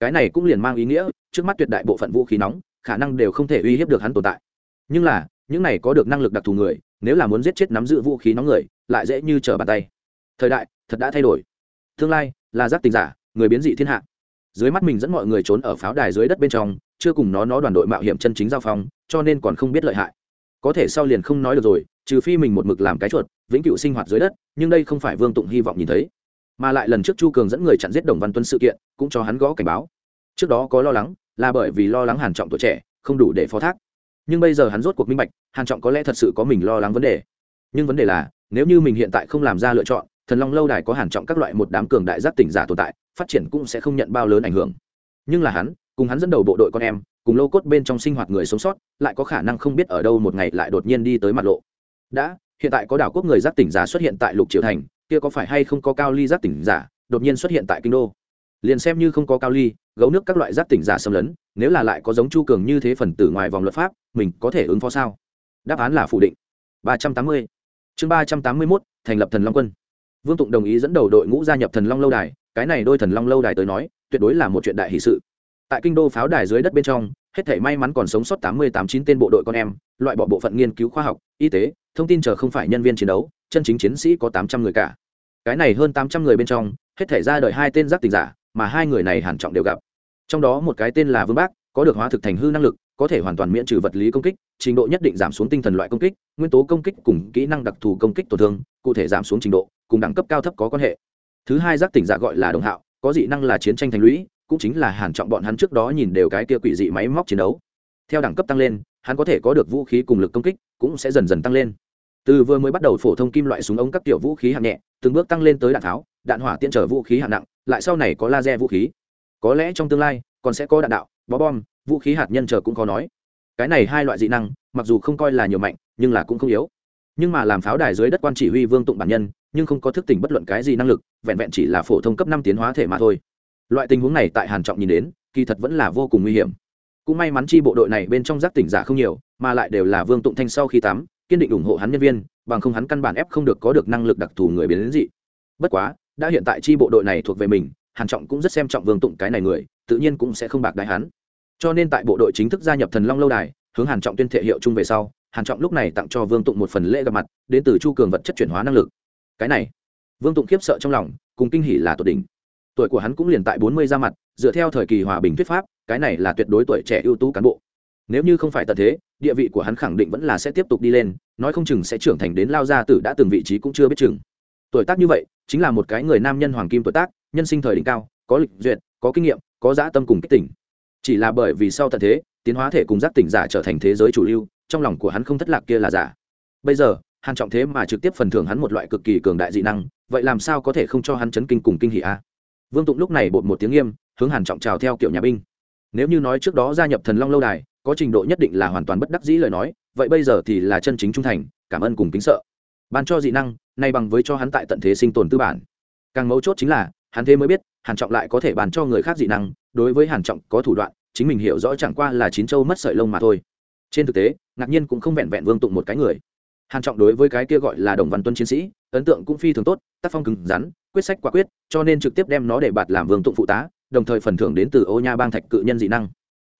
Cái này cũng liền mang ý nghĩa, trước mắt tuyệt đại bộ phận vũ khí nóng, khả năng đều không thể uy hiếp được hắn tồn tại. Nhưng là, những này có được năng lực đặc thù người, nếu là muốn giết chết nắm giữ vũ khí nóng người, lại dễ như trở bàn tay. Thời đại, thật đã thay đổi. Tương lai, là giác tình giả, người biến dị thiên hạ. Dưới mắt mình dẫn mọi người trốn ở pháo đài dưới đất bên trong chưa cùng nó nó đoàn đội mạo hiểm chân chính giao phong, cho nên còn không biết lợi hại. Có thể sau liền không nói được rồi, trừ phi mình một mực làm cái chuột, vĩnh cửu sinh hoạt dưới đất, nhưng đây không phải vương tụng hy vọng nhìn thấy. Mà lại lần trước chu cường dẫn người chặn giết đồng văn tuân sự kiện, cũng cho hắn gõ cảnh báo. Trước đó có lo lắng, là bởi vì lo lắng hàn trọng tuổi trẻ, không đủ để phó thác. Nhưng bây giờ hắn rốt cuộc minh bạch, hàn trọng có lẽ thật sự có mình lo lắng vấn đề. Nhưng vấn đề là, nếu như mình hiện tại không làm ra lựa chọn, thần long lâu đài có hàn trọng các loại một đám cường đại giác tỉnh giả tồn tại, phát triển cũng sẽ không nhận bao lớn ảnh hưởng. Nhưng là hắn cùng hắn dẫn đầu bộ đội con em, cùng lô cốt bên trong sinh hoạt người sống sót, lại có khả năng không biết ở đâu một ngày lại đột nhiên đi tới mặt lộ. Đã, hiện tại có đảo quốc người giác tỉnh giả xuất hiện tại lục triều thành, kia có phải hay không có cao ly giác tỉnh giả đột nhiên xuất hiện tại kinh đô? Liền xem như không có cao ly, gấu nước các loại giác tỉnh giả xâm lấn, nếu là lại có giống chu cường như thế phần tử ngoài vòng luật pháp, mình có thể ứng phó sao? Đáp án là phủ định. Ba trăm tám mươi. Chương ba trăm tám mươi mốt, thành lập thần long quân. Vương tụng đồng ý dẫn đầu đội ngũ gia nhập thần long lâu đài, cái này đôi thần long lâu đài tới nói, tuyệt đối là một chuyện đại hì sự tại kinh đô pháo đài dưới đất bên trong, hết thể may mắn còn sống sót tám mươi tám chín tên bộ đội con em, loại bỏ bộ phận nghiên cứu khoa học, y tế, thông tin chờ không phải nhân viên chiến đấu, chân chính chiến sĩ có tám trăm người cả. Cái này hơn tám trăm người bên trong, hết thể ra đời hai tên giác tình giả, mà hai người này hàn trọng đều gặp. Trong đó một cái tên là vương bác, có được hóa thực thành hư năng lực, có thể hoàn toàn miễn trừ vật lý công kích, trình độ nhất định giảm xuống tinh thần loại công kích, nguyên tố công kích cùng kỹ năng đặc thù công kích tổn thương, cụ thể giảm xuống trình độ, cùng đẳng cấp cao thấp có quan hệ. Thứ hai giác tỉnh giả gọi là đồng hạo, có dị năng là chiến tranh thành lũy cũng chính là hàn trọng bọn hắn trước đó nhìn đều cái kia quỷ dị máy móc chiến đấu. Theo đẳng cấp tăng lên, hắn có thể có được vũ khí cùng lực công kích, cũng sẽ dần dần tăng lên. Từ vừa mới bắt đầu phổ thông kim loại súng ống các tiểu vũ khí hạng nhẹ, từng bước tăng lên tới đạn tháo, đạn hỏa tiễn trở vũ khí hạng nặng, lại sau này có laser vũ khí. Có lẽ trong tương lai, còn sẽ có đạn đạo, bó bom, vũ khí hạt nhân chờ cũng có nói. Cái này hai loại dị năng, mặc dù không coi là nhiều mạnh, nhưng là cũng không yếu. Nhưng mà làm pháo đài dưới đất quan chỉ huy vương tụng bản nhân, nhưng không có thức tỉnh bất luận cái gì năng lực, vẹn vẹn chỉ là phổ thông cấp năm tiến hóa thể mà thôi loại tình huống này tại hàn trọng nhìn đến, kỳ thật vẫn là vô cùng nguy hiểm. Cũng may mắn chi bộ đội này bên trong giác tỉnh giả không nhiều, mà lại đều là vương tụng thanh sau khi tắm, kiên định ủng hộ hắn nhân viên, bằng không hắn căn bản ép không được có được năng lực đặc thù người biến đến dị. Bất quá, đã hiện tại chi bộ đội này thuộc về mình, hàn trọng cũng rất xem trọng vương tụng cái này người, tự nhiên cũng sẽ không bạc đại hắn. Cho nên tại bộ đội chính thức gia nhập thần long lâu đài, hướng hàn trọng tuyên thể hiệu chung về sau, hàn trọng lúc này tặng cho vương tụng một phần lễ gặp mặt, đến từ chu cường vật chất chuyển hóa năng lực. Cái này, vương tụng khiếp sợ trong lòng, cùng kinh hỉ là tột đỉnh tuổi của hắn cũng liền tại bốn mươi ra mặt, dựa theo thời kỳ hòa bình thuyết pháp, cái này là tuyệt đối tuổi trẻ ưu tú cán bộ. Nếu như không phải tận thế, địa vị của hắn khẳng định vẫn là sẽ tiếp tục đi lên, nói không chừng sẽ trưởng thành đến lao gia tử đã từng vị trí cũng chưa biết chừng. Tuổi tác như vậy, chính là một cái người nam nhân hoàng kim tuổi tác, nhân sinh thời đỉnh cao, có lịch duyệt, có kinh nghiệm, có dã tâm cùng kích tỉnh chỉ là bởi vì sau tận thế, tiến hóa thể cùng giác tỉnh giả trở thành thế giới chủ lưu, trong lòng của hắn không thất lạc kia là giả. Bây giờ, hàn trọng thế mà trực tiếp phần thưởng hắn một loại cực kỳ cường đại dị năng, vậy làm sao có thể không cho hắn chấn kinh cùng kinh hỉ a? Vương tụng lúc này bột một tiếng nghiêm, hướng hàn trọng chào theo kiểu nhà binh. Nếu như nói trước đó gia nhập thần long lâu đài, có trình độ nhất định là hoàn toàn bất đắc dĩ lời nói, vậy bây giờ thì là chân chính trung thành, cảm ơn cùng kính sợ. Ban cho dị năng, nay bằng với cho hắn tại tận thế sinh tồn tư bản. Càng mấu chốt chính là, hắn thế mới biết, hàn trọng lại có thể bàn cho người khác dị năng, đối với hàn trọng có thủ đoạn, chính mình hiểu rõ chẳng qua là chín châu mất sợi lông mà thôi. Trên thực tế, ngạc nhiên cũng không vẹn vẹn vương tụng một cái người. Hàn trọng đối với cái kia gọi là đồng văn tuân chiến sĩ, ấn tượng cũng phi thường tốt tác phong cứng rắn, quyết sách quả quyết, cho nên trực tiếp đem nó để bạt làm vương tụng phụ tá, đồng thời phần thưởng đến từ ô nha bang thạch cự nhân dị năng.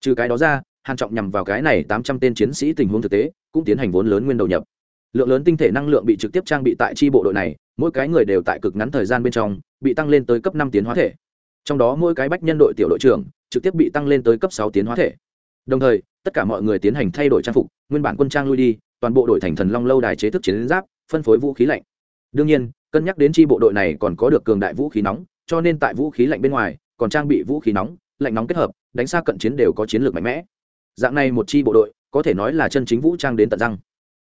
Trừ cái đó ra, hàn trọng nhằm vào cái này tám trăm tên chiến sĩ tình huống thực tế, cũng tiến hành vốn lớn nguyên đầu nhập. Lượng lớn tinh thể năng lượng bị trực tiếp trang bị tại chi bộ đội này, mỗi cái người đều tại cực ngắn thời gian bên trong, bị tăng lên tới cấp năm tiến hóa thể. Trong đó mỗi cái bách nhân đội tiểu đội trưởng, trực tiếp bị tăng lên tới cấp sáu tiến hóa thể. Đồng thời, tất cả mọi người tiến hành thay đổi trang phục, nguyên bản quân trang lui đi, toàn bộ đội thành thần long lâu đài chế thức chiến giáp, phân phối vũ khí lạnh. Đương nhiên cân nhắc đến chi bộ đội này còn có được cường đại vũ khí nóng, cho nên tại vũ khí lạnh bên ngoài, còn trang bị vũ khí nóng, lạnh nóng kết hợp, đánh xa cận chiến đều có chiến lược mạnh mẽ. Dạng này một chi bộ đội, có thể nói là chân chính vũ trang đến tận răng.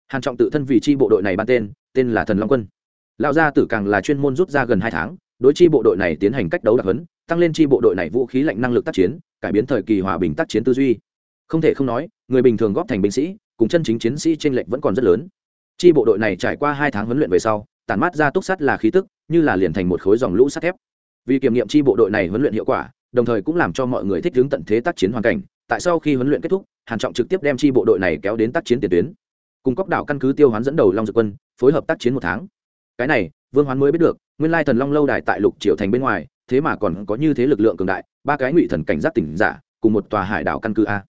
Hàn trọng tự thân vì chi bộ đội này ban tên tên là thần long quân. Lão gia tử càng là chuyên môn rút ra gần hai tháng, đối chi bộ đội này tiến hành cách đấu đặc huấn, tăng lên chi bộ đội này vũ khí lạnh năng lực tác chiến, cải biến thời kỳ hòa bình tác chiến tư duy. Không thể không nói, người bình thường góp thành binh sĩ, cùng chân chính chiến sĩ trên lệnh vẫn còn rất lớn. Chi bộ đội này trải qua hai tháng huấn luyện về sau tản mát ra túc sắt là khí tức, như là liền thành một khối dòng lũ sắt thép. Vì kiểm nghiệm chi bộ đội này huấn luyện hiệu quả, đồng thời cũng làm cho mọi người thích ứng tận thế tác chiến hoàn cảnh, tại sau khi huấn luyện kết thúc, hàn trọng trực tiếp đem chi bộ đội này kéo đến tác chiến tiền tuyến. Cùng cốc đảo căn cứ tiêu hoán dẫn đầu long dược quân, phối hợp tác chiến một tháng. Cái này, vương hoán mới biết được, nguyên lai thần long lâu đài tại lục triều thành bên ngoài, thế mà còn có như thế lực lượng cường đại, ba cái ngụy thần cảnh giác tỉnh giả, cùng một tòa hải đảo căn cứ a.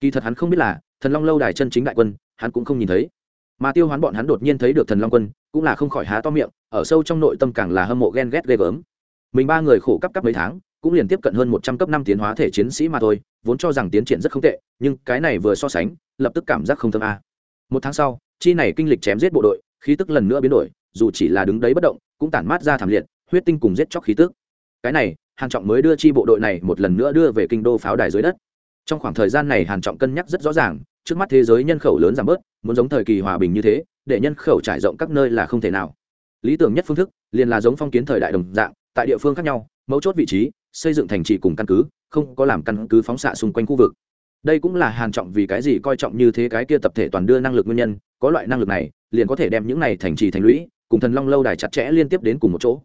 Kỳ thật hắn không biết là, thần long lâu đài chân chính đại quân, hắn cũng không nhìn thấy mà tiêu hoán bọn hắn đột nhiên thấy được thần long quân, cũng là không khỏi há to miệng, ở sâu trong nội tâm càng là hâm mộ ghen ghét ghê gớm. Mình ba người khổ cấp cấp mấy tháng, cũng liền tiếp cận hơn một trăm cấp năm tiến hóa thể chiến sĩ mà thôi, vốn cho rằng tiến triển rất không tệ, nhưng cái này vừa so sánh, lập tức cảm giác không thơm a. Một tháng sau, chi này kinh lịch chém giết bộ đội, khí tức lần nữa biến đổi, dù chỉ là đứng đấy bất động, cũng tản mát ra thảm liệt, huyết tinh cùng giết chóc khí tức. Cái này, hàn trọng mới đưa chi bộ đội này một lần nữa đưa về kinh đô pháo đài dưới đất. Trong khoảng thời gian này hàn trọng cân nhắc rất rõ ràng trước mắt thế giới nhân khẩu lớn giảm bớt, muốn giống thời kỳ hòa bình như thế, để nhân khẩu trải rộng các nơi là không thể nào. Lý tưởng nhất phương thức, liền là giống phong kiến thời đại đồng dạng, tại địa phương khác nhau, mấu chốt vị trí, xây dựng thành trì cùng căn cứ, không có làm căn cứ phóng xạ xung quanh khu vực. Đây cũng là hàn trọng vì cái gì coi trọng như thế cái kia tập thể toàn đưa năng lực nguyên nhân, có loại năng lực này, liền có thể đem những này thành trì thành lũy, cùng thần long lâu đài chặt chẽ liên tiếp đến cùng một chỗ.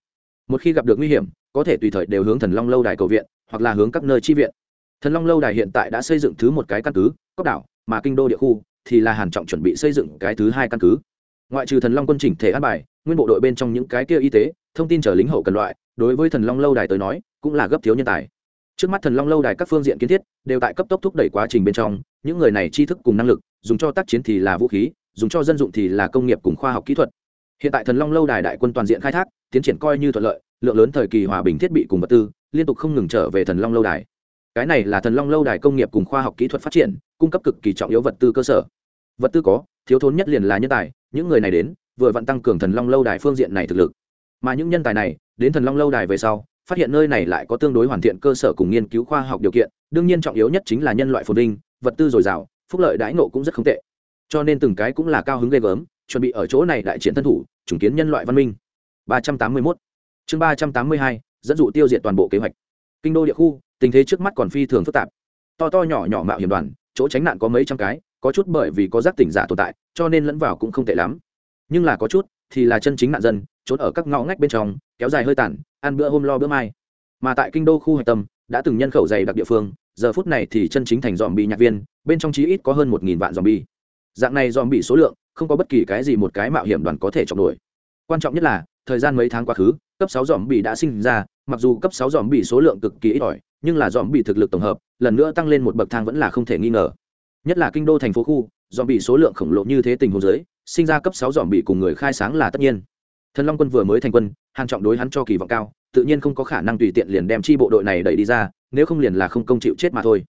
Một khi gặp được nguy hiểm, có thể tùy thời đều hướng thần long lâu đài cầu viện, hoặc là hướng các nơi chi viện. Thần long lâu đài hiện tại đã xây dựng thứ một cái căn cứ, cốc đảo mà kinh đô địa khu thì là hàn trọng chuẩn bị xây dựng cái thứ hai căn cứ. Ngoại trừ thần long quân chỉnh thể an bài, nguyên bộ đội bên trong những cái kia y tế, thông tin trở lính hậu cần loại, đối với thần long lâu đài tới nói, cũng là gấp thiếu nhân tài. Trước mắt thần long lâu đài các phương diện kiến thiết đều tại cấp tốc thúc đẩy quá trình bên trong, những người này tri thức cùng năng lực, dùng cho tác chiến thì là vũ khí, dùng cho dân dụng thì là công nghiệp cùng khoa học kỹ thuật. Hiện tại thần long lâu đài đại quân toàn diện khai thác, tiến triển coi như thuận lợi, lượng lớn thời kỳ hòa bình thiết bị cùng vật tư, liên tục không ngừng trở về thần long lâu đài. Cái này là thần long lâu đài công nghiệp cùng khoa học kỹ thuật phát triển cung cấp cực kỳ trọng yếu vật tư cơ sở. Vật tư có, thiếu thốn nhất liền là nhân tài, những người này đến, vừa vặn tăng cường thần long lâu đài phương diện này thực lực. Mà những nhân tài này, đến thần long lâu đài về sau, phát hiện nơi này lại có tương đối hoàn thiện cơ sở cùng nghiên cứu khoa học điều kiện, đương nhiên trọng yếu nhất chính là nhân loại phồn vinh, vật tư dồi dào, phúc lợi đãi nộ cũng rất không tệ. Cho nên từng cái cũng là cao hứng ghê gớm, chuẩn bị ở chỗ này đại chiến thân thủ trùng kiến nhân loại văn minh. 381 chương 382 dẫn dụ tiêu diệt toàn bộ kế hoạch. Kinh đô địa khu, tình thế trước mắt còn phi thường phức tạp. To to nhỏ nhỏ mạo hiểm đoàn chỗ tránh nạn có mấy trăm cái, có chút bởi vì có giác tỉnh giả tồn tại, cho nên lẫn vào cũng không tệ lắm. Nhưng là có chút thì là chân chính nạn dân, trốn ở các ngõ ngách bên trong, kéo dài hơi tàn, ăn bữa hôm lo bữa mai. Mà tại kinh đô khu hạch tâm, đã từng nhân khẩu dày đặc địa phương, giờ phút này thì chân chính thành dòm bị nhạc viên, bên trong chí ít có hơn một nghìn vạn dòm bi dạng này dòm bị số lượng, không có bất kỳ cái gì một cái mạo hiểm đoàn có thể chọc nổi. Quan trọng nhất là, thời gian mấy tháng quá khứ, cấp sáu dòm bị đã sinh ra, mặc dù cấp sáu dòm bị số lượng cực kỳ ít ỏi nhưng là dòm bị thực lực tổng hợp, lần nữa tăng lên một bậc thang vẫn là không thể nghi ngờ. Nhất là kinh đô thành phố khu, dòm bị số lượng khổng lồ như thế tình huống giới sinh ra cấp sáu dòm bị cùng người khai sáng là tất nhiên. Thần long quân vừa mới thành quân, hàn trọng đối hắn cho kỳ vọng cao, tự nhiên không có khả năng tùy tiện liền đem chi bộ đội này đẩy đi ra, nếu không liền là không công chịu chết mà thôi.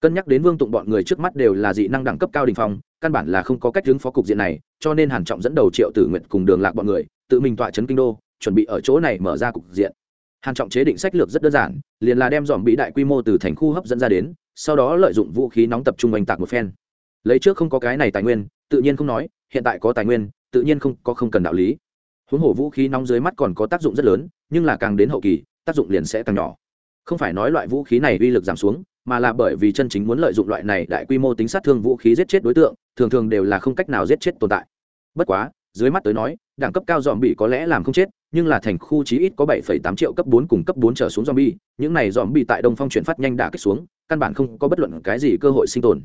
Cân nhắc đến vương tụng bọn người trước mắt đều là dị năng đẳng cấp cao đình phong, căn bản là không có cách hướng phó cục diện này, cho nên hàn trọng dẫn đầu triệu tử nguyện cùng đường lạc bọn người, tự mình tọa chấn kinh đô, chuẩn bị ở chỗ này mở ra cục diện hàn trọng chế định sách lược rất đơn giản, liền là đem dòm bị đại quy mô từ thành khu hấp dẫn ra đến, sau đó lợi dụng vũ khí nóng tập trung oanh tạc một phen. Lấy trước không có cái này tài nguyên, tự nhiên không nói, hiện tại có tài nguyên, tự nhiên không có không cần đạo lý. Huống hồ vũ khí nóng dưới mắt còn có tác dụng rất lớn, nhưng là càng đến hậu kỳ, tác dụng liền sẽ càng nhỏ. Không phải nói loại vũ khí này uy lực giảm xuống, mà là bởi vì chân chính muốn lợi dụng loại này đại quy mô tính sát thương vũ khí giết chết đối tượng, thường thường đều là không cách nào giết chết tồn tại. Bất quá dưới mắt tới nói đẳng cấp cao dòm bị có lẽ làm không chết nhưng là thành khu chí ít có 7,8 triệu cấp 4 cùng cấp 4 trở xuống zombie, những này zombie tại Đông Phong chuyển phát nhanh đã kích xuống, căn bản không có bất luận cái gì cơ hội sinh tồn.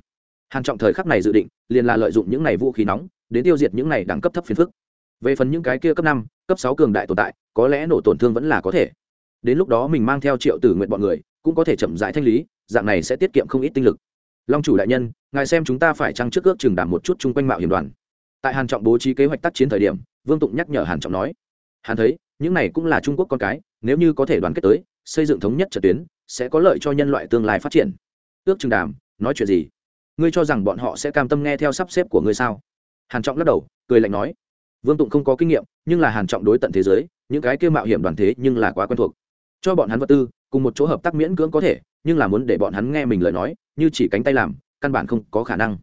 Hàn Trọng thời khắc này dự định, liền là lợi dụng những này vũ khí nóng, đến tiêu diệt những này đẳng cấp thấp phiền phức. Về phần những cái kia cấp 5, cấp 6 cường đại tồn tại, có lẽ nổ tổn thương vẫn là có thể. Đến lúc đó mình mang theo Triệu Tử Nguyệt bọn người, cũng có thể chậm rãi thanh lý, dạng này sẽ tiết kiệm không ít tinh lực. Long chủ đại nhân, ngài xem chúng ta phải chăng trước ước chừng đảm một chút chung quanh mạo hiểm đoàn. Tại Hàn Trọng bố trí kế hoạch tác chiến thời điểm, Vương Tụng nhắc nhở Hàn Trọng nói, Hàn thấy những này cũng là trung quốc con cái nếu như có thể đoàn kết tới xây dựng thống nhất trận tuyến sẽ có lợi cho nhân loại tương lai phát triển. Ước chừng đàm nói chuyện gì? Ngươi cho rằng bọn họ sẽ cam tâm nghe theo sắp xếp của ngươi sao? Hàn trọng lắc đầu cười lạnh nói vương tụng không có kinh nghiệm nhưng là hàn trọng đối tận thế giới những cái kia mạo hiểm đoàn thế nhưng là quá quen thuộc. Cho bọn hắn vật tư cùng một chỗ hợp tác miễn cưỡng có thể nhưng là muốn để bọn hắn nghe mình lời nói như chỉ cánh tay làm căn bản không có khả năng.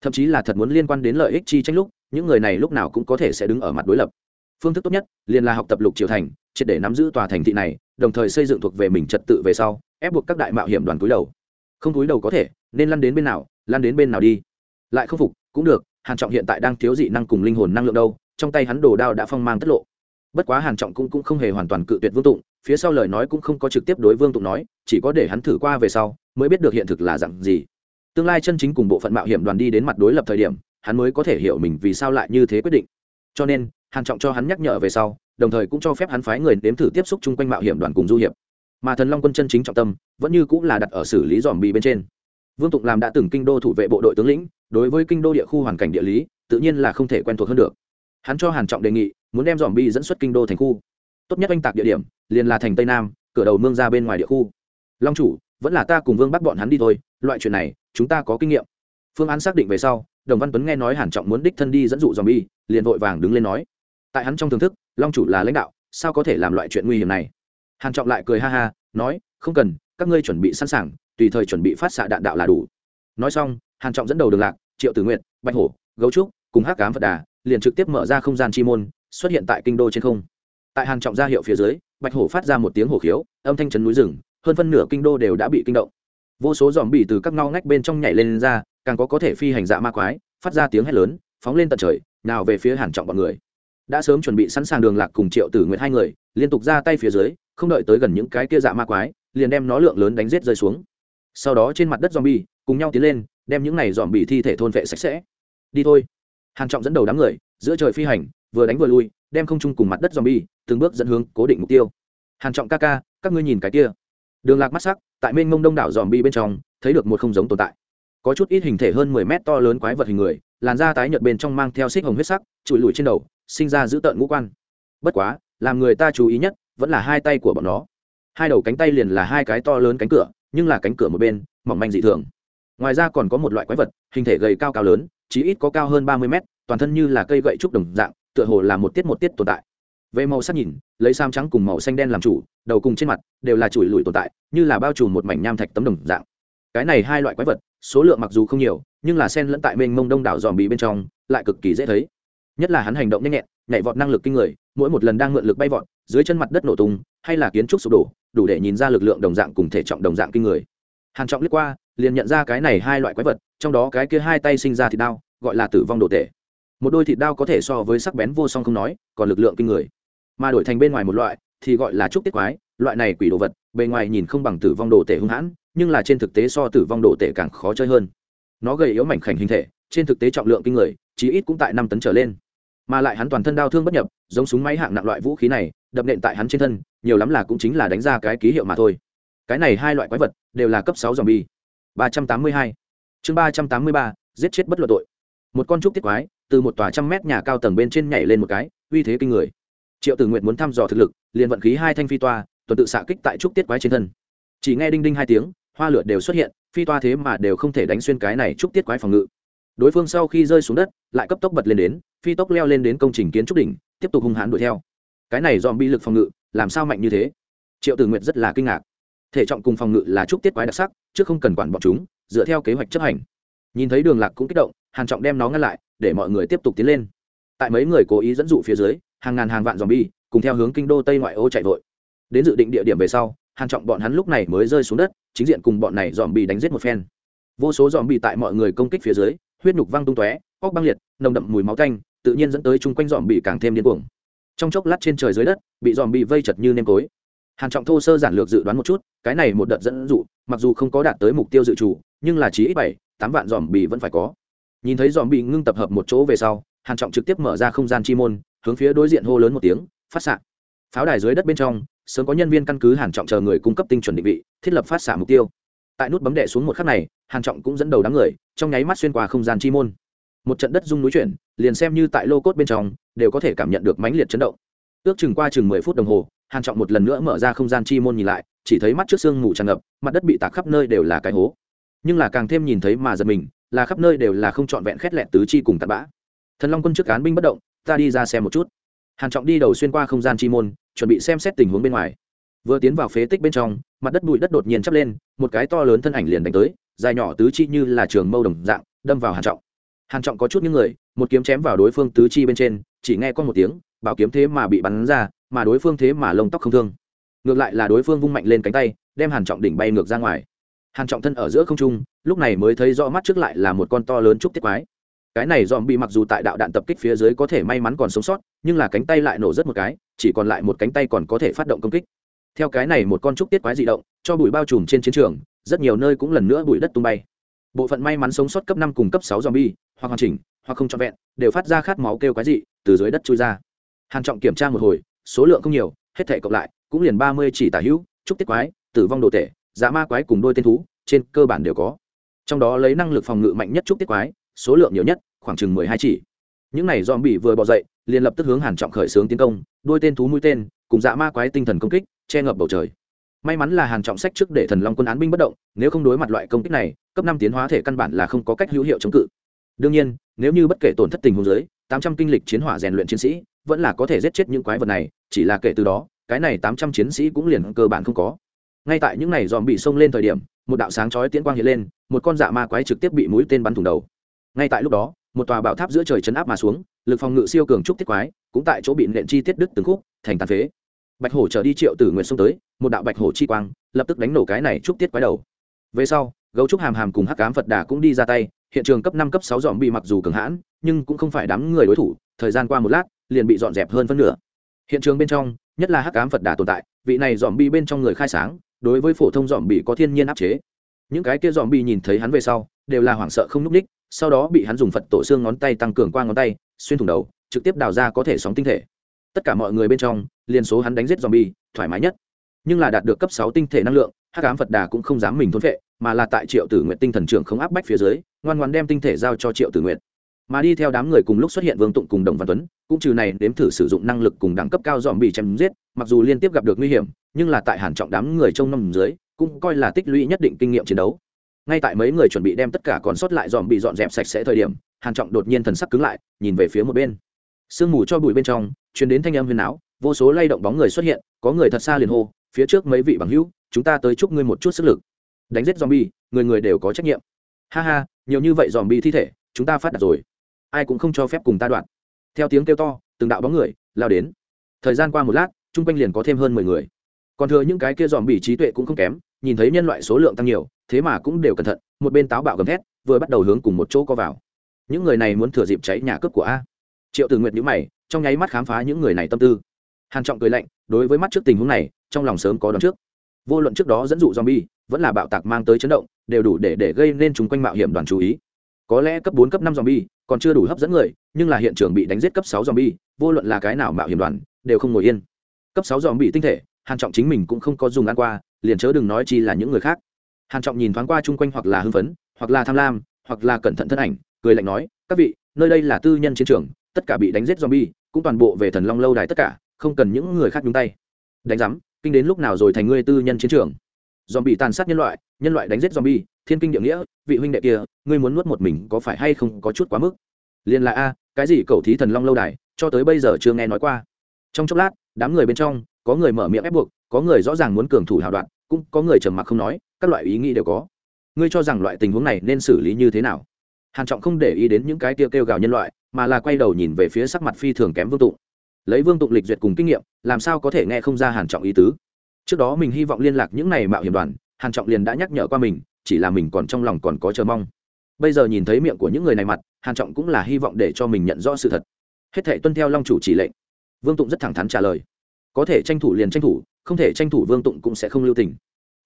Thậm chí là thật muốn liên quan đến lợi ích chi tranh lúc những người này lúc nào cũng có thể sẽ đứng ở mặt đối lập. Phương thức tốt nhất, liền là học tập lục triều thành, triệt để nắm giữ tòa thành thị này, đồng thời xây dựng thuộc về mình trật tự về sau, ép buộc các đại mạo hiểm đoàn túi đầu. Không túi đầu có thể, nên lăn đến bên nào, lăn đến bên nào đi. Lại không phục, cũng được, hàn trọng hiện tại đang thiếu dị năng cùng linh hồn năng lượng đâu, trong tay hắn đồ đao đã phong mang tất lộ. Bất quá hàn trọng cũng cũng không hề hoàn toàn cự tuyệt vương tụng, phía sau lời nói cũng không có trực tiếp đối vương tụng nói, chỉ có để hắn thử qua về sau, mới biết được hiện thực là dạng gì. Tương lai chân chính cùng bộ phận mạo hiểm đoàn đi đến mặt đối lập thời điểm hắn mới có thể hiểu mình vì sao lại như thế quyết định. Cho nên, hàn trọng cho hắn nhắc nhở về sau, đồng thời cũng cho phép hắn phái người đếm thử tiếp xúc chung quanh mạo hiểm đoàn cùng du hiệp. Mà thần long quân chân chính trọng tâm, vẫn như cũng là đặt ở xử lý dòm bị bên trên. Vương tụng làm đã từng kinh đô thủ vệ bộ đội tướng lĩnh, đối với kinh đô địa khu hoàn cảnh địa lý, tự nhiên là không thể quen thuộc hơn được. Hắn cho hàn trọng đề nghị, muốn đem dòm bi dẫn xuất kinh đô thành khu. Tốt nhất oanh tạc địa điểm, liền là thành tây nam, cửa đầu mương ra bên ngoài địa khu. Long chủ, vẫn là ta cùng vương bắt bọn hắn đi thôi, loại chuyện này, chúng ta có kinh nghiệm. Phương án xác định về sau đồng văn tuấn nghe nói hàn trọng muốn đích thân đi dẫn dụ dòm bi liền vội vàng đứng lên nói tại hắn trong thưởng thức long chủ là lãnh đạo sao có thể làm loại chuyện nguy hiểm này? Hàn trọng lại cười ha ha nói không cần các ngươi chuẩn bị sẵn sàng tùy thời chuẩn bị phát xạ đạn đạo là đủ. Nói xong hàn trọng dẫn đầu đường lạc triệu tử nguyện bạch hổ gấu trúc cùng hắc cám phật đà liền trực tiếp mở ra không gian chi môn xuất hiện tại kinh đô trên không. Tại Hàn trọng ra hiệu phía dưới bạch hổ phát ra một tiếng hổ khiếu âm thanh chấn núi rừng hơn phân nửa kinh đô đều đã bị kinh động. Vô số dòm bỉ từ các ngao ngách bên trong nhảy lên, lên ra càng có có thể phi hành dạ ma quái, phát ra tiếng hét lớn, phóng lên tận trời, nào về phía hàn trọng bọn người. Đã sớm chuẩn bị sẵn sàng đường lạc cùng triệu tử nguyệt hai người, liên tục ra tay phía dưới, không đợi tới gần những cái kia dạ ma quái, liền đem nó lượng lớn đánh giết rơi xuống. Sau đó trên mặt đất zombie, cùng nhau tiến lên, đem những này dòm bị thi thể thôn vệ sạch sẽ. Đi thôi. Hàn trọng dẫn đầu đám người, giữa trời phi hành, vừa đánh vừa lui, đem không trung cùng mặt đất zombie, từng bước dẫn hướng cố định mục tiêu. Hàn trọng ca ca, các ngươi nhìn cái kia. Đường lạc mắt sắc, tại mênh mông đông đảo zombie bên trong, thấy được một không giống tồn tại có chút ít hình thể hơn 10 mét to lớn quái vật hình người, làn da tái nhợt bên trong mang theo xích hồng huyết sắc, trụi lùi trên đầu, sinh ra dữ tợn ngũ quan. Bất quá, làm người ta chú ý nhất vẫn là hai tay của bọn nó. Hai đầu cánh tay liền là hai cái to lớn cánh cửa, nhưng là cánh cửa một bên, mỏng manh dị thường. Ngoài ra còn có một loại quái vật, hình thể gầy cao cao lớn, chí ít có cao hơn ba mươi mét, toàn thân như là cây gậy trúc đồng dạng, tựa hồ là một tiết một tiết tồn tại. Về màu sắc nhìn, lấy sam trắng cùng màu xanh đen làm chủ, đầu cùng trên mặt đều là chùi lùi tồn tại, như là bao trùm một mảnh nham thạch tấm đồng dạng. Cái này hai loại quái vật số lượng mặc dù không nhiều, nhưng là sen lẫn tại mênh mông đông đảo dòm bì bên trong, lại cực kỳ dễ thấy. Nhất là hắn hành động nhanh nhẹn, nhảy vọt năng lực kinh người, mỗi một lần đang mượn lực bay vọt, dưới chân mặt đất nổ tung, hay là kiến trúc sụp đổ, đủ để nhìn ra lực lượng đồng dạng cùng thể trọng đồng dạng kinh người. Hàn trọng liếc qua, liền nhận ra cái này hai loại quái vật, trong đó cái kia hai tay sinh ra thịt đao, gọi là tử vong đồ tể. Một đôi thịt đao có thể so với sắc bén vô song không nói, còn lực lượng kinh người. Mà đổi thành bên ngoài một loại, thì gọi là trúc tiết quái loại này quỷ đồ vật, bề ngoài nhìn không bằng tử vong đồ tể hung hãn, nhưng là trên thực tế so tử vong đồ tể càng khó chơi hơn. Nó gầy yếu mảnh khảnh hình thể, trên thực tế trọng lượng kinh người, chí ít cũng tại năm tấn trở lên. Mà lại hắn toàn thân đau thương bất nhập, giống súng máy hạng nặng loại vũ khí này, đập nện tại hắn trên thân, nhiều lắm là cũng chính là đánh ra cái ký hiệu mà thôi. Cái này hai loại quái vật, đều là cấp sáu dòng bi ba trăm tám mươi hai. Chương ba trăm tám mươi ba, giết chết bất luận tội. Một con trúc tiết quái, từ một tòa trăm mét nhà cao tầng bên trên nhảy lên một cái, uy thế kinh người. Triệu tử nguyện muốn thăm dò thực lực, liền vận khí hai thanh phi toa tuần tự xạ kích tại trúc tiết quái trên thân. Chỉ nghe đinh đinh hai tiếng, hoa lửa đều xuất hiện, phi toa thế mà đều không thể đánh xuyên cái này trúc tiết quái phòng ngự. Đối phương sau khi rơi xuống đất, lại cấp tốc bật lên đến, phi tốc leo lên đến công trình kiến trúc đỉnh, tiếp tục hung hãn đuổi theo. Cái này dòm bi lực phòng ngự, làm sao mạnh như thế? Triệu tử nguyện rất là kinh ngạc. Thể trọng cùng phòng ngự là trúc tiết quái đặc sắc, chứ không cần quản bọn chúng, dựa theo kế hoạch chấp hành. Nhìn thấy đường lạc cũng kích động, hàn trọng đem nó ngăn lại, để mọi người tiếp tục tiến lên. Tại mấy người cố ý dẫn dụ phía dưới, hàng ngàn hàng vạn dòm bi, cùng theo hướng kinh đô tây ngoại ô chạy vội đến dự định địa điểm về sau hàn trọng bọn hắn lúc này mới rơi xuống đất chính diện cùng bọn này dòm bị đánh giết một phen. Vô số dòm bị tại mọi người công kích phía dưới huyết nhục văng tung tóe óc băng liệt nồng đậm mùi máu tanh tự nhiên dẫn tới chung quanh dòm bị càng thêm điên cuồng. Trong chốc lát trên trời dưới đất bị dòm bị vây chật như nêm cối. hàn trọng thô sơ giản lược dự đoán một chút cái này một đợt dẫn dụ mặc dù không có đạt tới mục tiêu dự chủ, nhưng là chí ít bảy tám vạn dòm bị vẫn phải có. Nhìn thấy dòm bị ngưng tập hợp một chỗ về sau hàn trọng trực tiếp mở ra không gian chi môn hướng phía đối diện hô lớn một tiếng phát sạc pháo đài dưới đất bên trong sớm có nhân viên căn cứ hàn trọng chờ người cung cấp tinh chuẩn định vị, thiết lập phát xạ mục tiêu. Tại nút bấm đệ xuống một khắc này, hàn trọng cũng dẫn đầu đám người, trong nháy mắt xuyên qua không gian chi môn. Một trận đất rung núi chuyển, liền xem như tại lô cốt bên trong, đều có thể cảm nhận được mãnh liệt chấn động. Ước chừng qua chừng mười phút đồng hồ, hàn trọng một lần nữa mở ra không gian chi môn nhìn lại, chỉ thấy mắt trước xương ngủ tràn ngập, mặt đất bị tạc khắp nơi đều là cái hố. Nhưng là càng thêm nhìn thấy mà giật mình, là khắp nơi đều là không trọn vẹn khét lẹt tứ chi cùng tạt bã. Thần long quân trước cán binh bất động, ta đi ra xem một chút hàn trọng đi đầu xuyên qua không gian chi môn, chuẩn bị xem xét tình huống bên ngoài. Vừa tiến vào phế tích bên trong, mặt đất bụi đất đột nhiên chắp lên, một cái to lớn thân ảnh liền đánh tới, dài nhỏ tứ chi như là trường mâu đồng dạng, đâm vào hàn trọng. Hàn trọng có chút những người, một kiếm chém vào đối phương tứ chi bên trên, chỉ nghe con một tiếng, bảo kiếm thế mà bị bắn ra, mà đối phương thế mà lông tóc không thương. Ngược lại là đối phương vung mạnh lên cánh tay, đem hàn trọng đỉnh bay ngược ra ngoài. Hàn trọng thân ở giữa không trung, lúc này mới thấy rõ mắt trước lại là một con to lớn trúc tiết quái cái này dòm bị mặc dù tại đạo đạn tập kích phía dưới có thể may mắn còn sống sót, nhưng là cánh tay lại nổ rất một cái, chỉ còn lại một cánh tay còn có thể phát động công kích. Theo cái này một con trúc tiết quái dị động, cho bụi bao trùm trên chiến trường, rất nhiều nơi cũng lần nữa bụi đất tung bay. Bộ phận may mắn sống sót cấp năm cùng cấp sáu zombie hoặc hoàn chỉnh, hoặc không trọn vẹn, đều phát ra khát máu kêu quái dị, từ dưới đất trôi ra. Hàn trọng kiểm tra một hồi, số lượng không nhiều, hết thể cộng lại, cũng liền ba mươi chỉ tả hữu, trúc tiết quái, tử vong đồ tể dạ ma quái cùng đôi tên thú, trên cơ bản đều có. Trong đó lấy năng lực phòng ngự mạnh nhất trúc tiết quái số lượng nhiều nhất, khoảng chừng mười hai chỉ. Những này dòm bị vừa bỏ dậy, liền lập tức hướng hàn trọng khởi xướng tiến công, đôi tên thú mũi tên, cùng dạ ma quái tinh thần công kích, che ngập bầu trời. May mắn là hàn trọng sách trước để thần long quân án binh bất động, nếu không đối mặt loại công kích này, cấp năm tiến hóa thể căn bản là không có cách hữu hiệu chống cự. Đương nhiên, nếu như bất kể tổn thất tình huống dưới, tám trăm kinh lịch chiến hỏa rèn luyện chiến sĩ, vẫn là có thể giết chết những quái vật này, chỉ là kể từ đó, cái này tám trăm chiến sĩ cũng liền cơ bản không có. Ngay tại những này dòm bị xông lên thời điểm, một đạo sáng chói tiễn quang hiện lên, một con dạ ma quái trực tiếp bị mũi tên bắn thủng đầu ngay tại lúc đó, một tòa bảo tháp giữa trời chấn áp mà xuống, lực phòng ngự siêu cường trúc tiết quái, cũng tại chỗ bị nện chi tiết đứt từng khúc, thành tàn phế. Bạch hổ trở đi triệu tử nguyện xông tới, một đạo bạch hổ chi quang, lập tức đánh nổ cái này trúc tiết quái đầu. Về sau, gấu trúc hàm hàm cùng hắc cám phật đà cũng đi ra tay, hiện trường cấp năm, cấp sáu dòm bị mặc dù cường hãn, nhưng cũng không phải đám người đối thủ, thời gian qua một lát, liền bị dọn dẹp hơn phân nửa. Hiện trường bên trong, nhất là hắc cám phật đà tồn tại, vị này dòm bị bên trong người khai sáng, đối với phổ thông dòm bị có thiên nhiên áp chế. Những cái kia dòm bị nhìn thấy hắn về sau, đều là hoảng sợ không núp ních sau đó bị hắn dùng phật tổ xương ngón tay tăng cường qua ngón tay, xuyên thủng đầu, trực tiếp đào ra có thể sóng tinh thể. Tất cả mọi người bên trong liên số hắn đánh giết zombie, thoải mái nhất. Nhưng là đạt được cấp sáu tinh thể năng lượng, hắc ám phật đà cũng không dám mình thôn vệ mà là tại triệu tử nguyện tinh thần trưởng không áp bách phía dưới, ngoan ngoan đem tinh thể giao cho triệu tử nguyện mà đi theo đám người cùng lúc xuất hiện vương tụng cùng đồng văn tuấn, cũng trừ này đếm thử sử dụng năng lực cùng đẳng cấp cao dòm bị chém giết, mặc dù liên tiếp gặp được nguy hiểm, nhưng là tại hàn trọng đám người trong năm dưới, cũng coi là tích lũy nhất định kinh nghiệm chiến đấu ngay tại mấy người chuẩn bị đem tất cả còn sót lại dòm bị dọn dẹp sạch sẽ thời điểm, hàn trọng đột nhiên thần sắc cứng lại, nhìn về phía một bên. Sương mù cho bụi bên trong, truyền đến thanh âm huyền áo vô số lay động bóng người xuất hiện, có người thật xa liền hô, phía trước mấy vị bằng hữu, chúng ta tới chúc ngươi một chút sức lực. Đánh giết zombie, người người đều có trách nhiệm. Ha ha, nhiều như vậy zombie thi thể, chúng ta phát đạt rồi. Ai cũng không cho phép cùng ta đoạn. Theo tiếng kêu to, từng đạo bóng người, lao đến. Thời gian qua một lát, chung quanh liền có thêm hơn mười người. Còn thừa những cái kia dòm bỉ trí tuệ cũng không kém, nhìn thấy nhân loại số lượng tăng nhiều thế mà cũng đều cẩn thận, một bên táo bạo gầm thét, vừa bắt đầu hướng cùng một chỗ co vào. Những người này muốn thừa dịp cháy nhà cướp của a. Triệu tử nguyệt nhữ mày, trong nháy mắt khám phá những người này tâm tư. Hàn trọng cười lạnh, đối với mắt trước tình huống này, trong lòng sớm có đón trước. Vô luận trước đó dẫn dụ zombie, vẫn là bạo tạc mang tới chấn động, đều đủ để để gây nên chúng quanh mạo hiểm đoàn chú ý. Có lẽ cấp bốn, cấp năm zombie, còn chưa đủ hấp dẫn người, nhưng là hiện trường bị đánh giết cấp sáu zombie, vô luận là cái nào mạo hiểm đoàn, đều không ngồi yên. Cấp sáu zombie tinh thể, hàn trọng chính mình cũng không có dùng ăn qua, liền chớ đừng nói chi là những người khác hàn trọng nhìn thoáng qua chung quanh hoặc là hưng phấn, hoặc là tham lam, hoặc là cẩn thận thân ảnh, cười lạnh nói, các vị, nơi đây là tư nhân chiến trường, tất cả bị đánh giết zombie, cũng toàn bộ về thần long lâu đài tất cả, không cần những người khác nhúng tay. Đánh giám, kinh đến lúc nào rồi thành ngươi tư nhân chiến trường? Zombie tàn sát nhân loại nhân loại đánh giết zombie, thiên kinh địa nghĩa, vị huynh đệ kia, ngươi muốn nuốt một mình có phải hay không có chút quá mức? Liên là a, cái gì cầu thí thần long lâu đài, cho tới bây giờ chưa nghe nói qua. Trong chốc lát, đám người bên trong, có người mở miệng ép buộc, có người rõ ràng muốn cường thủ hào đoạn cũng có người trầm mặc không nói, các loại ý nghĩ đều có. Ngươi cho rằng loại tình huống này nên xử lý như thế nào? Hàn trọng không để ý đến những cái tiêu kêu gào nhân loại, mà là quay đầu nhìn về phía sắc mặt phi thường kém vương tụng. Lấy vương tụng lịch duyệt cùng kinh nghiệm, làm sao có thể nghe không ra hàn trọng ý tứ? Trước đó mình hy vọng liên lạc những này mạo hiểm đoàn, hàn trọng liền đã nhắc nhở qua mình, chỉ là mình còn trong lòng còn có chờ mong. Bây giờ nhìn thấy miệng của những người này mặt, hàn trọng cũng là hy vọng để cho mình nhận rõ sự thật. Hết thảy tuân theo long chủ chỉ lệnh. Vương tụng rất thẳng thắn trả lời có thể tranh thủ liền tranh thủ, không thể tranh thủ vương tụng cũng sẽ không lưu tình.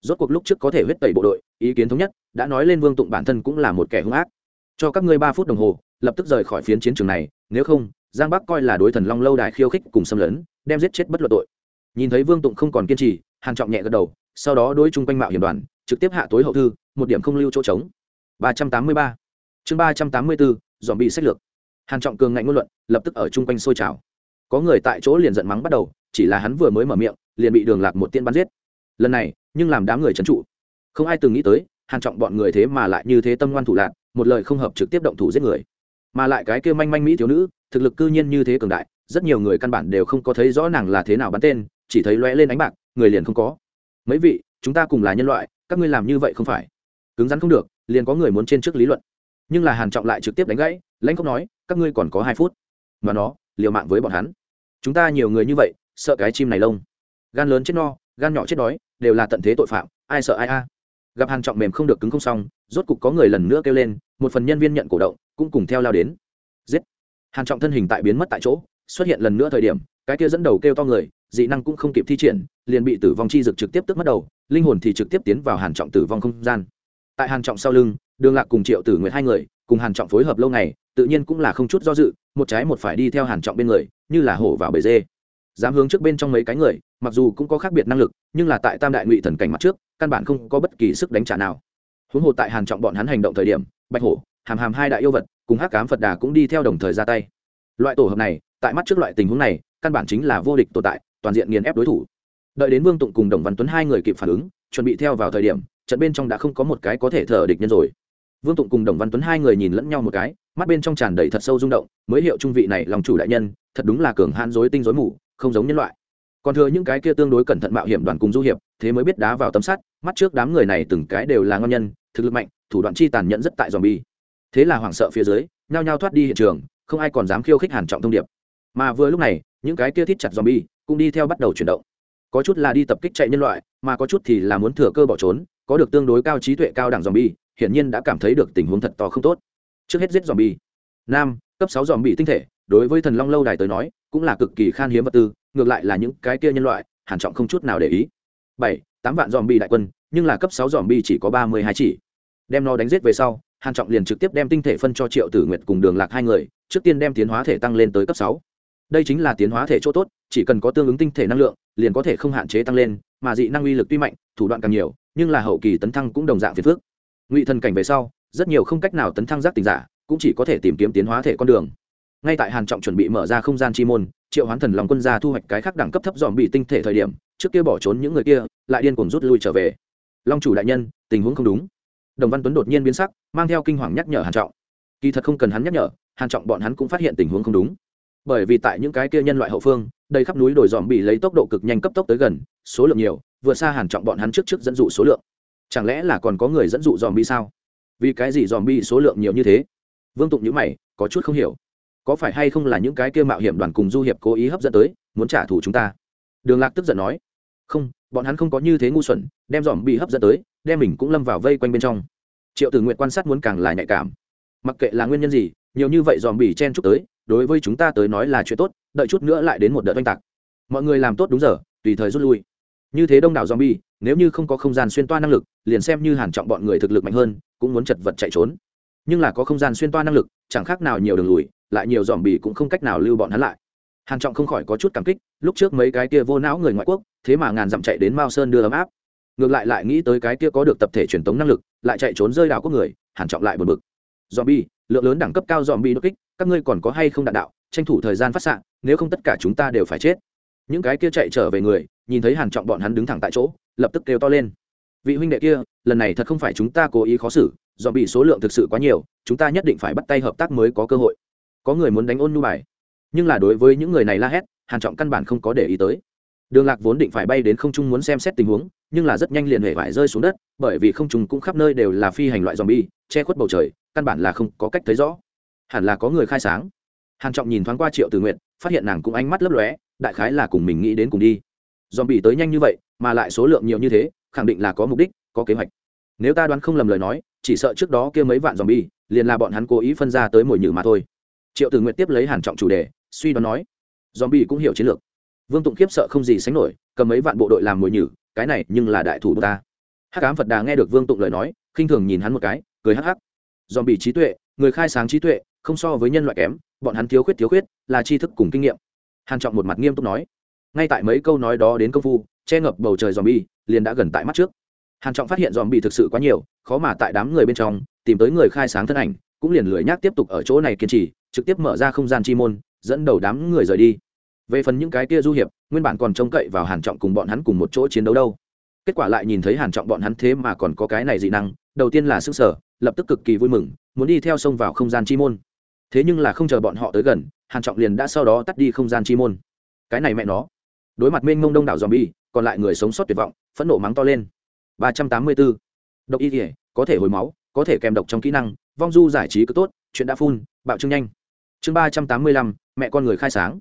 Rốt cuộc lúc trước có thể huyết tẩy bộ đội, ý kiến thống nhất, đã nói lên vương tụng bản thân cũng là một kẻ hung ác. Cho các ngươi ba phút đồng hồ, lập tức rời khỏi phiến chiến trường này, nếu không, giang bắc coi là đối thần long lâu đài khiêu khích cùng xâm lấn, đem giết chết bất luận tội. Nhìn thấy vương tụng không còn kiên trì, hàn trọng nhẹ gật đầu, sau đó đối chung quanh mạo hiểm đoàn, trực tiếp hạ tối hậu thư, một điểm không lưu chỗ trống. Ba trăm tám mươi ba. Chương ba trăm tám mươi bốn dòm bị sách lược. Hàn trọng cường ngạnh ngôn luận, lập tức ở chung quanh sôi trào. Có người tại chỗ liền giận mắng bắt đầu chỉ là hắn vừa mới mở miệng, liền bị đường lạc một tiên bắn giết. Lần này, nhưng làm đám người trấn trụ. Không ai từng nghĩ tới hàn trọng bọn người thế mà lại như thế tâm ngoan thủ lạc, một lời không hợp trực tiếp động thủ giết người. Mà lại cái kia manh manh mỹ thiếu nữ, thực lực cư nhiên như thế cường đại, rất nhiều người căn bản đều không có thấy rõ nàng là thế nào bắn tên, chỉ thấy lóe lên ánh bạc, người liền không có. Mấy vị, chúng ta cùng là nhân loại, các ngươi làm như vậy không phải. Cứng rắn không được, liền có người muốn trên trước lý luận. Nhưng là hàn trọng lại trực tiếp đánh gãy, lãnh không nói, các ngươi còn có hai phút. Mà nó, liều mạng với bọn hắn. Chúng ta nhiều người như vậy sợ cái chim này lông. Gan lớn chết no, gan nhỏ chết đói, đều là tận thế tội phạm, ai sợ ai a. Gặp hàn trọng mềm không được cứng không xong, rốt cục có người lần nữa kêu lên, một phần nhân viên nhận cổ động, cũng cùng theo lao đến. Giết! Hàn trọng thân hình tại biến mất tại chỗ, xuất hiện lần nữa thời điểm, cái kia dẫn đầu kêu to người, dị năng cũng không kịp thi triển, liền bị tử vong chi dực trực tiếp tức mất đầu, linh hồn thì trực tiếp tiến vào hàn trọng tử vong không gian. Tại hàn trọng sau lưng, đường lạc cùng triệu tử nguyệt hai người, cùng hàn trọng phối hợp lâu ngày, tự nhiên cũng là không chút do dự, một trái một phải đi theo hàn trọng bên người, như là hổ vào bể dê dám hướng trước bên trong mấy cái người, mặc dù cũng có khác biệt năng lực, nhưng là tại tam đại ngụy thần cảnh mặt trước, căn bản không có bất kỳ sức đánh trả nào. Huống hồ tại hàn trọng bọn hắn hành động thời điểm, bạch hổ, hàm hàm hai đại yêu vật, cùng hắc cám phật đà cũng đi theo đồng thời ra tay. Loại tổ hợp này, tại mắt trước loại tình huống này, căn bản chính là vô địch tồn tại, toàn diện nghiền ép đối thủ. Đợi đến vương tụng cùng đồng văn tuấn hai người kịp phản ứng, chuẩn bị theo vào thời điểm, trận bên trong đã không có một cái có thể thở địch nhân rồi. Vương tụng cùng đồng văn tuấn hai người nhìn lẫn nhau một cái, mắt bên trong tràn đầy thật sâu rung động, mới hiệu trung vị này lòng chủ đại nhân, thật đúng là cường hãn dối tinh dối mù không giống nhân loại. Còn thừa những cái kia tương đối cẩn thận mạo hiểm đoàn cùng du hiệp, thế mới biết đá vào tấm sắt, mắt trước đám người này từng cái đều là ngon nhân, thực lực mạnh, thủ đoạn chi tàn nhẫn rất tại dòm bi thế là hoảng sợ phía dưới, nhao nhao thoát đi hiện trường, không ai còn dám khiêu khích hàn trọng thông điệp. Mà vừa lúc này, những cái kia thít chặt zombie cũng đi theo bắt đầu chuyển động. Có chút là đi tập kích chạy nhân loại, mà có chút thì là muốn thừa cơ bỏ trốn, có được tương đối cao trí tuệ cao đẳng zombie, hiển nhiên đã cảm thấy được tình huống thật to không tốt. Trước hết giết zombie. Nam, cấp sáu zombie tinh thể, đối với thần long lâu đài tới nói cũng là cực kỳ khan hiếm vật tư, ngược lại là những cái kia nhân loại, hàn trọng không chút nào để ý. Bảy, tám vạn zombie đại quân, nhưng là cấp sáu bi chỉ có ba mươi hai chỉ. Đem nó đánh giết về sau, hàn trọng liền trực tiếp đem tinh thể phân cho triệu tử nguyệt cùng đường lạc hai người, trước tiên đem tiến hóa thể tăng lên tới cấp sáu. Đây chính là tiến hóa thể chỗ tốt, chỉ cần có tương ứng tinh thể năng lượng, liền có thể không hạn chế tăng lên, mà dị năng uy lực tuy mạnh, thủ đoạn càng nhiều, nhưng là hậu kỳ tấn thăng cũng đồng dạng phiền phức. Ngụy thần cảnh về sau, rất nhiều không cách nào tấn thăng giác tình giả, cũng chỉ có thể tìm kiếm tiến hóa thể con đường ngay tại hàn trọng chuẩn bị mở ra không gian chi môn, triệu hoán thần lòng quân gia thu hoạch cái khác đẳng cấp thấp dòm bị tinh thể thời điểm, trước kia bỏ trốn những người kia, lại điên cuồng rút lui trở về. Long chủ đại nhân, tình huống không đúng. Đồng văn tuấn đột nhiên biến sắc, mang theo kinh hoàng nhắc nhở hàn trọng. Kỳ thật không cần hắn nhắc nhở, hàn trọng bọn hắn cũng phát hiện tình huống không đúng. Bởi vì tại những cái kia nhân loại hậu phương, đầy khắp núi đồi dòm bị lấy tốc độ cực nhanh cấp tốc tới gần, số lượng nhiều, vượt xa hàn trọng bọn hắn trước trước dẫn dụ số lượng. Chẳng lẽ là còn có người dẫn dụ dòm bị sao? Vì cái gì dòm bị số lượng nhiều như thế? Vương tụng nhíu mày, có chút không hiểu có phải hay không là những cái kia mạo hiểm đoàn cùng du hiệp cố ý hấp dẫn tới, muốn trả thù chúng ta? Đường lạc tức giận nói. Không, bọn hắn không có như thế ngu xuẩn, đem dòm bị hấp dẫn tới, đem mình cũng lâm vào vây quanh bên trong. Triệu tử nguyện quan sát muốn càng là nhạy cảm. Mặc kệ là nguyên nhân gì, nhiều như vậy dòm bị chen chúc tới, đối với chúng ta tới nói là chuyện tốt, đợi chút nữa lại đến một đợt oanh tạc. Mọi người làm tốt đúng giờ, tùy thời rút lui. Như thế đông đảo zombie nếu như không có không gian xuyên toa năng lực, liền xem như hàn trọng bọn người thực lực mạnh hơn, cũng muốn chật vật chạy trốn. Nhưng là có không gian xuyên toa năng lực, chẳng khác nào nhiều đường lùi lại nhiều dòm bì cũng không cách nào lưu bọn hắn lại. Hàn trọng không khỏi có chút cảm kích lúc trước mấy cái kia vô não người ngoại quốc thế mà ngàn dặm chạy đến mao sơn đưa ấm áp. Ngược lại lại nghĩ tới cái kia có được tập thể truyền tống năng lực lại chạy trốn rơi đảo quốc người hàn trọng lại buồn bực. Dòm bì lượng lớn đẳng cấp cao dòm bì đột kích các ngươi còn có hay không đạn đạo tranh thủ thời gian phát sạng, nếu không tất cả chúng ta đều phải chết. Những cái kia chạy trở về người nhìn thấy hàn trọng bọn hắn đứng thẳng tại chỗ lập tức kêu to lên. Vị huynh đệ kia lần này thật không phải chúng ta cố ý khó xử do bị số lượng thực sự quá nhiều chúng ta nhất định phải bắt tay hợp tác mới có cơ hội có người muốn đánh ôn nhu bài. Nhưng là đối với những người này la hét, hàn trọng căn bản không có để ý tới. Đường lạc vốn định phải bay đến không trung muốn xem xét tình huống, nhưng là rất nhanh liền hề vải rơi xuống đất, bởi vì không trung cũng khắp nơi đều là phi hành loại zombie, che khuất bầu trời, căn bản là không có cách thấy rõ. Hẳn là có người khai sáng. Hàn trọng nhìn thoáng qua triệu tử nguyện phát hiện nàng cũng ánh mắt lấp lóe, đại khái là cùng mình nghĩ đến cùng đi. Zombie tới nhanh như vậy, mà lại số lượng nhiều như thế, khẳng định là có mục đích, có kế hoạch. Nếu ta đoán không lầm lời nói, chỉ sợ trước đó kia mấy vạn zombie, liền là bọn hắn cố ý phân ra tới mồi nhử mà thôi triệu tử nguyện tiếp lấy hàn trọng chủ đề, suy đoán nói dòm bi cũng hiểu chiến lược. Vương tụng khiếp sợ không gì sánh nổi, cầm mấy vạn bộ đội làm mồi nhử, cái này nhưng là đại thủ ta. Hắc ám phật đà nghe được vương tụng lời nói, khinh thường nhìn hắn một cái, cười hắc hắc. Dòm bị trí tuệ, người khai sáng trí tuệ, không so với nhân loại kém, bọn hắn thiếu khuyết thiếu khuyết, là tri thức cùng kinh nghiệm. Hàn trọng một mặt nghiêm túc nói. Ngay tại mấy câu nói đó đến công phu, che ngập bầu trời dòm bi liền đã gần tại mắt trước. Hàn trọng phát hiện dòm bi thực sự quá nhiều, khó mà tại đám người bên trong tìm tới người khai sáng thân ảnh, cũng liền lười nhác tiếp tục ở chỗ này kiên trì trực tiếp mở ra không gian chi môn, dẫn đầu đám người rời đi. Về phần những cái kia du hiệp, nguyên bản còn trông cậy vào hàn trọng cùng bọn hắn cùng một chỗ chiến đấu đâu. Kết quả lại nhìn thấy hàn trọng bọn hắn thế mà còn có cái này dị năng, đầu tiên là sức sở, lập tức cực kỳ vui mừng, muốn đi theo sông vào không gian chi môn. Thế nhưng là không chờ bọn họ tới gần, hàn trọng liền đã sau đó tắt đi không gian chi môn. Cái này mẹ nó. Đối mặt mênh mông đông đảo zombie, còn lại người sống sót tuyệt vọng, phẫn nộ mắng to lên. 384. độc y thể có thể hồi máu, có thể kèm độc trong kỹ năng, vong du giải trí cứ tốt, chuyện đã phun, bạo trương nhanh chương 385, mẹ con người khai sáng.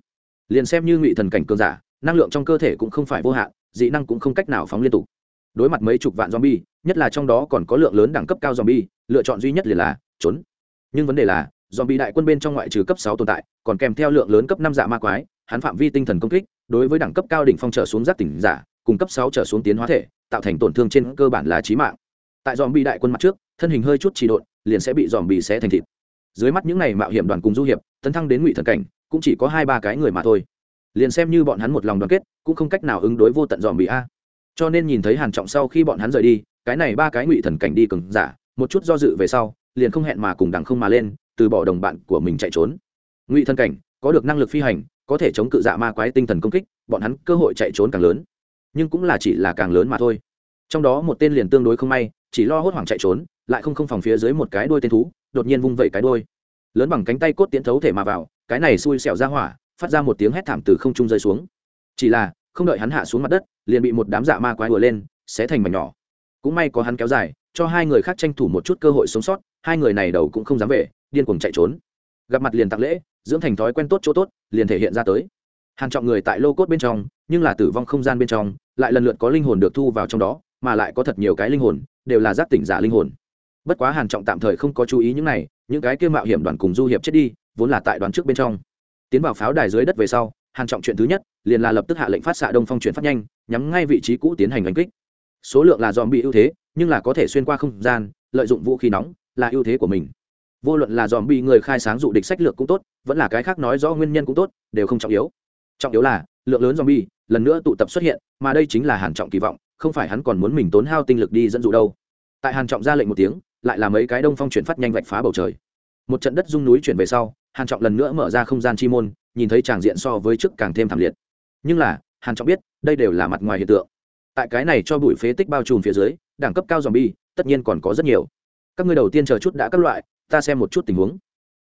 Liền xem như ngụy thần cảnh cường giả năng lượng trong cơ thể cũng không phải vô hạn dị năng cũng không cách nào phóng liên tục. Đối mặt mấy chục vạn zombie nhất là trong đó còn có lượng lớn đẳng cấp cao zombie lựa chọn duy nhất liền là trốn. Nhưng vấn đề là zombie đại quân bên trong ngoại trừ cấp sáu tồn tại còn kèm theo lượng lớn cấp năm dạ ma quái hắn phạm vi tinh thần công kích đối với đẳng cấp cao đỉnh phong trở xuống giác tỉnh giả cùng cấp sáu trở xuống tiến hóa thể tạo thành tổn thương trên cơ bản là chí mạng. Tại zombie đại quân mặt trước thân hình hơi chút trì độn liền sẽ bị zombie xé thành thịt dưới mắt những này mạo hiểm đoàn cùng du hiệp, tấn thăng đến ngụy thần cảnh, cũng chỉ có hai ba cái người mà thôi. Liền xem như bọn hắn một lòng đoàn kết, cũng không cách nào ứng đối vô tận dòm bị a. Cho nên nhìn thấy hàn trọng sau khi bọn hắn rời đi, cái này ba cái ngụy thần cảnh đi cường giả, một chút do dự về sau, liền không hẹn mà cùng đằng không mà lên, từ bỏ đồng bạn của mình chạy trốn. Ngụy thần cảnh, có được năng lực phi hành, có thể chống cự dạ ma quái tinh thần công kích, bọn hắn cơ hội chạy trốn càng lớn. Nhưng cũng là chỉ là càng lớn mà thôi. Trong đó một tên liền tương đối không may, chỉ lo hốt hoảng chạy trốn, lại không không phòng phía dưới một cái đuôi tên thú đột nhiên vung vẩy cái đuôi lớn bằng cánh tay cốt tiến thấu thể mà vào, cái này xui xẻo ra hỏa, phát ra một tiếng hét thảm từ không trung rơi xuống. Chỉ là, không đợi hắn hạ xuống mặt đất, liền bị một đám dạ ma quái vừa lên, xé thành mảnh nhỏ. Cũng may có hắn kéo dài, cho hai người khác tranh thủ một chút cơ hội sống sót, hai người này đầu cũng không dám về, điên cuồng chạy trốn. Gặp mặt liền tặng lễ, dưỡng thành thói quen tốt chỗ tốt, liền thể hiện ra tới. Hàn trọng người tại lô cốt bên trong, nhưng là tử vong không gian bên trong, lại lần lượt có linh hồn được thu vào trong đó, mà lại có thật nhiều cái linh hồn, đều là giác tỉnh giả linh hồn bất quá hàn trọng tạm thời không có chú ý những này, những cái kia mạo hiểm đoàn cùng du hiệp chết đi, vốn là tại đoàn trước bên trong. Tiến vào pháo đài dưới đất về sau, hàn trọng chuyện thứ nhất, liền là lập tức hạ lệnh phát xạ đông phong chuyển phát nhanh, nhắm ngay vị trí cũ tiến hành đánh kích. Số lượng là dòm bị ưu thế, nhưng là có thể xuyên qua không gian, lợi dụng vũ khí nóng, là ưu thế của mình. Vô luận là dòm bị người khai sáng dụ địch sách lược cũng tốt, vẫn là cái khác nói rõ nguyên nhân cũng tốt, đều không trọng yếu. Trọng yếu là, lượng lớn dòm bị lần nữa tụ tập xuất hiện, mà đây chính là hàn trọng kỳ vọng, không phải hắn còn muốn mình tốn hao tinh lực đi dẫn dụ đâu. Tại hàn trọng ra lệnh một tiếng lại là mấy cái đông phong chuyển phát nhanh vạch phá bầu trời. Một trận đất rung núi chuyển về sau, hàn trọng lần nữa mở ra không gian chi môn, nhìn thấy tràng diện so với trước càng thêm thảm liệt. Nhưng là, hàn trọng biết, đây đều là mặt ngoài hiện tượng. Tại cái này cho bụi phế tích bao trùm phía dưới, đẳng cấp cao zombie, tất nhiên còn có rất nhiều. Các ngươi đầu tiên chờ chút đã các loại, ta xem một chút tình huống.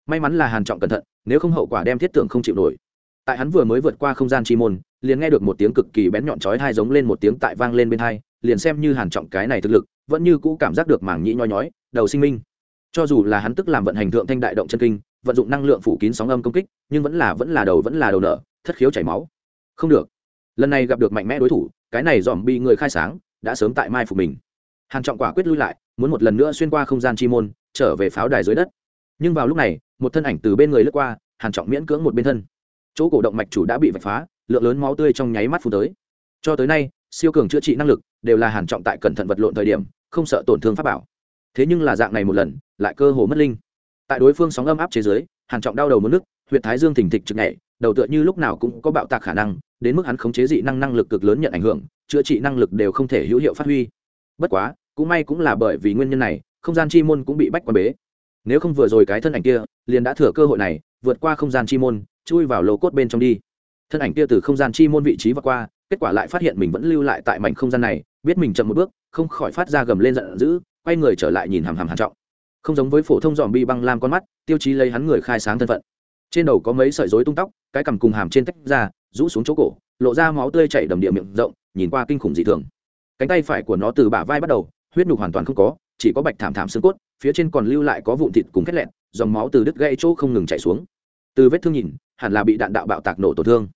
May mắn là hàn trọng cẩn thận, nếu không hậu quả đem thiết tượng không chịu nổi. Tại hắn vừa mới vượt qua không gian chi môn, liền nghe được một tiếng cực kỳ bén nhọn chói tai giống lên một tiếng tại vang lên bên tai liền xem như hàn trọng cái này thực lực, vẫn như cũ cảm giác được mảng nhĩ nhói nhói, đầu sinh minh. Cho dù là hắn tức làm vận hành thượng thanh đại động chân kinh, vận dụng năng lượng phủ kín sóng âm công kích, nhưng vẫn là vẫn là đầu, vẫn là đầu nợ thất khiếu chảy máu. Không được. Lần này gặp được mạnh mẽ đối thủ, cái này dòm bị người khai sáng, đã sớm tại mai phục mình. Hàn trọng quả quyết lui lại, muốn một lần nữa xuyên qua không gian chi môn, trở về pháo đài dưới đất. Nhưng vào lúc này, một thân ảnh từ bên người lướt qua, hàn trọng miễn cưỡng một bên thân. Chỗ cổ động mạch chủ đã bị vạch phá, lượng lớn máu tươi trong nháy mắt phun tới. Cho tới nay, siêu cường chữa trị năng lực đều là hàn trọng tại cẩn thận vật lộn thời điểm, không sợ tổn thương pháp bảo. Thế nhưng là dạng này một lần, lại cơ hồ mất linh. Tại đối phương sóng âm áp chế giới hàn trọng đau đầu muốn nước huyện thái dương thỉnh thịch trực nhảy, đầu tựa như lúc nào cũng có bạo tạc khả năng, đến mức hắn khống chế dị năng năng lực cực lớn nhận ảnh hưởng, chữa trị năng lực đều không thể hữu hiệu phát huy. Bất quá, cũng may cũng là bởi vì nguyên nhân này, không gian chi môn cũng bị bách quan bế. Nếu không vừa rồi cái thân ảnh kia, liền đã thừa cơ hội này, vượt qua không gian chi môn, chui vào lô cốt bên trong đi. Thân ảnh kia từ không gian chi môn vị trí và qua, kết quả lại phát hiện mình vẫn lưu lại tại mảnh không gian này biết mình chậm một bước, không khỏi phát ra gầm lên giận dữ, quay người trở lại nhìn hàm hàm hàn trọng. Không giống với phổ thông dòm bi băng lam con mắt, tiêu chí lấy hắn người khai sáng thân phận. Trên đầu có mấy sợi rối tung tóc, cái cằm cùng hàm trên tách ra, rũ xuống chỗ cổ, lộ ra máu tươi chảy đầm địa miệng rộng, nhìn qua kinh khủng dị thường. Cánh tay phải của nó từ bả vai bắt đầu, huyết nhục hoàn toàn không có, chỉ có bạch thảm thảm xương cốt, phía trên còn lưu lại có vụn thịt cùng khét lẹn, dòng máu từ đứt gãy chỗ không ngừng chảy xuống. Từ vết thương nhìn, hẳn là bị đạn đạo bạo tạc nổ tổn thương.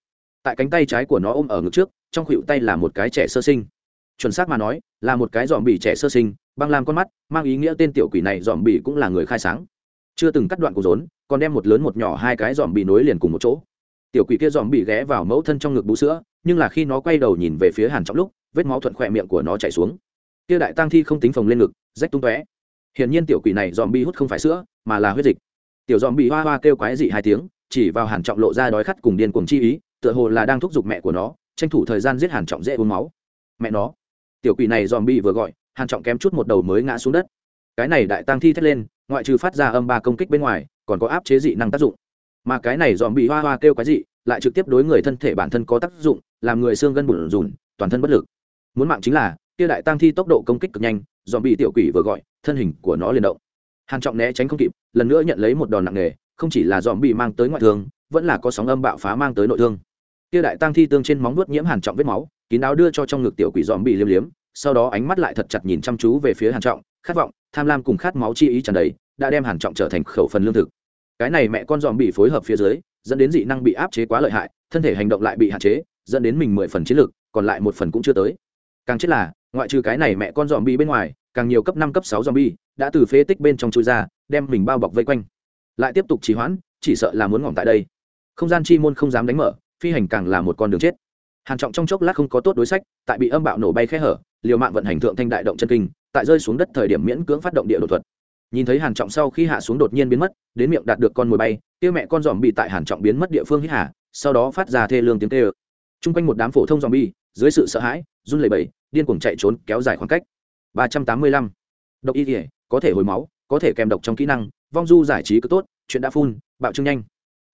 Tại cánh tay trái của nó ôm ở ngực trước, trong khuỷu tay là một cái trẻ sơ sinh chuẩn xác mà nói, là một cái dòm bỉ trẻ sơ sinh, băng làm con mắt, mang ý nghĩa tên tiểu quỷ này dòm bỉ cũng là người khai sáng. Chưa từng cắt đoạn cuộc rốn, còn đem một lớn một nhỏ hai cái dòm bỉ nối liền cùng một chỗ. Tiểu quỷ kia dòm bỉ ghé vào mẫu thân trong ngực bú sữa, nhưng là khi nó quay đầu nhìn về phía hàn trọng lúc, vết máu thuận khỏe miệng của nó chảy xuống. Kia đại tang thi không tính phồng lên ngực, rách tung tóe. Hiển nhiên tiểu quỷ này dòm bỉ hút không phải sữa, mà là huyết dịch. Tiểu dòm bị hoa hoa kêu quái dị hai tiếng, chỉ vào hàn trọng lộ ra đói khát cùng điên cuồng chi ý, tựa hồ là đang thúc giục mẹ của nó, tranh thủ thời gian giết hàn trọng dễ uống máu. Mẹ nó tiểu quỷ này dòm bị vừa gọi, hàn trọng kém chút một đầu mới ngã xuống đất. Cái này đại tăng thi thét lên, ngoại trừ phát ra âm ba công kích bên ngoài, còn có áp chế dị năng tác dụng. Mà cái này dòm bị hoa hoa kêu cái dị, lại trực tiếp đối người thân thể bản thân có tác dụng, làm người xương gân bùn rùn, toàn thân bất lực. Muốn mạng chính là, kia đại tăng thi tốc độ công kích cực nhanh, dòm bị tiểu quỷ vừa gọi, thân hình của nó liền động. Hàn trọng né tránh không kịp, lần nữa nhận lấy một đòn nặng nề, không chỉ là dòm bị mang tới ngoại thương, vẫn là có sóng âm bạo phá mang tới nội thương. Kia đại tăng thi tương trên móng nuốt nhiễm hàn trọng vết máu kín áo đưa cho trong ngực tiểu quỷ dòm bị liêm liếm sau đó ánh mắt lại thật chặt nhìn chăm chú về phía hàn trọng khát vọng tham lam cùng khát máu chi ý tràn đầy đã đem hàn trọng trở thành khẩu phần lương thực. Cái này mẹ con dòm bị phối hợp phía dưới dẫn đến dị năng bị áp chế quá lợi hại thân thể hành động lại bị hạn chế dẫn đến mình mười phần chiến lực, còn lại một phần cũng chưa tới. Càng chết là ngoại trừ cái này mẹ con dòm bị bên ngoài càng nhiều cấp năm cấp sáu dòm bi đã từ phế tích bên trong chui ra đem mình bao bọc vây quanh. Lại tiếp tục trì hoãn chỉ sợ là muốn ngỏm tại đây. Không gian chi môn không dám đánh mở phi hành càng là một con đường chết hàn trọng trong chốc lát không có tốt đối sách, tại bị âm bạo nổ bay khe hở, liều mạng vận hành thượng thanh đại động chân kinh, tại rơi xuống đất thời điểm miễn cưỡng phát động địa đột thuật. Nhìn thấy hàn trọng sau khi hạ xuống đột nhiên biến mất, đến miệng đạt được con mồi bay, kia mẹ con giòm bị tại hàn trọng biến mất địa phương hít hà, sau đó phát ra thê lương tiếng kêu. Chung quanh một đám phổ thông giòm bi dưới sự sợ hãi, run lẩy bẩy, điên cuồng chạy trốn, kéo dài khoảng cách. Ba trăm tám mươi lăm. Độc y thể có thể hồi máu, có thể kèm độc trong kỹ năng, vong du giải trí cứ tốt, chuyện đã phun, bạo trương nhanh.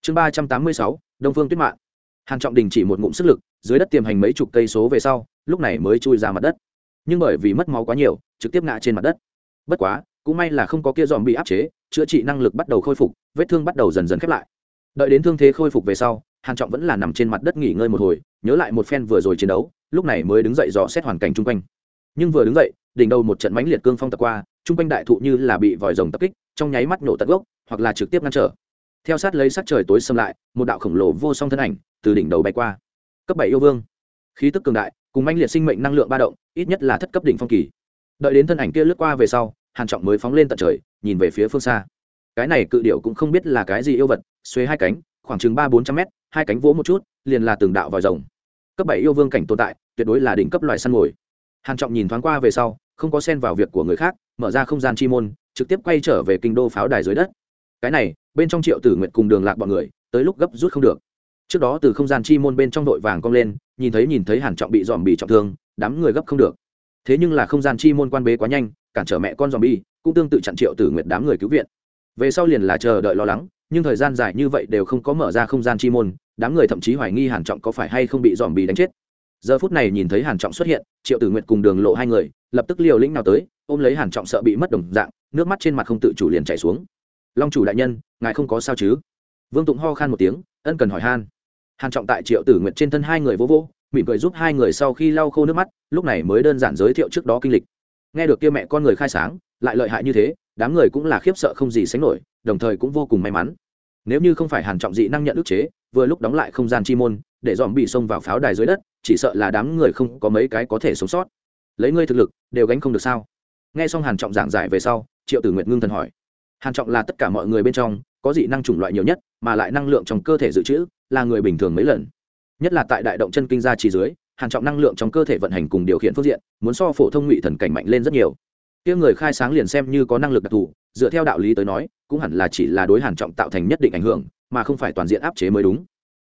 Chương ba trăm tám mươi sáu, đông phương tuyết mạng hàn trọng đình chỉ một ngụm sức lực dưới đất tiềm hành mấy chục cây số về sau, lúc này mới chui ra mặt đất. Nhưng bởi vì mất máu quá nhiều, trực tiếp ngã trên mặt đất. Bất quá, cũng may là không có kia dòm bị áp chế, chữa trị năng lực bắt đầu khôi phục, vết thương bắt đầu dần dần khép lại. Đợi đến thương thế khôi phục về sau, hàn trọng vẫn là nằm trên mặt đất nghỉ ngơi một hồi, nhớ lại một phen vừa rồi chiến đấu, lúc này mới đứng dậy dò xét hoàn cảnh chung quanh. Nhưng vừa đứng dậy, đỉnh đầu một trận mãnh liệt cương phong tập qua, chung quanh đại thụ như là bị vòi rồng tập kích, trong nháy mắt nổ tận gốc, hoặc là trực tiếp ngăn trở. Theo sát lấy sắc trời tối xâm lại, một đạo khổng lồ vô song thân ảnh từ đỉnh đầu bay qua cấp bảy yêu vương. Khí tức cường đại, cùng anh liệt sinh mệnh năng lượng ba động, ít nhất là thất cấp đỉnh phong kỳ. Đợi đến thân ảnh kia lướt qua về sau, hàn trọng mới phóng lên tận trời, nhìn về phía phương xa. Cái này cự điệu cũng không biết là cái gì yêu vật, xuê hai cánh, khoảng chừng ba bốn trăm mét, hai cánh vỗ một chút, liền là từng đạo vòi rồng. Cấp bảy yêu vương cảnh tồn tại, tuyệt đối là đỉnh cấp loài săn mồi. Hàn trọng nhìn thoáng qua về sau, không có xen vào việc của người khác, mở ra không gian chi môn, trực tiếp quay trở về kinh đô pháo đài dưới đất. Cái này, bên trong triệu tử nguyệt cùng đường lạc bọn người, tới lúc gấp rút không được trước đó từ không gian chi môn bên trong đội vàng cong lên, nhìn thấy nhìn thấy hàn trọng bị dòm bị trọng thương, đám người gấp không được. Thế nhưng là không gian chi môn quan bế quá nhanh, cản trở mẹ con dòm bi cũng tương tự chặn triệu tử nguyệt đám người cứu viện. Về sau liền là chờ đợi lo lắng, nhưng thời gian dài như vậy đều không có mở ra không gian chi môn, đám người thậm chí hoài nghi hàn trọng có phải hay không bị dòm bị đánh chết. Giờ phút này nhìn thấy hàn trọng xuất hiện, triệu tử nguyệt cùng đường lộ hai người, lập tức liều lĩnh nào tới, ôm lấy hàn trọng sợ bị mất đồng dạng, nước mắt trên mặt không tự chủ liền chảy xuống. Long chủ đại nhân, ngài không có sao chứ? Vương tụng ho khan một tiếng, ân cần hỏi han hàn trọng tại triệu tử nguyệt trên thân hai người vô vô mỉm cười giúp hai người sau khi lau khô nước mắt, lúc này mới đơn giản giới thiệu trước đó kinh lịch. Nghe được kia mẹ con người khai sáng, lại lợi hại như thế, đám người cũng là khiếp sợ không gì sánh nổi, đồng thời cũng vô cùng may mắn. Nếu như không phải hàn trọng dị năng nhận ức chế, vừa lúc đóng lại không gian chi môn, để dòm bị xông vào pháo đài dưới đất, chỉ sợ là đám người không có mấy cái có thể sống sót. Lấy ngươi thực lực, đều gánh không được sao? Nghe xong hàn trọng giảng giải về sau, triệu tử nguyệt ngưng thần hỏi. Hàn trọng là tất cả mọi người bên trong, có dị năng chủng loại nhiều nhất, mà lại năng lượng trong cơ thể dự trữ là người bình thường mấy lần. Nhất là tại đại động chân kinh gia chỉ dưới hàn trọng năng lượng trong cơ thể vận hành cùng điều khiển phương diện, muốn so phổ thông ngụy thần cảnh mạnh lên rất nhiều. Kia người khai sáng liền xem như có năng lực đặc thù, dựa theo đạo lý tới nói, cũng hẳn là chỉ là đối hàn trọng tạo thành nhất định ảnh hưởng, mà không phải toàn diện áp chế mới đúng.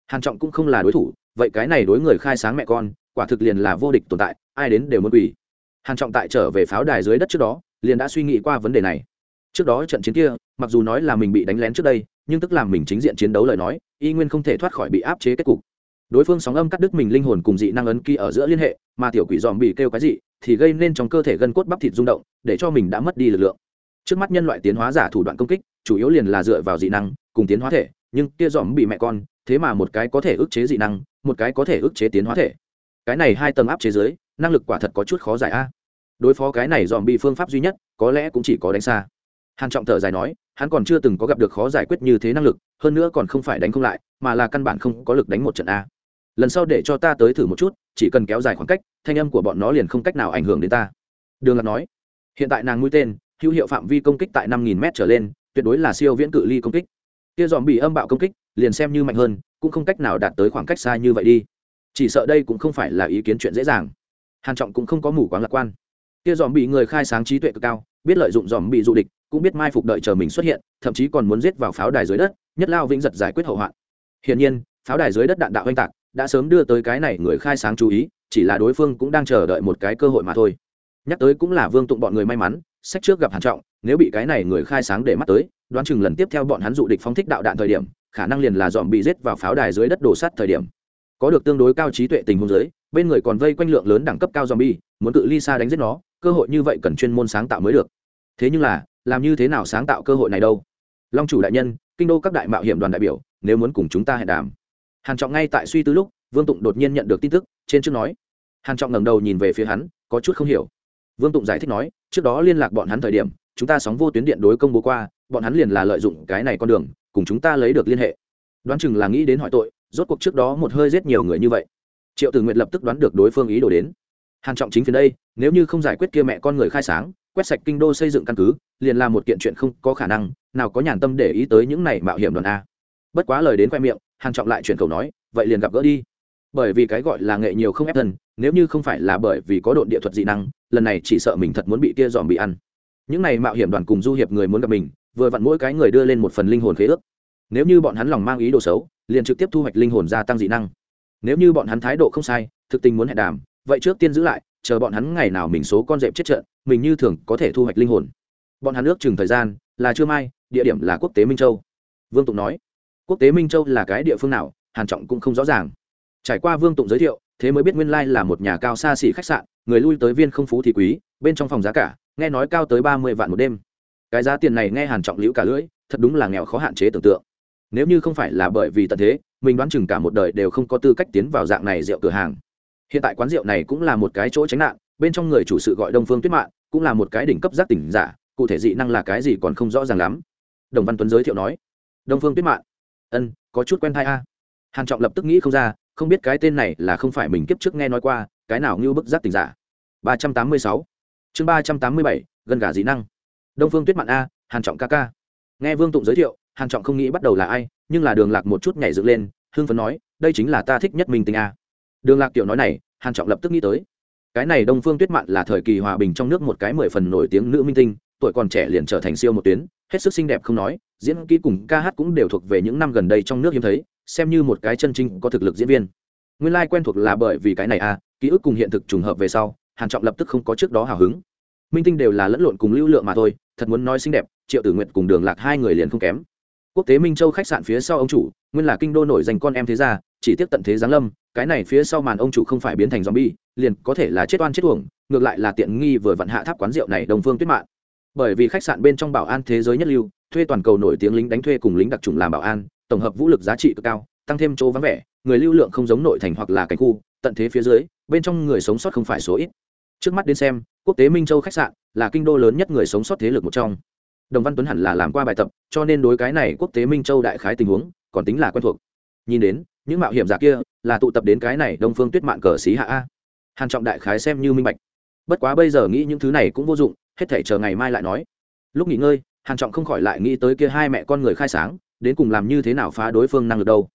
Hàn trọng cũng không là đối thủ, vậy cái này đối người khai sáng mẹ con, quả thực liền là vô địch tồn tại, ai đến đều muốn quỳ. Hàn trọng tại trở về pháo đài dưới đất trước đó, liền đã suy nghĩ qua vấn đề này. Trước đó trận chiến kia mặc dù nói là mình bị đánh lén trước đây, nhưng tức làm mình chính diện chiến đấu lời nói, y nguyên không thể thoát khỏi bị áp chế kết cục. Đối phương sóng âm cắt đứt mình linh hồn cùng dị năng ấn ký ở giữa liên hệ, mà tiểu quỷ dòm bị kêu cái gì, thì gây nên trong cơ thể gân cốt bắp thịt rung động, để cho mình đã mất đi lực lượng. Trước mắt nhân loại tiến hóa giả thủ đoạn công kích, chủ yếu liền là dựa vào dị năng, cùng tiến hóa thể, nhưng kia dòm bị mẹ con, thế mà một cái có thể ức chế dị năng, một cái có thể ức chế tiến hóa thể. Cái này hai tầng áp chế giới năng lực quả thật có chút khó giải a. Đối phó cái này dòm bị phương pháp duy nhất, có lẽ cũng chỉ có đánh xa. Hàn trọng thở dài nói hắn còn chưa từng có gặp được khó giải quyết như thế năng lực, hơn nữa còn không phải đánh không lại, mà là căn bản không có lực đánh một trận a. Lần sau để cho ta tới thử một chút, chỉ cần kéo dài khoảng cách, thanh âm của bọn nó liền không cách nào ảnh hưởng đến ta. Đường lạc nói, hiện tại nàng mũi tên, hữu hiệu phạm vi công kích tại năm nghìn m trở lên, tuyệt đối là siêu viễn cự ly công kích. Kia dòm bị âm bạo công kích, liền xem như mạnh hơn, cũng không cách nào đạt tới khoảng cách xa như vậy đi. Chỉ sợ đây cũng không phải là ý kiến chuyện dễ dàng. Hàn trọng cũng không có mù quáng lạc quan. Kia dòm bị người khai sáng trí tuệ cực cao, biết lợi dụng dòm bị du địch cũng biết mai phục đợi chờ mình xuất hiện, thậm chí còn muốn giết vào pháo đài dưới đất, nhất lao vĩnh giật giải quyết hậu hoạn. Hiển nhiên, pháo đài dưới đất đạn đạo oanh tạc, đã sớm đưa tới cái này người khai sáng chú ý, chỉ là đối phương cũng đang chờ đợi một cái cơ hội mà thôi. Nhắc tới cũng là vương tụng bọn người may mắn, sách trước gặp hàn trọng, nếu bị cái này người khai sáng để mắt tới, đoán chừng lần tiếp theo bọn hắn dụ địch phóng thích đạo đạn thời điểm, khả năng liền là dòm bị giết vào pháo đài dưới đất đổ sát thời điểm. Có được tương đối cao trí tuệ tình huống dưới, bên người còn vây quanh lượng lớn đẳng cấp cao zombie muốn cự ly xa đánh giết nó, cơ hội như vậy cần chuyên môn sáng tạo mới được. Thế nhưng là làm như thế nào sáng tạo cơ hội này đâu? Long chủ đại nhân, kinh đô các đại mạo hiểm đoàn đại biểu, nếu muốn cùng chúng ta hẹn đàm. Hàn trọng ngay tại suy tư lúc, vương tụng đột nhiên nhận được tin tức, trên trước nói. Hàn trọng ngẩng đầu nhìn về phía hắn, có chút không hiểu. Vương tụng giải thích nói, trước đó liên lạc bọn hắn thời điểm, chúng ta sóng vô tuyến điện đối công bố qua, bọn hắn liền là lợi dụng cái này con đường, cùng chúng ta lấy được liên hệ. Đoán chừng là nghĩ đến hỏi tội, rốt cuộc trước đó một hơi giết nhiều người như vậy. Triệu tử nguyện lập tức đoán được đối phương ý đồ đến. Hàn trọng chính phía đây, nếu như không giải quyết kia mẹ con người khai sáng quét sạch kinh đô xây dựng căn cứ, liền là một kiện chuyện không có khả năng, nào có nhàn tâm để ý tới những này mạo hiểm đoàn a. Bất quá lời đến khoe miệng, hàn trọng lại chuyển cầu nói, vậy liền gặp gỡ đi. Bởi vì cái gọi là nghệ nhiều không ép thân, nếu như không phải là bởi vì có độn địa thuật dị năng, lần này chỉ sợ mình thật muốn bị kia dòm bị ăn. Những này mạo hiểm đoàn cùng du hiệp người muốn gặp mình, vừa vặn mỗi cái người đưa lên một phần linh hồn khế ước. Nếu như bọn hắn lòng mang ý đồ xấu, liền trực tiếp thu hoạch linh hồn gia tăng dị năng. Nếu như bọn hắn thái độ không sai, thực tình muốn hẹn đàm, vậy trước tiên giữ lại chờ bọn hắn ngày nào mình số con dẹp chết trận, mình như thường có thể thu hoạch linh hồn. Bọn hắn ước chừng thời gian là chưa mai, địa điểm là quốc tế minh châu. Vương tụng nói, quốc tế minh châu là cái địa phương nào, hàn trọng cũng không rõ ràng. Trải qua vương tụng giới thiệu, thế mới biết nguyên lai là một nhà cao xa xỉ khách sạn, người lui tới viên không phú thì quý, bên trong phòng giá cả, nghe nói cao tới ba mươi vạn một đêm. Cái giá tiền này nghe hàn trọng liễu cả lưỡi, thật đúng là nghèo khó hạn chế tưởng tượng. Nếu như không phải là bởi vì tận thế, mình đoán chừng cả một đời đều không có tư cách tiến vào dạng này rượu cửa hàng hiện tại quán rượu này cũng là một cái chỗ tránh nạn, bên trong người chủ sự gọi đông phương tuyết mạng cũng là một cái đỉnh cấp giác tỉnh giả, cụ thể dị năng là cái gì còn không rõ ràng lắm. Đồng văn tuấn giới thiệu nói, đông phương tuyết mạn, ân, có chút quen thai a. Hàn trọng lập tức nghĩ không ra, không biết cái tên này là không phải mình kiếp trước nghe nói qua, cái nào như bức giác tình giả. Ba trăm tám mươi sáu, chương ba trăm tám mươi bảy, gần gà dị năng. Đông phương tuyết mạn a, hàn trọng ca ca. Nghe vương tụng giới thiệu, hàn trọng không nghĩ bắt đầu là ai, nhưng là đường lạc một chút nhảy dựng lên hương phấn nói, đây chính là ta thích nhất mình tình a đường lạc tiểu nói này, hàn trọng lập tức nghĩ tới. Cái này đông phương tuyết mạn là thời kỳ hòa bình trong nước một cái mười phần nổi tiếng nữ minh tinh, tuổi còn trẻ liền trở thành siêu một tuyến, hết sức xinh đẹp không nói, diễn kỹ cùng ca hát cũng đều thuộc về những năm gần đây trong nước hiếm thấy, xem như một cái chân chính có thực lực diễn viên. Nguyên lai quen thuộc là bởi vì cái này a ký ức cùng hiện thực trùng hợp về sau, hàn trọng lập tức không có trước đó hào hứng. Minh tinh đều là lẫn lộn cùng lưu lượng mà thôi, thật muốn nói xinh đẹp, triệu tử nguyện cùng đường lạc hai người liền không kém. Quốc tế minh châu khách sạn phía sau ông chủ, nguyên là kinh đô nổi dành con em thế gia, chỉ tiếp tận thế giáng lâm cái này phía sau màn ông chủ không phải biến thành zombie, liền có thể là chết oan chết uổng, ngược lại là tiện nghi vừa vận hạ tháp quán rượu này đồng phương tuyết mạng bởi vì khách sạn bên trong bảo an thế giới nhất lưu, thuê toàn cầu nổi tiếng lính đánh thuê cùng lính đặc trùng làm bảo an, tổng hợp vũ lực giá trị cực cao, tăng thêm chỗ vắng vẻ, người lưu lượng không giống nội thành hoặc là cảnh khu, tận thế phía dưới, bên trong người sống sót không phải số ít. Trước mắt đến xem, quốc tế minh châu khách sạn là kinh đô lớn nhất người sống sót thế lực một trong. Đồng văn tuấn hẳn là làm qua bài tập, cho nên đối cái này quốc tế minh châu đại khái tình huống, còn tính là quen thuộc. Nhìn đến, những mạo hiểm giả kia là tụ tập đến cái này đông phương tuyết mạng cờ xí hạ a. Hàn trọng đại khái xem như minh bạch. Bất quá bây giờ nghĩ những thứ này cũng vô dụng, hết thể chờ ngày mai lại nói. Lúc nghỉ ngơi, hàn trọng không khỏi lại nghĩ tới kia hai mẹ con người khai sáng, đến cùng làm như thế nào phá đối phương năng lực đâu.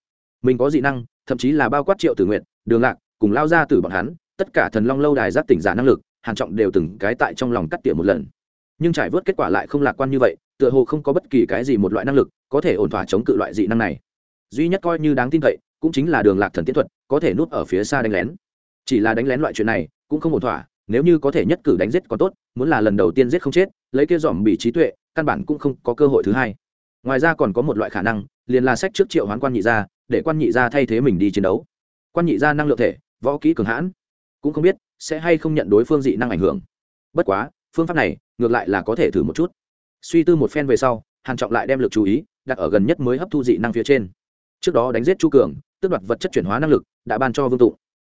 Mình có dị năng, thậm chí là bao quát triệu tử nguyện đường lạc, cùng lao ra từ bọn hắn, tất cả thần long lâu đài giác tỉnh giả năng lực, hàn trọng đều từng cái tại trong lòng cắt tỉa một lần. Nhưng trải vớt kết quả lại không lạc quan như vậy, tựa hồ không có bất kỳ cái gì một loại năng lực có thể ổn thỏa chống cự loại dị năng này. Duy nhất coi như đáng tin cậy cũng chính là đường lạc thần tiến thuật, có thể núp ở phía xa đánh lén. Chỉ là đánh lén loại chuyện này, cũng không ổn thỏa, nếu như có thể nhất cử đánh giết còn tốt, muốn là lần đầu tiên giết không chết, lấy kia dòm bị trí tuệ, căn bản cũng không có cơ hội thứ hai. Ngoài ra còn có một loại khả năng, liền là sách trước triệu hoán quan nhị gia, để quan nhị gia thay thế mình đi chiến đấu. Quan nhị gia năng lượng thể, võ kỹ cường hãn, cũng không biết sẽ hay không nhận đối phương dị năng ảnh hưởng. Bất quá, phương pháp này, ngược lại là có thể thử một chút. Suy tư một phen về sau, hàn trọng lại đem lực chú ý đặt ở gần nhất mới hấp thu dị năng phía trên. Trước đó đánh giết chu cường tước đoạt vật chất chuyển hóa năng lực, đã ban cho vương tụng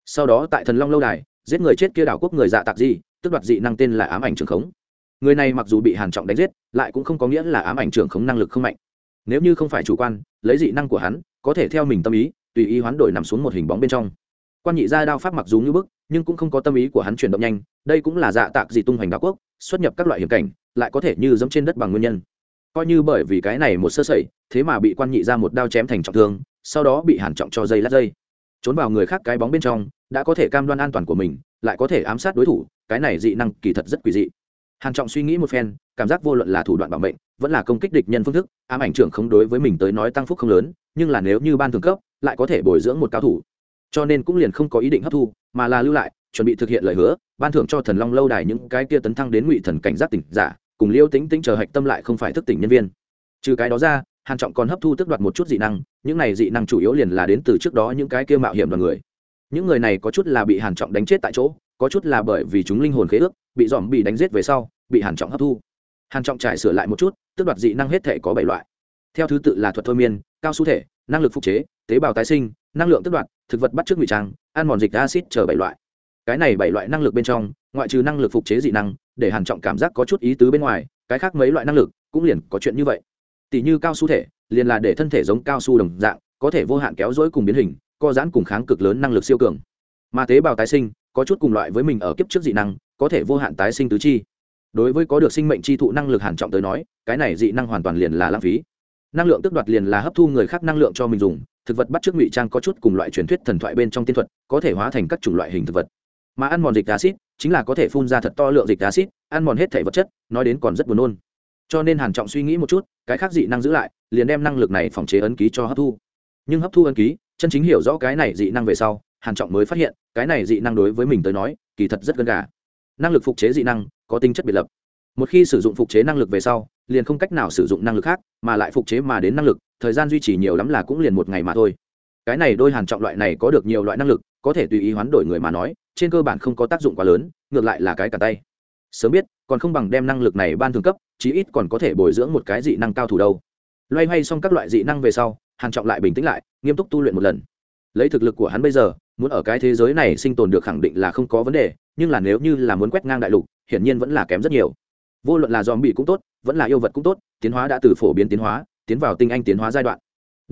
sau đó tại thần long lâu đài, giết người chết kia đảo quốc người dạ tạc di, tước đoạt dị năng tên là ám ảnh trường khống. Người này mặc dù bị hàn trọng đánh giết, lại cũng không có nghĩa là ám ảnh trường khống năng lực không mạnh. Nếu như không phải chủ quan, lấy dị năng của hắn, có thể theo mình tâm ý, tùy ý hoán đổi nằm xuống một hình bóng bên trong. Quan nhị gia đao pháp mặc dù như bức, nhưng cũng không có tâm ý của hắn chuyển động nhanh, đây cũng là dạ tạc dị tung hoành đảo quốc, xuất nhập các loại hiểm cảnh, lại có thể như dẫm trên đất bằng nguyên nhân coi như bởi vì cái này một sơ sẩy, thế mà bị quan nhị ra một đao chém thành trọng thương, sau đó bị hàn trọng cho dây lát dây. Trốn vào người khác cái bóng bên trong, đã có thể cam đoan an toàn của mình, lại có thể ám sát đối thủ, cái này dị năng kỳ thật rất quỷ dị. Hàn trọng suy nghĩ một phen, cảm giác vô luận là thủ đoạn bảo mệnh, vẫn là công kích địch nhân phương thức, ám ảnh trưởng không đối với mình tới nói tăng phúc không lớn, nhưng là nếu như ban thường cấp, lại có thể bồi dưỡng một cao thủ. Cho nên cũng liền không có ý định hấp thu, mà là lưu lại, chuẩn bị thực hiện lời hứa, ban thưởng cho thần long lâu đài những cái kia tấn thăng đến ngụy thần cảnh giác tỉnh giả cùng liêu tính tính chờ hạch tâm lại không phải thức tỉnh nhân viên. Trừ cái đó ra, hàn trọng còn hấp thu tức đoạt một chút dị năng, những này dị năng chủ yếu liền là đến từ trước đó những cái kia mạo hiểm đoàn người. Những người này có chút là bị hàn trọng đánh chết tại chỗ, có chút là bởi vì chúng linh hồn khế ước, bị dòm bị đánh giết về sau, bị hàn trọng hấp thu. Hàn trọng trải sửa lại một chút, tức đoạt dị năng hết thể có bảy loại. Theo thứ tự là thuật thôi miên, cao su thể, năng lực phục chế, tế bào tái sinh, năng lượng tức đoạt, thực vật bắt trước ngụy trang, ăn mòn dịch acid chờ bảy loại. Cái này bảy loại năng lực bên trong, ngoại trừ năng lực phục chế dị năng để hàn trọng cảm giác có chút ý tứ bên ngoài, cái khác mấy loại năng lực cũng liền có chuyện như vậy. Tỷ như cao su thể, liền là để thân thể giống cao su đồng dạng, có thể vô hạn kéo dối cùng biến hình, co giãn cùng kháng cực lớn năng lực siêu cường. Mà tế bào tái sinh, có chút cùng loại với mình ở kiếp trước dị năng, có thể vô hạn tái sinh tứ chi. Đối với có được sinh mệnh chi thụ năng lực hàn trọng tới nói, cái này dị năng hoàn toàn liền là lãng phí. Năng lượng tức đoạt liền là hấp thu người khác năng lượng cho mình dùng, thực vật bắt trước ngụy trang có chút cùng loại truyền thuyết thần thoại bên trong tiên thuật, có thể hóa thành các chủng loại hình thực vật. Mà ăn mòn dịch acid chính là có thể phun ra thật to lượng dịch acid ăn mòn hết thể vật chất, nói đến còn rất buồn nôn. Cho nên hàn trọng suy nghĩ một chút, cái khác dị năng giữ lại, liền đem năng lực này phòng chế ấn ký cho hấp thu. Nhưng hấp thu ấn ký, chân chính hiểu rõ cái này dị năng về sau, hàn trọng mới phát hiện, cái này dị năng đối với mình tới nói, kỳ thật rất gần gà. Năng lực phục chế dị năng, có tính chất biệt lập. Một khi sử dụng phục chế năng lực về sau, liền không cách nào sử dụng năng lực khác, mà lại phục chế mà đến năng lực, thời gian duy trì nhiều lắm là cũng liền một ngày mà thôi. Cái này đôi hàn trọng loại này có được nhiều loại năng lực có thể tùy ý hoán đổi người mà nói, trên cơ bản không có tác dụng quá lớn, ngược lại là cái cả tay. Sớm biết, còn không bằng đem năng lực này ban thường cấp, chí ít còn có thể bồi dưỡng một cái dị năng cao thủ đâu. Loay hoay xong các loại dị năng về sau, hàn trọng lại bình tĩnh lại, nghiêm túc tu luyện một lần. Lấy thực lực của hắn bây giờ, muốn ở cái thế giới này sinh tồn được khẳng định là không có vấn đề, nhưng là nếu như là muốn quét ngang đại lục, hiển nhiên vẫn là kém rất nhiều. Vô luận là dòm bị cũng tốt, vẫn là yêu vật cũng tốt, tiến hóa đã từ phổ biến tiến hóa, tiến vào tinh anh tiến hóa giai đoạn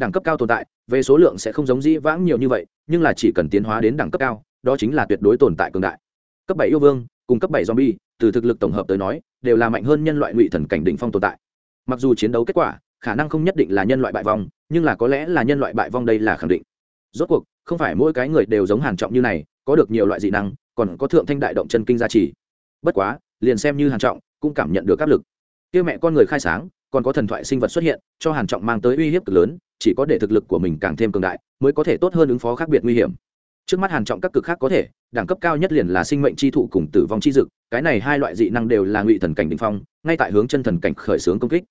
đẳng cấp cao tồn tại, về số lượng sẽ không giống dĩ vãng nhiều như vậy, nhưng là chỉ cần tiến hóa đến đẳng cấp cao, đó chính là tuyệt đối tồn tại cường đại. Cấp bảy yêu vương, cùng cấp bảy zombie, từ thực lực tổng hợp tới nói, đều là mạnh hơn nhân loại ngụy thần cảnh đỉnh phong tồn tại. Mặc dù chiến đấu kết quả, khả năng không nhất định là nhân loại bại vong, nhưng là có lẽ là nhân loại bại vong đây là khẳng định. Rốt cuộc, không phải mỗi cái người đều giống hàn trọng như này, có được nhiều loại dị năng, còn có thượng thanh đại động chân kinh gia trì. Bất quá, liền xem như hàn trọng, cũng cảm nhận được áp lực. Kia mẹ con người khai sáng, còn có thần thoại sinh vật xuất hiện, cho hàn trọng mang tới uy hiếp cực lớn chỉ có để thực lực của mình càng thêm cường đại mới có thể tốt hơn ứng phó khác biệt nguy hiểm. Trước mắt hàn trọng các cực khác có thể đẳng cấp cao nhất liền là sinh mệnh chi thụ cùng tử vong chi dực cái này hai loại dị năng đều là ngụy thần cảnh đỉnh phong ngay tại hướng chân thần cảnh khởi xướng công kích.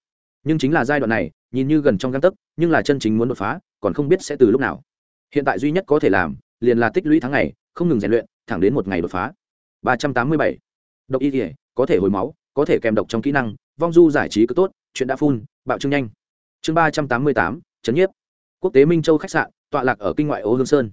Nhưng chính là giai đoạn này nhìn như gần trong găng tấc nhưng là chân chính muốn đột phá còn không biết sẽ từ lúc nào. Hiện tại duy nhất có thể làm liền là tích lũy tháng ngày không ngừng rèn luyện thẳng đến một ngày đột phá. 387. độc y thể có thể hồi máu có thể kèm độc trong kỹ năng vong du giải trí cứ tốt chuyện đã phun bạo trương nhanh. Chương 388, chấn nhiếp. Quốc tế minh châu khách sạn, tọa lạc ở kinh ngoại ô hương sơn.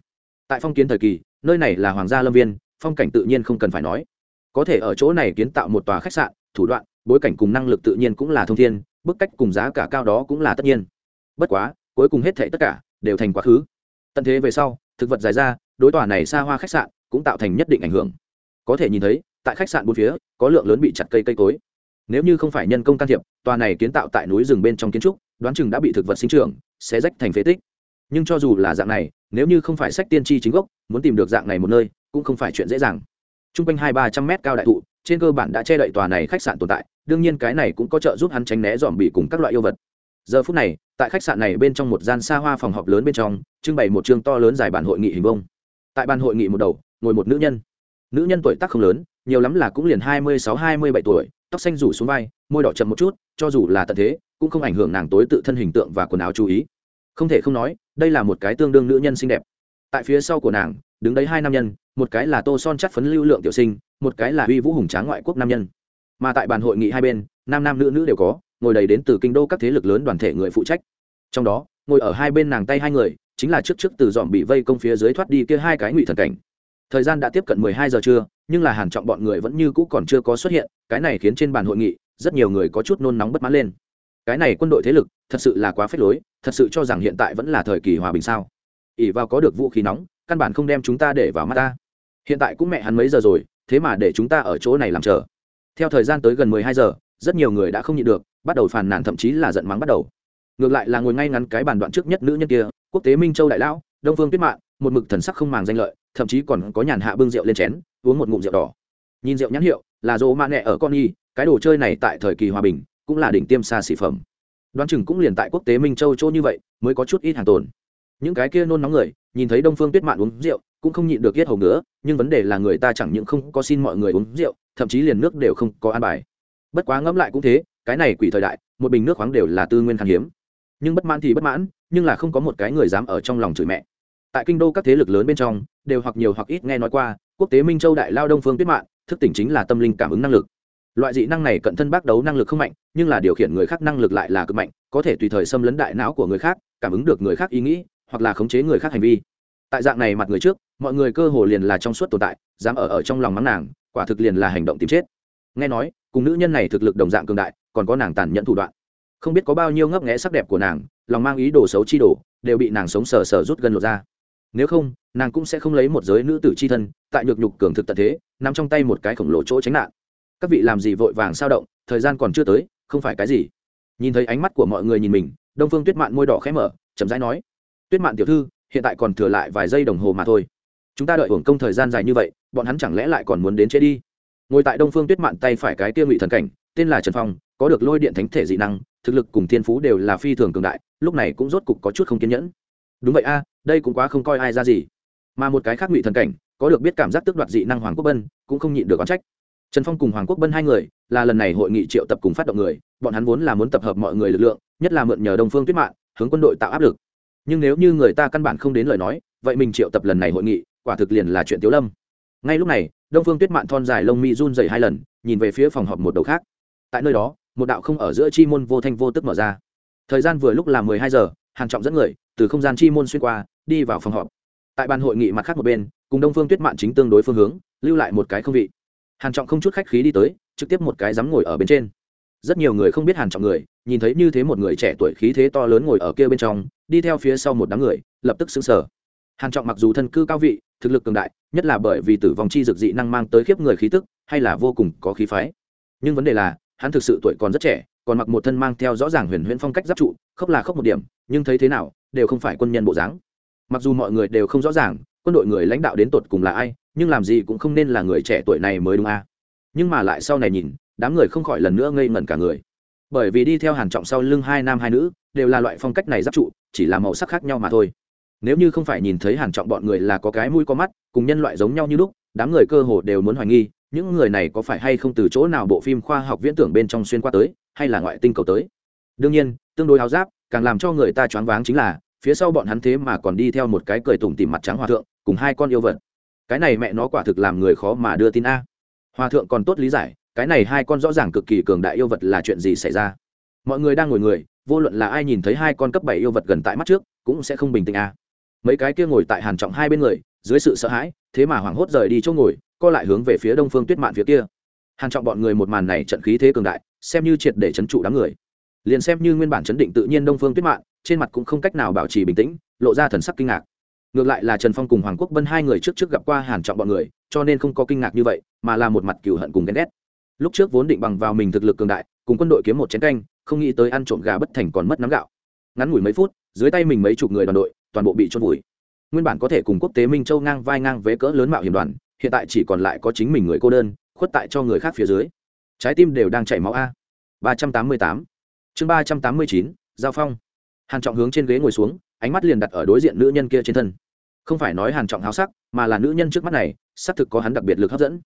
Tại phong kiến thời kỳ, nơi này là hoàng gia lâm viên, phong cảnh tự nhiên không cần phải nói. Có thể ở chỗ này kiến tạo một tòa khách sạn, thủ đoạn, bối cảnh cùng năng lực tự nhiên cũng là thông thiên, bức cách cùng giá cả cao đó cũng là tất nhiên. Bất quá, cuối cùng hết thảy tất cả đều thành quá khứ. Tận thế về sau, thực vật dài ra, đối tòa này xa hoa khách sạn cũng tạo thành nhất định ảnh hưởng. Có thể nhìn thấy, tại khách sạn bốn phía, có lượng lớn bị chặt cây cây cối. Nếu như không phải nhân công can thiệp, tòa này kiến tạo tại núi rừng bên trong kiến trúc đoán chừng đã bị thực vật sinh trưởng, sẽ rách thành phế tích. Nhưng cho dù là dạng này, nếu như không phải sách tiên tri chính gốc, muốn tìm được dạng này một nơi, cũng không phải chuyện dễ dàng. T r u n g quanh hai ba trăm mét cao đại thụ, trên cơ bản đã che đậy tòa này khách sạn tồn tại, đương nhiên cái này cũng có trợ giúp hắn tránh né dòm bị cùng các loại yêu vật. Giờ phút này, tại khách sạn này bên trong một gian xa hoa phòng họp lớn bên trong, trưng bày một chương to lớn dài bản hội nghị hình vông tại bàn hội nghị một đầu, ngồi một nữ nhân. Nữ nhân tuổi tác không lớn, nhiều lắm là cũng liền hai mươi sáu, hai mươi bảy tuổi, tóc xanh rủ xuống vai, môi đỏ chậm một chút, cho dù là tận thế cũng không ảnh hưởng nàng tối tự thân hình tượng và quần áo chú ý. Không thể không nói, đây là một cái tương đương nữ nhân xinh đẹp. Tại phía sau của nàng, đứng đấy hai nam nhân, một cái là tô son chắc phấn lưu lượng tiểu sinh, một cái là uy vũ hùng tráng ngoại quốc nam nhân. Mà tại bàn hội nghị hai bên, nam nam nữ nữ đều có, ngồi đầy đến từ kinh đô các thế lực lớn đoàn thể người phụ trách. Trong đó, ngồi ở hai bên nàng tay hai người, chính là trước trước từ dòm bị vây công phía dưới thoát đi kia hai cái ngụy thần cảnh. Thời gian đã tiếp cận mười hai giờ trưa, nhưng là hàn trọng bọn người vẫn như cũ còn chưa có xuất hiện, cái này khiến trên bàn hội nghị, rất nhiều người có chút nôn nóng bất mãn lên cái này quân đội thế lực thật sự là quá phết lối, thật sự cho rằng hiện tại vẫn là thời kỳ hòa bình sao? Ỉ vào có được vũ khí nóng, căn bản không đem chúng ta để vào mắt ta. Hiện tại cũng mẹ hắn mấy giờ rồi, thế mà để chúng ta ở chỗ này làm chờ. Theo thời gian tới gần mười hai giờ, rất nhiều người đã không nhịn được, bắt đầu phàn nàn thậm chí là giận mắng bắt đầu. Ngược lại là ngồi ngay ngắn cái bàn đoạn trước nhất nữ nhân kia, quốc tế minh châu đại lão, đông phương tuyết mạng một mực thần sắc không màng danh lợi, thậm chí còn có nhàn hạ bưng rượu lên chén, uống một ngụm rượu đỏ. Nhìn rượu nhãn hiệu, là dỗ mạ nẹ ở con y, cái đồ chơi này tại thời kỳ hòa bình cũng là đỉnh tiêm xa xỉ phẩm. Đoán chừng cũng liền tại quốc tế minh châu chỗ như vậy, mới có chút ít hàng tồn. Những cái kia nôn nóng người, nhìn thấy đông phương tuyết mạn uống rượu, cũng không nhịn được yết hầu nữa, nhưng vấn đề là người ta chẳng những không có xin mọi người uống rượu, thậm chí liền nước đều không có an bài. Bất quá ngẫm lại cũng thế, cái này quỷ thời đại, một bình nước khoáng đều là tư nguyên khan hiếm. Nhưng bất mãn thì bất mãn, nhưng là không có một cái người dám ở trong lòng chửi mẹ. Tại kinh đô các thế lực lớn bên trong, đều hoặc nhiều hoặc ít nghe nói qua, quốc tế minh châu đại lao đông phương tuyết mạn, thức tỉnh chính là tâm linh cảm ứng năng lực loại dị năng này cận thân bác đấu năng lực không mạnh, nhưng là điều khiển người khác năng lực lại là cực mạnh, có thể tùy thời xâm lấn đại não của người khác, cảm ứng được người khác ý nghĩ, hoặc là khống chế người khác hành vi. Tại dạng này mặt người trước, mọi người cơ hồ liền là trong suốt tồn tại, dám ở ở trong lòng mắng nàng, quả thực liền là hành động tìm chết. Nghe nói, cùng nữ nhân này thực lực đồng dạng cường đại, còn có nàng tàn nhẫn thủ đoạn. Không biết có bao nhiêu ngấp nghẽ sắc đẹp của nàng, lòng mang ý đồ xấu chi đồ, đều bị nàng sống sờ sờ rút gần lột ra. Nếu không, nàng cũng sẽ không lấy một giới nữ tử c h i thân, tại nhược nhục cường thực tận thế n ắ m trong tay một cái khổng lồ chỗ tránh nạn các vị làm gì vội vàng sao động, thời gian còn chưa tới, không phải cái gì. Nhìn thấy ánh mắt của mọi người nhìn mình, đông phương tuyết mạn môi đỏ khẽ mở, chậm rãi nói, tuyết mạn tiểu thư, hiện tại còn thừa lại vài giây đồng hồ mà thôi. Chúng ta đợi hưởng công thời gian dài như vậy, bọn hắn chẳng lẽ lại còn muốn đến chế đi? Ngồi tại đông phương tuyết mạn tay phải cái tiêu ngụy thần cảnh, tên là trần phong, có được lôi điện thánh thể dị năng, thực lực cùng thiên phú đều là phi thường cường đại, lúc này cũng rốt cục có chút không kiên nhẫn. Đúng vậy a, đây cũng quá không coi ai ra gì. Mà một cái khác ngụy thần cảnh, có được biết cảm giác tước đoạt dị năng hoàng quốc bân cũng không nhịn được oán trách trần phong cùng hoàng quốc bân hai người là lần này hội nghị triệu tập cùng phát động người, bọn hắn vốn là muốn tập hợp mọi người lực lượng, nhất là mượn nhờ đông phương tuyết mạng hướng quân đội tạo áp lực. Nhưng nếu như người ta căn bản không đến lời nói, vậy mình triệu tập lần này hội nghị, quả thực liền là chuyện tiếu lâm. Ngay lúc này, đông phương tuyết Mạn thon dài lông mi run dày hai lần, nhìn về phía phòng họp một đầu khác. Tại nơi đó, một đạo không ở giữa chi môn vô thanh vô tức mở ra. Thời gian vừa lúc là mười hai giờ hàn trọng dẫn người từ không gian chi môn xuyên qua, đi vào phòng họp. Tại bàn hội nghị mặt khác một bên, cùng đông phương tuyết Mạn chính tương đối phương hướng, lưu lại một cái không vị hàn trọng không chút khách khí đi tới trực tiếp một cái dám ngồi ở bên trên rất nhiều người không biết hàn trọng người nhìn thấy như thế một người trẻ tuổi khí thế to lớn ngồi ở kia bên trong đi theo phía sau một đám người lập tức sững sờ hàn trọng mặc dù thân cư cao vị thực lực cường đại nhất là bởi vì tử vong chi dược dị năng mang tới khiếp người khí tức hay là vô cùng có khí phái nhưng vấn đề là hắn thực sự tuổi còn rất trẻ còn mặc một thân mang theo rõ ràng huyền huyễn phong cách giáp trụ khốc là khốc một điểm nhưng thấy thế nào đều không phải quân nhân bộ dáng mặc dù mọi người đều không rõ ràng quân đội người lãnh đạo đến tột cùng là ai nhưng làm gì cũng không nên là người trẻ tuổi này mới đúng a. À. nhưng mà lại sau này nhìn, đám người không khỏi lần nữa ngây ngẩn cả người. Bởi vì đi theo hàn trọng sau lưng hai nam hai nữ, đều là loại phong cách này giáp trụ, chỉ là màu sắc khác nhau mà thôi. Nếu như không phải nhìn thấy hàn trọng bọn người là có cái mũi có mắt, cùng nhân loại giống nhau như lúc, đám người cơ hồ đều muốn hoài nghi, những người này có phải hay không từ chỗ nào bộ phim khoa học viễn tưởng bên trong xuyên qua tới, hay là ngoại tinh cầu tới. Đương nhiên, tương đối áo giáp, càng làm cho người ta choáng váng chính là, phía sau bọn hắn thế mà còn đi theo một cái cười tủm tỉm mặt trắng hòa thượng, cùng hai con yêu vật cái này mẹ nó quả thực làm người khó mà đưa tin a. Hòa thượng còn tốt lý giải, cái này hai con rõ ràng cực kỳ cường đại yêu vật là chuyện gì xảy ra. Mọi người đang ngồi người, vô luận là ai nhìn thấy hai con cấp bảy yêu vật gần tại mắt trước, cũng sẽ không bình tĩnh a. Mấy cái kia ngồi tại hàn trọng hai bên người, dưới sự sợ hãi, thế mà hoảng hốt rời đi chỗ ngồi, co lại hướng về phía đông phương tuyết mạn phía kia. Hàn trọng bọn người một màn này trận khí thế cường đại, xem như triệt để chấn trụ đám người. Liền xem như nguyên bản chấn định tự nhiên đông phương tuyết mạn, trên mặt cũng không cách nào bảo trì bình tĩnh, lộ ra thần sắc kinh ngạc ngược lại là trần phong cùng hoàng quốc Vân hai người trước trước gặp qua hàn trọng bọn người, cho nên không có kinh ngạc như vậy, mà là một mặt cừu hận cùng ghen ghét. Lúc trước vốn định bằng vào mình thực lực cường đại, cùng quân đội kiếm một chén canh, không nghĩ tới ăn trộm gà bất thành còn mất nắm gạo. Ngắn ngủi mấy phút, dưới tay mình mấy chục người đoàn đội, toàn bộ bị trôn vùi. Nguyên bản có thể cùng quốc tế minh châu ngang vai ngang với cỡ lớn mạo hiểm đoàn, hiện tại chỉ còn lại có chính mình người cô đơn, khuất tại cho người khác phía dưới. Trái tim đều đang chảy máu a. Ba trăm tám mươi tám. Chương ba trăm tám mươi chín, giao phong. Hàn trọng hướng trên ghế ngồi xuống, ánh mắt liền đặt ở đối diện nữ nhân kia trên thân không phải nói hàn trọng háo sắc, mà là nữ nhân trước mắt này, xác thực có hắn đặc biệt lực hấp dẫn.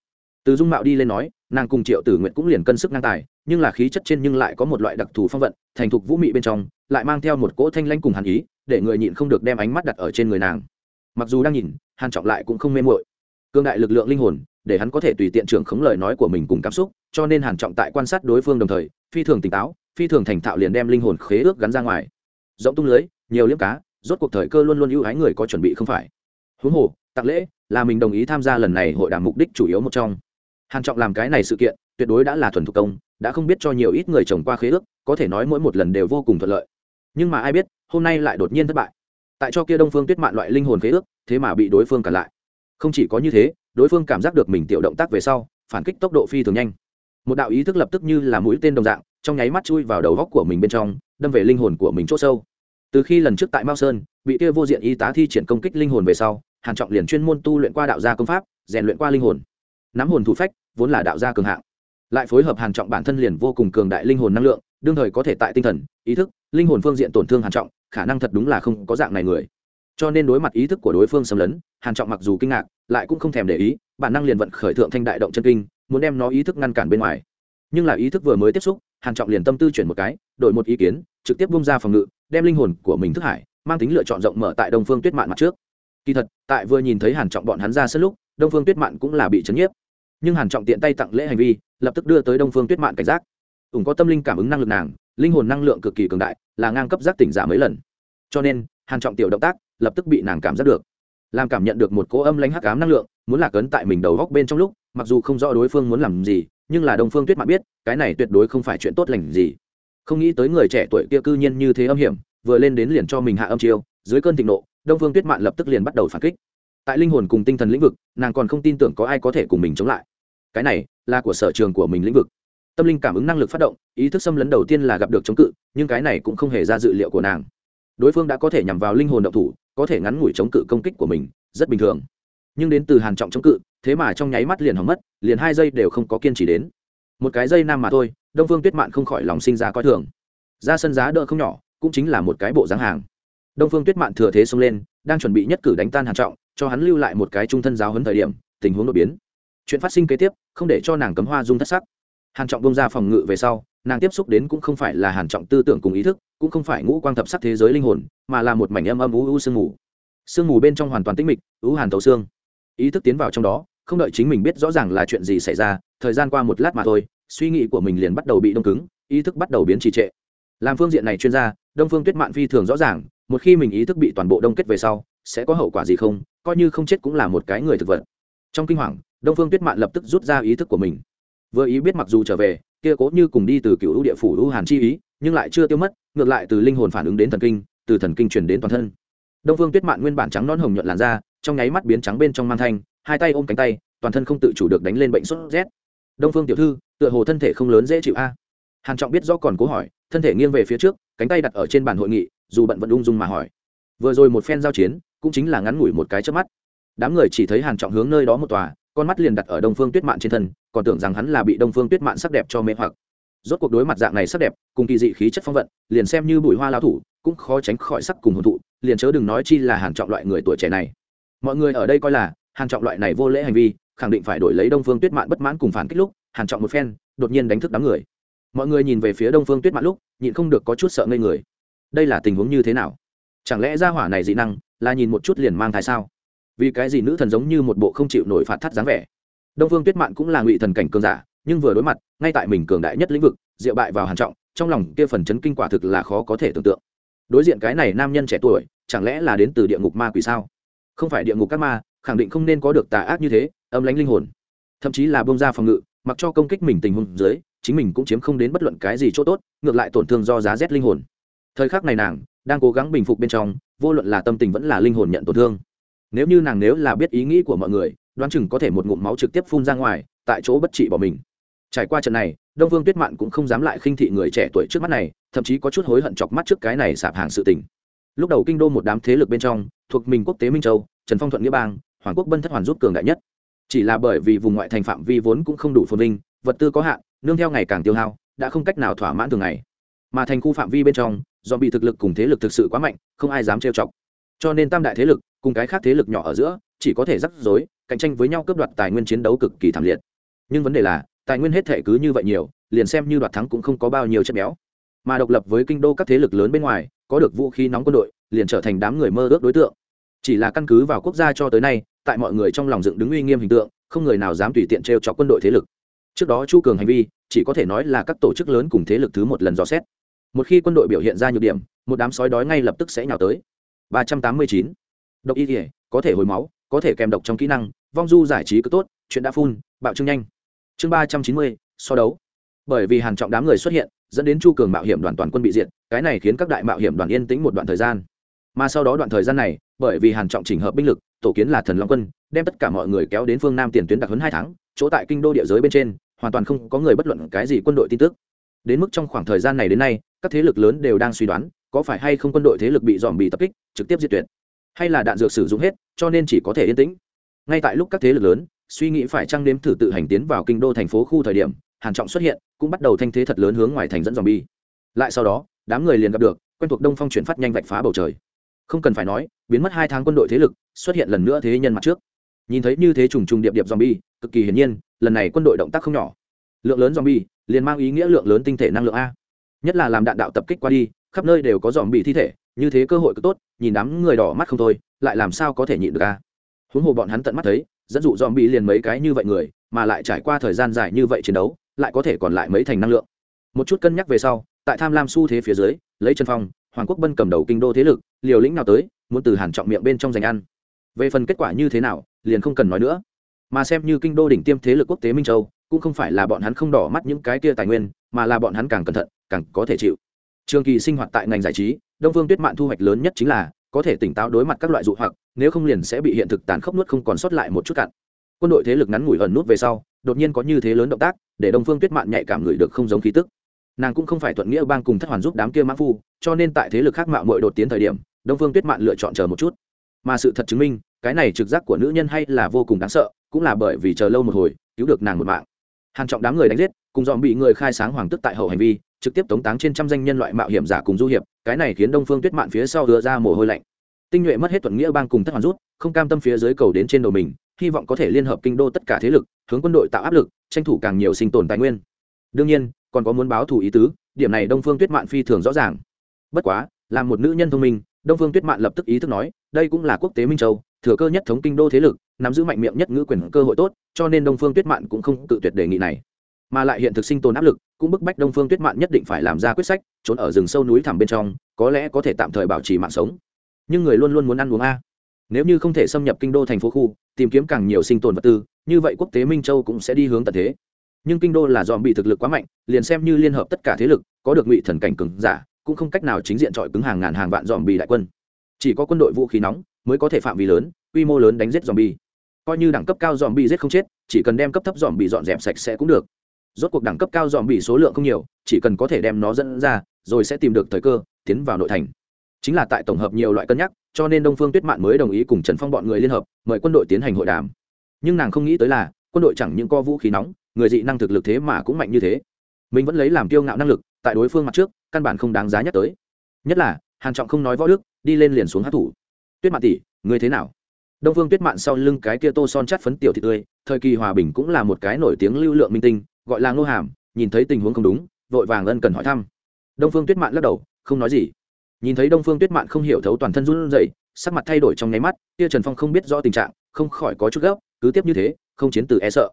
Từ dung mạo đi lên nói, nàng cùng triệu tử nguyện cũng liền cân sức ngang tài, nhưng là khí chất trên nhưng lại có một loại đặc thù phong vận, thành thục vũ mị bên trong, lại mang theo một cỗ thanh lãnh cùng hàn ý, để người nhịn không được đem ánh mắt đặt ở trên người nàng. Mặc dù đang nhìn, hàn trọng lại cũng không mê muội. Cương đại lực lượng linh hồn, để hắn có thể tùy tiện trưởng khống lời nói của mình cùng cảm xúc, cho nên hàn trọng tại quan sát đối phương đồng thời, phi thường tỉnh táo, phi thường thành thạo liền đem linh hồn khế ước gắn ra ngoài. Rộng tung lưới, nhiều liếm cá rốt cuộc thời cơ luôn luôn ưu ái người có chuẩn bị không phải. Huống hồ, tặng lễ là mình đồng ý tham gia lần này hội đàm mục đích chủ yếu một trong. Hàn trọng làm cái này sự kiện, tuyệt đối đã là thuần thủ công, đã không biết cho nhiều ít người trồng qua khế ước, có thể nói mỗi một lần đều vô cùng thuận lợi. Nhưng mà ai biết, hôm nay lại đột nhiên thất bại. Tại cho kia đông phương tuyết mạn loại linh hồn khế ước, thế mà bị đối phương cản lại. Không chỉ có như thế, đối phương cảm giác được mình tiểu động tác về sau, phản kích tốc độ phi thường nhanh. Một đạo ý thức lập tức như là mũi tên đồng dạng, trong nháy mắt chui vào đầu góc của mình bên trong, đâm về linh hồn của mình c h ỗ sâu từ khi lần trước tại mao sơn bị kia vô diện y tá thi triển công kích linh hồn về sau, hàn trọng liền chuyên môn tu luyện qua đạo gia công pháp, rèn luyện qua linh hồn. Nắm hồn thủ phách, vốn là đạo gia cường hạng. Lại phối hợp hàn trọng bản thân liền vô cùng cường đại linh hồn năng lượng, đương thời có thể tại tinh thần, ý thức, linh hồn phương diện tổn thương hàn trọng, khả năng thật đúng là không có dạng này người. Cho nên đối mặt ý thức của đối phương xâm lấn, hàn trọng mặc dù kinh ngạc, lại cũng không thèm để ý, bản năng liền vận khởi thượng thanh đại động chân kinh, muốn đem nó ý thức ngăn cản bên ngoài. Nhưng là ý thức vừa mới tiếp xúc, hàn trọng liền tâm tư chuyển một cái, đổi một ý kiến trực tiếp bung ra phòng ngự, đem linh hồn của mình thức hải, mang tính lựa chọn rộng mở tại đông phương tuyết mạn mặt trước. Kỳ thật, tại vừa nhìn thấy hàn trọng bọn hắn ra sân lúc, đông phương tuyết mạn cũng là bị chấn nhiếp. Nhưng hàn trọng tiện tay tặng lễ hành vi, lập tức đưa tới đông phương tuyết mạn cảnh giác. Ủng có tâm linh cảm ứng năng lực nàng, linh hồn năng lượng cực kỳ cường đại, là ngang cấp giác tỉnh giả mấy lần. Cho nên, hàn trọng tiểu động tác, lập tức bị nàng cảm giác được. Làm cảm nhận được một cỗ âm lãnh hắc ám năng lượng, muốn lạc ấn tại mình đầu góc bên trong lúc, mặc dù không rõ đối phương muốn làm gì, nhưng là đông phương tuyết mạn biết, cái này tuyệt đối không phải chuyện tốt lành gì không nghĩ tới người trẻ tuổi kia cư nhiên như thế âm hiểm, vừa lên đến liền cho mình hạ âm chiêu, dưới cơn thịnh nộ, đông phương tuyết mạn lập tức liền bắt đầu phản kích. Tại linh hồn cùng tinh thần lĩnh vực, nàng còn không tin tưởng có ai có thể cùng mình chống lại. Cái này là của sở trường của mình lĩnh vực. Tâm linh cảm ứng năng lực phát động, ý thức xâm lấn đầu tiên là gặp được chống cự, nhưng cái này cũng không hề ra dự liệu của nàng. Đối phương đã có thể nhằm vào linh hồn động thủ, có thể ngắn ngủi chống cự công kích của mình, rất bình thường. Nhưng đến từ hàn trọng chống cự, thế mà trong nháy mắt liền hỏng mất, liền hai giây đều không có kiên trì đến. Một cái dây nam mà thôi đông phương tuyết mạn không khỏi lòng sinh ra coi thường. Ra sân giá đỡ không nhỏ, cũng chính là một cái bộ dáng hàng. Đông phương tuyết mạn thừa thế xông lên, đang chuẩn bị nhất cử đánh tan hàn trọng, cho hắn lưu lại một cái trung thân giáo huấn thời điểm, tình huống đột biến. Chuyện phát sinh kế tiếp, không để cho nàng cấm hoa dung thất sắc. Hàn trọng bông ra phòng ngự về sau, nàng tiếp xúc đến cũng không phải là hàn trọng tư tưởng cùng ý thức, cũng không phải ngũ quang thập sắc thế giới linh hồn, mà là một mảnh âm âm u u sương mù. Sương mù bên trong hoàn toàn tĩnh mịch, u hàn tấu xương. Ý thức tiến vào trong đó, không đợi chính mình biết rõ ràng là chuyện gì xảy ra, thời gian qua một lát mà thôi suy nghĩ của mình liền bắt đầu bị đông cứng, ý thức bắt đầu biến trì trệ. Làm phương diện này chuyên gia, đông phương tuyết mạn phi thường rõ ràng, một khi mình ý thức bị toàn bộ đông kết về sau, sẽ có hậu quả gì không, coi như không chết cũng là một cái người thực vật. Trong kinh hoàng, đông phương tuyết mạn lập tức rút ra ý thức của mình. Vừa ý biết mặc dù trở về, kia cố như cùng đi từ cựu lũ địa phủ lũ hàn chi ý, nhưng lại chưa tiêu mất, ngược lại từ linh hồn phản ứng đến thần kinh, từ thần kinh truyền đến toàn thân. Đông phương tuyết mạn nguyên bản trắng non hồng nhuận làn da, trong nháy mắt biến trắng bên trong mang thanh, hai tay ôm cánh tay, toàn thân không tự chủ được đánh lên bệnh sốt rét. Đông phương tiểu thư tựa hồ thân thể không lớn dễ chịu a. Hàn trọng biết rõ còn cố hỏi, thân thể nghiêng về phía trước, cánh tay đặt ở trên bàn hội nghị, dù bận vẫn ung dung mà hỏi. Vừa rồi một phen giao chiến, cũng chính là ngắn ngủi một cái chớp mắt. Đám người chỉ thấy hàn trọng hướng nơi đó một tòa, con mắt liền đặt ở đông phương tuyết mạn trên thân, còn tưởng rằng hắn là bị đông phương tuyết mạn sắc đẹp cho mê hoặc. Rốt cuộc đối mặt dạng này sắc đẹp, cùng kỳ dị khí chất phong vận, liền xem như bụi hoa lao thủ, cũng khó tránh khỏi sắc cùng hồn thụ, liền chớ đừng nói chi là hàn trọng loại người tuổi trẻ này. Mọi người ở đây coi là, hàn trọng loại này vô lễ hành vi, khẳng định phải đổi lấy đông phương tuyết mạn bất mãn cùng phản kích lúc hàn trọng một phen, đột nhiên đánh thức đám người. Mọi người nhìn về phía đông phương tuyết mạn lúc, nhịn không được có chút sợ ngây người. Đây là tình huống như thế nào? Chẳng lẽ gia hỏa này dị năng là nhìn một chút liền mang thai sao? Vì cái gì nữ thần giống như một bộ không chịu nổi phạt thắt dáng vẻ? Đông phương tuyết mạn cũng là ngụy thần cảnh cường giả, nhưng vừa đối mặt, ngay tại mình cường đại nhất lĩnh vực, diệu bại vào hàn trọng, trong lòng kia phần chấn kinh quả thực là khó có thể tưởng tượng. Đối diện cái này nam nhân trẻ tuổi, chẳng lẽ là đến từ địa ngục ma quỷ sao? Không phải địa ngục các ma, khẳng định không nên có được tà ác như thế, âm lãnh linh hồn. Thậm chí là bông ra phòng ngự mặc cho công kích mình tình huống dưới, chính mình cũng chiếm không đến bất luận cái gì chỗ tốt, ngược lại tổn thương do giá rét linh hồn. Thời khắc này nàng đang cố gắng bình phục bên trong, vô luận là tâm tình vẫn là linh hồn nhận tổn thương. Nếu như nàng nếu là biết ý nghĩ của mọi người, đoán chừng có thể một ngụm máu trực tiếp phun ra ngoài, tại chỗ bất trị bỏ mình. Trải qua trận này, đông vương tuyết mạn cũng không dám lại khinh thị người trẻ tuổi trước mắt này, thậm chí có chút hối hận chọc mắt trước cái này sạp hàng sự tình. Lúc đầu kinh đô một đám thế lực bên trong, thuộc mình quốc tế minh châu, trần phong thuận nghĩa bang, hoàng quốc bân thất hoàn giúp cường đại nhất chỉ là bởi vì vùng ngoại thành phạm vi vốn cũng không đủ phồn vinh, vật tư có hạn, nương theo ngày càng tiêu hao, đã không cách nào thỏa mãn thường ngày. Mà thành khu phạm vi bên trong, do bị thực lực cùng thế lực thực sự quá mạnh, không ai dám trêu chọc. Cho nên tam đại thế lực, cùng cái khác thế lực nhỏ ở giữa, chỉ có thể rắc rối, cạnh tranh với nhau cướp đoạt tài nguyên chiến đấu cực kỳ thảm liệt. Nhưng vấn đề là, tài nguyên hết thể cứ như vậy nhiều, liền xem như đoạt thắng cũng không có bao nhiêu chất béo. Mà độc lập với kinh đô các thế lực lớn bên ngoài, có được vũ khí nóng quân đội, liền trở thành đám người mơ ước đối tượng. Chỉ là căn cứ vào quốc gia cho tới nay tại mọi người trong lòng dựng đứng uy nghiêm hình tượng, không người nào dám tùy tiện t r chọc quân đội thế lực. Trước đó chu cường hành vi, chỉ có thể nói là các tổ chức lớn cùng thế lực thứ một lần dò xét. Một khi quân đội biểu hiện ra nhược điểm, một đám sói đói ngay lập tức sẽ nhào tới. ba trăm tám mươi chín. Độc y thể có thể hồi máu, có thể kèm độc trong kỹ năng, vong du giải trí cứ tốt, chuyện đã phun, bạo trưng nhanh. Chương ba trăm chín mươi, so đấu. Bởi vì hàn trọng đám người xuất hiện, dẫn đến chu cường mạo hiểm đoàn toàn quân bị diệt, cái này khiến các đại mạo hiểm đoàn yên tĩnh một đoạn thời gian. Mà sau đó đoạn thời gian này bởi vì hàn trọng chỉnh hợp binh lực, tổ kiến là thần long quân, đem tất cả mọi người kéo đến phương nam tiền tuyến đặc huấn hai tháng, chỗ tại kinh đô địa giới bên trên, hoàn toàn không có người bất luận cái gì quân đội tin tức. Đến mức trong khoảng thời gian này đến nay, các thế lực lớn đều đang suy đoán, có phải hay không quân đội thế lực bị dòm bị tập kích, trực tiếp diệt tuyệt, hay là đạn dược sử dụng hết, cho nên chỉ có thể yên tĩnh. Ngay tại lúc các thế lực lớn suy nghĩ phải trăng đếm thử tự hành tiến vào kinh đô thành phố khu thời điểm, hàn trọng xuất hiện, cũng bắt đầu thanh thế thật lớn hướng ngoài thành dẫn dòm bi. Lại sau đó, đám người liền gặp được, quen thuộc đông phong chuyển phát nhanh vạch phá bầu trời không cần phải nói, biến mất hai tháng quân đội thế lực, xuất hiện lần nữa thế nhân mặt trước. Nhìn thấy như thế trùng trùng điệp điệp zombie, cực kỳ hiển nhiên, lần này quân đội động tác không nhỏ. Lượng lớn zombie, liền mang ý nghĩa lượng lớn tinh thể năng lượng a. Nhất là làm đạn đạo tập kích qua đi, khắp nơi đều có zombie thi thể, như thế cơ hội cứ tốt, nhìn đám người đỏ mắt không thôi, lại làm sao có thể nhịn được a. Huống hồ bọn hắn tận mắt thấy, dẫn dụ zombie liền mấy cái như vậy người, mà lại trải qua thời gian dài như vậy chiến đấu, lại có thể còn lại mấy thành năng lượng. Một chút cân nhắc về sau, tại tham lam xu thế phía dưới, lấy chân phong, hoàng quốc bân cầm đầu kinh đô thế lực liều lĩnh nào tới, muốn từ hàn trọng miệng bên trong giành ăn. Về phần kết quả như thế nào, liền không cần nói nữa. Mà xem như kinh đô đỉnh tiêm thế lực quốc tế minh châu, cũng không phải là bọn hắn không đỏ mắt những cái kia tài nguyên, mà là bọn hắn càng cẩn thận, càng có thể chịu. Trường kỳ sinh hoạt tại ngành giải trí, đông phương tuyết mạn thu hoạch lớn nhất chính là, có thể tỉnh táo đối mặt các loại dụ hoặc, nếu không liền sẽ bị hiện thực tàn khốc nuốt không còn sót lại một chút cạn. Quân đội thế lực ngắn ngủi ẩn nút về sau, đột nhiên có như thế lớn động tác, để đông phương tuyết mạn nhạy cảm người được không giống khí tức. Nàng cũng không phải thuận nghĩa bang cùng thất hoàn giúp đám kia mã phu, cho nên tại thế lực khác mạo mội đột tiến thời điểm đông phương tuyết mạn lựa chọn chờ một chút. Mà sự thật chứng minh, cái này trực giác của nữ nhân hay là vô cùng đáng sợ, cũng là bởi vì chờ lâu một hồi, cứu được nàng một mạng. Hàng trọng đám người đánh giết, cùng dọn bị người khai sáng hoàng tức tại hậu hành vi, trực tiếp tống táng trên trăm danh nhân loại mạo hiểm giả cùng du hiệp, cái này khiến đông phương tuyết mạn phía sau đưa ra mồ hôi lạnh. Tinh nhuệ mất hết thuận nghĩa bang cùng thất hoàn rút, không cam tâm phía dưới cầu đến trên đầu mình, hy vọng có thể liên hợp kinh đô tất cả thế lực, hướng quân đội tạo áp lực, tranh thủ càng nhiều sinh tồn tài nguyên. Đương nhiên, còn có muốn báo thù ý tứ, điểm này đông phương tuyết mạn phi thường rõ ràng. Bất quá, là một nữ nhân thông minh đông phương tuyết mạn lập tức ý thức nói, đây cũng là quốc tế minh châu, thừa cơ nhất thống kinh đô thế lực, nắm giữ mạnh miệng nhất ngữ quyền cơ hội tốt, cho nên đông phương tuyết mạn cũng không tự tuyệt đề nghị này. Mà lại hiện thực sinh tồn áp lực, cũng bức bách đông phương tuyết mạn nhất định phải làm ra quyết sách, trốn ở rừng sâu núi thẳm bên trong, có lẽ có thể tạm thời bảo trì mạng sống. Nhưng người luôn luôn muốn ăn uống a. Nếu như không thể xâm nhập kinh đô thành phố khu, tìm kiếm càng nhiều sinh tồn vật tư, như vậy quốc tế minh châu cũng sẽ đi hướng tận thế. Nhưng kinh đô là dòm bị thực lực quá mạnh, liền xem như liên hợp tất cả thế lực, có được ngụy thần cảnh cừng giả cũng không cách nào chính diện chọi cứng hàng ngàn hàng vạn dòm bị đại quân. Chỉ có quân đội vũ khí nóng mới có thể phạm vi lớn, quy mô lớn đánh giết dòm bi coi như đẳng cấp cao dòm bì giết không chết, chỉ cần đem cấp thấp dòm bị dọn dẹp sạch sẽ cũng được. Rốt cuộc đẳng cấp cao dòm bị số lượng không nhiều, chỉ cần có thể đem nó dẫn ra, rồi sẽ tìm được thời cơ, tiến vào nội thành. Chính là tại tổng hợp nhiều loại cân nhắc, cho nên đông phương tuyết mạn mới đồng ý cùng trần phong bọn người liên hợp, mời quân đội tiến hành hội đàm. Nhưng nàng không nghĩ tới là, quân đội chẳng những co vũ khí nóng, người dị năng thực lực thế mà cũng mạnh như thế. Mình vẫn lấy làm kiêu ngạo năng lực, tại đối phương mặt trước căn bản không đáng giá nhắc tới. Nhất là, hàn trọng không nói võ đức, đi lên liền xuống hát thủ. Tuyết mạn tỷ người thế nào? Đông phương tuyết mạn sau lưng cái kia tô son chắt phấn tiểu thị tươi, thời kỳ hòa bình cũng là một cái nổi tiếng lưu lượng minh tinh, gọi là ngô hàm, nhìn thấy tình huống không đúng, vội vàng ân cần hỏi thăm. Đông phương tuyết mạn lắc đầu, không nói gì. Nhìn thấy đông phương tuyết mạn không hiểu thấu toàn thân run rẩy, sắc mặt thay đổi trong nháy mắt, kia trần phong không biết rõ tình trạng, không khỏi có chút gấp, cứ tiếp như thế, không chiến từ e sợ.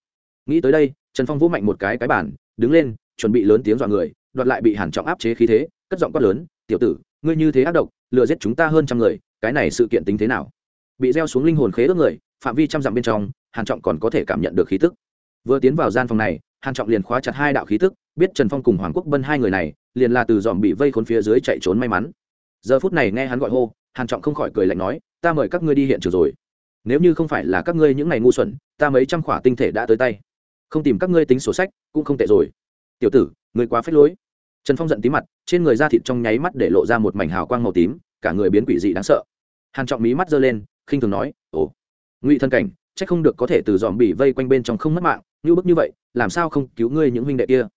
Nghĩ tới đây, trần phong vũ mạnh một cái cái bản đứng lên, chuẩn bị lớn tiếng dọa người đoạt lại bị hàn trọng áp chế khí thế, cất giọng quát lớn, tiểu tử, ngươi như thế ác độc, lừa giết chúng ta hơn trăm người, cái này sự kiện tính thế nào? Bị gieo xuống linh hồn khế ước người, phạm vi trăm dặm bên trong, hàn trọng còn có thể cảm nhận được khí tức. Vừa tiến vào gian phòng này, hàn trọng liền khóa chặt hai đạo khí tức, biết trần phong cùng hoàng quốc bân hai người này, liền là từ dòm bị vây khốn phía dưới chạy trốn may mắn. Giờ phút này nghe hắn gọi hô, hàn trọng không khỏi cười lạnh nói, ta mời các ngươi đi hiện trường rồi. Nếu như không phải là các ngươi những ngày ngu xuẩn, ta mấy trăm khỏa tinh thể đã tới tay. Không tìm các ngươi tính sổ sách, cũng không tệ rồi. Tiểu tử người quá phết lối. Trần phong giận tí mặt, trên người da thịt trong nháy mắt để lộ ra một mảnh hào quang màu tím, cả người biến quỷ dị đáng sợ. Hàn trọng mí mắt giơ lên, khinh thường nói, ồ, ngụy thân cảnh, chắc không được có thể từ dòm bị vây quanh bên trong không mất mạng, như bức như vậy, làm sao không cứu ngươi những huynh đệ kia?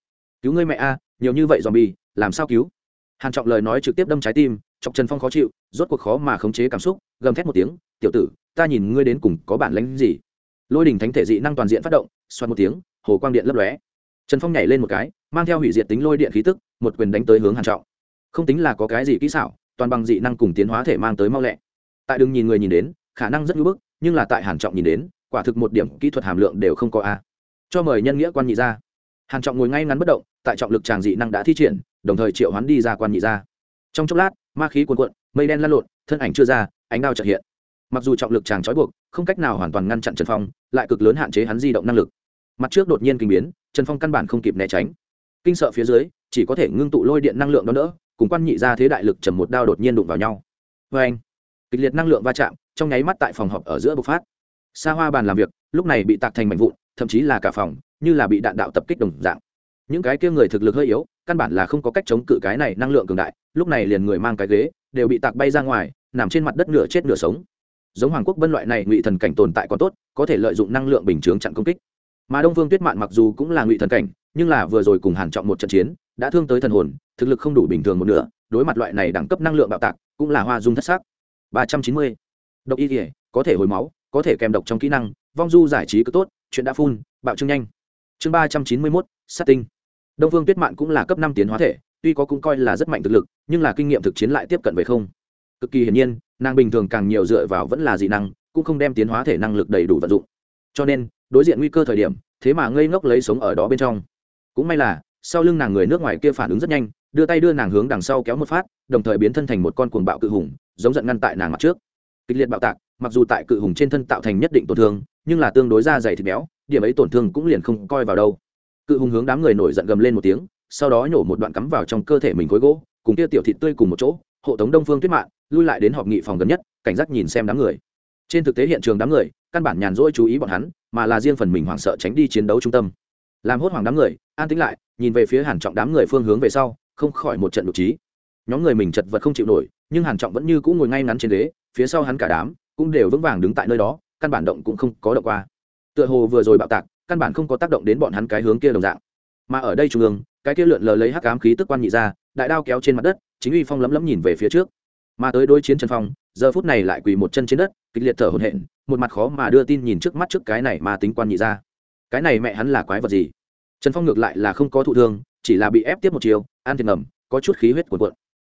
Cứu ngươi mẹ a, nhiều như vậy dòm bị làm sao cứu? Hàn trọng lời nói trực tiếp đâm trái tim, chọc trần phong khó chịu, rốt cuộc khó mà khống chế cảm xúc, gầm thét một tiếng, tiểu tử, ta nhìn ngươi đến cùng có bản lĩnh gì? Lôi đỉnh thánh thể dị năng toàn diện phát động xoan một tiếng, hồ quang điện lấp lóe trần phong nhảy lên một cái, mang theo hủy diệt tính lôi điện khí tức, một quyền đánh tới hướng hàn trọng. Không tính là có cái gì kỹ xảo, toàn bằng dị năng cùng tiến hóa thể mang tới mau lẹ. Tại đừng nhìn người nhìn đến, khả năng rất ngưỡng bức, nhưng là tại hàn trọng nhìn đến, quả thực một điểm kỹ thuật hàm lượng đều không có a. Cho mời nhân nghĩa quan nhị ra hàn trọng ngồi ngay ngắn bất động, tại trọng lực tràng dị năng đã thi triển, đồng thời triệu hoán đi ra quan nhị ra trong chốc lát, ma khí cuồn cuộn, mây đen lăn lộn, thân ảnh chưa ra, ánh đao chợt hiện. Mặc dù trọng lực chàng trói buộc, không cách nào hoàn toàn ngăn chặn trần phong, lại cực lớn hạn chế hắn di động năng lực mặt trước đột nhiên kinh biến, trần phong căn bản không kịp né tránh. Kinh sợ phía dưới, chỉ có thể ngưng tụ lôi điện năng lượng đó nữa, cùng quan nhị ra thế đại lực trầm một đao đột nhiên đụng vào nhau. Vê anh kịch liệt năng lượng va chạm, trong nháy mắt tại phòng họp ở giữa bộc phát. Xa hoa bàn làm việc, lúc này bị tạc thành mảnh vụn, thậm chí là cả phòng, như là bị đạn đạo tập kích đồng dạng. Những cái kia người thực lực hơi yếu, căn bản là không có cách chống cự cái này năng lượng cường đại, lúc này liền người mang cái ghế, đều bị tạc bay ra ngoài, nằm trên mặt đất nửa chết nửa sống. Giống hoàng quốc bân loại này ngụy thần cảnh tồn tại còn tốt, có thể lợi dụng năng lượng bình chướng chặn công kích mà đông vương tuyết mạn mặc dù cũng là ngụy thần cảnh, nhưng là vừa rồi cùng hàn trọng một trận chiến, đã thương tới thần hồn, thực lực không đủ bình thường một nửa, đối mặt loại này đẳng cấp năng lượng bạo tạc, cũng là hoa dung thất sắc. ba trăm chín mươi. Độc y thể có thể hồi máu, có thể kèm độc trong kỹ năng, vong du giải trí cứ tốt, chuyện đã phun, bạo trương nhanh. Chương ba trăm chín mươi mốt, sát tinh. Đông vương tuyết mạn cũng là cấp năm tiến hóa thể, tuy có cũng coi là rất mạnh thực lực, nhưng là kinh nghiệm thực chiến lại tiếp cận về không. Cực kỳ hiển nhiên, nàng bình thường càng nhiều dựa vào vẫn là dị năng, cũng không đem tiến hóa thể năng lực đầy đủ vận dụng. Cho nên đối diện nguy cơ thời điểm, thế mà ngây ngốc lấy sống ở đó bên trong. Cũng may là, sau lưng nàng người nước ngoài kia phản ứng rất nhanh, đưa tay đưa nàng hướng đằng sau kéo một phát, đồng thời biến thân thành một con cuồng bạo cự hùng, giống giận ngăn tại nàng mặt trước. Kịch liệt bạo tạc, mặc dù tại cự hùng trên thân tạo thành nhất định tổn thương, nhưng là tương đối da dày thịt béo, điểm ấy tổn thương cũng liền không coi vào đâu. Cự hùng hướng đám người nổi giận gầm lên một tiếng, sau đó nhổ một đoạn cắm vào trong cơ thể mình khối gỗ, cùng kia tiểu thịt tươi cùng một chỗ, hộ tống đông phương tuyết mạng lui lại đến họp nghị phòng gần nhất, cảnh giác nhìn xem đám người. Trên thực tế hiện trường đám người, căn bản nhàn rỗi chú ý bọn hắn mà là riêng phần mình hoảng sợ tránh đi chiến đấu trung tâm. Làm hốt hoảng đám người, an tính lại, nhìn về phía hàn trọng đám người phương hướng về sau, không khỏi một trận đột trí nhóm người mình chật vật không chịu nổi, nhưng hàn trọng vẫn như cũ ngồi ngay ngắn trên ghế, phía sau hắn cả đám cũng đều vững vàng đứng tại nơi đó, căn bản động cũng không có động qua. Tựa hồ vừa rồi bạo tạc, căn bản không có tác động đến bọn hắn cái hướng kia đồng dạng. Mà ở đây trung ương, cái kia lượn lờ lấy hắc ám khí tức quan nhị ra, đại đao kéo trên mặt đất, chính uy phong lấm lấm nhìn về phía trước mà tới đối chiến trần phong, giờ phút này lại quỳ một chân trên đất, kịch liệt thở hổn hển, một mặt khó mà đưa tin nhìn trước mắt trước cái này mà tính quan nhị ra cái này mẹ hắn là quái vật gì? Trần phong ngược lại là không có thụ thương, chỉ là bị ép tiếp một chiều, an thiệt ngầm, có chút khí huyết cuộn cuộn.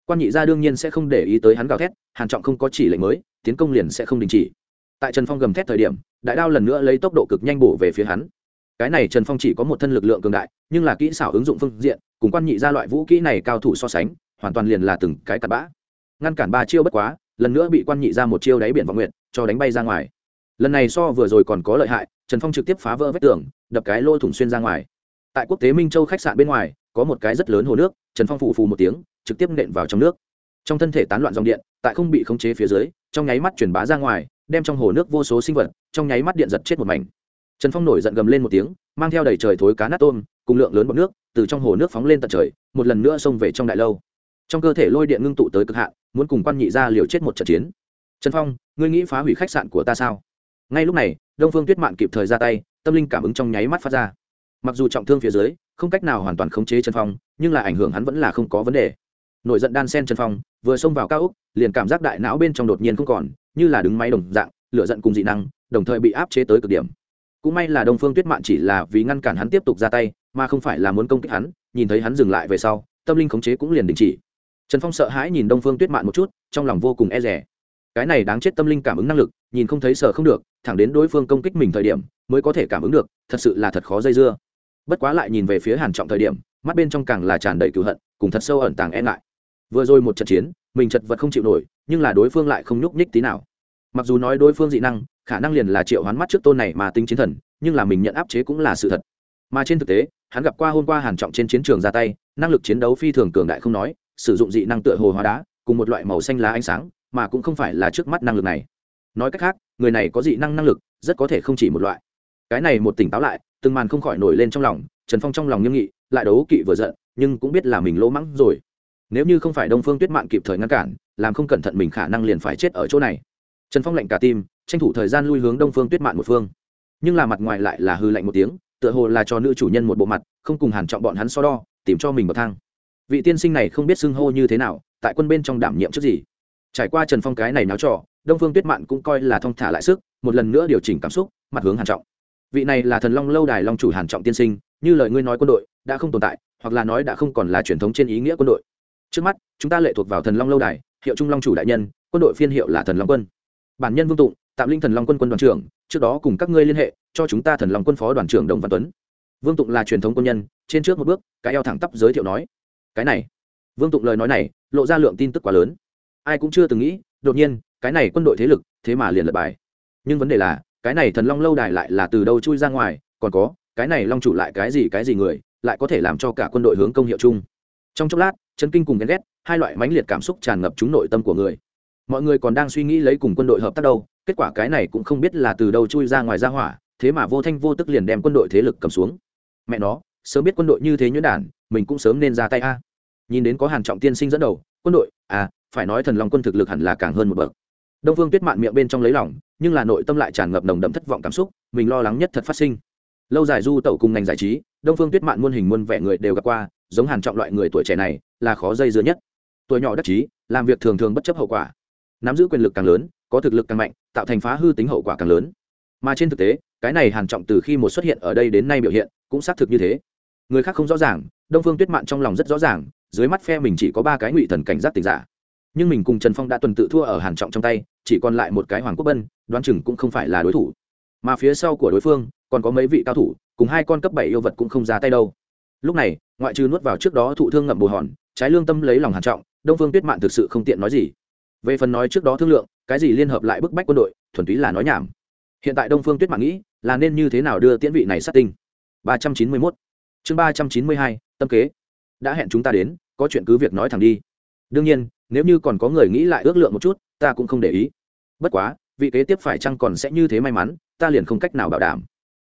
Quan nhị gia đương nhiên sẽ không để ý tới hắn gào thét, hàn trọng không có chỉ lệnh mới, tiến công liền sẽ không đình chỉ. Tại trần phong gầm thét thời điểm, đại đao lần nữa lấy tốc độ cực nhanh bổ về phía hắn. Cái này trần phong chỉ có một thân lực lượng cường đại, nhưng là kỹ xảo ứng dụng phương diện, cùng quan nhị gia loại vũ kỹ này cao thủ so sánh, hoàn toàn liền là từng cái cặn bã ngăn cản ba chiêu bất quá, lần nữa bị quan nhị ra một chiêu đáy biển vọng nguyện cho đánh bay ra ngoài. Lần này so vừa rồi còn có lợi hại, trần phong trực tiếp phá vỡ vách tường, đập cái lô thủng xuyên ra ngoài. Tại quốc tế minh châu khách sạn bên ngoài, có một cái rất lớn hồ nước, trần phong phù phù một tiếng, trực tiếp nện vào trong nước. Trong thân thể tán loạn dòng điện, tại không bị khống chế phía dưới, trong nháy mắt truyền bá ra ngoài, đem trong hồ nước vô số sinh vật, trong nháy mắt điện giật chết một mảnh. Trần phong nổi giận gầm lên một tiếng, mang theo đầy trời thối cá nát tôm, cùng lượng lớn bọc nước, từ trong hồ nước phóng lên tận trời, một lần nữa xông về trong đại lâu trong cơ thể lôi điện ngưng tụ tới cực hạn, muốn cùng quan nhị ra liều chết một trận chiến. Trần phong, ngươi nghĩ phá hủy khách sạn của ta sao? Ngay lúc này, đông phương tuyết mạn kịp thời ra tay, tâm linh cảm ứng trong nháy mắt phát ra. Mặc dù trọng thương phía dưới, không cách nào hoàn toàn khống chế trần phong, nhưng là ảnh hưởng hắn vẫn là không có vấn đề. Nổi giận đan sen trần phong, vừa xông vào cao úc liền cảm giác đại não bên trong đột nhiên không còn, như là đứng máy đồng dạng, lửa giận cùng dị năng, đồng thời bị áp chế tới cực điểm. Cũng may là đông phương tuyết mạn chỉ là vì ngăn cản hắn tiếp tục ra tay, mà không phải là muốn công kích hắn, nhìn thấy hắn dừng lại về sau, tâm linh khống chế cũng liền đình chỉ trần phong sợ hãi nhìn đông phương tuyết mạn một chút, trong lòng vô cùng e rẻ cái này đáng chết tâm linh cảm ứng năng lực, nhìn không thấy sợ không được, thẳng đến đối phương công kích mình thời điểm, mới có thể cảm ứng được, thật sự là thật khó dây dưa. Bất quá lại nhìn về phía hàn trọng thời điểm, mắt bên trong càng là tràn đầy cựu hận, cùng thật sâu ẩn tàng e ngại. Vừa rồi một trận chiến, mình chật vật không chịu nổi, nhưng là đối phương lại không nhúc nhích tí nào. Mặc dù nói đối phương dị năng, khả năng liền là triệu hoán mắt trước tôn này mà tính chiến thần, nhưng là mình nhận áp chế cũng là sự thật. Mà trên thực tế, hắn gặp qua hôm qua hàn trọng trên chiến trường ra tay, năng lực chiến đấu phi thường cường đại không nói sử dụng dị năng tựa hồ hóa đá, cùng một loại màu xanh lá ánh sáng, mà cũng không phải là trước mắt năng lực này. Nói cách khác, người này có dị năng năng lực, rất có thể không chỉ một loại. Cái này một tỉnh táo lại, từng màn không khỏi nổi lên trong lòng, trần phong trong lòng nghiêm nghị, lại đấu kỵ vừa giận, nhưng cũng biết là mình lỗ mắng rồi. Nếu như không phải đông phương tuyết mạng kịp thời ngăn cản, làm không cẩn thận mình khả năng liền phải chết ở chỗ này. Trần phong lạnh cả tim, tranh thủ thời gian lui hướng đông phương tuyết mạn một phương. Nhưng là mặt ngoài lại là hư lạnh một tiếng, tựa hồ là cho nữ chủ nhân một bộ mặt, không cùng hàn trọng bọn hắn so đo, tìm cho mình bậc thang vị tiên sinh này không biết xưng hô như thế nào, tại quân bên trong đảm nhiệm trước gì. Trải qua trần phong cái này náo trò, đông phương tuyết mạn cũng coi là thong thả lại sức, một lần nữa điều chỉnh cảm xúc, mặt hướng hàn trọng. Vị này là thần long lâu đài long chủ hàn trọng tiên sinh, như lời ngươi nói quân đội, đã không tồn tại, hoặc là nói đã không còn là truyền thống trên ý nghĩa quân đội. Trước mắt, chúng ta lệ thuộc vào thần long lâu đài, hiệu trung long chủ đại nhân, quân đội phiên hiệu là thần long quân. Bản nhân vương tụng, tạm linh thần long quân quân đoàn trưởng, trước đó cùng các ngươi liên hệ, cho chúng ta thần long quân phó đoàn trưởng đồng văn tuấn. Vương tụng là truyền thống quân nhân, trên trước một bước, cái eo thẳng tắp giới thiệu nói cái này. Vương tụng lời nói này, lộ ra lượng tin tức quá lớn. Ai cũng chưa từng nghĩ, đột nhiên, cái này quân đội thế lực, thế mà liền lật bài. Nhưng vấn đề là, cái này thần long lâu đài lại là từ đâu chui ra ngoài, còn có, cái này long chủ lại cái gì cái gì người, lại có thể làm cho cả quân đội hướng công hiệu chung. Trong chốc lát chân kinh cùng ghen ghét, hai loại mãnh liệt cảm xúc tràn ngập chúng nội tâm của người. Mọi người còn đang suy nghĩ lấy cùng quân đội hợp tác đâu, kết quả cái này cũng không biết là từ đâu chui ra ngoài ra hỏa, thế mà vô thanh vô tức liền đem quân đội thế lực cầm xuống. Mẹ nó, sớm biết quân đội như thế nhuyễn đản mình cũng sớm nên ra tay a. Nhìn đến có hàn trọng tiên sinh dẫn đầu, quân đội à phải nói thần long quân thực lực hẳn là càng hơn một bậc. Đông phương tuyết mạn miệng bên trong lấy lòng, nhưng là nội tâm lại tràn ngập nồng đậm thất vọng cảm xúc, mình lo lắng nhất thật phát sinh. Lâu dài du tẩu cùng ngành giải trí, đông phương tuyết mạn muôn hình muôn vẻ người đều gặp qua, giống hàn trọng loại người tuổi trẻ này, là khó dây dưa nhất. Tuổi nhỏ đắc chí, làm việc thường thường bất chấp hậu quả. Nắm giữ quyền lực càng lớn, có thực lực càng mạnh, tạo thành phá hư tính hậu quả càng lớn. Mà trên thực tế, cái này hàn trọng từ khi một xuất hiện ở đây đến nay biểu hiện, cũng xác thực như thế người khác không rõ ràng, đông phương tuyết mạn trong lòng rất rõ ràng, dưới mắt phe mình chỉ có ba cái ngụy thần cảnh giác tình giả. Nhưng mình cùng trần phong đã tuần tự thua ở hàn trọng trong tay, chỉ còn lại một cái hoàng quốc bân, đoán chừng cũng không phải là đối thủ. Mà phía sau của đối phương, còn có mấy vị cao thủ, cùng hai con cấp bảy yêu vật cũng không ra tay đâu. Lúc này, ngoại trừ nuốt vào trước đó thụ thương ngậm bồ hòn, trái lương tâm lấy lòng hàn trọng, đông phương tuyết mạn thực sự không tiện nói gì. Về phần nói trước đó thương lượng, cái gì liên hợp lại bức bách quân đội, thuần túy là nói nhảm. Hiện tại đông phương tuyết mạn nghĩ, là nên như thế nào đưa tiễn vị này sát tinh? ba trăm chín mươi mốt chương ba trăm chín mươi hai, tâm kế. Đã hẹn chúng ta đến, có chuyện cứ việc nói thẳng đi. Đương nhiên, nếu như còn có người nghĩ lại ước lượng một chút, ta cũng không để ý. Bất quá, vị kế tiếp phải chăng còn sẽ như thế may mắn, ta liền không cách nào bảo đảm.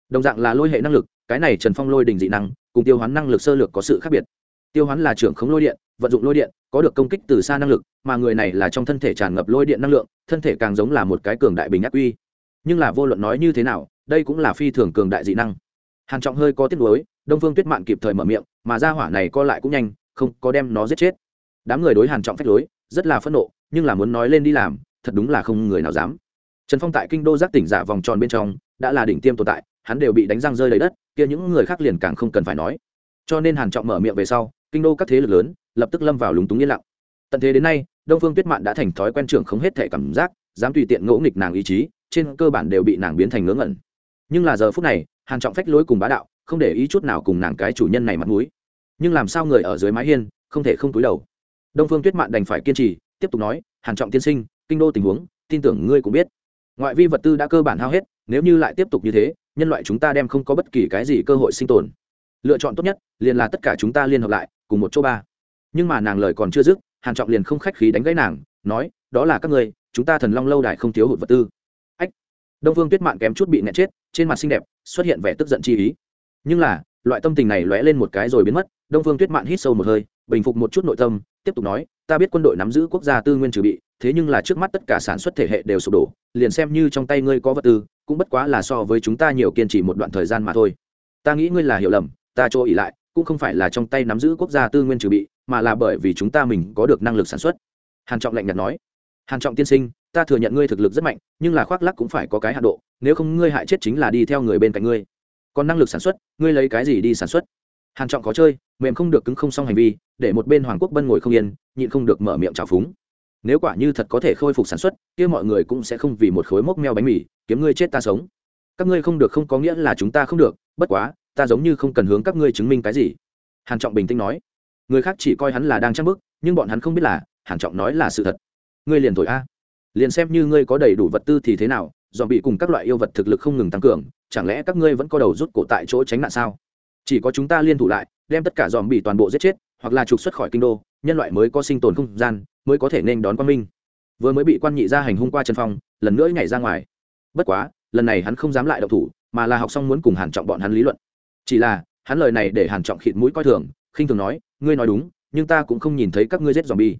Đồng dạng là lôi hệ năng lực, cái này trần phong lôi đình dị năng, cùng tiêu hoán năng lực sơ lược có sự khác biệt. Tiêu hoán là trưởng khống lôi điện, vận dụng lôi điện, có được công kích từ xa năng lực, mà người này là trong thân thể tràn ngập lôi điện năng lượng, thân thể càng giống là một cái cường đại bình ác uy. Nhưng là vô luận nói như thế nào, đây cũng là phi thường cường đại dị năng. Hàn trọng hơi có tiếc nuối đông phương tuyết mạn kịp thời mở miệng, mà ra hỏa này co lại cũng nhanh, không có đem nó giết chết. Đám người đối hàn trọng phách lối, rất là phẫn nộ, nhưng là muốn nói lên đi làm, thật đúng là không người nào dám. Trần phong tại kinh đô giác tỉnh giả vòng tròn bên trong, đã là đỉnh tiêm tồn tại, hắn đều bị đánh răng rơi lấy đất, kia những người khác liền càng không cần phải nói. Cho nên hàn trọng mở miệng về sau, kinh đô các thế lực lớn, lập tức lâm vào lúng túng yên lặng. Tận thế đến nay, đông phương tuyết mạn đã thành thói quen trưởng không hết thể cảm giác, dám tùy tiện ngỗ nghịch nàng ý chí, trên cơ bản đều bị nàng biến thành ngớ ngẩn. Nhưng là giờ phút này, hàn trọng phách lối cùng bá đạo không để ý chút nào cùng nàng cái chủ nhân này mặt mũi. Nhưng làm sao người ở dưới mái hiên, không thể không túi đầu? Đông phương tuyết mạn đành phải kiên trì, tiếp tục nói, hàn trọng tiên sinh, kinh đô tình huống, tin tưởng ngươi cũng biết. Ngoại vi vật tư đã cơ bản hao hết, nếu như lại tiếp tục như thế, nhân loại chúng ta đem không có bất kỳ cái gì cơ hội sinh tồn. Lựa chọn tốt nhất, liền là tất cả chúng ta liên hợp lại, cùng một chỗ ba. Nhưng mà nàng lời còn chưa dứt, hàn trọng liền không khách khí đánh gãy nàng, nói, đó là các ngươi, chúng ta thần long lâu đài không thiếu hụt vật tư. Ách! Đông Phương tuyết mạn kém chút bị nẹt chết, trên mặt xinh đẹp, xuất hiện vẻ tức giận chi ý nhưng là, loại tâm tình này lóe lên một cái rồi biến mất, đông Phương tuyết mạn hít sâu một hơi, bình phục một chút nội tâm, tiếp tục nói, ta biết quân đội nắm giữ quốc gia tư nguyên trừ bị, thế nhưng là trước mắt tất cả sản xuất thể hệ đều sụp đổ, liền xem như trong tay ngươi có vật tư, cũng bất quá là so với chúng ta nhiều kiên trì một đoạn thời gian mà thôi. Ta nghĩ ngươi là hiểu lầm, ta cho ỉ lại, cũng không phải là trong tay nắm giữ quốc gia tư nguyên trừ bị, mà là bởi vì chúng ta mình có được năng lực sản xuất. Hàn trọng lạnh nhạt nói. Hàn trọng tiên sinh, ta thừa nhận ngươi thực lực rất mạnh, nhưng là khoác lắc cũng phải có cái hạ độ, nếu không ngươi hại chết chính là đi theo người bên cạnh ngươi còn năng lực sản xuất, ngươi lấy cái gì đi sản xuất? Hàn trọng có chơi, mềm không được cứng không xong hành vi, để một bên hoàng quốc bân ngồi không yên, nhịn không được mở miệng trào phúng. Nếu quả như thật có thể khôi phục sản xuất, kia mọi người cũng sẽ không vì một khối mốc meo bánh mì, kiếm ngươi chết ta sống. Các ngươi không được không có nghĩa là chúng ta không được, bất quá, ta giống như không cần hướng các ngươi chứng minh cái gì. Hàn trọng bình tĩnh nói. Người khác chỉ coi hắn là đang trang bức, nhưng bọn hắn không biết là hàn trọng nói là sự thật. Ngươi liền thổi a. Liền xem như ngươi có đầy đủ vật tư thì thế nào, dọn bị cùng các loại yêu vật thực lực không ngừng tăng cường chẳng lẽ các ngươi vẫn có đầu rút cổ tại chỗ tránh nạn sao? Chỉ có chúng ta liên thủ lại, đem tất cả dòm bị toàn bộ giết chết, hoặc là trục xuất khỏi kinh đô, nhân loại mới có sinh tồn không gian, mới có thể nên đón quan minh. Vừa mới bị quan nhị ra hành hung qua chân phong, lần nữa nhảy ra ngoài. Bất quá, lần này hắn không dám lại độc thủ, mà là học xong muốn cùng hàn trọng bọn hắn lý luận. Chỉ là, hắn lời này để hàn trọng khịt mũi coi thường, khinh thường nói, ngươi nói đúng, nhưng ta cũng không nhìn thấy các ngươi giết dòm bi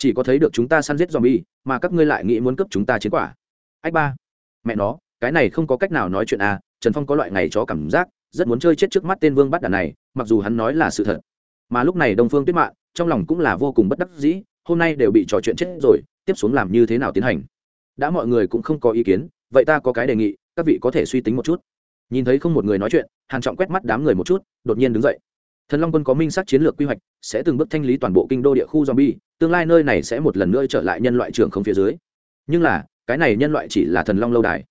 chỉ có thấy được chúng ta săn giết dòm bi mà các ngươi lại nghĩ muốn cướp chúng ta chiến quả. Ách ba. Mẹ nó, cái này không có cách nào nói chuyện à trần phong có loại ngày chó cảm giác, rất muốn chơi chết trước mắt tên vương bắt đàn này, mặc dù hắn nói là sự thật. Mà lúc này đông phương tuyết mạn, trong lòng cũng là vô cùng bất đắc dĩ, hôm nay đều bị trò chuyện chết rồi, tiếp xuống làm như thế nào tiến hành? Đã mọi người cũng không có ý kiến, vậy ta có cái đề nghị, các vị có thể suy tính một chút. Nhìn thấy không một người nói chuyện, hàn trọng quét mắt đám người một chút, đột nhiên đứng dậy. Thần long quân có minh xác chiến lược quy hoạch, sẽ từng bước thanh lý toàn bộ kinh đô địa khu zombie, tương lai nơi này sẽ một lần nữa trở lại nhân loại trưởng không phía dưới. Nhưng là, cái này nhân loại chỉ là thần long lâu đài.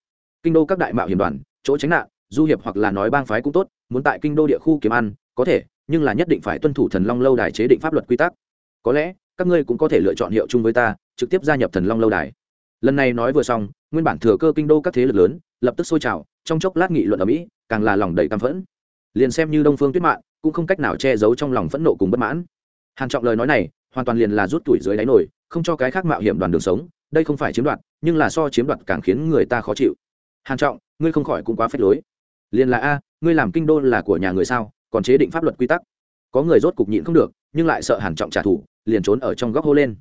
Kinh đô các đại mạo hiểm đoàn chỗ tránh nạn, du hiệp hoặc là nói bang phái cũng tốt, muốn tại kinh đô địa khu kiếm ăn, có thể, nhưng là nhất định phải tuân thủ thần long lâu đài chế định pháp luật quy tắc. Có lẽ, các ngươi cũng có thể lựa chọn hiệu chung với ta, trực tiếp gia nhập thần long lâu đài. Lần này nói vừa xong, nguyên bản thừa cơ kinh đô các thế lực lớn, lập tức sôi trào, trong chốc lát nghị luận ở mỹ càng là lòng đầy căm phẫn. Liền xem như đông phương tuyết mạng cũng không cách nào che giấu trong lòng phẫn nộ cùng bất mãn. Hàn trọng lời nói này, hoàn toàn liền là rút tuổi dưới đáy nổi không cho cái khác mạo hiểm đoàn đường sống, đây không phải chiếm đoạt, nhưng là so chiếm đoạt càng khiến người ta khó chịu. Hàn trọng ngươi không khỏi cũng quá phép lối. Liền là a, ngươi làm kinh đô là của nhà người sao, còn chế định pháp luật quy tắc. Có người rốt cục nhịn không được, nhưng lại sợ hàn trọng trả thù, liền trốn ở trong góc hô lên.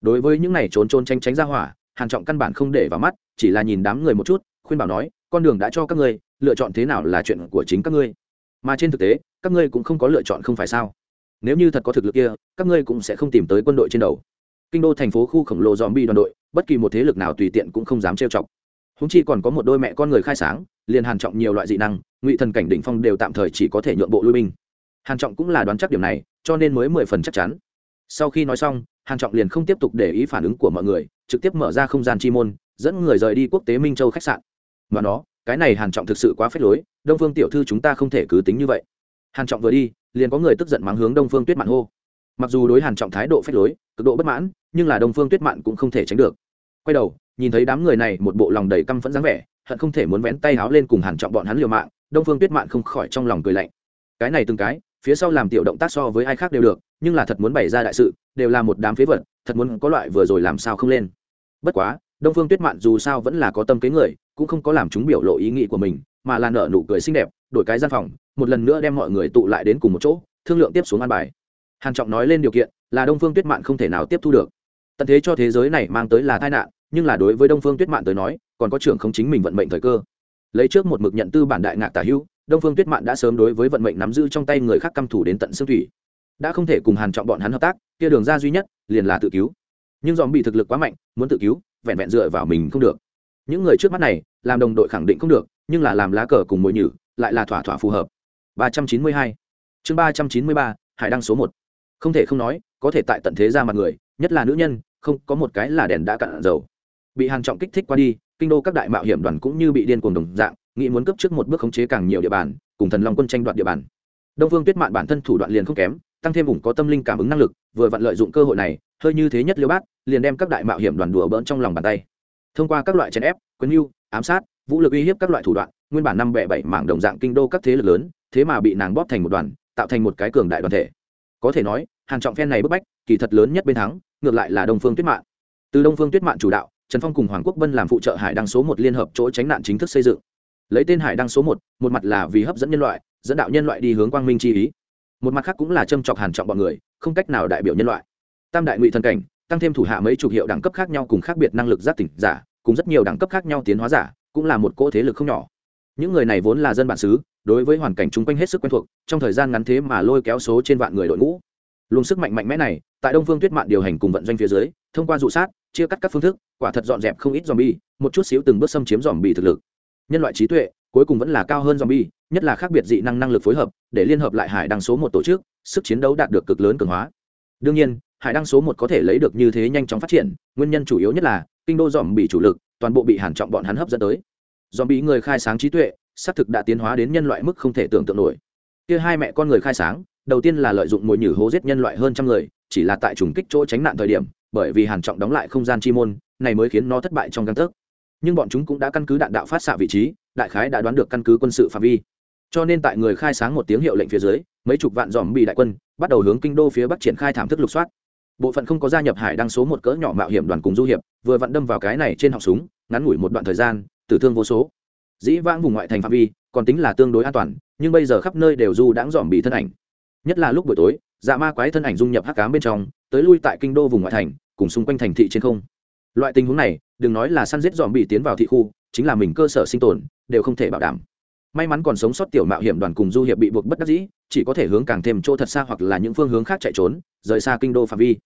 Đối với những này trốn trốn tranh tránh ra hỏa, hàn trọng căn bản không để vào mắt, chỉ là nhìn đám người một chút, khuyên bảo nói, con đường đã cho các ngươi, lựa chọn thế nào là chuyện của chính các ngươi. Mà trên thực tế, các ngươi cũng không có lựa chọn không phải sao? Nếu như thật có thực lực kia, các ngươi cũng sẽ không tìm tới quân đội trên đầu. Kinh đô thành phố khu khổng lồ dòm bi đoàn đội, bất kỳ một thế lực nào tùy tiện cũng không dám trêu chọc húng chi còn có một đôi mẹ con người khai sáng, liền hàn trọng nhiều loại dị năng, ngụy thần cảnh đỉnh phong đều tạm thời chỉ có thể nhượng bộ lui binh. Hàn trọng cũng là đoán chắc điểm này, cho nên mới mười phần chắc chắn. Sau khi nói xong, hàn trọng liền không tiếp tục để ý phản ứng của mọi người, trực tiếp mở ra không gian chi môn, dẫn người rời đi quốc tế minh châu khách sạn. Mà nó, cái này hàn trọng thực sự quá phết lối, đông phương tiểu thư chúng ta không thể cứ tính như vậy. Hàn trọng vừa đi, liền có người tức giận mắng hướng đông phương tuyết mạn hô. Mặc dù đối hàn trọng thái độ phết lối, cực độ bất mãn, nhưng là đông phương tuyết mạn cũng không thể tránh được quay đầu, nhìn thấy đám người này một bộ lòng đầy căm phẫn dáng vẻ, hận không thể muốn vén tay háo lên cùng hàn trọng bọn hắn liều mạng, đông phương tuyết mạn không khỏi trong lòng cười lạnh. Cái này từng cái, phía sau làm tiểu động tác so với ai khác đều được, nhưng là thật muốn bày ra đại sự, đều là một đám phế vật, thật muốn có loại vừa rồi làm sao không lên. Bất quá, đông phương tuyết mạn dù sao vẫn là có tâm kế người, cũng không có làm chúng biểu lộ ý nghĩ của mình, mà là nở nụ cười xinh đẹp, đổi cái gian phòng, một lần nữa đem mọi người tụ lại đến cùng một chỗ, thương lượng tiếp xuống an bài. Hàn trọng nói lên điều kiện, là đông phương tuyết mạn không thể nào tiếp thu được tận thế cho thế giới này mang tới là tai nạn, nhưng là đối với đông phương tuyết mạn tới nói, còn có trưởng không chính mình vận mệnh thời cơ. Lấy trước một mực nhận tư bản đại ngạc tả hữu, đông phương tuyết mạn đã sớm đối với vận mệnh nắm giữ trong tay người khác căm thủ đến tận xương thủy. Đã không thể cùng hàn trọng bọn hắn hợp tác, kia đường ra duy nhất, liền là tự cứu. Nhưng dòm bị thực lực quá mạnh, muốn tự cứu, vẹn vẹn dựa vào mình không được. Những người trước mắt này, làm đồng đội khẳng định không được, nhưng là làm lá cờ cùng mồi nhử, lại là thỏa thỏa phù hợp. 392 chương 393 hải đăng số 1 không thể không nói, có thể tại tận thế ra mặt người, nhất là nữ nhân không có một cái là đèn đã cạn dầu. Bị hàn trọng kích thích qua đi, kinh đô các đại mạo hiểm đoàn cũng như bị điên cuồng đồng dạng, nghĩ muốn cấp trước một bước khống chế càng nhiều địa bàn, cùng thần long quân tranh đoạt địa bàn. Đông vương tuyết mạn bản thân thủ đoạn liền không kém, tăng thêm vùng có tâm linh cảm ứng năng lực, vừa vặn lợi dụng cơ hội này, hơi như thế nhất liêu bát, liền đem các đại mạo hiểm đoàn đùa bỡn trong lòng bàn tay. Thông qua các loại chèn ép, quyền mưu, ám sát, vũ lực uy hiếp các loại thủ đoạn, nguyên bản năm bẻ bảy mảng đồng dạng kinh đô các thế lực lớn, thế mà bị nàng bóp thành một đoàn, tạo thành một cái cường đại đoàn thể. Có thể nói hàn trọng phen này bức bách, kỳ thật lớn nhất bên thắng, ngược lại là đông phương tuyết mạn. Từ đông phương tuyết mạn chủ đạo, trần phong cùng hoàng quốc bân làm phụ trợ hải đăng số một liên hợp chỗ tránh nạn chính thức xây dựng. Lấy tên hải đăng số một một mặt là vì hấp dẫn nhân loại, dẫn đạo nhân loại đi hướng quang minh chi ý. Một mặt khác cũng là châm chọc hàn trọng bọn người, không cách nào đại biểu nhân loại. Tam đại ngụy thần cảnh, tăng thêm thủ hạ mấy chục hiệu đẳng cấp khác nhau cùng khác biệt năng lực giác tỉnh giả, cùng rất nhiều đẳng cấp khác nhau tiến hóa giả, cũng là một cỗ thế lực không nhỏ. Những người này vốn là dân bản xứ, đối với hoàn cảnh chung quanh hết sức quen thuộc, trong thời gian ngắn thế mà lôi kéo số trên vạn người đội ngũ luồng sức mạnh mạnh mẽ này, tại đông phương tuyết mạn điều hành cùng vận doanh phía dưới, thông qua dụ sát, chia cắt các phương thức, quả thật dọn dẹp không ít zombie, một chút xíu từng bước xâm chiếm zombie thực lực. Nhân loại trí tuệ, cuối cùng vẫn là cao hơn zombie, nhất là khác biệt dị năng năng lực phối hợp, để liên hợp lại hải đăng số một tổ chức, sức chiến đấu đạt được cực lớn cường hóa. Đương nhiên, hải đăng số một có thể lấy được như thế nhanh chóng phát triển, nguyên nhân chủ yếu nhất là, kinh đô dòm bị chủ lực, toàn bộ bị hàn trọng bọn hắn hấp dẫn tới. Dòm bị người khai sáng trí tuệ, xác thực đã tiến hóa đến nhân loại mức không thể tưởng tượng nổi. Kia hai mẹ con người khai sáng đầu tiên là lợi dụng mồi nhử hố giết nhân loại hơn trăm người, chỉ là tại trùng kích chỗ tránh nạn thời điểm, bởi vì hàn trọng đóng lại không gian chi môn, này mới khiến nó thất bại trong căn tấc. Nhưng bọn chúng cũng đã căn cứ đạn đạo phát xạ vị trí, đại khái đã đoán được căn cứ quân sự phạm vi. Cho nên tại người khai sáng một tiếng hiệu lệnh phía dưới, mấy chục vạn dòm bị đại quân bắt đầu hướng kinh đô phía bắc triển khai thảm thức lục soát. Bộ phận không có gia nhập hải đăng số một cỡ nhỏ mạo hiểm đoàn cùng du hiệp, vừa vặn đâm vào cái này trên họng súng, ngắn ngủi một đoạn thời gian, tử thương vô số. Dĩ vãng vùng ngoại thành phạm vi, còn tính là tương đối an toàn, nhưng bây giờ khắp nơi đều du đãng dòm bị thân ảnh nhất là lúc buổi tối dạ ma quái thân ảnh dung nhập hắc cám bên trong, tới lui tại kinh đô vùng ngoại thành, cùng xung quanh thành thị trên không. Loại tình huống này, đừng nói là săn giết dòm bị tiến vào thị khu, chính là mình cơ sở sinh tồn, đều không thể bảo đảm. May mắn còn sống sót tiểu mạo hiểm đoàn cùng du hiệp bị buộc bất đắc dĩ, chỉ có thể hướng càng thêm chỗ thật xa hoặc là những phương hướng khác chạy trốn, rời xa kinh đô phạm vi.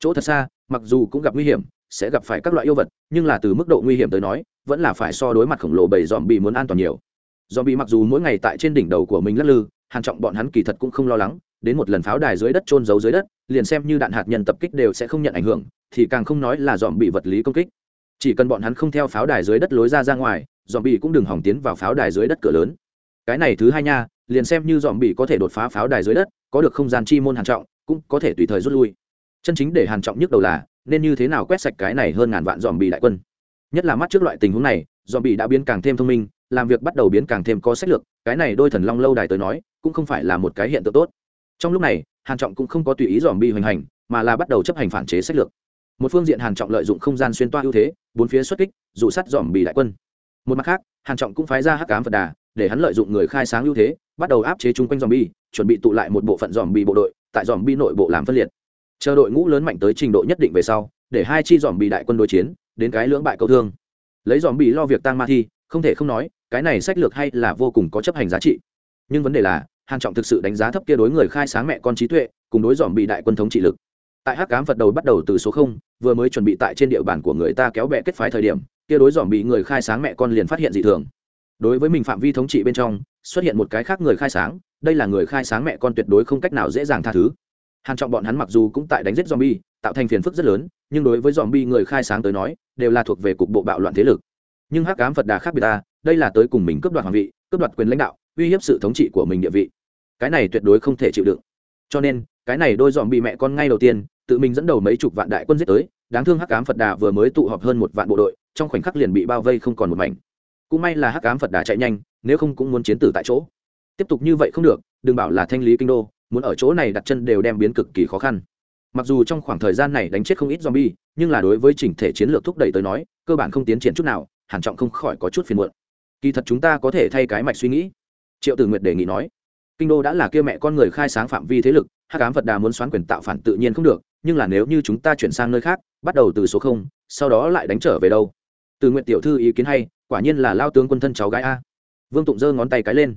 Chỗ thật xa, mặc dù cũng gặp nguy hiểm, sẽ gặp phải các loại yêu vật, nhưng là từ mức độ nguy hiểm tới nói, vẫn là phải so đối mặt khổng lồ bầy dòm bị muốn an toàn nhiều. Dòm bị mặc dù mỗi ngày tại trên đỉnh đầu của mình lắc lư hàn trọng bọn hắn kỳ thật cũng không lo lắng, đến một lần pháo đài dưới đất trôn giấu dưới đất, liền xem như đạn hạt nhân tập kích đều sẽ không nhận ảnh hưởng, thì càng không nói là dòm bị vật lý công kích. Chỉ cần bọn hắn không theo pháo đài dưới đất lối ra ra ngoài, dòm bị cũng đừng hỏng tiến vào pháo đài dưới đất cửa lớn. Cái này thứ hai nha, liền xem như dòm bị có thể đột phá pháo đài dưới đất, có được không gian chi môn hàn trọng, cũng có thể tùy thời rút lui. Chân chính để hàn trọng nhức đầu là, nên như thế nào quét sạch cái này hơn ngàn vạn dòm bị đại quân. Nhất là mắt trước loại tình huống này, dòm bị đã biến càng thêm thông minh làm việc bắt đầu biến càng thêm có sách lược, cái này đôi thần long lâu đài tới nói, cũng không phải là một cái hiện tượng tốt. Trong lúc này, hàn trọng cũng không có tùy ý dòm bi hoành hành, mà là bắt đầu chấp hành phản chế sách lược. Một phương diện hàn trọng lợi dụng không gian xuyên toa ưu thế, bốn phía xuất kích, dụ sát dòm bị đại quân. Một mặt khác, hàn trọng cũng phái ra hắc ám phật đà, để hắn lợi dụng người khai sáng ưu thế, bắt đầu áp chế chung quanh dòm bi, chuẩn bị tụ lại một bộ phận dòm bi bộ đội, tại dòm bi nội bộ làm phân liệt. Chờ đội ngũ lớn mạnh tới trình độ nhất định về sau, để hai chi dòm bị đại quân đối chiến, đến cái lưỡng bại cầu thương. Lấy dòm bị lo việc tang ma thi, không thể không nói cái này sách lược hay là vô cùng có chấp hành giá trị. Nhưng vấn đề là, hàn trọng thực sự đánh giá thấp kia đối người khai sáng mẹ con trí tuệ, cùng đối dòm bị đại quân thống trị lực. Tại hắc cám phật đầu bắt đầu từ số không, vừa mới chuẩn bị tại trên địa bàn của người ta kéo bè kết phái thời điểm, kia đối dòm bị người khai sáng mẹ con liền phát hiện dị thường. Đối với mình phạm vi thống trị bên trong, xuất hiện một cái khác người khai sáng, đây là người khai sáng mẹ con tuyệt đối không cách nào dễ dàng tha thứ. Hàn trọng bọn hắn mặc dù cũng tại đánh giết zombie tạo thành phiền phức rất lớn, nhưng đối với zombie người khai sáng tới nói, đều là thuộc về cục bộ bạo loạn thế lực. Nhưng hắc ám phật đà khác biệt ta đây là tới cùng mình cướp đoạt hoàng vị, cướp đoạt quyền lãnh đạo, uy hiếp sự thống trị của mình địa vị. Cái này tuyệt đối không thể chịu đựng. Cho nên, cái này đôi dòm bị mẹ con ngay đầu tiên, tự mình dẫn đầu mấy chục vạn đại quân giết tới, đáng thương hắc ám phật đà vừa mới tụ họp hơn một vạn bộ đội, trong khoảnh khắc liền bị bao vây không còn một mảnh. Cũng may là hắc ám phật đà chạy nhanh, nếu không cũng muốn chiến tử tại chỗ. Tiếp tục như vậy không được, đừng bảo là thanh lý kinh đô, muốn ở chỗ này đặt chân đều đem biến cực kỳ khó khăn. Mặc dù trong khoảng thời gian này đánh chết không ít zombie, nhưng là đối với chỉnh thể chiến lược thúc đẩy tới nói, cơ bản không tiến triển chút nào hàn trọng không khỏi có chút phiền muộn kỳ thật chúng ta có thể thay cái mạch suy nghĩ. Triệu tử nguyệt đề nghị nói, kinh đô đã là kia mẹ con người khai sáng phạm vi thế lực, hắc ám phật đà muốn xoán quyền tạo phản tự nhiên không được, nhưng là nếu như chúng ta chuyển sang nơi khác, bắt đầu từ số không, sau đó lại đánh trở về đâu? Từ nguyện tiểu thư ý kiến hay, quả nhiên là lao tướng quân thân cháu gái a. Vương tụng giơ ngón tay cái lên.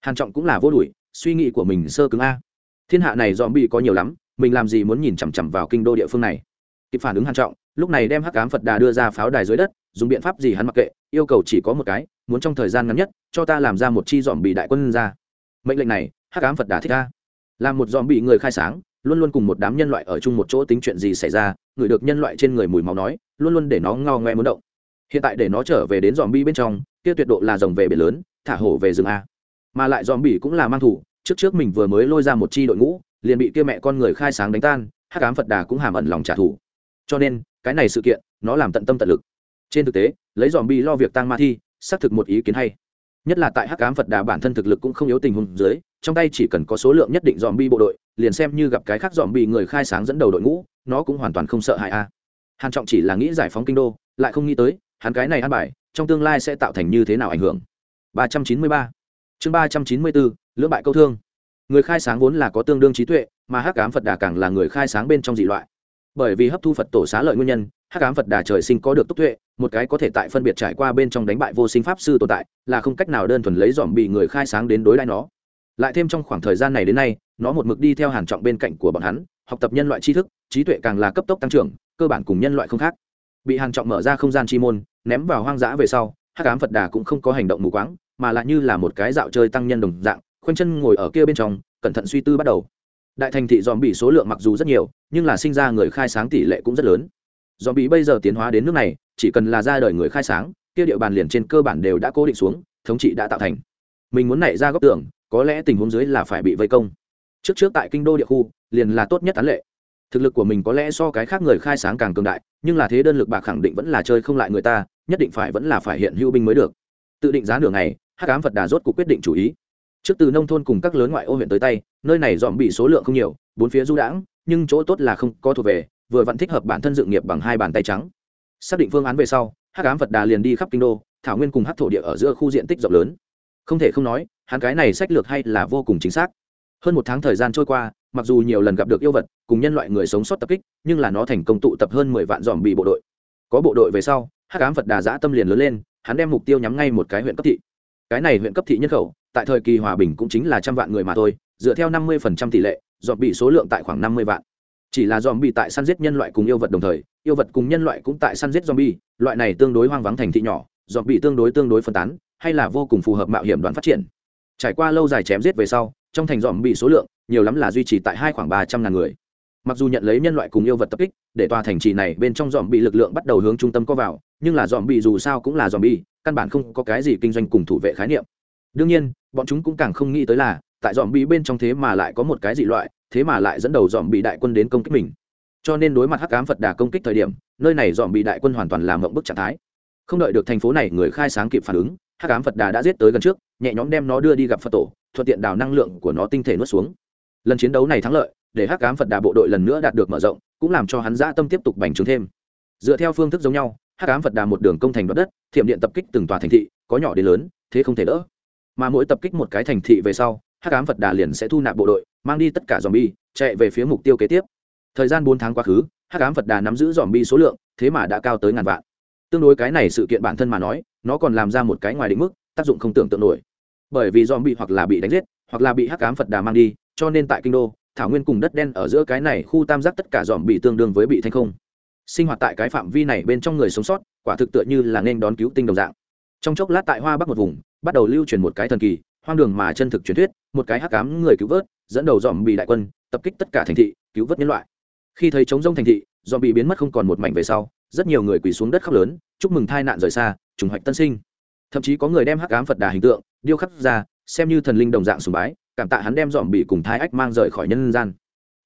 Hàn trọng cũng là vô đuổi, suy nghĩ của mình sơ cứng a. Thiên hạ này dòm bị có nhiều lắm, mình làm gì muốn nhìn chằm chằm vào kinh đô địa phương này? Kịp phản ứng hàn trọng, lúc này đem hắc ám phật đà đưa ra pháo đài dưới đất, dùng biện pháp gì hắn mặc kệ, yêu cầu chỉ có một cái muốn trong thời gian ngắn nhất, cho ta làm ra một chi dòm bị đại quân ra. Mệnh lệnh này, hắc ám phật đà thích ca. Làm một dòm bị người khai sáng, luôn luôn cùng một đám nhân loại ở chung một chỗ tính chuyện gì xảy ra, người được nhân loại trên người mùi máu nói, luôn luôn để nó ngao ngoe muốn động. Hiện tại để nó trở về đến dòm bi bên trong, kia tuyệt độ là dòng về biển lớn, thả hổ về rừng a. Mà lại dòm bỉ cũng là mang thủ, trước trước mình vừa mới lôi ra một chi đội ngũ, liền bị kia mẹ con người khai sáng đánh tan, hắc ám phật đà cũng hàm ẩn lòng trả thù. Cho nên, cái này sự kiện, nó làm tận tâm tận lực. Trên thực tế, lấy dòm bi lo việc tăng ma thi xác thực một ý kiến hay. Nhất là tại hắc ám phật đà bản thân thực lực cũng không yếu tình huống dưới, trong tay chỉ cần có số lượng nhất định dòm bi bộ đội, liền xem như gặp cái khác dòm bi người khai sáng dẫn đầu đội ngũ, nó cũng hoàn toàn không sợ hại a. Hàn trọng chỉ là nghĩ giải phóng kinh đô, lại không nghĩ tới, hắn cái này ăn bài, trong tương lai sẽ tạo thành như thế nào ảnh hưởng. 393 chương 394 lưỡng bại câu thương. Người khai sáng vốn là có tương đương trí tuệ, mà hắc ám phật đà càng là người khai sáng bên trong dị loại. Bởi vì hấp thu phật tổ xá lợi nguyên nhân hắc ám phật đà trời sinh có được túc tuệ, một cái có thể tại phân biệt trải qua bên trong đánh bại vô sinh pháp sư tồn tại, là không cách nào đơn thuần lấy dòm bị người khai sáng đến đối lại nó. Lại thêm trong khoảng thời gian này đến nay, nó một mực đi theo hàn trọng bên cạnh của bọn hắn, học tập nhân loại tri thức, trí tuệ càng là cấp tốc tăng trưởng, cơ bản cùng nhân loại không khác. Bị hàn trọng mở ra không gian chi môn, ném vào hoang dã về sau, hắc ám phật đà cũng không có hành động mù quáng, mà lại như là một cái dạo chơi tăng nhân đồng dạng, khoanh chân ngồi ở kia bên trong, cẩn thận suy tư bắt đầu. Đại thành thị dòm bị số lượng mặc dù rất nhiều, nhưng là sinh ra người khai sáng tỷ lệ cũng rất lớn dòm bị bây giờ tiến hóa đến nước này, chỉ cần là ra đời người khai sáng, kia địa bàn liền trên cơ bản đều đã cố định xuống, thống trị đã tạo thành. Mình muốn nảy ra góc tưởng, có lẽ tình huống dưới là phải bị vây công. Trước trước tại kinh đô địa khu, liền là tốt nhất án lệ. Thực lực của mình có lẽ so cái khác người khai sáng càng cường đại, nhưng là thế đơn lực bạc khẳng định vẫn là chơi không lại người ta, nhất định phải vẫn là phải hiện hữu binh mới được. Tự định giá nửa ngày, hắc ám phật đà rốt cuộc quyết định chủ ý. Trước từ nông thôn cùng các lớn ngoại ô huyện tới tay, nơi này dòm bị số lượng không nhiều, bốn phía du đãng, nhưng chỗ tốt là không có thuộc về vừa vẫn thích hợp bản thân dự nghiệp bằng hai bàn tay trắng. Xác định phương án về sau, hắc ám phật đà liền đi khắp kinh đô, thảo nguyên cùng hắc thổ địa ở giữa khu diện tích rộng lớn. Không thể không nói, hắn cái này sách lược hay là vô cùng chính xác. Hơn một tháng thời gian trôi qua, mặc dù nhiều lần gặp được yêu vật, cùng nhân loại người sống sót tập kích, nhưng là nó thành công tụ tập hơn mười vạn dòm bị bộ đội. Có bộ đội về sau, hắc ám phật đà giã tâm liền lớn lên, hắn đem mục tiêu nhắm ngay một cái huyện cấp thị. Cái này huyện cấp thị nhân khẩu, tại thời kỳ hòa bình cũng chính là trăm vạn người mà thôi, dựa theo năm mươi tỷ lệ, dòm bị số lượng tại khoảng năm mươi vạn chỉ là dòm bị tại săn giết nhân loại cùng yêu vật đồng thời, yêu vật cùng nhân loại cũng tại săn giết dòm bi loại này tương đối hoang vắng thành thị nhỏ dòm bị tương đối tương đối phân tán, hay là vô cùng phù hợp mạo hiểm đoàn phát triển. Trải qua lâu dài chém giết về sau, trong thành dòm bị số lượng nhiều lắm là duy trì tại hai khoảng ba trăm ngàn người. Mặc dù nhận lấy nhân loại cùng yêu vật tập kích, để tòa thành trì này bên trong dòm bị lực lượng bắt đầu hướng trung tâm có vào, nhưng là dòm bị dù sao cũng là dòm bị căn bản không có cái gì kinh doanh cùng thủ vệ khái niệm. Đương nhiên, bọn chúng cũng càng không nghĩ tới là, tại dòm bị bên trong thế mà lại có một cái dị loại thế mà lại dẫn đầu dòm bị đại quân đến công kích mình. Cho nên đối mặt hắc cám phật đà công kích thời điểm, nơi này dòm bị đại quân hoàn toàn làm mộng bức trạng thái. Không đợi được thành phố này người khai sáng kịp phản ứng, hắc ám phật đà đã giết tới gần trước, nhẹ nhõm đem nó đưa đi gặp phật tổ, thuận tiện đào năng lượng của nó tinh thể nuốt xuống. Lần chiến đấu này thắng lợi, để hắc ám phật đà bộ đội lần nữa đạt được mở rộng, cũng làm cho hắn dã tâm tiếp tục bành trướng thêm. Dựa theo phương thức giống nhau, hắc ám phật đà một đường công thành đoạt đất, thiểm điện tập kích từng tòa thành thị, có nhỏ đến lớn, thế không thể đỡ. Mà mỗi tập kích một cái thành thị về sau, hắc ám phật đà liền sẽ thu nạp bộ đội mang đi tất cả dòm bi, chạy về phía mục tiêu kế tiếp. Thời gian bốn tháng quá khứ, hắc ám phật đà nắm giữ dòm bi số lượng, thế mà đã cao tới ngàn vạn. Tương đối cái này sự kiện bản thân mà nói, nó còn làm ra một cái ngoài định mức, tác dụng không tưởng tượng nổi. Bởi vì dòm bị hoặc là bị đánh giết, hoặc là bị hắc ám phật đà mang đi, cho nên tại kinh đô, thảo nguyên cùng đất đen ở giữa cái này khu tam giác tất cả dòm bị tương đương với bị thanh không. Sinh hoạt tại cái phạm vi này bên trong người sống sót, quả thực tựa như là nên đón cứu tinh đồng dạng. Trong chốc lát tại hoa bắc một vùng, bắt đầu lưu truyền một cái thần kỳ, hoang đường mà chân thực truyền thuyết, một cái hắc ám người cứu vớt dẫn đầu dòm bị đại quân, tập kích tất cả thành thị, cứu vớt nhân loại. Khi thấy chống rông thành thị, dòm bị biến mất không còn một mảnh về sau, rất nhiều người quỳ xuống đất khóc lớn, chúc mừng thai nạn rời xa, trùng hoạch tân sinh. Thậm chí có người đem hắc ám phật đà hình tượng, điêu khắc ra, xem như thần linh đồng dạng sùng bái, cảm tạ hắn đem dòm bị cùng thai ách mang rời khỏi nhân gian.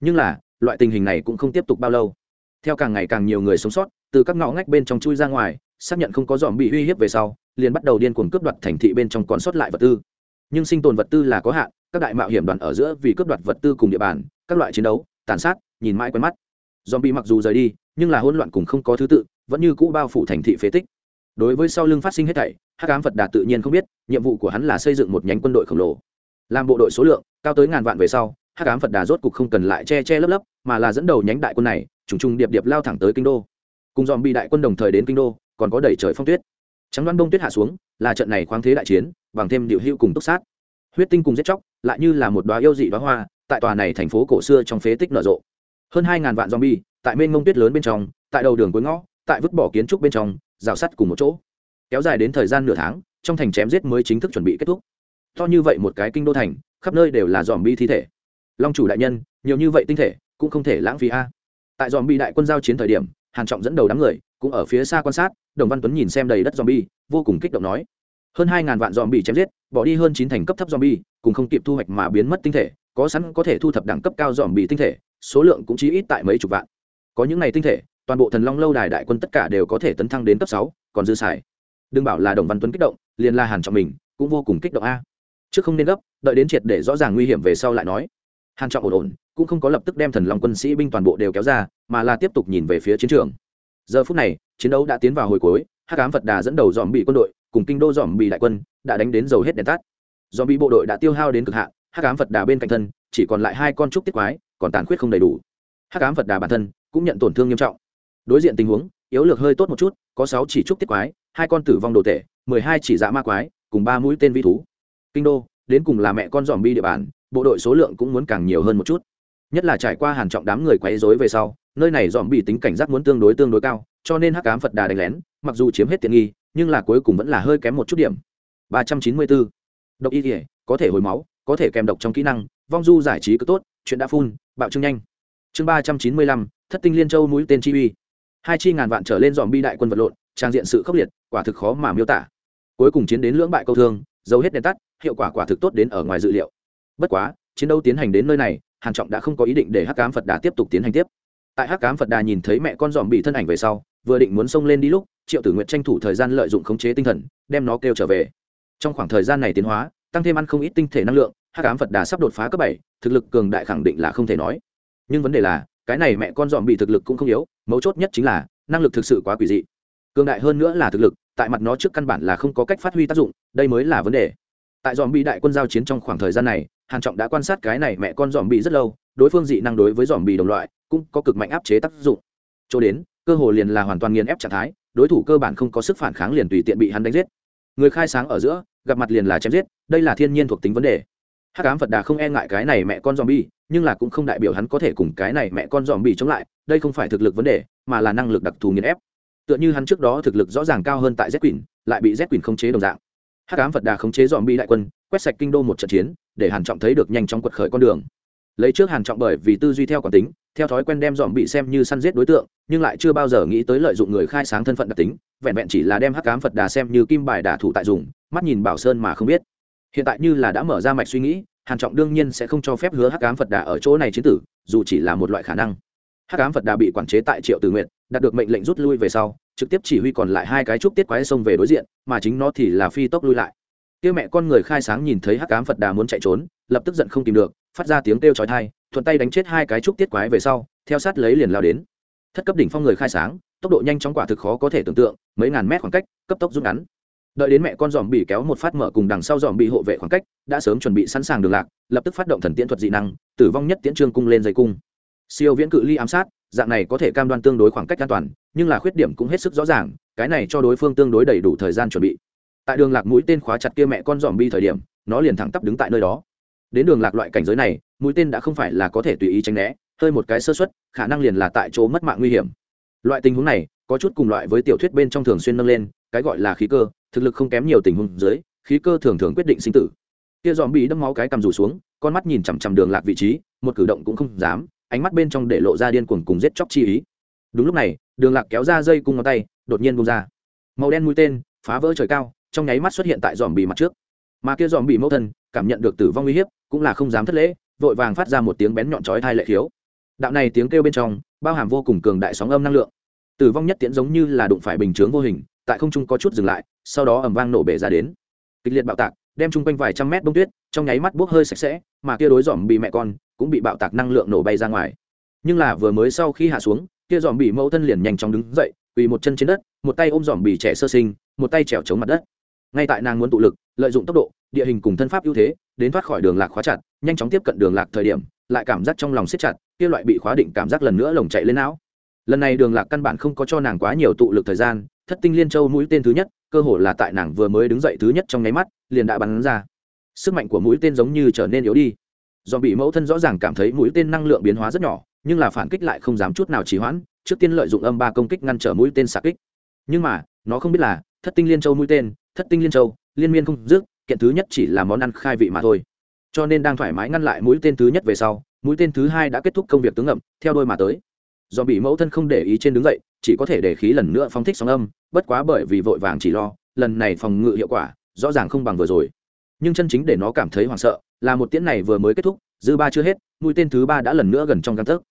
Nhưng là, loại tình hình này cũng không tiếp tục bao lâu. Theo càng ngày càng nhiều người sống sót, từ các ngõ ngách bên trong chui ra ngoài, xác nhận không có dòm bị uy hiếp về sau, liền bắt đầu điên cuồng cướp đoạt thành thị bên trong còn sót lại vật tư. Nhưng sinh tồn vật tư là có hạn các đại mạo hiểm đoàn ở giữa vì cướp đoạt vật tư cùng địa bàn, các loại chiến đấu, tàn sát, nhìn mãi quen mắt. Dòm bị mặc dù rời đi, nhưng là hỗn loạn cùng không có thứ tự, vẫn như cũ bao phủ thành thị phế tích. Đối với sau lưng phát sinh hết thảy, hắc ám phật đà tự nhiên không biết, nhiệm vụ của hắn là xây dựng một nhánh quân đội khổng lồ. Làm bộ đội số lượng, cao tới ngàn vạn về sau, hắc ám phật đà rốt cục không cần lại che che lấp lấp, mà là dẫn đầu nhánh đại quân này, trùng trùng điệp điệp lao thẳng tới kinh đô. Cùng dòm bị đại quân đồng thời đến kinh đô, còn có đẩy trời phong tuyết. Trắng đoan đông tuyết hạ xuống, là trận này khoáng thế đại chiến, bằng thêm điệu hữu cùng túc sát huyết tinh cùng giết chóc, lại như là một đoá yêu dị đoá hoa, tại tòa này thành phố cổ xưa trong phế tích nở rộ. Hơn hai ngàn vạn zombie, tại mênh mông tuyết lớn bên trong, tại đầu đường cuối ngõ, tại vứt bỏ kiến trúc bên trong, rào sắt cùng một chỗ. Kéo dài đến thời gian nửa tháng, trong thành chém giết mới chính thức chuẩn bị kết thúc. To như vậy một cái kinh đô thành, khắp nơi đều là dòm bi thi thể. Long chủ đại nhân, nhiều như vậy tinh thể, cũng không thể lãng phí a. Tại dòm bi đại quân giao chiến thời điểm, hàn trọng dẫn đầu đám người, cũng ở phía xa quan sát, đồng văn tuấn nhìn xem đầy đất dòm bi vô cùng kích động nói. Hơn hai ngàn vạn dòm bi chém giết bỏ đi hơn chín thành cấp thấp zombie, bi cùng không kịp thu hoạch mà biến mất tinh thể có sẵn có thể thu thập đẳng cấp cao zombie tinh thể số lượng cũng chỉ ít tại mấy chục vạn. Có những này tinh thể toàn bộ thần long lâu đài đại quân tất cả đều có thể tấn thăng đến cấp sáu còn dư xài. Đừng bảo là đồng văn tuấn kích động liền la hàn trọng mình cũng vô cùng kích động a. Trước không nên gấp đợi đến triệt để rõ ràng nguy hiểm về sau lại nói. Hàn trọng ổn ổn cũng không có lập tức đem thần long quân sĩ binh toàn bộ đều kéo ra mà là tiếp tục nhìn về phía chiến trường. Giờ phút này chiến đấu đã tiến vào hồi cuối hắc ám phật đà dẫn đầu dòm bị quân đội cùng kinh đô dòm bị đại quân đã đánh đến dầu hết đèn tắt. Dòm bị bộ đội đã tiêu hao đến cực hạn, hắc ám phật đà bên cạnh thân, chỉ còn lại hai con trúc tiết quái, còn tàn khuyết không đầy đủ. Hắc ám phật đà bản thân cũng nhận tổn thương nghiêm trọng. Đối diện tình huống, yếu lược hơi tốt một chút, có sáu chỉ trúc tiết quái, hai con tử vong đồ tể, mười hai chỉ dạ ma quái, cùng ba mũi tên vi thú. Kinh đô, đến cùng là mẹ con dòm bi địa bàn, bộ đội số lượng cũng muốn càng nhiều hơn một chút. Nhất là trải qua hàn trọng đám người quấy rối về sau, nơi này dòm bị tính cảnh giác muốn tương đối tương đối cao, cho nên hắc ám phật đà đánh lén, mặc dù chiếm hết tiện nghi nhưng là cuối cùng vẫn là hơi kém một chút điểm. ba trăm chín mươi bốn. Độc y thể có thể hồi máu, có thể kèm độc trong kỹ năng, vong du giải trí cứ tốt, chuyện đã phun bạo trương nhanh. Chương ba trăm chín mươi lăm, thất tinh liên châu mũi tên chi uy. Hai chi ngàn vạn trở lên dòm bi đại quân vật lộn, trang diện sự khốc liệt, quả thực khó mà miêu tả. Cuối cùng chiến đến lưỡng bại câu thương, dấu hết đèn tắt, hiệu quả quả thực tốt đến ở ngoài dự liệu. Bất quá, chiến đấu tiến hành đến nơi này, hàn trọng đã không có ý định để hắc cám phật đà tiếp tục tiến hành tiếp. Tại hắc cám phật đà nhìn thấy mẹ con dòm bị thân ảnh về sau vừa định muốn xông lên đi lúc, triệu tử nguyện tranh thủ thời gian lợi dụng khống chế tinh thần, đem nó kêu trở về. Trong khoảng thời gian này tiến hóa, tăng thêm ăn không ít tinh thể năng lượng, hắc ám phật đà sắp đột phá cấp bảy, thực lực cường đại khẳng định là không thể nói. Nhưng vấn đề là, cái này mẹ con dòm bị thực lực cũng không yếu, mấu chốt nhất chính là, năng lực thực sự quá quỷ dị. Cường đại hơn nữa là thực lực, tại mặt nó trước căn bản là không có cách phát huy tác dụng, đây mới là vấn đề. Tại dòm bị đại quân giao chiến trong khoảng thời gian này, hàn trọng đã quan sát cái này mẹ con dòm bị rất lâu, đối phương dị năng đối với dòm bị đồng loại, cũng có cực mạnh áp chế tác dụng. Cho đến cơ hồ liền là hoàn toàn nghiền ép trạng thái, đối thủ cơ bản không có sức phản kháng liền tùy tiện bị hắn đánh giết. Người khai sáng ở giữa, gặp mặt liền là chém giết, đây là thiên nhiên thuộc tính vấn đề. Hắc ám phật đà không e ngại cái này mẹ con dòm bi nhưng là cũng không đại biểu hắn có thể cùng cái này mẹ con dòm bi chống lại, đây không phải thực lực vấn đề, mà là năng lực đặc thù nghiền ép. Tựa như hắn trước đó thực lực rõ ràng cao hơn tại z quỳnh lại bị z quỳnh khống chế đồng dạng. Hắc ám phật đà khống chế dòm bi đại quân, quét sạch kinh đô một trận chiến, để hàn trọng thấy được nhanh chóng quật khởi con đường lấy trước hàn trọng bởi vì tư duy theo quán tính, theo thói quen đem dòm bị xem như săn giết đối tượng, nhưng lại chưa bao giờ nghĩ tới lợi dụng người khai sáng thân phận đặc tính, vẹn vẹn chỉ là đem hắc ám phật đà xem như kim bài đả thủ tại dùng, mắt nhìn bảo sơn mà không biết. Hiện tại như là đã mở ra mạch suy nghĩ, hàn trọng đương nhiên sẽ không cho phép hứa hắc ám phật đà ở chỗ này chiến tử, dù chỉ là một loại khả năng. Hắc ám phật đà bị quản chế tại triệu tử nguyện đạt được mệnh lệnh rút lui về sau, trực tiếp chỉ huy còn lại hai cái trúc tiết quái sông về đối diện, mà chính nó thì là phi tốc lui lại. Kia mẹ con người khai sáng nhìn thấy hắc ám phật đà muốn chạy trốn, lập tức giận không tìm được phát ra tiếng kêu chói tai, thuận tay đánh chết hai cái trúc tiết quái về sau, theo sát lấy liền lao đến. Thất cấp đỉnh phong người khai sáng, tốc độ nhanh chóng quả thực khó có thể tưởng tượng, mấy ngàn mét khoảng cách, cấp tốc rút ngắn. Đợi đến mẹ con giòm bị kéo một phát mở cùng đằng sau giòm bị hộ vệ khoảng cách, đã sớm chuẩn bị sẵn sàng đường lạc, lập tức phát động thần tiễn thuật dị năng, tử vong nhất tiễn trương cung lên dây cung. Siêu viễn cự ly ám sát, dạng này có thể cam đoan tương đối khoảng cách an toàn, nhưng là khuyết điểm cũng hết sức rõ ràng, cái này cho đối phương tương đối đầy đủ thời gian chuẩn bị. Tại đường lạc mũi tên khóa chặt kia mẹ con giòm bi thời điểm, nó liền thẳng tắp đứng tại nơi đó đến đường lạc loại cảnh giới này, mũi tên đã không phải là có thể tùy ý tránh né, hơi một cái sơ xuất khả năng liền là tại chỗ mất mạng nguy hiểm. Loại tình huống này, có chút cùng loại với tiểu thuyết bên trong thường xuyên nâng lên, cái gọi là khí cơ, thực lực không kém nhiều tình huống dưới, khí cơ thường thường quyết định sinh tử. Kia dòm bị đâm máu cái cầm rủ xuống, con mắt nhìn chằm chằm đường lạc vị trí, một cử động cũng không dám, ánh mắt bên trong để lộ ra điên cuồng cùng giết chóc chi ý. Đúng lúc này, đường lạc kéo ra dây cung ngón tay, đột nhiên bung ra. Màu đen mũi tên, phá vỡ trời cao, trong nháy mắt xuất hiện tại dòm bị mặt trước. Mà kia dòm bị mẫu thân, cảm nhận được tử vong uy hiếp cũng là không dám thất lễ, vội vàng phát ra một tiếng bén nhọn chói thai lệ khiếu. Đạo này tiếng kêu bên trong, bao hàm vô cùng cường đại sóng âm năng lượng. Tử vong nhất tiễn giống như là đụng phải bình chướng vô hình, tại không trung có chút dừng lại, sau đó ầm vang nổ bể ra đến. Kịch liệt bạo tạc, đem chung quanh vài trăm mét bông tuyết, trong nháy mắt bốc hơi sạch sẽ, mà kia đối dòm bị mẹ con, cũng bị bạo tạc năng lượng nổ bay ra ngoài. Nhưng là vừa mới sau khi hạ xuống, kia dòm bị mẫu thân liền nhanh chóng đứng dậy, quỳ một chân trên đất, một tay ôm dòm bị trẻ sơ sinh, một tay trèo chống mặt đất ngay tại nàng muốn tụ lực, lợi dụng tốc độ, địa hình cùng thân pháp ưu thế, đến thoát khỏi đường lạc khóa chặt, nhanh chóng tiếp cận đường lạc thời điểm, lại cảm giác trong lòng siết chặt, kia loại bị khóa định cảm giác lần nữa lồng chạy lên não. Lần này đường lạc căn bản không có cho nàng quá nhiều tụ lực thời gian, thất tinh liên châu mũi tên thứ nhất, cơ hồ là tại nàng vừa mới đứng dậy thứ nhất trong nháy mắt, liền đã bắn ra. Sức mạnh của mũi tên giống như trở nên yếu đi. Do bị mẫu thân rõ ràng cảm thấy mũi tên năng lượng biến hóa rất nhỏ, nhưng là phản kích lại không dám chút nào trì hoãn, trước tiên lợi dụng âm ba công kích ngăn trở mũi tên xạ kích. Nhưng mà, nó không biết là thất tinh liên châu mũi tên, thất tinh liên châu, liên miên không dứt, kiện thứ nhất chỉ là món ăn khai vị mà thôi. Cho nên đang thoải mái ngăn lại mũi tên thứ nhất về sau, mũi tên thứ hai đã kết thúc công việc tướng ngậm, theo đôi mà tới. Do bị mẫu thân không để ý trên đứng dậy, chỉ có thể để khí lần nữa phóng thích sóng âm, bất quá bởi vì vội vàng chỉ lo, lần này phòng ngự hiệu quả, rõ ràng không bằng vừa rồi. Nhưng chân chính để nó cảm thấy hoảng sợ, là một tiễn này vừa mới kết thúc, dư ba chưa hết, mũi tên thứ ba đã lần nữa gần trong căn thức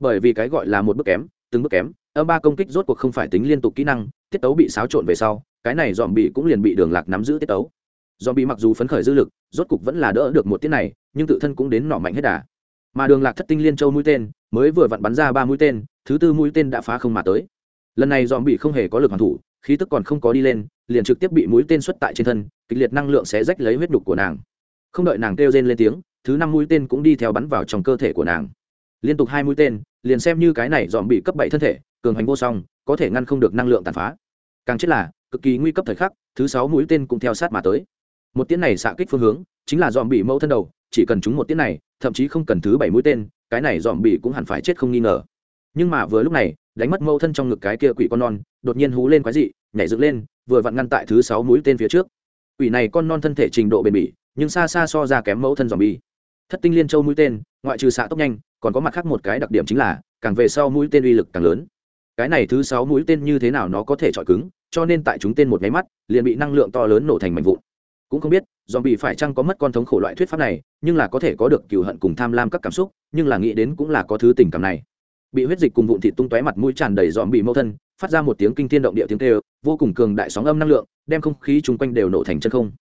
bởi vì cái gọi là một bước kém từng bước kém, âm ba công kích rốt cuộc không phải tính liên tục kỹ năng, tiết tấu bị xáo trộn về sau, cái này dòm bị cũng liền bị đường lạc nắm giữ tiết tấu. Do bị mặc dù phấn khởi dư lực, rốt cục vẫn là đỡ được một tiết này, nhưng tự thân cũng đến nọ mạnh hết đà. Mà đường lạc thất tinh liên châu mũi tên, mới vừa vặn bắn ra ba mũi tên, thứ tư mũi tên đã phá không mà tới. Lần này dòm bị không hề có lực hoàn thủ, khí tức còn không có đi lên, liền trực tiếp bị mũi tên xuất tại trên thân, kịch liệt năng lượng sẽ rách lấy huyết đục của nàng. Không đợi nàng kêu rên lên tiếng, thứ năm mũi tên cũng đi theo bắn vào trong cơ thể của nàng. Liên tục hai mũi tên liền xem như cái này dòm bị cấp bảy thân thể, cường hành vô song, có thể ngăn không được năng lượng tàn phá. Càng chết là, cực kỳ nguy cấp thời khắc, thứ sáu mũi tên cũng theo sát mà tới. Một tiếng này xạ kích phương hướng, chính là dòm bị mẫu thân đầu, chỉ cần chúng một tiếng này, thậm chí không cần thứ bảy mũi tên, cái này dòm bị cũng hẳn phải chết không nghi ngờ. Nhưng mà vừa lúc này, đánh mất mẫu thân trong ngực cái kia quỷ con non, đột nhiên hú lên quái dị, nhảy dựng lên, vừa vặn ngăn tại thứ sáu mũi tên phía trước. Quỷ này con non thân thể trình độ bền bỉ, nhưng xa xa so ra kém mẫu thân dòm bi thất tinh liên châu mũi tên, ngoại trừ xạ tốc nhanh còn có mặt khác một cái đặc điểm chính là, càng về sau mũi tên uy lực càng lớn. Cái này thứ sáu mũi tên như thế nào nó có thể chọi cứng, cho nên tại chúng tên một máy mắt, liền bị năng lượng to lớn nổ thành mảnh vụn. Cũng không biết dòm bị phải chăng có mất con thống khổ loại thuyết pháp này, nhưng là có thể có được cừu hận cùng tham lam các cảm xúc, nhưng là nghĩ đến cũng là có thứ tình cảm này. Bị huyết dịch cùng vụn thịt tung tóe mặt mũi tràn đầy dòm bị mâu thân, phát ra một tiếng kinh thiên động địa tiếng kêu, vô cùng cường đại sóng âm năng lượng, đem không khí chung quanh đều nổ thành chân không.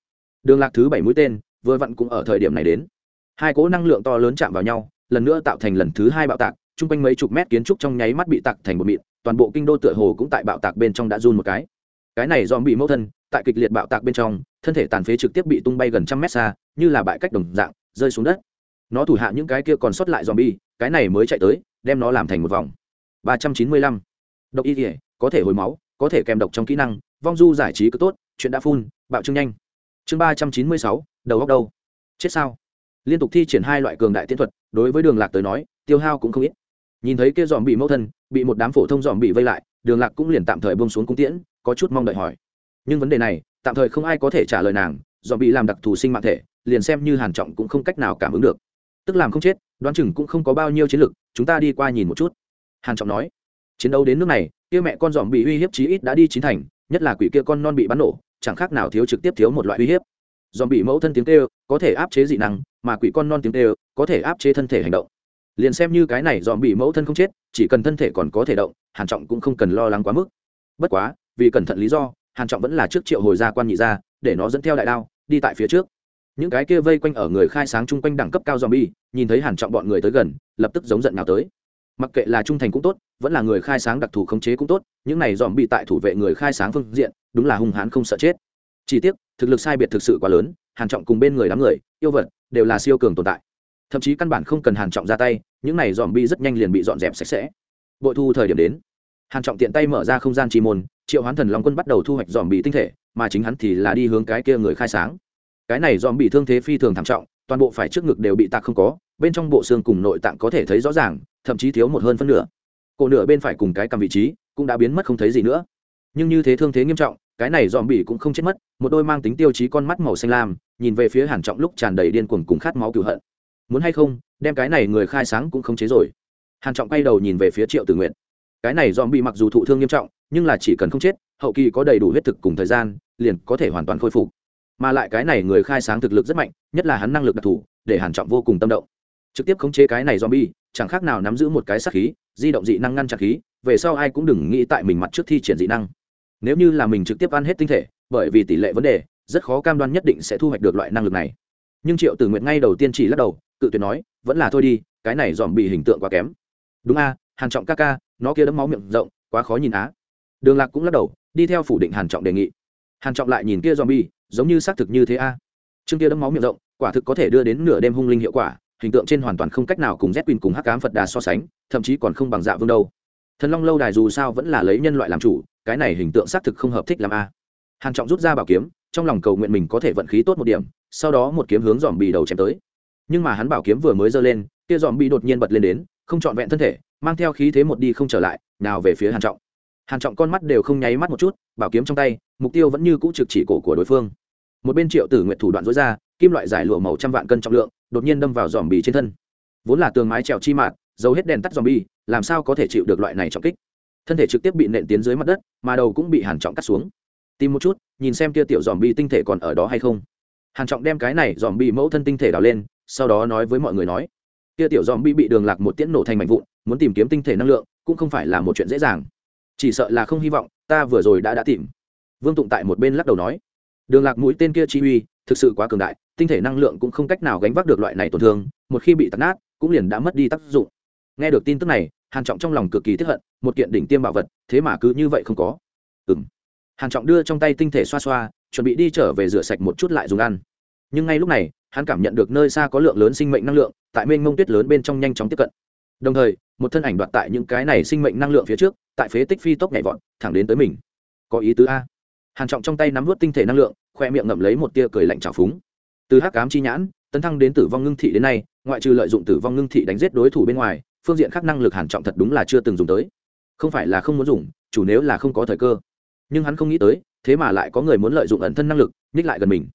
Đường lạc thứ bảy mũi tên, vừa vặn cũng ở thời điểm này đến. Hai cỗ năng lượng to lớn chạm vào nhau lần nữa tạo thành lần thứ hai bạo tạc, chung quanh mấy chục mét kiến trúc trong nháy mắt bị tạc thành một mịn, toàn bộ kinh đô tựa hồ cũng tại bạo tạc bên trong đã run một cái. Cái này dòm bị mâu thân, tại kịch liệt bạo tạc bên trong, thân thể tàn phế trực tiếp bị tung bay gần trăm mét xa, như là bãi cách đồng dạng, rơi xuống đất. Nó thủ hạ những cái kia còn sót lại dòm bi cái này mới chạy tới, đem nó làm thành một vòng. ba trăm chín mươi lăm. Độc y thể có thể hồi máu, có thể kèm độc trong kỹ năng, vong du giải trí cứ tốt, chuyện đã phun bạo trương nhanh. Chương ba trăm chín mươi sáu, đầu góc đâu? Chết sao? Liên tục thi triển hai loại cường đại tiến thuật, đối với đường lạc tới nói, tiêu hao cũng không ít. Nhìn thấy kia dòm bị mẫu thân, bị một đám phổ thông dòm bị vây lại, đường lạc cũng liền tạm thời bông xuống cung tiễn, có chút mong đợi hỏi. Nhưng vấn đề này, tạm thời không ai có thể trả lời nàng, dòm bị làm đặc thù sinh mạng thể, liền xem như hàn trọng cũng không cách nào cảm ứng được. Tức làm không chết, đoán chừng cũng không có bao nhiêu chiến lực, chúng ta đi qua nhìn một chút. Hàn trọng nói. Chiến đấu đến nước này, kia mẹ con dòm bị uy hiếp chí ít đã đi chín thành, nhất là quỷ kia con non bị bắn nổ, chẳng khác nào thiếu trực tiếp thiếu một loại uy hiếp. Dòm bị mẫu thân tiếng kêu, có thể áp chế dị năng mà quỷ con non tiếng tê có thể áp chế thân thể hành động. Liền xem như cái này dòm bị mẫu thân không chết, chỉ cần thân thể còn có thể động, hàn trọng cũng không cần lo lắng quá mức. Bất quá, vì cẩn thận lý do, hàn trọng vẫn là trước triệu hồi gia quan nhị gia, để nó dẫn theo đại đao, đi tại phía trước. Những cái kia vây quanh ở người khai sáng chung quanh đẳng cấp cao zombie, nhìn thấy hàn trọng bọn người tới gần, lập tức giống giận nào tới. Mặc kệ là trung thành cũng tốt, vẫn là người khai sáng đặc thù khống chế cũng tốt, những này dòm bị tại thủ vệ người khai sáng phương diện, đúng là hung hãn không sợ chết chỉ tiếc, thực lực sai biệt thực sự quá lớn, hàn trọng cùng bên người đám người, yêu vật, đều là siêu cường tồn tại. Thậm chí căn bản không cần hàn trọng ra tay, những này dòm bi rất nhanh liền bị dọn dẹp sạch sẽ. Bội thu thời điểm đến, hàn trọng tiện tay mở ra không gian chi môn, triệu hoán thần long quân bắt đầu thu hoạch dòm bị tinh thể, mà chính hắn thì là đi hướng cái kia người khai sáng. Cái này dòm bị thương thế phi thường thảm trọng, toàn bộ phải trước ngực đều bị tạc không có, bên trong bộ xương cùng nội tạng có thể thấy rõ ràng, thậm chí thiếu một hơn phân nửa. Cổ nửa bên phải cùng cái cầm vị trí, cũng đã biến mất không thấy gì nữa. Nhưng như thế thương thế nghiêm trọng cái này dòm bỉ cũng không chết mất, một đôi mang tính tiêu chí con mắt màu xanh lam, nhìn về phía hàn trọng lúc tràn đầy điên cuồng cùng khát máu cửu hận. Muốn hay không, đem cái này người khai sáng cũng không chế rồi. Hàn trọng quay đầu nhìn về phía triệu tử nguyện cái này dòm bỉ mặc dù thụ thương nghiêm trọng, nhưng là chỉ cần không chết, hậu kỳ có đầy đủ huyết thực cùng thời gian, liền có thể hoàn toàn khôi phục. Mà lại cái này người khai sáng thực lực rất mạnh, nhất là hắn năng lực đặc thù, để hàn trọng vô cùng tâm động. Trực tiếp khống chế cái này zombie chẳng khác nào nắm giữ một cái sát khí, di động dị năng ngăn chặn khí, về sau ai cũng đừng nghĩ tại mình mặt trước thi triển dị năng nếu như là mình trực tiếp ăn hết tinh thể, bởi vì tỷ lệ vấn đề, rất khó cam đoan nhất định sẽ thu hoạch được loại năng lực này. Nhưng triệu tử nguyện ngay đầu tiên chỉ lắc đầu, cự tuyệt nói, vẫn là thôi đi, cái này dòm bị hình tượng quá kém. Đúng a, hàn trọng ca ca, nó kia đấm máu miệng rộng, quá khó nhìn á. Đường lạc cũng lắc đầu, đi theo phủ định hàn trọng đề nghị. Hàn trọng lại nhìn kia dòm bi, giống như xác thực như thế a. À. chương kia đấm máu miệng rộng, quả thực có thể đưa đến nửa đêm hung linh hiệu quả, hình tượng trên hoàn toàn không cách nào cùng z quỳnh cùng hắc cám phật đà so sánh, thậm chí còn không bằng dạ vương đâu. Thần long lâu đài dù sao vẫn là lấy nhân loại làm chủ cái này hình tượng xác thực không hợp thích làm a. Hàn trọng rút ra bảo kiếm, trong lòng cầu nguyện mình có thể vận khí tốt một điểm, sau đó một kiếm hướng dòm bì đầu chém tới. Nhưng mà hắn bảo kiếm vừa mới giơ lên, kia dòm bì đột nhiên bật lên đến, không trọn vẹn thân thể, mang theo khí thế một đi không trở lại, nào về phía hàn trọng. Hàn trọng con mắt đều không nháy mắt một chút, bảo kiếm trong tay, mục tiêu vẫn như cũ trực chỉ cổ của đối phương. Một bên triệu tử nguyện thủ đoạn dối ra, kim loại giải lụa màu trăm vạn cân trọng lượng, đột nhiên đâm vào dòm bì trên thân. Vốn là tường mái trèo chi mạt dầu hết đèn tắt dòm bì làm sao có thể chịu được loại này trọng kích? Thân thể trực tiếp bị nện tiến dưới mặt đất, mà đầu cũng bị hàn trọng cắt xuống. Tìm một chút, nhìn xem kia tiểu dòm bi tinh thể còn ở đó hay không. Hàn trọng đem cái này dòm bi mẫu thân tinh thể đào lên, sau đó nói với mọi người nói, kia tiểu dòm bi bị đường lạc một tiễn nổ thành mảnh vụn, muốn tìm kiếm tinh thể năng lượng, cũng không phải là một chuyện dễ dàng. Chỉ sợ là không hy vọng, ta vừa rồi đã đã tìm. Vương tụng tại một bên lắc đầu nói, đường lạc mũi tên kia chi uy, thực sự quá cường đại, tinh thể năng lượng cũng không cách nào gánh vác được loại này tổn thương, một khi bị tắt nát, cũng liền đã mất đi tác dụng. Nghe được tin tức này hàn trọng trong lòng cực kỳ tức hận, một kiện đỉnh tiêm bảo vật, thế mà cứ như vậy không có. Ừm. Hàn trọng đưa trong tay tinh thể xoa xoa, chuẩn bị đi trở về rửa sạch một chút lại dùng ăn. Nhưng ngay lúc này, hắn cảm nhận được nơi xa có lượng lớn sinh mệnh năng lượng, tại mênh mông tuyết lớn bên trong nhanh chóng tiếp cận. Đồng thời, một thân ảnh đoạt tại những cái này sinh mệnh năng lượng phía trước, tại phế tích phi tốc nhảy vọt, thẳng đến tới mình. Có ý tứ a. Hàn trọng trong tay nắm vút tinh thể năng lượng, khoe miệng ngậm lấy một tia cười lạnh trào phúng. Từ hắc ám chi nhãn, tấn thăng đến tử vong ngưng thị đến nay, ngoại trừ lợi dụng tử vong ngưng thị đánh giết đối thủ bên ngoài phương diện khác năng lực hàn trọng thật đúng là chưa từng dùng tới. Không phải là không muốn dùng, chủ nếu là không có thời cơ. Nhưng hắn không nghĩ tới, thế mà lại có người muốn lợi dụng ẩn thân năng lực, nhích lại gần mình.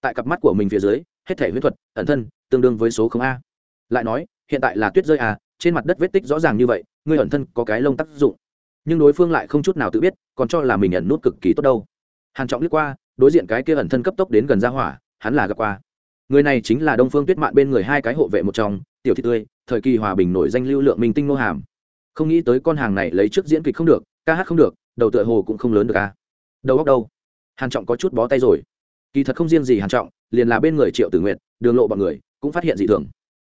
Tại cặp mắt của mình phía dưới, hết thể huyết thuật, ẩn thân, tương đương với số không a. Lại nói, hiện tại là tuyết rơi à trên mặt đất vết tích rõ ràng như vậy, người ẩn thân có cái lông tác dụng. Nhưng đối phương lại không chút nào tự biết, còn cho là mình ẩn nút cực kỳ tốt đâu. Hàn trọng liếc qua, đối diện cái kia ẩn thân cấp tốc đến gần ra hỏa, hắn là gặp qua. Người này chính là đông phương tuyết mạn bên người hai cái hộ vệ một trong, tiểu thị tươi thời kỳ hòa bình nổi danh lưu lượng minh tinh nô hàm. Không nghĩ tới con hàng này lấy trước diễn kịch không được, ca hát không được, đầu tựa hồ cũng không lớn được ca đầu góc đâu? Hàn trọng có chút bó tay rồi. Kỳ thật không riêng gì hàn trọng, liền là bên người triệu tử nguyện đường lộ bọn người, cũng phát hiện dị thường.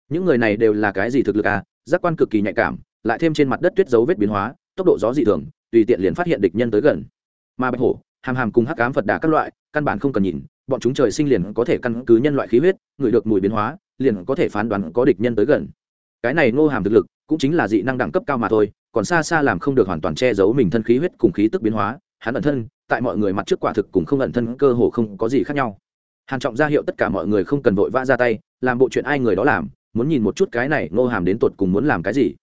Những người này đều là cái gì thực lực à? Giác quan cực kỳ nhạy cảm, lại thêm trên mặt đất tuyết dấu vết biến hóa, tốc độ gió dị thường, tùy tiện liền phát hiện địch nhân tới gần. Mà bạch hổ, hàm hàm cùng hắc ám phật đà các loại, căn bản không cần nhìn, bọn chúng trời sinh liền có thể căn cứ nhân loại khí huyết, người được mùi biến hóa, liền có thể phán đoán có địch nhân tới gần cái này ngô hàm thực lực cũng chính là dị năng đẳng cấp cao mà thôi, còn xa xa làm không được hoàn toàn che giấu mình thân khí huyết cùng khí tức biến hóa, hắn ẩn thân, tại mọi người mặt trước quả thực cùng không ẩn thân cơ hồ không có gì khác nhau. Hàn trọng ra hiệu tất cả mọi người không cần vội vã ra tay, làm bộ chuyện ai người đó làm, muốn nhìn một chút cái này ngô hàm đến tột cùng muốn làm cái gì.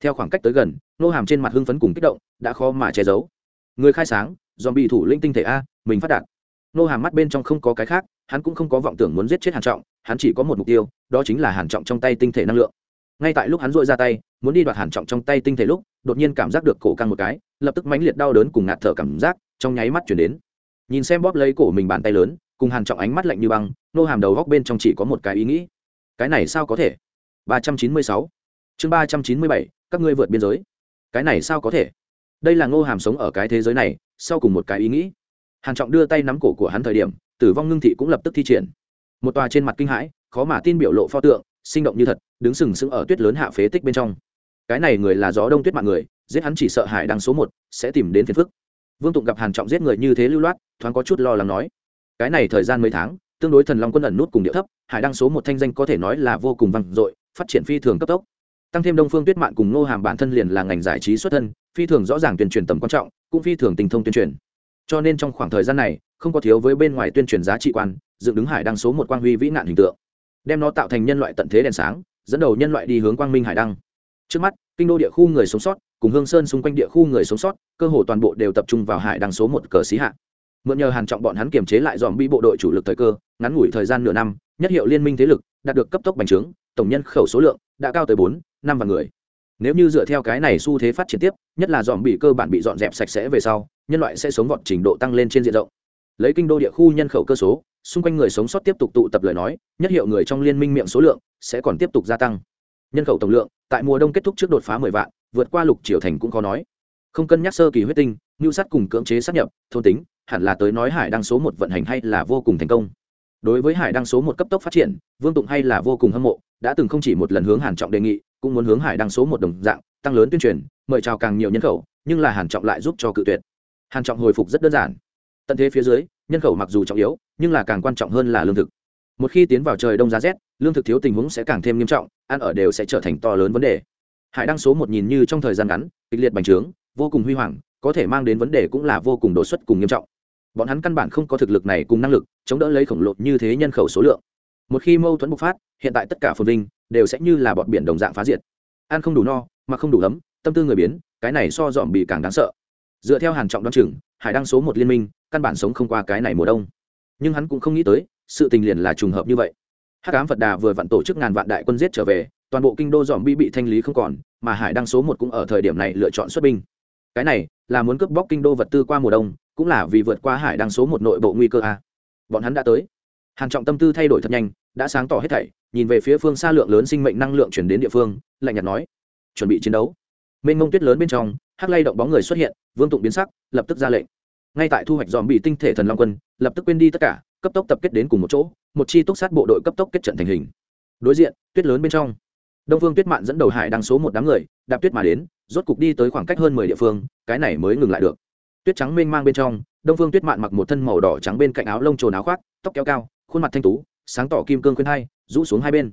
Theo khoảng cách tới gần, ngô hàm trên mặt hưng phấn cùng kích động, đã khó mà che giấu. Người khai sáng dòm bị thủ linh tinh thể a, mình phát đạt. Ngô hàm mắt bên trong không có cái khác, hắn cũng không có vọng tưởng muốn giết chết hàn trọng, hắn chỉ có một mục tiêu, đó chính là hàn trọng trong tay tinh thể năng lượng ngay tại lúc hắn dội ra tay, muốn đi đoạt hàn trọng trong tay tinh thể lúc, đột nhiên cảm giác được cổ căng một cái, lập tức mãnh liệt đau đớn cùng ngạt thở cảm giác trong nháy mắt chuyển đến. Nhìn xem bóp lấy cổ mình bàn tay lớn, cùng hàn trọng ánh mắt lạnh như băng, nô hàm đầu góc bên trong chỉ có một cái ý nghĩ. Cái này sao có thể? ba trăm chín mươi sáu. Chương ba trăm chín mươi bảy, các ngươi vượt biên giới. Cái này sao có thể? Đây là ngô hàm sống ở cái thế giới này, sau cùng một cái ý nghĩ. Hàn trọng đưa tay nắm cổ của hắn thời điểm, tử vong ngưng thị cũng lập tức thi triển. Một tòa trên mặt kinh hãi, khó mà tin biểu lộ pho tượng sinh động như thật, đứng sừng sững ở tuyết lớn hạ phế tích bên trong. Cái này người là gió đông tuyết mạng người, giết hắn chỉ sợ hại đăng số một, sẽ tìm đến phiền phức. Vương tụng gặp hàn trọng giết người như thế lưu loát, thoáng có chút lo lắng nói, cái này thời gian mấy tháng, tương đối thần long quân ẩn nút cùng địa thấp, hải đăng số một thanh danh có thể nói là vô cùng vang dội, phát triển phi thường cấp tốc. Tăng thêm đông phương tuyết mạn cùng ngô hàm bản thân liền là ngành giải trí xuất thân, phi thường rõ ràng tuyên truyền tầm quan trọng, cũng phi thường tình thông tuyên truyền. Cho nên trong khoảng thời gian này, không có thiếu với bên ngoài tuyên truyền giá trị quan, dựng đứng hải đăng số một quang huy vĩ nạn hình tượng đem nó tạo thành nhân loại tận thế đèn sáng, dẫn đầu nhân loại đi hướng quang minh hải đăng. Trước mắt, kinh đô địa khu người sống sót, cùng hương sơn xung quanh địa khu người sống sót, cơ hồ toàn bộ đều tập trung vào hải đăng số một cờ xí hạ. Mượn nhờ hàn trọng bọn hắn kiềm chế lại dòm bi bộ đội chủ lực thời cơ, ngắn ngủi thời gian nửa năm, nhất hiệu liên minh thế lực, đạt được cấp tốc bành trướng, tổng nhân khẩu số lượng đã cao tới bốn, năm vạn người. Nếu như dựa theo cái này xu thế phát triển tiếp, nhất là dòm bị cơ bản bị dọn dẹp sạch sẽ về sau, nhân loại sẽ sống vọt trình độ tăng lên trên diện rộng. Lấy kinh đô địa khu nhân khẩu cơ số xung quanh người sống sót tiếp tục tụ tập lời nói, nhất hiệu người trong liên minh miệng số lượng sẽ còn tiếp tục gia tăng. Nhân khẩu tổng lượng, tại mùa đông kết thúc trước đột phá mười vạn, vượt qua lục triều thành cũng khó nói. Không cân nhắc sơ kỳ huyết tinh ngưu sát cùng cưỡng chế sát nhập, thôn tính, hẳn là tới nói hải đăng số một vận hành hay là vô cùng thành công. Đối với hải đăng số một cấp tốc phát triển, vương tụng hay là vô cùng hâm mộ, đã từng không chỉ một lần hướng hàn trọng đề nghị, cũng muốn hướng hải đăng số một đồng dạng, tăng lớn tuyên truyền, mời chào càng nhiều nhân khẩu, nhưng là hàn trọng lại giúp cho cự tuyệt. Hàn trọng hồi phục rất đơn giản. Tận thế phía dưới nhân khẩu mặc dù trọng yếu, nhưng là càng quan trọng hơn là lương thực. Một khi tiến vào trời đông giá rét, lương thực thiếu tình huống sẽ càng thêm nghiêm trọng, ăn ở đều sẽ trở thành to lớn vấn đề. Hải đăng số một nhìn như trong thời gian ngắn, kịch liệt bành trướng, vô cùng huy hoàng, có thể mang đến vấn đề cũng là vô cùng đột xuất cùng nghiêm trọng. Bọn hắn căn bản không có thực lực này cùng năng lực, chống đỡ lấy khổng lồ như thế nhân khẩu số lượng. Một khi mâu thuẫn bộc phát, hiện tại tất cả phồn vinh đều sẽ như là bọn biển đồng dạng phá diệt. Ăn không đủ no mà không đủ ấm, tâm tư người biến, cái này so dòm bị càng đáng sợ. Dựa theo hàn trọng đoan chừng hải đăng số một liên minh, căn bản sống không qua cái này mùa đông. Nhưng hắn cũng không nghĩ tới, sự tình liền là trùng hợp như vậy. Hắc ám phật đà vừa vặn tổ chức ngàn vạn đại quân giết trở về, toàn bộ kinh đô dòm bi bị thanh lý không còn, mà hải đăng số một cũng ở thời điểm này lựa chọn xuất binh. Cái này là muốn cướp bóc kinh đô vật tư qua mùa đông, cũng là vì vượt qua hải đăng số một nội bộ nguy cơ a. Bọn hắn đã tới. Hàn trọng tâm tư thay đổi thật nhanh, đã sáng tỏ hết thảy, nhìn về phía phương xa lượng lớn sinh mệnh năng lượng chuyển đến địa phương, lạnh nhạt nói, chuẩn bị chiến đấu. Mênh mông tuyết lớn bên trong, hắc lay động bóng người xuất hiện, vương tụng biến sắc, lập tức ra lệnh ngay tại thu hoạch dòm bị tinh thể thần long quân, lập tức quên đi tất cả, cấp tốc tập kết đến cùng một chỗ, một chi túc sát bộ đội cấp tốc kết trận thành hình. Đối diện, tuyết lớn bên trong. Đông phương tuyết mạn dẫn đầu hải đăng số một đám người, đạp tuyết mà đến, rốt cục đi tới khoảng cách hơn mười địa phương, cái này mới ngừng lại được. Tuyết trắng mênh mang bên trong, đông phương tuyết mạn mặc một thân màu đỏ trắng bên cạnh áo lông trồn áo khoác, tóc kéo cao, khuôn mặt thanh tú, sáng tỏ kim cương khuyên hai, rũ xuống hai bên.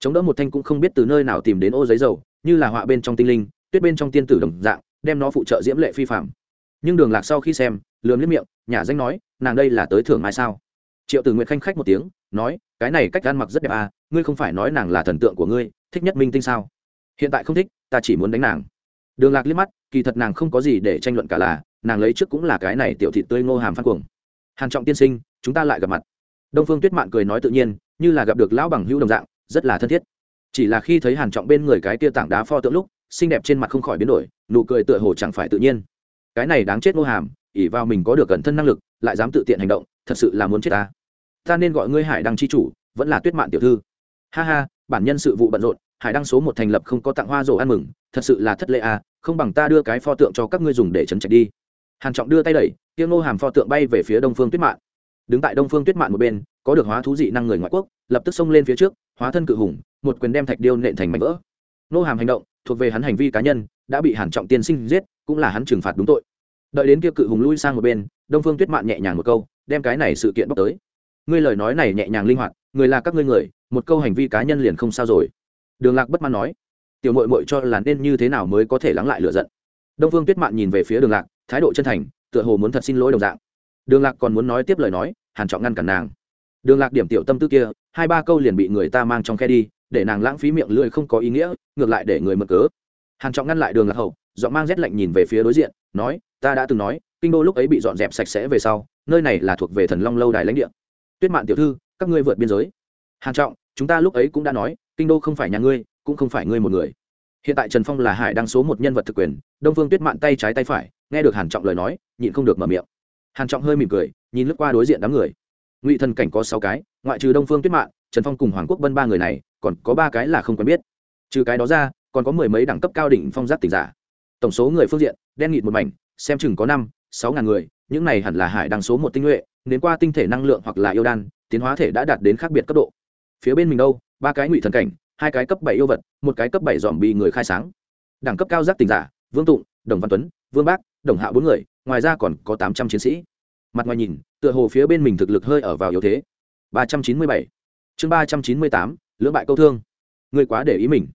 Chống đỡ một thanh cũng không biết từ nơi nào tìm đến ô giấy dầu, như là họa bên trong tinh linh, tuyết bên trong tiên tử đồng dạng, đem nó phụ trợ diễm lệ phi phạm nhưng đường lạc sau khi xem lườm liếc miệng nhà danh nói, nàng đây là tới thưởng mai sao? Triệu tử nguyện khanh khách một tiếng, nói, cái này cách ăn mặc rất đẹp à ngươi không phải nói nàng là thần tượng của ngươi, thích nhất minh tinh sao? Hiện tại không thích, ta chỉ muốn đánh nàng. Đường lạc liếc mắt, kỳ thật nàng không có gì để tranh luận cả là, nàng lấy trước cũng là cái này tiểu thị tươi ngô hàm phan cuồng. Hàn trọng tiên sinh, chúng ta lại gặp mặt. Đông phương tuyết mạn cười nói tự nhiên, như là gặp được lão bằng hữu đồng dạng, rất là thân thiết. Chỉ là khi thấy hàn trọng bên người cái kia tảng đá pho tượng lúc, xinh đẹp trên mặt không khỏi biến đổi, nụ cười tựa hồ chẳng phải tự nhiên. Cái này đáng chết ngô hàm ỉ vào mình có được cẩn thân năng lực, lại dám tự tiện hành động, thật sự là muốn chết ta. Ta nên gọi ngươi hải đăng chi chủ, vẫn là tuyết mạn tiểu thư. Ha ha, bản nhân sự vụ bận rộn, hải đăng số một thành lập không có tặng hoa rổ ăn mừng, thật sự là thất lễ à không bằng ta đưa cái pho tượng cho các ngươi dùng để trấn trạch đi. Hàn trọng đưa tay đẩy tiêu ngô hàm pho tượng bay về phía đông phương tuyết mạn. Đứng tại đông phương tuyết mạn một bên, có được hóa thú dị năng người ngoại quốc, lập tức xông lên phía trước, hóa thân cự hùng, một quyền đem thạch điêu nện thành mảnh vỡ. Nô hàm hành động, thuộc về hắn hành vi cá nhân, đã bị hàn trọng tiên sinh giết, cũng là hắn trừng phạt đúng tội đợi đến kia cự hùng lui sang một bên, đông phương tuyết mạn nhẹ nhàng một câu, đem cái này sự kiện bóc tới. Ngươi lời nói này nhẹ nhàng linh hoạt, người là các ngươi người, một câu hành vi cá nhân liền không sao rồi. Đường lạc bất mãn nói, tiểu mội mội cho là nên như thế nào mới có thể lắng lại lựa giận. Đông phương tuyết mạn nhìn về phía đường lạc, thái độ chân thành, tựa hồ muốn thật xin lỗi đồng dạng. Đường lạc còn muốn nói tiếp lời nói, hàn trọng ngăn cản nàng. Đường lạc điểm tiểu tâm tư kia, hai ba câu liền bị người ta mang trong khe đi, để nàng lãng phí miệng lưỡi không có ý nghĩa, ngược lại để người mượn cớ. Hàn trọng ngăn lại đường lạc hậu giọng mang rét lạnh nhìn về phía đối diện, nói, ta đã từng nói, kinh đô lúc ấy bị dọn dẹp sạch sẽ về sau, nơi này là thuộc về thần long lâu đài lãnh địa. Tuyết mạn tiểu thư, các ngươi vượt biên giới. Hàn trọng, chúng ta lúc ấy cũng đã nói, kinh đô không phải nhà ngươi, cũng không phải ngươi một người. Hiện tại trần phong là hải đăng số một nhân vật thực quyền, đông phương tuyết mạn tay trái tay phải, nghe được hàn trọng lời nói, nhịn không được mở miệng. Hàn trọng hơi mỉm cười, nhìn lướt qua đối diện đám người. Ngụy thần cảnh có sáu cái, ngoại trừ đông phương tuyết mạn, trần phong cùng hoàng quốc vân ba người này, còn có ba cái là không quen biết. Trừ cái đó ra, còn có mười mấy đẳng cấp cao đỉnh phong giác tỉnh giả tổng số người phương diện, đen nghịt một mảnh, xem chừng có năm, sáu ngàn người, những này hẳn là hải đăng số một tinh nhuệ đến qua tinh thể năng lượng hoặc là yêu đan, tiến hóa thể đã đạt đến khác biệt cấp độ. Phía bên mình đâu? Ba cái ngụy thần cảnh, hai cái cấp bảy yêu vật, một cái cấp bảy dòm bị người khai sáng. Đẳng cấp cao giác tình giả, vương tụng, đồng văn tuấn, vương bác, đồng hạ bốn người, ngoài ra còn có tám trăm chiến sĩ. Mặt ngoài nhìn, tựa hồ phía bên mình thực lực hơi ở vào yếu thế. Ba trăm chín mươi bảy. Chương ba trăm chín mươi tám, lưỡng bại câu thương. Người quá để ý mình.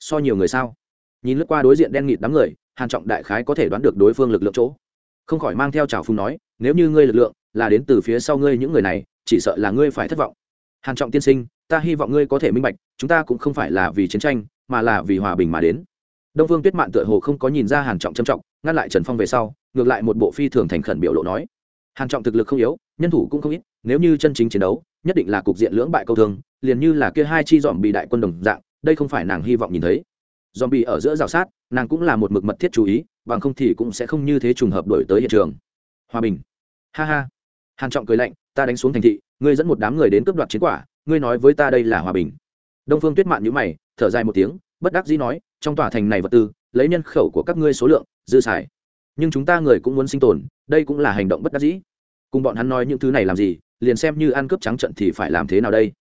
So nhiều người sao? Nhìn lướt qua đối diện đen nghịt đám người hàn trọng đại khái có thể đoán được đối phương lực lượng chỗ. Không khỏi mang theo trào phung nói, nếu như ngươi lực lượng là đến từ phía sau ngươi những người này, chỉ sợ là ngươi phải thất vọng. Hàn trọng tiên sinh, ta hy vọng ngươi có thể minh bạch, chúng ta cũng không phải là vì chiến tranh, mà là vì hòa bình mà đến. Đông vương tuyết mạn tựa hồ không có nhìn ra hàn trọng trầm trọng, ngăn lại trần phong về sau, ngược lại một bộ phi thường thành khẩn biểu lộ nói, hàn trọng thực lực không yếu, nhân thủ cũng không ít, nếu như chân chính chiến đấu, nhất định là cục diện lưỡng bại câu thương liền như là kia hai chi dòm bị đại quân đồng dạng, đây không phải nàng hy vọng nhìn thấy. Dòm bị ở giữa rào sát nàng cũng là một mực mật thiết chú ý, bằng không thì cũng sẽ không như thế trùng hợp đổi tới hiện trường. Hòa bình. Ha ha. Hàn trọng cười lạnh, ta đánh xuống thành thị, ngươi dẫn một đám người đến cướp đoạt chiến quả, ngươi nói với ta đây là hòa bình. Đông phương tuyết mạn nhíu mày, thở dài một tiếng, bất đắc dĩ nói, trong tòa thành này vật tư, lấy nhân khẩu của các ngươi số lượng, dư xài. Nhưng chúng ta người cũng muốn sinh tồn, đây cũng là hành động bất đắc dĩ. Cùng bọn hắn nói những thứ này làm gì, liền xem như ăn cướp trắng trận thì phải làm thế nào đây?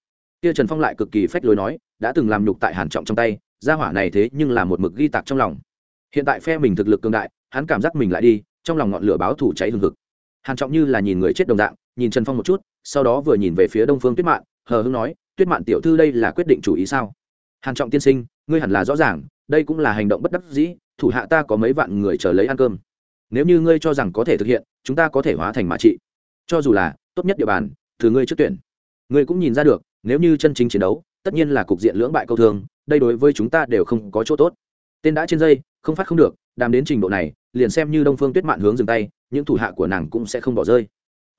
Kia trần phong lại cực kỳ phách lối nói, đã từng làm nhục tại hàn trọng trong tay gia hỏa này thế nhưng là một mực ghi tạc trong lòng. Hiện tại phe mình thực lực cường đại, hắn cảm giác mình lại đi, trong lòng ngọn lửa báo thủ cháy hừng hực. Hàn trọng như là nhìn người chết đồng dạng, nhìn trần phong một chút, sau đó vừa nhìn về phía đông phương tuyết mạn, hờ hững nói, tuyết mạn tiểu thư đây là quyết định chủ ý sao? Hàn trọng tiên sinh, ngươi hẳn là rõ ràng, đây cũng là hành động bất đắc dĩ, thủ hạ ta có mấy vạn người chờ lấy ăn cơm. Nếu như ngươi cho rằng có thể thực hiện, chúng ta có thể hóa thành mã trị. Cho dù là, tốt nhất địa bàn từ ngươi trước tuyển. Ngươi cũng nhìn ra được, nếu như chân chính chiến đấu, tất nhiên là cục diện lưỡng bại câu thương đây đối với chúng ta đều không có chỗ tốt. Tên đã trên dây, không phát không được, đàm đến trình độ này, liền xem như đông phương tuyết mạn hướng dừng tay, những thủ hạ của nàng cũng sẽ không bỏ rơi.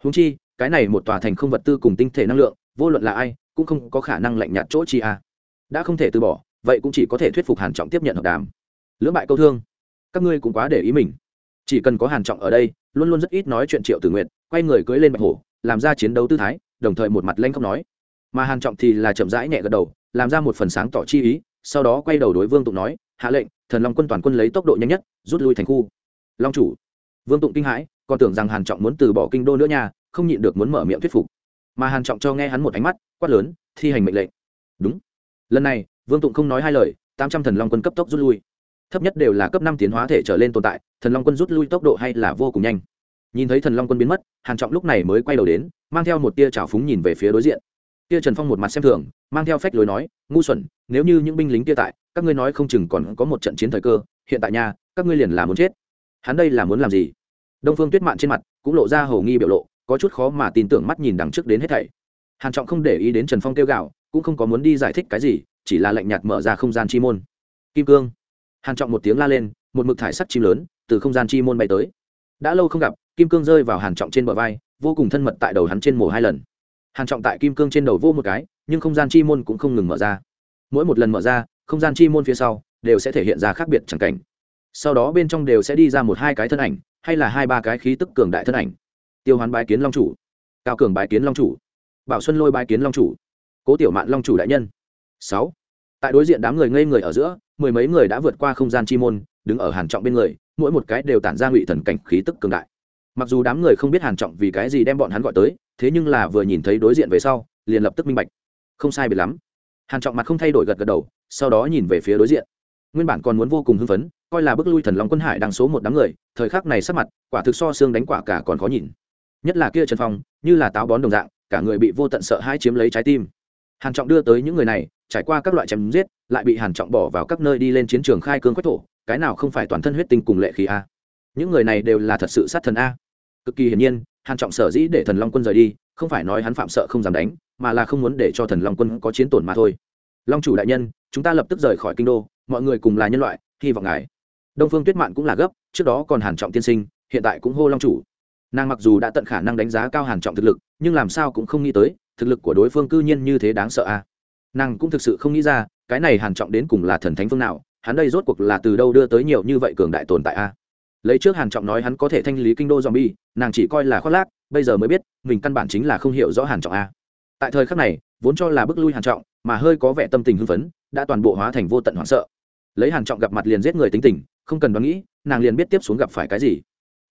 Húng chi, cái này một tòa thành không vật tư cùng tinh thể năng lượng, vô luận là ai, cũng không có khả năng lạnh nhạt chỗ chi à. đã không thể từ bỏ, vậy cũng chỉ có thể thuyết phục hàn trọng tiếp nhận hợp đàm. Lưỡng bại câu thương. Các ngươi cũng quá để ý mình. Chỉ cần có hàn trọng ở đây, luôn luôn rất ít nói chuyện triệu tử nguyện quay người cưỡi lên bạch hổ, làm ra chiến đấu tư thái, đồng thời một mặt lanh không nói. Mà hàn trọng thì là chậm rãi nhẹ gật đầu làm ra một phần sáng tỏ chi ý, sau đó quay đầu đối vương tụng nói, hạ lệnh, thần long quân toàn quân lấy tốc độ nhanh nhất, rút lui thành khu. Long chủ. Vương tụng kinh hãi, còn tưởng rằng hàn trọng muốn từ bỏ kinh đô nữa nha, không nhịn được muốn mở miệng thuyết phục. Mà hàn trọng cho nghe hắn một ánh mắt, quát lớn, thi hành mệnh lệnh. Đúng. Lần này, vương tụng không nói hai lời, tám trăm thần long quân cấp tốc rút lui. Thấp nhất đều là cấp năm tiến hóa thể trở lên tồn tại, thần long quân rút lui tốc độ hay là vô cùng nhanh. Nhìn thấy thần long quân biến mất, hàn trọng lúc này mới quay đầu đến, mang theo một tia trào phúng nhìn về phía đối diện. Tia trần phong một mặt xem thường mang theo phách lối nói, ngu xuẩn, nếu như những binh lính kia tại, các ngươi nói không chừng còn có một trận chiến thời cơ, hiện tại nhà các ngươi liền là muốn chết. Hắn đây là muốn làm gì? Đông phương tuyết mạn trên mặt cũng lộ ra hầu nghi biểu lộ, có chút khó mà tin tưởng mắt nhìn đằng trước đến hết thảy. Hàn trọng không để ý đến trần phong kêu gạo cũng không có muốn đi giải thích cái gì, chỉ là lạnh nhạt mở ra không gian chi môn. Kim cương. Hàn trọng một tiếng la lên, một mực thải sắc chim lớn, từ không gian chi môn bay tới. Đã lâu không gặp, kim cương rơi vào hàn trọng trên bờ vai, vô cùng thân mật tại đầu hắn trên mồ hai lần. Hàn trọng tại kim cương trên đầu vô một cái nhưng không gian chi môn cũng không ngừng mở ra. Mỗi một lần mở ra, không gian chi môn phía sau đều sẽ thể hiện ra khác biệt chẳng cảnh. Sau đó bên trong đều sẽ đi ra một hai cái thân ảnh, hay là hai ba cái khí tức cường đại thân ảnh. Tiêu hoán bái kiến long chủ, cao cường bái kiến long chủ, bảo xuân lôi bái kiến long chủ, cố tiểu mạn long chủ đại nhân. Sáu. Tại đối diện đám người ngây người ở giữa, mười mấy người đã vượt qua không gian chi môn, đứng ở hàn trọng bên người, mỗi một cái đều tản ra ngụy thần cảnh khí tức cường đại. Mặc dù đám người không biết hàn trọng vì cái gì đem bọn hắn gọi tới, thế nhưng là vừa nhìn thấy đối diện về sau, liền lập tức minh bạch không sai biệt lắm. Hàn trọng mặt không thay đổi gật gật đầu, sau đó nhìn về phía đối diện. Nguyên bản còn muốn vô cùng hưng phấn, coi là bước lui thần long quân hải đang số một đám người, thời khắc này sắc mặt, quả thực so xương đánh quả cả còn khó nhìn. Nhất là kia trần phong, như là táo bón đồng dạng, cả người bị vô tận sợ hãi chiếm lấy trái tim. Hàn trọng đưa tới những người này, trải qua các loại chém giết, lại bị hàn trọng bỏ vào các nơi đi lên chiến trường khai cương quách thổ, cái nào không phải toàn thân huyết tinh cùng lệ khí a? Những người này đều là thật sự sát thần a. Cực kỳ hiển nhiên, hàn trọng sở dĩ để thần long quân rời đi không phải nói hắn phạm sợ không dám đánh, mà là không muốn để cho thần long quân có chiến tổn mà thôi. Long chủ đại nhân, chúng ta lập tức rời khỏi kinh đô, mọi người cùng là nhân loại, hy vọng ngài. Đông phương tuyết mạn cũng là gấp, trước đó còn hàn trọng tiên sinh, hiện tại cũng hô long chủ. Nàng mặc dù đã tận khả năng đánh giá cao hàn trọng thực lực, nhưng làm sao cũng không nghĩ tới, thực lực của đối phương cư nhiên như thế đáng sợ a nàng cũng thực sự không nghĩ ra, cái này hàn trọng đến cùng là thần thánh phương nào, hắn đây rốt cuộc là từ đâu đưa tới nhiều như vậy cường đại tồn tại a lấy trước hàn trọng nói hắn có thể thanh lý kinh đô zombie, nàng chỉ coi là khoác lác, bây giờ mới biết, mình căn bản chính là không hiểu rõ hàn trọng a. Tại thời khắc này, vốn cho là bức lui hàn trọng, mà hơi có vẻ tâm tình hưng phấn, đã toàn bộ hóa thành vô tận hoảng sợ. Lấy hàn trọng gặp mặt liền giết người tính tình, không cần đoán nghĩ, nàng liền biết tiếp xuống gặp phải cái gì.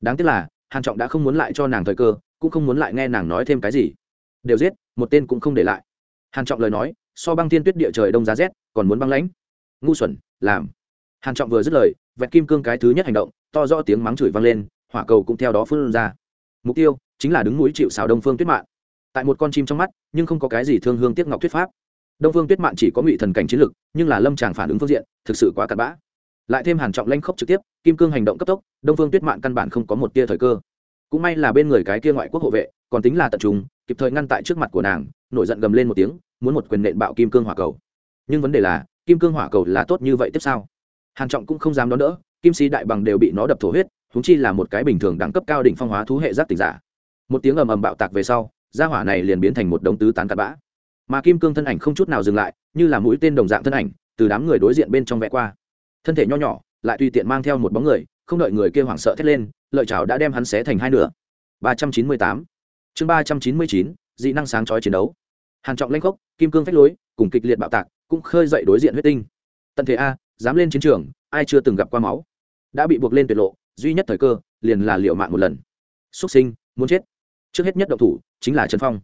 Đáng tiếc là, hàn trọng đã không muốn lại cho nàng thời cơ, cũng không muốn lại nghe nàng nói thêm cái gì. Đều giết, một tên cũng không để lại. Hàn trọng lời nói, so băng thiên tuyết địa trời đông giá rét, còn muốn băng lãnh. Ngu xuẩn, làm. Hàn trọng vừa dứt lời, vẹt kim cương cái thứ nhất hành động to rõ tiếng mắng chửi vang lên, hỏa cầu cũng theo đó phun ra. Mục tiêu chính là đứng núi chịu sào đông phương tuyết mạn. Tại một con chim trong mắt, nhưng không có cái gì thương hương tiếc ngọc thuyết pháp. Đông phương tuyết mạn chỉ có ngụy thần cảnh chiến lực, nhưng là lâm tràng phản ứng phương diện, thực sự quá cặn bã. Lại thêm hàn trọng lanh khốc trực tiếp, kim cương hành động cấp tốc, đông phương tuyết mạn căn bản không có một tia thời cơ. Cũng may là bên người cái kia ngoại quốc hộ vệ, còn tính là tận trung, kịp thời ngăn tại trước mặt của nàng, nổi giận gầm lên một tiếng, muốn một quyền nện bạo kim cương hỏa cầu. Nhưng vấn đề là, kim cương hỏa cầu là tốt như vậy tiếp sao? Hàn trọng cũng không dám đón đỡ kim sĩ đại bằng đều bị nó đập thổ huyết thúng chi là một cái bình thường đẳng cấp cao đỉnh phong hóa thú hệ giác tỉnh giả. Một tiếng ầm ầm bạo tạc về sau, gia hỏa này liền biến thành một đống tứ tán cặn bã. Mà kim cương thân ảnh không chút nào dừng lại, như là mũi tên đồng dạng thân ảnh, từ đám người đối diện bên trong vẽ qua. Thân thể nho nhỏ, lại tùy tiện mang theo một bóng người, không đợi người kia hoảng sợ thét lên, lợi chảo đã đem hắn xé thành hai nửa. ba trăm chín mươi tám. Chương ba trăm chín mươi chín, dị năng sáng chói chiến đấu. Hàn trọng lanh khốc, kim cương phách lối, cùng kịch liệt bạo tạc, cũng khơi dậy đối diện huyết tinh. Tận thế a, dám lên chiến trường, ai chưa từng gặp qua máu? Đã bị buộc lên tuyệt lộ, duy nhất thời cơ liền là liệu mạng một lần. Xuất sinh, muốn chết. Trước hết nhất động thủ chính là trần phong.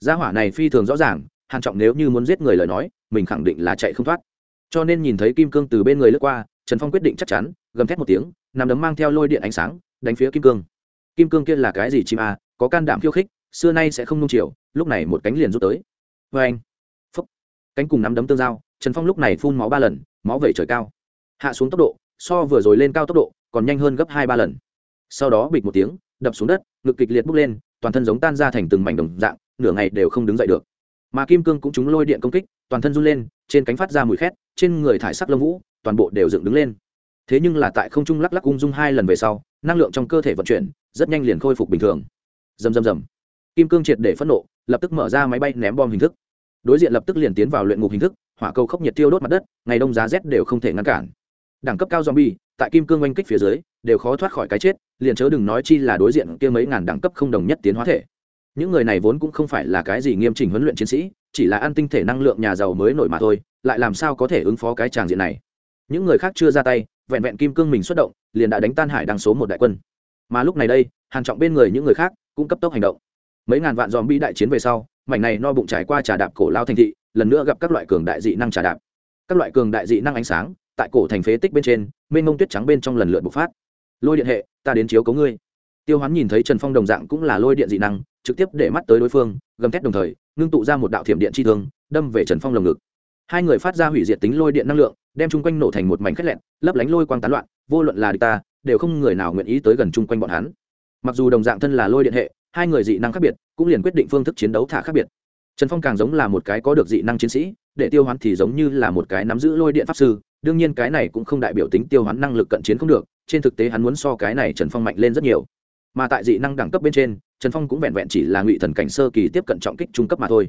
Gia hỏa này phi thường rõ ràng, hàn trọng nếu như muốn giết người lời nói, mình khẳng định là chạy không thoát. Cho nên nhìn thấy kim cương từ bên người lướt qua, trần phong quyết định chắc chắn, gầm thét một tiếng, nằm đấm mang theo lôi điện ánh sáng, đánh phía kim cương. Kim cương kia là cái gì chim à có can đảm khiêu khích, xưa nay sẽ không nung chiều, lúc này một cánh liền rút tới. Vê anh, phúc. Cánh cùng nắm đấm tương giao, trần phong lúc này phun máu ba lần, máu vẩy trời cao. Hạ xuống tốc độ so vừa rồi lên cao tốc độ, còn nhanh hơn gấp hai ba lần. Sau đó bịch một tiếng, đập xuống đất, ngực kịch liệt bốc lên, toàn thân giống tan ra thành từng mảnh đồng dạng, nửa ngày đều không đứng dậy được. Mà kim cương cũng chúng lôi điện công kích, toàn thân run lên, trên cánh phát ra mùi khét, trên người thải sắc lông vũ, toàn bộ đều dựng đứng lên. Thế nhưng là tại không trung lắc lắc ung dung hai lần về sau, năng lượng trong cơ thể vận chuyển, rất nhanh liền khôi phục bình thường. Dầm dầm dầm kim cương triệt để phẫn nộ, lập tức mở ra máy bay ném bom hình thức. Đối diện lập tức liền tiến vào luyện ngục hình thức, hỏa cầu khốc nhiệt tiêu đốt mặt đất, ngày đông giá rét đều không thể ngăn cản đẳng cấp cao zombie, tại kim cương oanh kích phía dưới, đều khó thoát khỏi cái chết, liền chớ đừng nói chi là đối diện kia mấy ngàn đẳng cấp không đồng nhất tiến hóa thể. Những người này vốn cũng không phải là cái gì nghiêm chỉnh huấn luyện chiến sĩ, chỉ là ăn tinh thể năng lượng nhà giàu mới nổi mà thôi, lại làm sao có thể ứng phó cái tràng diện này? Những người khác chưa ra tay, vẹn vẹn kim cương mình xuất động, liền đã đánh tan hải đăng số một đại quân. Mà lúc này đây hàn trọng bên người những người khác cũng cấp tốc hành động. Mấy ngàn vạn zombie đại chiến về sau, mảnh này no bụng trải qua trà đạp cổ lao thành thị, lần nữa gặp các loại cường đại dị năng trà đạp. Các loại cường đại dị năng ánh sáng tại cổ thành phế tích bên trên, mênh mông tuyết trắng bên trong lần lượt bộc phát. Lôi điện hệ, ta đến chiếu cấu ngươi. Tiêu hoán nhìn thấy trần phong đồng dạng cũng là lôi điện dị năng, trực tiếp để mắt tới đối phương, gầm thét đồng thời, ngưng tụ ra một đạo thiểm điện chi thương, đâm về trần phong lồng ngực. Hai người phát ra hủy diệt tính lôi điện năng lượng, đem chung quanh nổ thành một mảnh khét lẹn, lấp lánh lôi quang tán loạn, vô luận là địch ta, đều không người nào nguyện ý tới gần chung quanh bọn hắn. Mặc dù đồng dạng thân là lôi điện hệ, hai người dị năng khác biệt, cũng liền quyết định phương thức chiến đấu thả khác biệt trần phong càng giống là một cái có được dị năng chiến sĩ, để tiêu hoán thì giống như là một cái nắm giữ lôi điện pháp sư, đương nhiên cái này cũng không đại biểu tính tiêu hoán năng lực cận chiến không được, trên thực tế hắn muốn so cái này trần phong mạnh lên rất nhiều. Mà tại dị năng đẳng cấp bên trên, trần phong cũng vẹn vẹn chỉ là ngụy thần cảnh sơ kỳ tiếp cận trọng kích trung cấp mà thôi.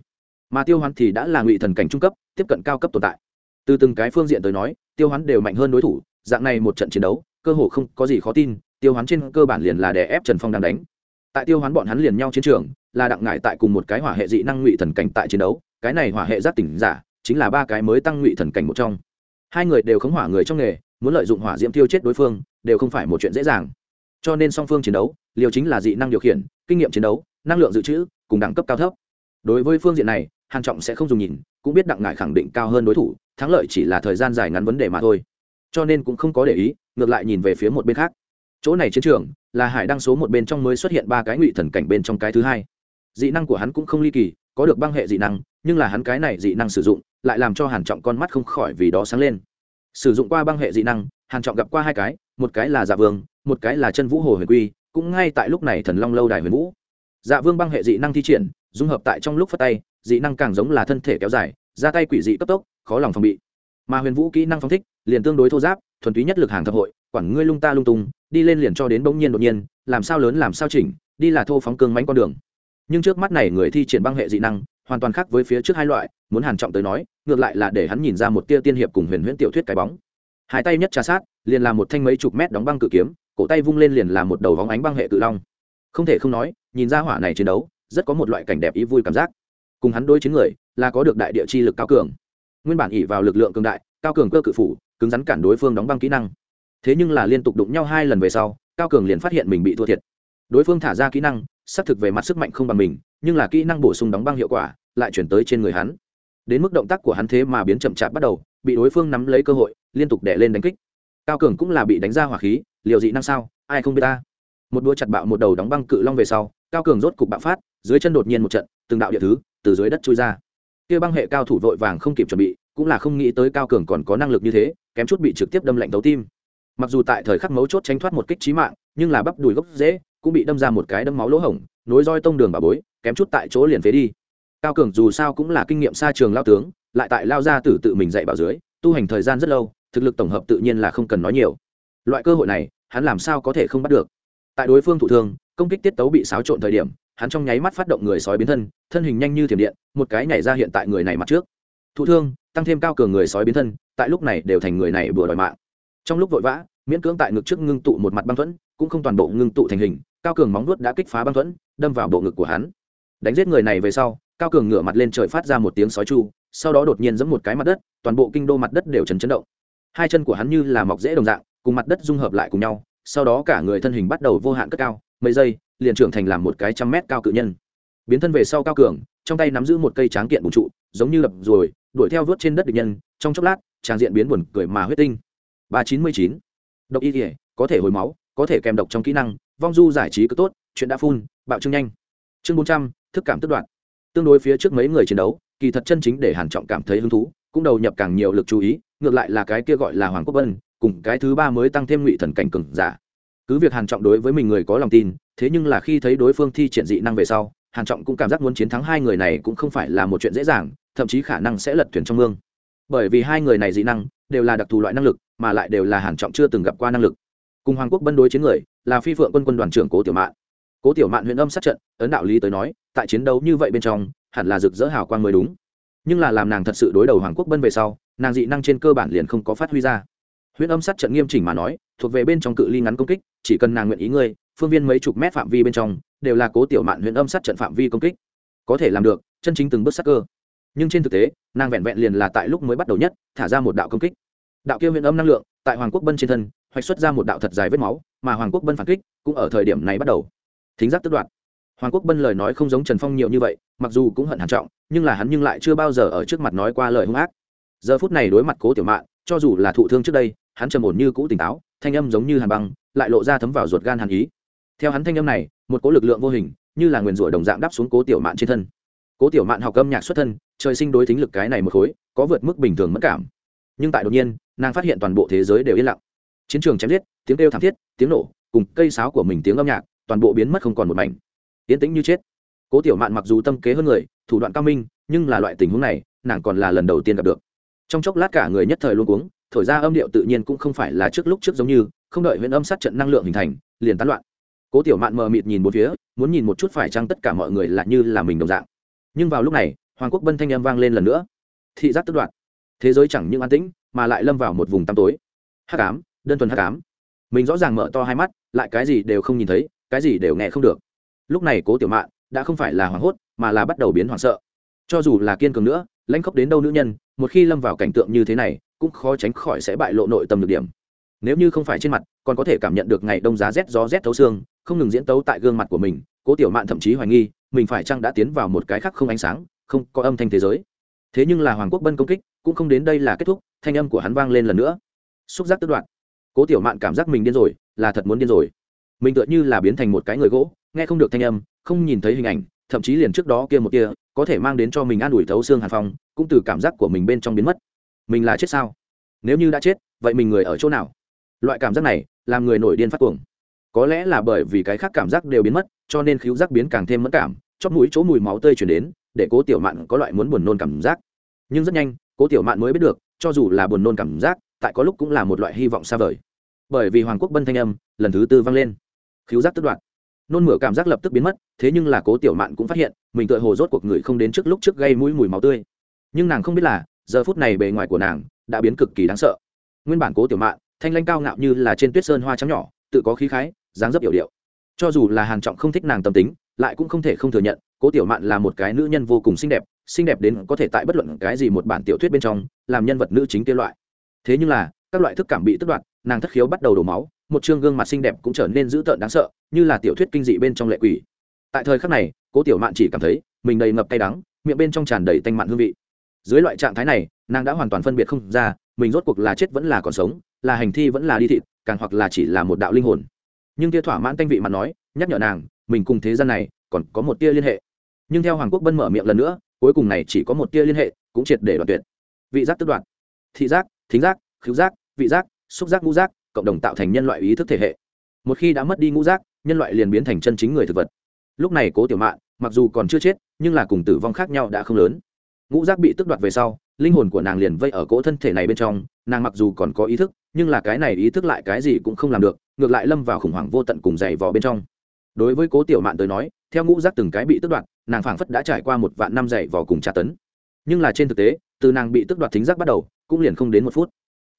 Mà tiêu hoán thì đã là ngụy thần cảnh trung cấp, tiếp cận cao cấp tồn tại. Từ từng cái phương diện tới nói, tiêu hoán đều mạnh hơn đối thủ, dạng này một trận chiến đấu, cơ hồ không có gì khó tin, tiêu hoán trên cơ bản liền là đè ép trần phong đang đánh tại tiêu hoán bọn hắn liền nhau chiến trường, là đặng ngại tại cùng một cái hỏa hệ dị năng ngụy thần cảnh tại chiến đấu, cái này hỏa hệ giác tỉnh giả, chính là ba cái mới tăng ngụy thần cảnh một trong. Hai người đều khống hỏa người trong nghề, muốn lợi dụng hỏa diễm tiêu chết đối phương, đều không phải một chuyện dễ dàng. Cho nên song phương chiến đấu, liều chính là dị năng điều khiển, kinh nghiệm chiến đấu, năng lượng dự trữ, cùng đẳng cấp cao thấp. Đối với phương diện này, hàn trọng sẽ không dùng nhìn, cũng biết đặng ngải khẳng định cao hơn đối thủ, thắng lợi chỉ là thời gian dài ngắn vấn đề mà thôi. Cho nên cũng không có để ý, ngược lại nhìn về phía một bên khác chỗ này chiến trường là hải đăng số một bên trong mới xuất hiện ba cái ngụy thần cảnh bên trong cái thứ hai. Dị năng của hắn cũng không ly kỳ, có được băng hệ dị năng, nhưng là hắn cái này dị năng sử dụng lại làm cho hàn trọng con mắt không khỏi vì đó sáng lên. Sử dụng qua băng hệ dị năng, hàn trọng gặp qua hai cái, một cái là dạ vương, một cái là chân vũ hồ huyền quy, cũng ngay tại lúc này thần long lâu đài huyền vũ. Dạ vương băng hệ dị năng thi triển, dung hợp tại trong lúc phát tay, dị năng càng giống là thân thể kéo dài, ra tay quỷ dị cấp tốc, khó lòng phòng bị. Mà huyền vũ kỹ năng phóng thích, liền tương đối thô giáp, thuần túy nhất lực hàng thập hội, quản ngươi lung ta lung tung đi lên liền cho đến bỗng nhiên đột nhiên, làm sao lớn làm sao chỉnh, đi là thô phóng cương mánh con đường. Nhưng trước mắt này người thi triển băng hệ dị năng, hoàn toàn khác với phía trước hai loại, muốn hàn trọng tới nói, ngược lại là để hắn nhìn ra một tia tiên hiệp cùng huyền huyễn tiểu thuyết cái bóng. Hai tay nhất trà sát, liền là một thanh mấy chục mét đóng băng cự kiếm, cổ tay vung lên liền là một đầu vóng ánh băng hệ cự long. Không thể không nói, nhìn ra hỏa này chiến đấu, rất có một loại cảnh đẹp ý vui cảm giác. Cùng hắn đối chiến người, là có được đại địa chi lực cao cường. Nguyên bản ỉ vào lực lượng cường đại, cao cường cơ cự phủ, cứng rắn cản đối phương đóng băng kỹ năng thế nhưng là liên tục đụng nhau hai lần về sau, cao cường liền phát hiện mình bị thua thiệt. Đối phương thả ra kỹ năng, xác thực về mặt sức mạnh không bằng mình, nhưng là kỹ năng bổ sung đóng băng hiệu quả, lại chuyển tới trên người hắn. Đến mức động tác của hắn thế mà biến chậm chạp bắt đầu, bị đối phương nắm lấy cơ hội, liên tục đẻ lên đánh kích. Cao cường cũng là bị đánh ra hỏa khí, liều dị năng sao? Ai không biết ta? Một đũa chặt bạo một đầu đóng băng cự long về sau, cao cường rốt cục bạo phát, dưới chân đột nhiên một trận, từng đạo địa thứ từ dưới đất chui ra. Kia băng hệ cao thủ vội vàng không kịp chuẩn bị, cũng là không nghĩ tới cao cường còn có năng lực như thế, kém chút bị trực tiếp đâm lạnh tấu tim mặc dù tại thời khắc mấu chốt tránh thoát một kích trí mạng, nhưng là bắp đùi gốc dễ cũng bị đâm ra một cái đâm máu lỗ hổng, nối roi tông đường bà bối, kém chút tại chỗ liền phế đi. Cao cường dù sao cũng là kinh nghiệm xa trường lao tướng, lại tại lao ra tử tự mình dạy bảo dưới, tu hành thời gian rất lâu, thực lực tổng hợp tự nhiên là không cần nói nhiều. Loại cơ hội này, hắn làm sao có thể không bắt được? Tại đối phương thủ thương, công kích tiết tấu bị xáo trộn thời điểm, hắn trong nháy mắt phát động người sói biến thân thân hình nhanh như thiểm điện, một cái nhảy ra hiện tại người này mặt trước. Thụ thương, tăng thêm cao cường người sói biến thân, tại lúc này đều thành người này bừa đòi mạng trong lúc vội vã, miễn cưỡng tại ngực trước ngưng tụ một mặt băng thuẫn, cũng không toàn bộ ngưng tụ thành hình, cao cường móng vuốt đã kích phá băng thuẫn, đâm vào bộ ngực của hắn. Đánh giết người này về sau, cao cường ngửa mặt lên trời phát ra một tiếng sói chu, sau đó đột nhiên giẫm một cái mặt đất, toàn bộ kinh đô mặt đất đều chấn chấn động. Hai chân của hắn như là mọc rễ đồng dạng, cùng mặt đất dung hợp lại cùng nhau, sau đó cả người thân hình bắt đầu vô hạn cất cao, mấy giây, liền trưởng thành làm một cái trăm mét cao cự nhân. Biến thân về sau cao cường, trong tay nắm giữ một cây tráng kiện bùn trụ, giống như lập rồi, đuổi theo vớt trên đất địch nhân, trong chốc lát, tràng diện biến buồn cười mà huyết tinh ba chín mươi chín. Độc y thể có thể hồi máu, có thể kèm độc trong kỹ năng, vong du giải trí cứ tốt, chuyện đã phun bạo trương nhanh. Chương bốn trăm, thức cảm tức đoạn. Tương đối phía trước mấy người chiến đấu, kỳ thật chân chính để hàn trọng cảm thấy hứng thú, cũng đầu nhập càng nhiều lực chú ý, ngược lại là cái kia gọi là hoàng quốc vân, cùng cái thứ ba mới tăng thêm ngụy thần cảnh cường giả. Cứ việc hàn trọng đối với mình người có lòng tin, thế nhưng là khi thấy đối phương thi triển dị năng về sau, hàn trọng cũng cảm giác muốn chiến thắng hai người này cũng không phải là một chuyện dễ dàng, thậm chí khả năng sẽ lật thuyền trong mương. Bởi vì hai người này dị năng đều là đặc thù loại năng lực, mà lại đều là hàn trọng chưa từng gặp qua năng lực. Cùng hoàng quốc bân đối chiến người, là phi phượng quân quân đoàn trưởng cố tiểu mạn. Cố tiểu mạn huyện âm sát trận, ấn đạo lý tới nói, tại chiến đấu như vậy bên trong, hẳn là rực rỡ hào quang mới đúng. Nhưng là làm nàng thật sự đối đầu hoàng quốc bân về sau, nàng dị năng trên cơ bản liền không có phát huy ra. Huyện âm sát trận nghiêm chỉnh mà nói, thuộc về bên trong cự ly ngắn công kích, chỉ cần nàng nguyện ý ngươi, phương viên mấy chục mét phạm vi bên trong, đều là cố tiểu mạn huyện âm sát trận phạm vi công kích. Có thể làm được, chân chính từng bước sát cơ nhưng trên thực tế, nàng vẹn vẹn liền là tại lúc mới bắt đầu nhất, thả ra một đạo công kích. Đạo kia huyện âm năng lượng, tại hoàng quốc bân trên thân, hoạch xuất ra một đạo thật dài vết máu, mà hoàng quốc bân phản kích cũng ở thời điểm này bắt đầu. Thính giác tức đoạt. Hoàng quốc bân lời nói không giống trần phong nhiều như vậy, mặc dù cũng hận hàn trọng, nhưng là hắn nhưng lại chưa bao giờ ở trước mặt nói qua lời hung ác. Giờ phút này đối mặt cố tiểu mạn, cho dù là thụ thương trước đây, hắn trầm ổn như cũ tỉnh táo, thanh âm giống như hàn băng, lại lộ ra thấm vào ruột gan hàn ý. Theo hắn thanh âm này, một cố lực lượng vô hình, như là nguyền rủa đồng dạng đắp xuống cố tiểu mạn trên thân cố tiểu mạn học âm nhạc xuất thân, trời sinh đối thính lực cái này một khối, có vượt mức bình thường mất cảm. Nhưng tại đột nhiên, nàng phát hiện toàn bộ thế giới đều yên lặng. Chiến trường chém giết, tiếng kêu thảm thiết, tiếng nổ, cùng cây sáo của mình tiếng âm nhạc, toàn bộ biến mất không còn một mảnh. Yên tĩnh như chết. Cố tiểu mạn mặc dù tâm kế hơn người, thủ đoạn cao minh, nhưng là loại tình huống này, nàng còn là lần đầu tiên gặp được. Trong chốc lát cả người nhất thời luôn cuống, thổi ra âm điệu tự nhiên cũng không phải là trước lúc trước giống như, không đợi huyện âm sát trận năng lượng hình thành, liền tán loạn. Cố tiểu mạn mờ mịt nhìn một phía, muốn nhìn một chút phải chăng tất cả mọi người là như là mình đồng dạng nhưng vào lúc này, hoàng quốc bân thanh âm vang lên lần nữa. Thị giác tức đoạn thế giới chẳng những an tĩnh, mà lại lâm vào một vùng tăm tối. Hắc ám, đơn thuần hắc ám. Mình rõ ràng mở to hai mắt, lại cái gì đều không nhìn thấy, cái gì đều nghe không được. Lúc này cố tiểu mạn, đã không phải là hoảng hốt, mà là bắt đầu biến hoảng sợ. Cho dù là kiên cường nữa, lãnh khốc đến đâu nữ nhân, một khi lâm vào cảnh tượng như thế này, cũng khó tránh khỏi sẽ bại lộ nội tâm được điểm. Nếu như không phải trên mặt, còn có thể cảm nhận được ngày đông giá rét gió rét thấu xương, không ngừng diễn tấu tại gương mặt của mình, cố tiểu mạn thậm chí hoài nghi mình phải chăng đã tiến vào một cái khác không ánh sáng, không có âm thanh thế giới. Thế nhưng là hoàng quốc bân công kích, cũng không đến đây là kết thúc, thanh âm của hắn vang lên lần nữa. Xúc giác tức đoạn cố tiểu mạn cảm giác mình điên rồi, là thật muốn điên rồi. Mình tựa như là biến thành một cái người gỗ, nghe không được thanh âm, không nhìn thấy hình ảnh, thậm chí liền trước đó kia một kia, có thể mang đến cho mình an ủi thấu xương hàn phong, cũng từ cảm giác của mình bên trong biến mất. Mình là chết sao? Nếu như đã chết, vậy mình người ở chỗ nào? Loại cảm giác này, làm người nổi điên phát cuồng có lẽ là bởi vì cái khác cảm giác đều biến mất, cho nên khíu giác biến càng thêm mất cảm, chóp mũi chỗ mùi máu tươi chuyển đến, để cố tiểu mạn có loại muốn buồn nôn cảm giác. Nhưng rất nhanh, cố tiểu mạn mới biết được, cho dù là buồn nôn cảm giác, tại có lúc cũng là một loại hy vọng xa vời. Bởi vì hoàng quốc bân thanh âm, lần thứ tư vang lên. Khíu giác tức đoạn. Nôn mửa cảm giác lập tức biến mất, thế nhưng là cố tiểu mạn cũng phát hiện, mình tựa hồ rốt cuộc người không đến trước lúc trước gây mũi mùi máu tươi. Nhưng nàng không biết là, giờ phút này bề ngoài của nàng đã biến cực kỳ đáng sợ. Nguyên bản cố tiểu mạn, thanh lanh cao ngạo như là trên tuyết sơn hoa trắng nhỏ, tự có khí khái dáng dấp hiểu điệu. Cho dù là hàn trọng không thích nàng tâm tính, lại cũng không thể không thừa nhận, cố tiểu mạn là một cái nữ nhân vô cùng xinh đẹp xinh đẹp đến có thể tại bất luận cái gì một bản tiểu thuyết bên trong, làm nhân vật nữ chính kia loại. Thế nhưng là, các loại thức cảm bị tức đoạt, nàng thất khiếu bắt đầu đổ máu, một chương gương mặt xinh đẹp cũng trở nên dữ tợn đáng sợ, như là tiểu thuyết kinh dị bên trong lệ quỷ. Tại thời khắc này, cố tiểu mạn chỉ cảm thấy mình đầy ngập cay đắng, miệng bên trong tràn đầy tanh mặn hương vị. Dưới loại trạng thái này, nàng đã hoàn toàn phân biệt không ra, mình rốt cuộc là chết vẫn là còn sống, là hành thi vẫn là đi thịt, càng hoặc là chỉ là một đạo linh hồn nhưng tia thỏa mãn tanh vị mặt nói, nhắc nhở nàng, mình cùng thế gian này còn có một tia liên hệ. Nhưng theo hoàng quốc bân mở miệng lần nữa, cuối cùng này chỉ có một tia liên hệ, cũng triệt để đoạn tuyệt. Vị giác tức đoạn, thị giác, thính giác, khứu giác, vị giác, xúc giác, ngũ giác, cộng đồng tạo thành nhân loại ý thức thể hệ. Một khi đã mất đi ngũ giác, nhân loại liền biến thành chân chính người thực vật. Lúc này cố tiểu mạn, mặc dù còn chưa chết, nhưng là cùng tử vong khác nhau đã không lớn. Ngũ giác bị tức đoạt về sau, linh hồn của nàng liền vây ở cỗ thân thể này bên trong, nàng mặc dù còn có ý thức nhưng là cái này ý thức lại cái gì cũng không làm được, ngược lại lâm vào khủng hoảng vô tận cùng dày vò bên trong. Đối với cố tiểu mạn tới nói, theo ngũ giác từng cái bị tức đoạt, nàng phảng phất đã trải qua một vạn năm dày vò cùng tra tấn. Nhưng là trên thực tế, từ nàng bị tức đoạt thính giác bắt đầu, cũng liền không đến một phút.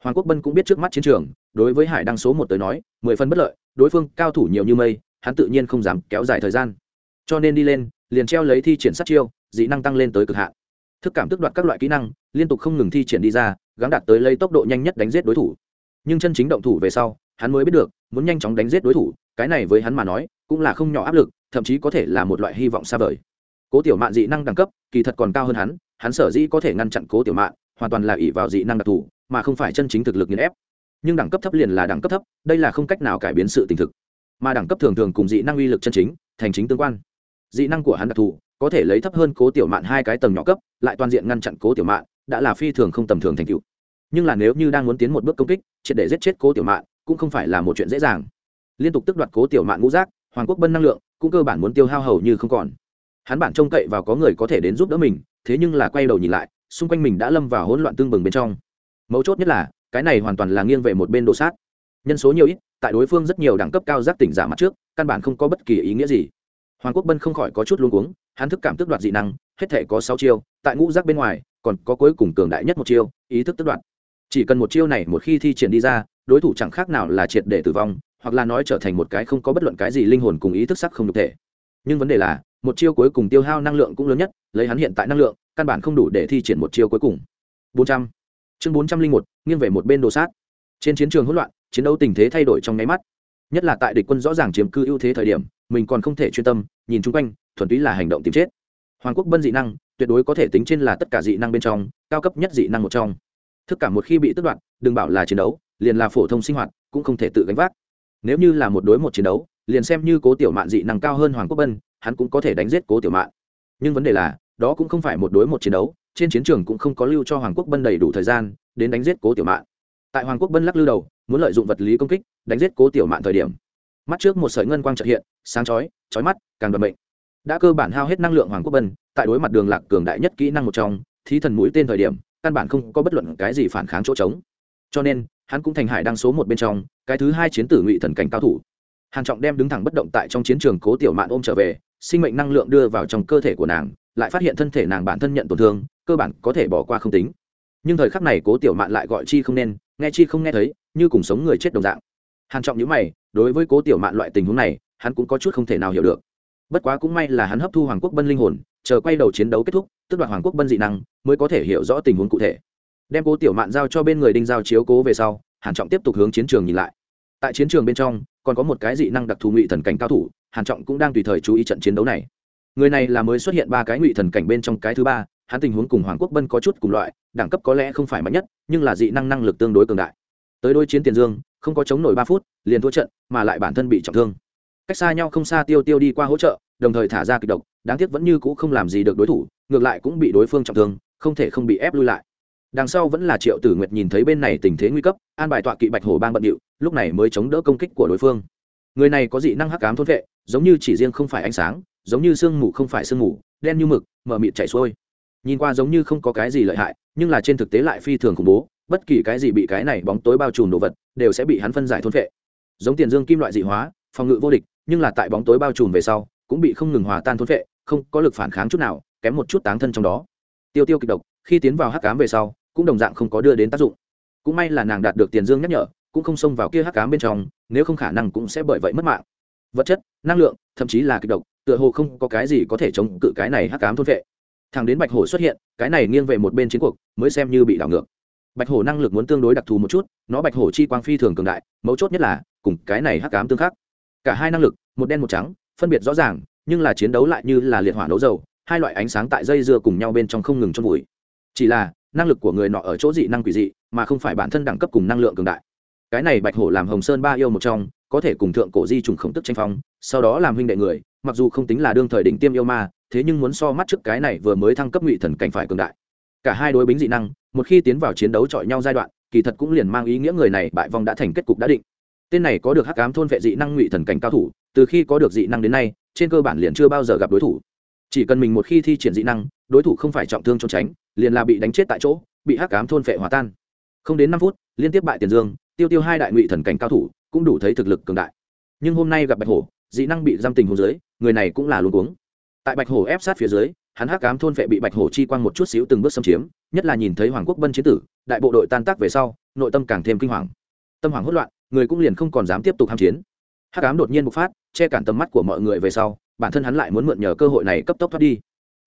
Hoàng quốc bân cũng biết trước mắt chiến trường, đối với hải đăng số một tới nói, mười phân bất lợi, đối phương cao thủ nhiều như mây, hắn tự nhiên không dám kéo dài thời gian. Cho nên đi lên, liền treo lấy thi triển sát chiêu, dị năng tăng lên tới cực hạn. Thức cảm tức đoạt các loại kỹ năng, liên tục không ngừng thi triển đi ra gắn đạt tới lấy tốc độ nhanh nhất đánh giết đối thủ nhưng chân chính động thủ về sau, hắn mới biết được, muốn nhanh chóng đánh giết đối thủ, cái này với hắn mà nói, cũng là không nhỏ áp lực, thậm chí có thể là một loại hy vọng xa vời. Cố tiểu mạn dị năng đẳng cấp, kỳ thật còn cao hơn hắn hắn sở dĩ có thể ngăn chặn cố tiểu mạn, hoàn toàn là ỷ vào dị năng đặc thù, mà không phải chân chính thực lực nghiền ép. Nhưng đẳng cấp thấp liền là đẳng cấp thấp, đây là không cách nào cải biến sự tình thực. Mà đẳng cấp thường thường cùng dị năng uy lực chân chính, thành chính tương quan. Dị năng của hắn đặc thù, có thể lấy thấp hơn cố tiểu mạn hai cái tầng nhỏ cấp, lại toàn diện ngăn chặn cố tiểu mạn, đã là phi thường không tầm thường thành tựu nhưng là nếu như đang muốn tiến một bước công kích, triệt để giết chết cố tiểu mạn, cũng không phải là một chuyện dễ dàng. Liên tục tức đoạt cố tiểu mạn ngũ giác, hoàng quốc bân năng lượng, cũng cơ bản muốn tiêu hao hầu như không còn. Hắn bản trông cậy vào có người có thể đến giúp đỡ mình, thế nhưng là quay đầu nhìn lại, xung quanh mình đã lâm vào hỗn loạn tương bừng bên trong. Mấu chốt nhất là, cái này hoàn toàn là nghiêng về một bên đồ sát. Nhân số nhiều ít, tại đối phương rất nhiều đẳng cấp cao giác tỉnh giả mặt trước, căn bản không có bất kỳ ý nghĩa gì. Hoàng quốc bân không khỏi có chút luống cuống, hắn thức cảm tức đoạt dị năng, hết thể có sáu chiêu, tại ngũ giác bên ngoài, còn có cuối cùng cường đại nhất một chiêu, ý thức tức đoạt chỉ cần một chiêu này một khi thi triển đi ra đối thủ chẳng khác nào là triệt để tử vong hoặc là nói trở thành một cái không có bất luận cái gì linh hồn cùng ý thức sắc không nhục thể. Nhưng vấn đề là một chiêu cuối cùng tiêu hao năng lượng cũng lớn nhất lấy hắn hiện tại năng lượng căn bản không đủ để thi triển một chiêu cuối cùng. 400. chương 401, nghiêng về một bên đồ sát. Trên chiến trường hỗn loạn chiến đấu tình thế thay đổi trong nháy mắt. Nhất là tại địch quân rõ ràng chiếm cư ưu thế thời điểm mình còn không thể chuyên tâm nhìn chung quanh thuần túy là hành động tìm chết. Hoàng quốc bân dị năng tuyệt đối có thể tính trên là tất cả dị năng bên trong cao cấp nhất dị năng một trong thức cảm một khi bị tước đoạt đừng bảo là chiến đấu liền là phổ thông sinh hoạt cũng không thể tự gánh vác. Nếu như là một đối một chiến đấu liền xem như cố tiểu mạn dị năng cao hơn hoàng quốc bân hắn cũng có thể đánh giết cố tiểu mạn. Nhưng vấn đề là đó cũng không phải một đối một chiến đấu trên chiến trường cũng không có lưu cho hoàng quốc bân đầy đủ thời gian đến đánh giết cố tiểu mạn. Tại hoàng quốc bân lắc lư đầu muốn lợi dụng vật lý công kích đánh giết cố tiểu mạn thời điểm. Mắt trước một sợi ngân quang trợ hiện sáng chói chói mắt càng đậm mệnh, đã cơ bản hao hết năng lượng hoàng quốc bân tại đối mặt đường lạc cường đại nhất kỹ năng một trong thí thần mũi tên thời điểm căn bản không có bất luận cái gì phản kháng chỗ trống. Cho nên, hắn cũng thành hải đang số một bên trong, cái thứ hai chiến tử ngụy thần cảnh cao thủ. Hàn trọng đem đứng thẳng bất động tại trong chiến trường cố tiểu mạn ôm trở về, sinh mệnh năng lượng đưa vào trong cơ thể của nàng, lại phát hiện thân thể nàng bản thân nhận tổn thương, cơ bản có thể bỏ qua không tính. Nhưng thời khắc này cố tiểu mạn lại gọi chi không nên, nghe chi không nghe thấy, như cùng sống người chết đồng dạng. Hàn trọng nhíu mày, đối với cố tiểu mạn loại tình huống này, hắn cũng có chút không thể nào hiểu được. Bất quá cũng may là hắn hấp thu hoàng quốc bân linh hồn, chờ quay đầu chiến đấu kết thúc tức đoạt hoàng quốc bân dị năng, mới có thể hiểu rõ tình huống cụ thể. Đem cố tiểu mạn giao cho bên người đinh giao chiếu cố về sau, hàn trọng tiếp tục hướng chiến trường nhìn lại. Tại chiến trường bên trong, còn có một cái dị năng đặc thù ngụy thần cảnh cao thủ, hàn trọng cũng đang tùy thời chú ý trận chiến đấu này. Người này là mới xuất hiện ba cái ngụy thần cảnh bên trong cái thứ ba, hắn tình huống cùng hoàng quốc bân có chút cùng loại, đẳng cấp có lẽ không phải mạnh nhất, nhưng là dị năng năng lực tương đối cường đại. Tới đối chiến tiền dương, không có chống nổi ba phút, liền thua trận, mà lại bản thân bị trọng thương. Cách xa nhau không xa tiêu tiêu đi qua hỗ trợ, đồng thời thả ra kịch độc, đáng tiếc vẫn như cũ không làm gì được đối thủ ngược lại cũng bị đối phương trọng thương, không thể không bị ép lui lại. Đằng sau vẫn là triệu tử nguyệt nhìn thấy bên này tình thế nguy cấp, an bài tọa kỵ bạch hổ bang bận điệu, lúc này mới chống đỡ công kích của đối phương. Người này có dị năng hắc cám thôn vệ, giống như chỉ riêng không phải ánh sáng, giống như sương mù không phải sương mù, đen như mực mở mịt chảy xuôi. Nhìn qua giống như không có cái gì lợi hại, nhưng là trên thực tế lại phi thường khủng bố, bất kỳ cái gì bị cái này bóng tối bao trùm đồ vật, đều sẽ bị hắn phân giải thôn vệ. Giống tiền dương kim loại dị hóa, phòng ngự vô địch, nhưng là tại bóng tối bao trùm về sau, cũng bị không ngừng hòa tan thôn vệ, không có lực phản kháng chút nào kém một chút táng thân trong đó. Tiêu tiêu kịch độc, khi tiến vào hắc cám về sau, cũng đồng dạng không có đưa đến tác dụng. Cũng may là nàng đạt được tiền dương nhắc nhở, cũng không xông vào kia hắc cám bên trong, nếu không khả năng cũng sẽ bởi vậy mất mạng. Vật chất, năng lượng, thậm chí là kịch độc, tựa hồ không có cái gì có thể chống cự cái này hắc cám thôn vệ. Thằng đến bạch hổ xuất hiện, cái này nghiêng về một bên chiến cuộc, mới xem như bị đảo ngược. Bạch hổ năng lực muốn tương đối đặc thù một chút, nó bạch hổ chi quang phi thường cường đại, mấu chốt nhất là, cùng cái này hắc cám tương khắc. Cả hai năng lực, một đen một trắng, phân biệt rõ ràng, nhưng là chiến đấu lại như là liệt hỏa nấu dầu hai loại ánh sáng tại dây dưa cùng nhau bên trong không ngừng trong bụi chỉ là, năng lực của người nọ ở chỗ dị năng quỷ dị, mà không phải bản thân đẳng cấp cùng năng lượng cường đại. Cái này bạch hổ làm hồng sơn ba yêu một trong, có thể cùng thượng cổ di trùng khổng tức tranh phong, sau đó làm huynh đệ người, mặc dù không tính là đương thời đỉnh tiêm yêu ma, thế nhưng muốn so mắt trước cái này vừa mới thăng cấp ngụy thần cảnh phải cường đại. Cả hai đối bính dị năng, một khi tiến vào chiến đấu chọi nhau giai đoạn, kỳ thật cũng liền mang ý nghĩa người này bại vong đã thành kết cục đã định. Tên này có được hắc ám thôn vệ dị năng ngụy thần cảnh cao thủ, từ khi có được dị năng đến nay, trên cơ bản liền chưa bao giờ gặp đối thủ chỉ cần mình một khi thi triển dị năng, đối thủ không phải trọng thương trốn tránh, liền là bị đánh chết tại chỗ, bị hắc ám thôn phệ hòa tan. Không đến năm phút, liên tiếp bại tiền dương, tiêu tiêu hai đại ngụy thần cảnh cao thủ cũng đủ thấy thực lực cường đại. Nhưng hôm nay gặp bạch hổ, dị năng bị giam tình hồ dưới, người này cũng là luôn cuống. Tại bạch hổ ép sát phía dưới, hắn hắc ám thôn phệ bị bạch hổ chi quang một chút xíu từng bước xâm chiếm, nhất là nhìn thấy hoàng quốc bân chiến tử, đại bộ đội tan tác về sau, nội tâm càng thêm kinh hoàng. Tâm hoàng hỗn loạn, người cũng liền không còn dám tiếp tục tham chiến. Hắc ám đột nhiên bộc phát che cản tầm mắt của mọi người về sau, bản thân hắn lại muốn mượn nhờ cơ hội này cấp tốc thoát đi.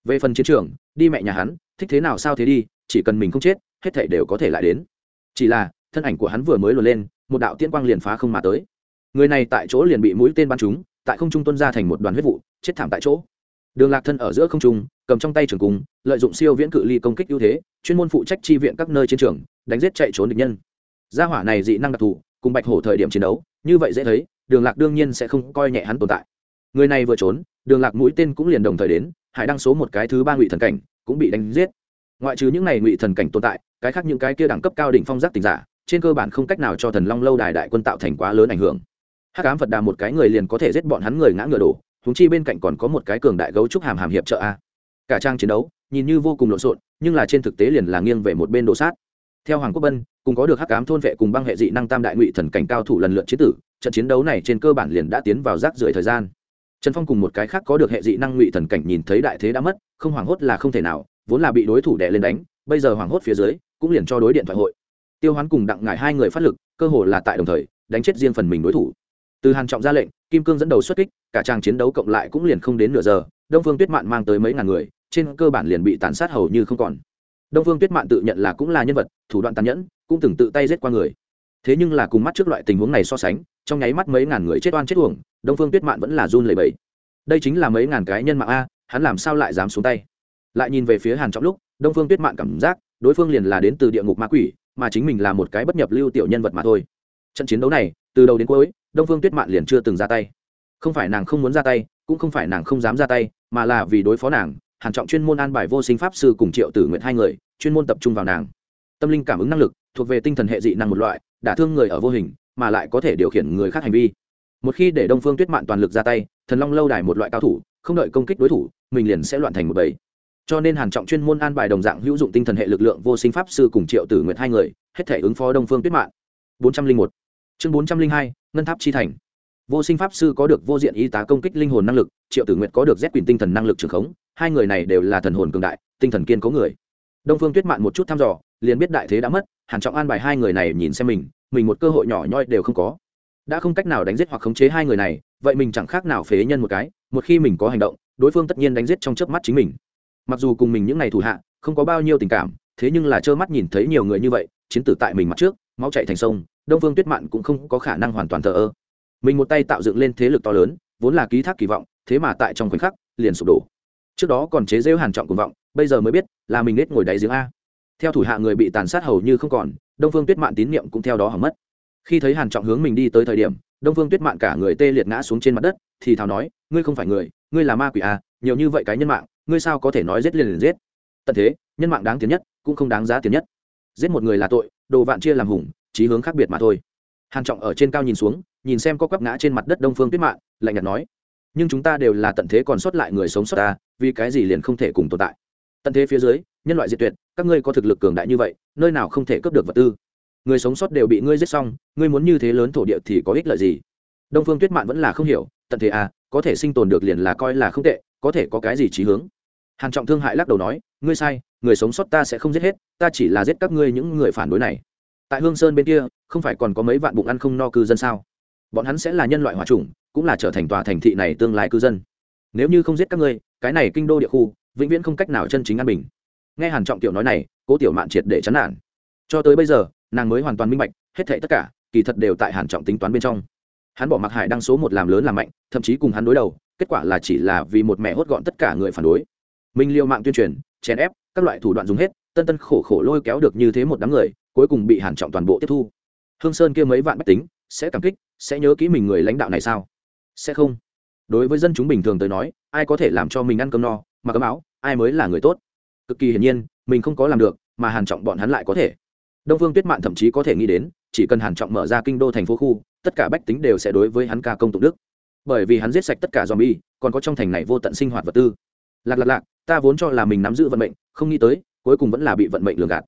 Về phần chiến trường, đi mẹ nhà hắn, thích thế nào sao thế đi, chỉ cần mình không chết, hết thảy đều có thể lại đến. Chỉ là, thân ảnh của hắn vừa mới luồn lên, một đạo tiên quang liền phá không mà tới. Người này tại chỗ liền bị mũi tên bắn trúng, tại không trung tuân ra thành một đoàn huyết vụ, chết thảm tại chỗ. Đường lạc thân ở giữa không trung, cầm trong tay trường cung, lợi dụng siêu viễn cự ly công kích ưu thế, chuyên môn phụ trách chi viện các nơi chiến trường, đánh giết chạy trốn địch nhân. Gia hỏa này dị năng đặc thù, cùng bạch hổ thời điểm chiến đấu, như vậy dễ thấy đường lạc đương nhiên sẽ không coi nhẹ hắn tồn tại. Người này vừa trốn, đường lạc mũi tên cũng liền đồng thời đến, hải đăng số một cái thứ ba ngụy thần cảnh, cũng bị đánh giết. Ngoại trừ những này ngụy thần cảnh tồn tại, cái khác những cái kia đẳng cấp cao đỉnh phong giác tình giả, trên cơ bản không cách nào cho thần long lâu đài đại quân tạo thành quá lớn ảnh hưởng. Hắc ám phật đà một cái người liền có thể giết bọn hắn người ngã ngựa đổ húng chi bên cạnh còn có một cái cường đại gấu trúc hàm hàm hiệp trợ a. Cả trang chiến đấu, nhìn như vô cùng lộn xộn, nhưng là trên thực tế liền là nghiêng về một bên đồ sát. Theo hoàng quốc bân, cùng có được hắc ám thôn vệ cùng băng hệ dị năng tam đại ngụy thần cảnh cao thủ lần lượt chế tử trận chiến đấu này trên cơ bản liền đã tiến vào rác rưởi thời gian. Trần phong cùng một cái khác có được hệ dị năng ngụy thần cảnh nhìn thấy đại thế đã mất, không hoảng hốt là không thể nào, vốn là bị đối thủ đè lên đánh, bây giờ hoảng hốt phía dưới, cũng liền cho đối điện thoại hội. Tiêu hoán cùng đặng ngải hai người phát lực, cơ hồ là tại đồng thời, đánh chết riêng phần mình đối thủ. Từ hàn trọng ra lệnh, kim cương dẫn đầu xuất kích, cả trang chiến đấu cộng lại cũng liền không đến nửa giờ, đông phương tuyết mạn mang tới mấy ngàn người, trên cơ bản liền bị tàn sát hầu như không còn. Đông phương tuyết mạn tự nhận là cũng là nhân vật, thủ đoạn tàn nhẫn, cũng từng tự tay giết qua người thế nhưng là cùng mắt trước loại tình huống này so sánh, trong nháy mắt mấy ngàn người chết oan chết uổng, đông phương tuyết mạn vẫn là run lẩy bẩy. Đây chính là mấy ngàn cái nhân mạng a, hắn làm sao lại dám xuống tay? Lại nhìn về phía hàn trọng lúc, đông phương tuyết mạn cảm giác, đối phương liền là đến từ địa ngục ma quỷ, mà chính mình là một cái bất nhập lưu tiểu nhân vật mà thôi. Trận chiến đấu này, từ đầu đến cuối, đông phương tuyết mạn liền chưa từng ra tay. Không phải nàng không muốn ra tay, cũng không phải nàng không dám ra tay, mà là vì đối phó nàng, hàn trọng chuyên môn an bài vô sinh pháp sư cùng triệu tử nguyện hai người, chuyên môn tập trung vào nàng tâm linh cảm ứng năng lực, thuộc về tinh thần hệ dị năng một loại, đả thương người ở vô hình, mà lại có thể điều khiển người khác hành vi. Một khi để đông phương tuyết mạn toàn lực ra tay, thần long lâu đài một loại cao thủ, không đợi công kích đối thủ, mình liền sẽ loạn thành một bầy. Cho nên hàn trọng chuyên môn an bài đồng dạng hữu dụng tinh thần hệ lực lượng vô sinh pháp sư cùng triệu tử nguyệt hai người, hết thể ứng phó đông phương tuyết mạn. Bốn trăm linh một. Chương bốn trăm linh hai, ngân tháp chi thành. Vô sinh pháp sư có được vô diện y tá công kích linh hồn năng lực, triệu tử nguyệt có được rét quyền tinh thần năng lực trường khống, hai người này đều là thần hồn cường đại, tinh thần kiên cố người. Đông phương tuyết mạn một chút thăm dò liền biết đại thế đã mất hàn trọng an bài hai người này nhìn xem mình mình một cơ hội nhỏ nhoi đều không có. Đã không cách nào đánh giết hoặc khống chế hai người này, vậy mình chẳng khác nào phế nhân một cái, một khi mình có hành động, đối phương tất nhiên đánh giết trong chớp mắt chính mình. Mặc dù cùng mình những ngày thủ hạ, không có bao nhiêu tình cảm, thế nhưng là trơ mắt nhìn thấy nhiều người như vậy, chiến tử tại mình mặt trước, máu chạy thành sông, đông phương tuyết mạn cũng không có khả năng hoàn toàn thờ ơ. Mình một tay tạo dựng lên thế lực to lớn, vốn là ký thác kỳ vọng, thế mà tại trong khoảnh khắc, liền sụp đổ. Trước đó còn chế rêu hàn trọng cùng vọng, bây giờ mới biết là mình nết ngồi đáy giếng a theo thủ hạ người bị tàn sát hầu như không còn, đông phương tuyết mạn tín nhiệm cũng theo đó hỏng mất. Khi thấy hàn trọng hướng mình đi tới thời điểm, đông phương tuyết mạn cả người tê liệt ngã xuống trên mặt đất, thì thào nói, ngươi không phải người, ngươi là ma quỷ à nhiều như vậy cái nhân mạng, ngươi sao có thể nói giết liền liền giết? Tận thế, nhân mạng đáng tiền nhất, cũng không đáng giá tiền nhất. Giết một người là tội, đồ vạn chia làm hùng, chí hướng khác biệt mà thôi. Hàn trọng ở trên cao nhìn xuống, nhìn xem có quắp ngã trên mặt đất đông phương tuyết mạn, lạnh nhạt nói, nhưng chúng ta đều là tận thế còn sót lại người sống sót ta, vì cái gì liền không thể cùng tồn tại? Tận thế phía dưới nhân loại diệt tuyệt, các ngươi có thực lực cường đại như vậy, nơi nào không thể cướp được vật tư? Người sống sót đều bị ngươi giết xong, ngươi muốn như thế lớn thổ địa thì có ích lợi gì? Đông phương tuyết mạn vẫn là không hiểu, tận thế à có thể sinh tồn được liền là coi là không tệ, có thể có cái gì trí hướng? Hàn trọng thương hại lắc đầu nói, ngươi sai, người sống sót ta sẽ không giết hết, ta chỉ là giết các ngươi những người phản đối này. Tại hương sơn bên kia, không phải còn có mấy vạn bụng ăn không no cư dân sao? Bọn hắn sẽ là nhân loại hòa chủng, cũng là trở thành tòa thành thị này tương lai cư dân. Nếu như không giết các ngươi, cái này kinh đô địa khu, vĩnh viễn không cách nào chân chính an bình nghe hàn trọng tiểu nói này, cố tiểu mạn triệt để chán nản. Cho tới bây giờ, nàng mới hoàn toàn minh bạch, hết thảy tất cả, kỳ thật đều tại hàn trọng tính toán bên trong. Hắn bỏ mặc hải đăng số một làm lớn làm mạnh, thậm chí cùng hắn đối đầu, kết quả là chỉ là vì một mẹ hốt gọn tất cả người phản đối. Mình liều mạng tuyên truyền, chèn ép, các loại thủ đoạn dùng hết, tân tân khổ khổ lôi kéo được như thế một đám người, cuối cùng bị hàn trọng toàn bộ tiếp thu. Hương sơn kia mấy vạn bách tính, sẽ cảm kích, sẽ nhớ kỹ mình người lãnh đạo này sao? Sẽ không. Đối với dân chúng bình thường tới nói, ai có thể làm cho mình ăn cơm no, mặc cơm áo, ai mới là người tốt? Cực kỳ hiển nhiên, mình không có làm được, mà hàn trọng bọn hắn lại có thể. Đông vương tuyết mạn thậm chí có thể nghĩ đến, chỉ cần hàn trọng mở ra kinh đô thành phố khu, tất cả bách tính đều sẽ đối với hắn ca công tụng đức. Bởi vì hắn giết sạch tất cả zombie, còn có trong thành này vô tận sinh hoạt vật tư. Lạc lạc lạc, ta vốn cho là mình nắm giữ vận mệnh, không nghĩ tới, cuối cùng vẫn là bị vận mệnh lường gạt.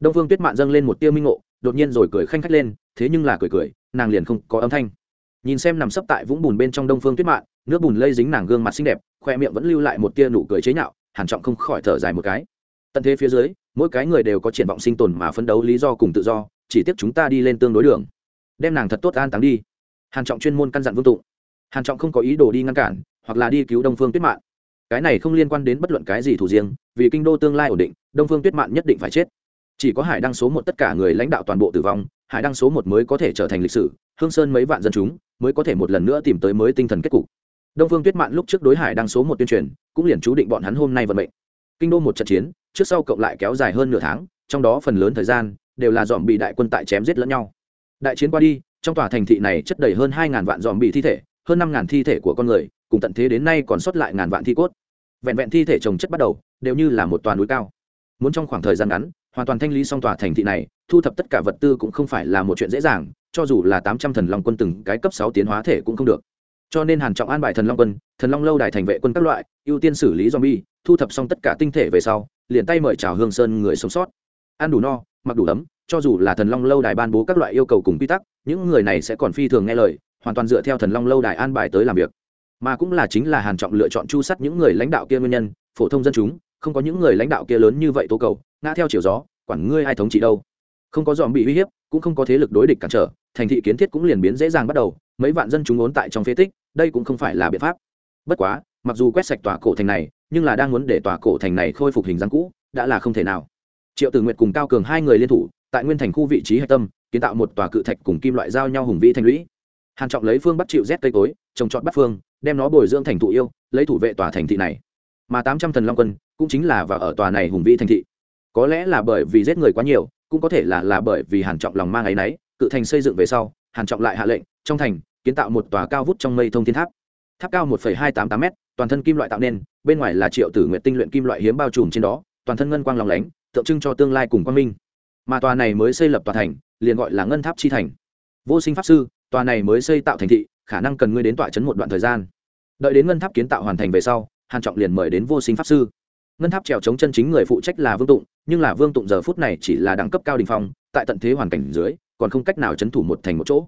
Đông phương tuyết mạn dâng lên một tia minh ngộ, đột nhiên rồi cười khanh khách lên, thế nhưng là cười cười, nàng liền không có âm thanh. Nhìn xem nằm sấp tại vũng bùn bên trong đông phương tuyết mạn, nước bùn lây dính nàng gương mặt xinh đẹp, khoe miệng vẫn lưu lại một tia nụ cười chế nhạo hàn trọng không khỏi thở dài một cái. Tận thế phía dưới, mỗi cái người đều có triển vọng sinh tồn mà phấn đấu lý do cùng tự do, chỉ tiếc chúng ta đi lên tương đối đường. Đem nàng thật tốt an táng đi. Hàn trọng chuyên môn căn dặn vương tụng hàn trọng không có ý đồ đi ngăn cản, hoặc là đi cứu đông phương tuyết mạn. Cái này không liên quan đến bất luận cái gì thủ riêng, vì kinh đô tương lai ổn định, đông phương tuyết mạn nhất định phải chết. Chỉ có hải đăng số một tất cả người lãnh đạo toàn bộ tử vong, hải đăng số một mới có thể trở thành lịch sử, hương sơn mấy vạn dân chúng mới có thể một lần nữa tìm tới mới tinh thần kết cục đông phương tuyết mạn lúc trước đối hải đăng số một tuyên truyền, cũng liền chú định bọn hắn hôm nay vận mệnh. Kinh đô một trận chiến, trước sau cộng lại kéo dài hơn nửa tháng, trong đó phần lớn thời gian, đều là dòm bị đại quân tại chém giết lẫn nhau. Đại chiến qua đi, trong tòa thành thị này chất đầy hơn hai ngàn vạn dòm bị thi thể, hơn năm ngàn thi thể của con người, cùng tận thế đến nay còn sót lại ngàn vạn thi cốt. Vẹn vẹn thi thể trồng chất bắt đầu, đều như là một toàn núi cao. Muốn trong khoảng thời gian ngắn, hoàn toàn thanh lý xong tòa thành thị này, thu thập tất cả vật tư cũng không phải là một chuyện dễ dàng, cho dù là tám trăm thần long quân từng cái cấp sáu tiến hóa thể cũng không được cho nên hàn trọng an bài thần long quân, thần long lâu đài thành vệ quân các loại, ưu tiên xử lý zombie, thu thập xong tất cả tinh thể về sau, liền tay mời chào hương sơn người sống sót. Ăn đủ no, mặc đủ ấm, cho dù là thần long lâu đài ban bố các loại yêu cầu cùng quy tắc, những người này sẽ còn phi thường nghe lời, hoàn toàn dựa theo thần long lâu đài an bài tới làm việc. Mà cũng là chính là hàn trọng lựa chọn chu sắt những người lãnh đạo kia nguyên nhân, phổ thông dân chúng, không có những người lãnh đạo kia lớn như vậy tố cầu, ngã theo chiều gió, quản ngươi ai thống trị đâu. Không có dòm bị uy hiếp, cũng không có thế lực đối địch cản trở thành thị kiến thiết cũng liền biến dễ dàng bắt đầu, mấy vạn dân chúng ốn tại trong phế tích, đây cũng không phải là biện pháp. Bất quá, mặc dù quét sạch tòa cổ thành này, nhưng là đang muốn để tòa cổ thành này khôi phục hình dáng cũ, đã là không thể nào. Triệu tử nguyệt cùng cao cường hai người liên thủ, tại nguyên thành khu vị trí hạch tâm, kiến tạo một tòa cự thạch cùng kim loại giao nhau hùng vĩ thành lũy. Hàn trọng lấy phương bắt chịu rét cây tối trồng trọt bắt phương, đem nó bồi dưỡng thành thụ yêu, lấy thủ vệ tòa thành thị này. Mà tám trăm thần long quân cũng chính là vào ở tòa này hùng vĩ thành thị. Có lẽ là bởi vì giết người quá nhiều, cũng có thể là là bởi vì hàn trọng lòng mang ấy nấy cự thành xây dựng về sau, hàn trọng lại hạ lệnh, trong thành kiến tạo một tòa cao vút trong mây thông thiên tháp. Tháp cao một hai tám tám m toàn thân kim loại tạo nên, bên ngoài là triệu tử nguyện tinh luyện kim loại hiếm bao trùm trên đó, toàn thân ngân quang lòng lánh, tượng trưng cho tương lai cùng quang minh. Mà tòa này mới xây lập tòa thành, liền gọi là ngân tháp chi thành. Vô sinh pháp sư, tòa này mới xây tạo thành thị, khả năng cần ngươi đến tọa chấn một đoạn thời gian. Đợi đến ngân tháp kiến tạo hoàn thành về sau, hàn trọng liền mời đến vô sinh pháp sư. Ngân tháp trèo chống chân chính người phụ trách là vương tụng, nhưng là vương tụng giờ phút này chỉ là đẳng cấp cao đình phong, tại tận thế hoàn cảnh dưới còn không cách nào chấn thủ một thành một chỗ.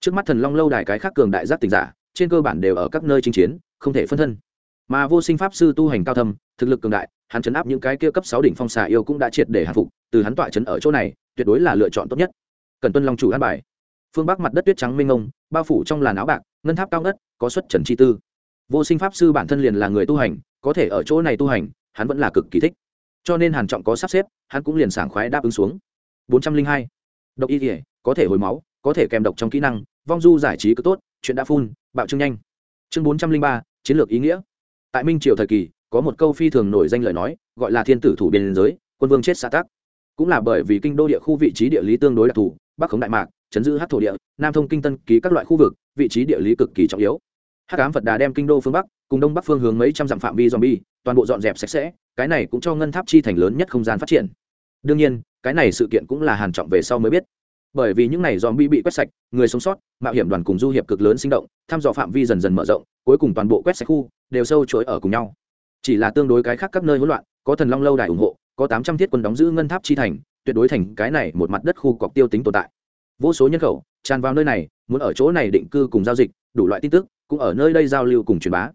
Trước mắt thần long lâu đài cái khác cường đại giác tình giả trên cơ bản đều ở các nơi chinh chiến không thể phân thân. Mà vô sinh pháp sư tu hành cao thâm thực lực cường đại hắn chấn áp những cái kia cấp sáu đỉnh phong xà yêu cũng đã triệt để hạ phục từ hắn tọa chấn ở chỗ này tuyệt đối là lựa chọn tốt nhất. Cần tuân long chủ an bài. Phương bắc mặt đất tuyết trắng mênh mông, bao phủ trong làn áo bạc ngân tháp cao ngất có xuất trần chi tư. Vô sinh pháp sư bản thân liền là người tu hành có thể ở chỗ này tu hành hắn vẫn là cực kỳ thích. Cho nên hàn trọng có sắp xếp hắn cũng liền sảng khoái đáp ứng xuống. Bốn trăm linh hai độc y thể có thể hồi máu, có thể kèm độc trong kỹ năng, vong du giải trí cứ tốt, chuyện đã phun bạo trương nhanh. Chương bốn trăm linh ba, chiến lược ý nghĩa. Tại minh triều thời kỳ, có một câu phi thường nổi danh lời nói, gọi là thiên tử thủ biên giới, quân vương chết xã tắc. Cũng là bởi vì kinh đô địa khu vị trí địa lý tương đối đặc thù, bắc khống đại mạc, chấn giữ hát thổ địa, nam thông kinh tân ký các loại khu vực, vị trí địa lý cực kỳ trọng yếu. Hát cám phật đà đem kinh đô phương bắc, cùng đông bắc phương hướng mấy trăm dặm phạm vi zombie, toàn bộ dọn dẹp sạch sẽ, cái này cũng cho ngân tháp chi thành lớn nhất không gian phát triển đương nhiên, cái này sự kiện cũng là hàn trọng về sau mới biết. Bởi vì những này zombie bị quét sạch, người sống sót, mạo hiểm đoàn cùng du hiệp cực lớn sinh động, thăm dò phạm vi dần dần mở rộng, cuối cùng toàn bộ quét sạch khu, đều sâu chuỗi ở cùng nhau. Chỉ là tương đối cái khác các nơi hỗn loạn, có thần long lâu đài ủng hộ, có tám trăm thiết quân đóng giữ ngân tháp chi thành, tuyệt đối thành cái này một mặt đất khu cọc tiêu tính tồn tại. Vô số nhân khẩu tràn vào nơi này, muốn ở chỗ này định cư cùng giao dịch, đủ loại tin tức, cũng ở nơi đây giao lưu cùng truyền bá.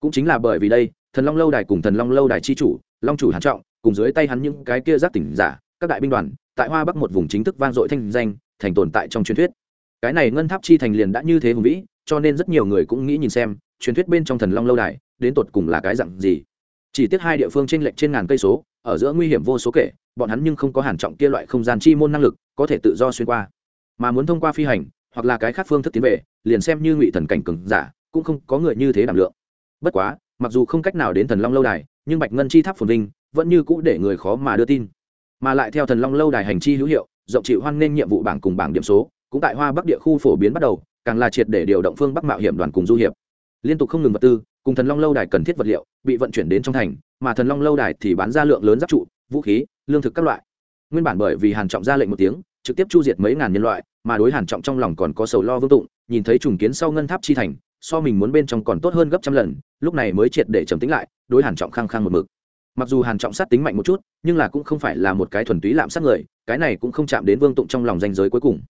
Cũng chính là bởi vì đây, thần long lâu đài cùng thần long lâu đài chi chủ long chủ hàn trọng, cùng dưới tay hắn những cái kia giác tỉnh giả, các đại binh đoàn, tại hoa bắc một vùng chính thức vang dội thanh danh, thành tồn tại trong truyền thuyết. Cái này ngân tháp chi thành liền đã như thế hùng vĩ, cho nên rất nhiều người cũng nghĩ nhìn xem, truyền thuyết bên trong thần long lâu đài, đến tột cùng là cái dạng gì. Chỉ tiếc hai địa phương trên lệnh trên ngàn cây số, ở giữa nguy hiểm vô số kể, bọn hắn nhưng không có hàn trọng kia loại không gian chi môn năng lực, có thể tự do xuyên qua. Mà muốn thông qua phi hành, hoặc là cái khác phương thức tiến về, liền xem như ngụy thần cảnh cường giả, cũng không có người như thế đảm lượng. Bất quá mặc dù không cách nào đến thần long lâu đài, nhưng bạch ngân chi tháp phồn vinh vẫn như cũ để người khó mà đưa tin. Mà lại theo thần long lâu đài hành chi hữu hiệu, rộng chịu hoan nghênh nhiệm vụ bảng cùng bảng điểm số, cũng tại hoa bắc địa khu phổ biến bắt đầu, càng là triệt để điều động phương bắc mạo hiểm đoàn cùng du hiệp. Liên tục không ngừng vật tư, cùng thần long lâu đài cần thiết vật liệu, bị vận chuyển đến trong thành, mà thần long lâu đài thì bán ra lượng lớn giáp trụ, vũ khí, lương thực các loại. Nguyên bản bởi vì hàn trọng ra lệnh một tiếng, trực tiếp chu diệt mấy ngàn nhân loại, mà đối hàn trọng trong lòng còn có sầu lo vương tụng, nhìn thấy trùng kiến sau ngân tháp chi thành so mình muốn bên trong còn tốt hơn gấp trăm lần lúc này mới triệt để trầm tính lại đối hàn trọng khăng khăng một mực. Mặc dù hàn trọng sát tính mạnh một chút nhưng là cũng không phải là một cái thuần túy lạm sát người cái này cũng không chạm đến vương tụng trong lòng danh giới cuối cùng.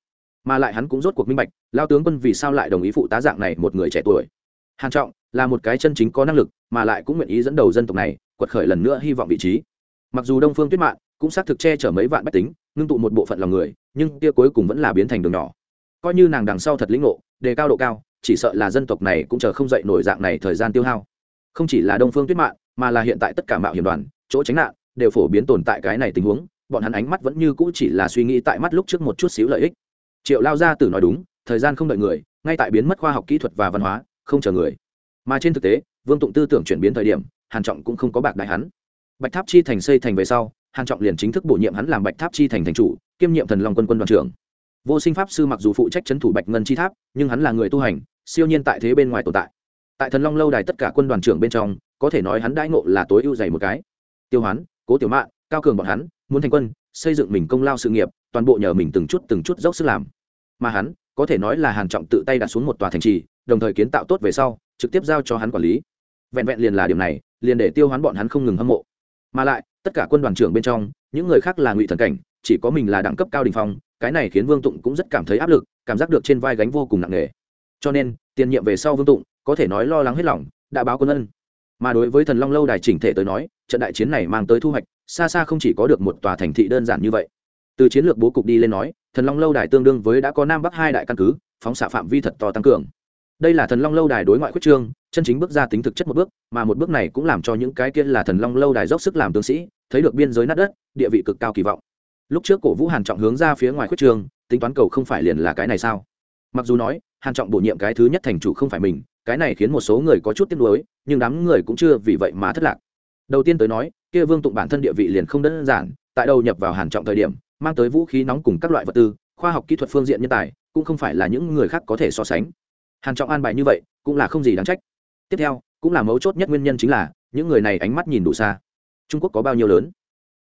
Mà lại hắn cũng rốt cuộc minh bạch lao tướng quân vì sao lại đồng ý phụ tá dạng này một người trẻ tuổi. Hàn trọng là một cái chân chính có năng lực mà lại cũng nguyện ý dẫn đầu dân tộc này quật khởi lần nữa hy vọng vị trí. Mặc dù đông phương tuyết mạng, cũng xác thực che chở mấy vạn bách tính ngưng tụ một bộ phận lòng người nhưng kia cuối cùng vẫn là biến thành đường nhỏ. Coi như nàng đằng sau thật lĩnh ngộ đề cao độ cao chỉ sợ là dân tộc này cũng chờ không dậy nổi dạng này thời gian tiêu hao. Không chỉ là đông phương tuyết mạn, mà là hiện tại tất cả mạo hiểm đoàn, chỗ tránh nạn, đều phổ biến tồn tại cái này tình huống, bọn hắn ánh mắt vẫn như cũ chỉ là suy nghĩ tại mắt lúc trước một chút xíu lợi ích. Triệu lao gia tử nói đúng, thời gian không đợi người, ngay tại biến mất khoa học kỹ thuật và văn hóa, không chờ người. Mà trên thực tế, vương tụng tư tưởng chuyển biến thời điểm, hàn trọng cũng không có bạc đại hắn. Bạch tháp chi thành xây thành về sau, hàn trọng liền chính thức bổ nhiệm hắn làm bạch tháp chi thành thành chủ, kiêm nhiệm thần long quân quân đoàn trưởng vô sinh pháp sư mặc dù phụ trách chấn thủ bạch ngân chi tháp, nhưng hắn là người tu hành, siêu nhiên tại thế bên ngoài tồn tại. Tại thần long lâu đài tất cả quân đoàn trưởng bên trong, có thể nói hắn đãi ngộ là tối ưu dày một cái. Tiêu hoán, cố tiểu mạn, cao cường bọn hắn, muốn thành quân, xây dựng mình công lao sự nghiệp, toàn bộ nhờ mình từng chút từng chút dốc sức làm. Mà hắn, có thể nói là hàn trọng tự tay đặt xuống một tòa thành trì, đồng thời kiến tạo tốt về sau, trực tiếp giao cho hắn quản lý. Vẹn vẹn liền là điều này, liền để tiêu hoán bọn hắn không ngừng hâm mộ. Mà lại, tất cả quân đoàn trưởng bên trong, những người khác là ngụy thần cảnh, chỉ có mình là đẳng cấp cao đình phong cái này khiến vương tụng cũng rất cảm thấy áp lực, cảm giác được trên vai gánh vô cùng nặng nề. Cho nên, tiền nhiệm về sau vương tụng, có thể nói lo lắng hết lòng, đã báo quân ân. Mà đối với thần long lâu đài chỉnh thể tới nói, trận đại chiến này mang tới thu hoạch, xa xa không chỉ có được một tòa thành thị đơn giản như vậy. Từ chiến lược bố cục đi lên nói, thần long lâu đài tương đương với đã có nam bắc hai đại căn cứ, phóng xạ phạm vi thật to tăng cường. Đây là thần long lâu đài đối ngoại quyết trương, chân chính bước ra tính thực chất một bước, mà một bước này cũng làm cho những cái kia là thần long lâu đài dốc sức làm tướng sĩ, thấy được biên giới nát đất, địa vị cực cao kỳ vọng lúc trước cổ vũ hàn trọng hướng ra phía ngoài khuyết trường, tính toán cầu không phải liền là cái này sao? Mặc dù nói hàn trọng bổ nhiệm cái thứ nhất thành chủ không phải mình cái này khiến một số người có chút tiếc nuối nhưng đám người cũng chưa vì vậy mà thất lạc. Đầu tiên tới nói kia vương tụng bản thân địa vị liền không đơn giản tại đầu nhập vào hàn trọng thời điểm mang tới vũ khí nóng cùng các loại vật tư khoa học kỹ thuật phương diện nhân tài cũng không phải là những người khác có thể so sánh. Hàn trọng an bài như vậy cũng là không gì đáng trách. Tiếp theo cũng là mấu chốt nhất nguyên nhân chính là những người này ánh mắt nhìn đủ xa. Trung quốc có bao nhiêu lớn?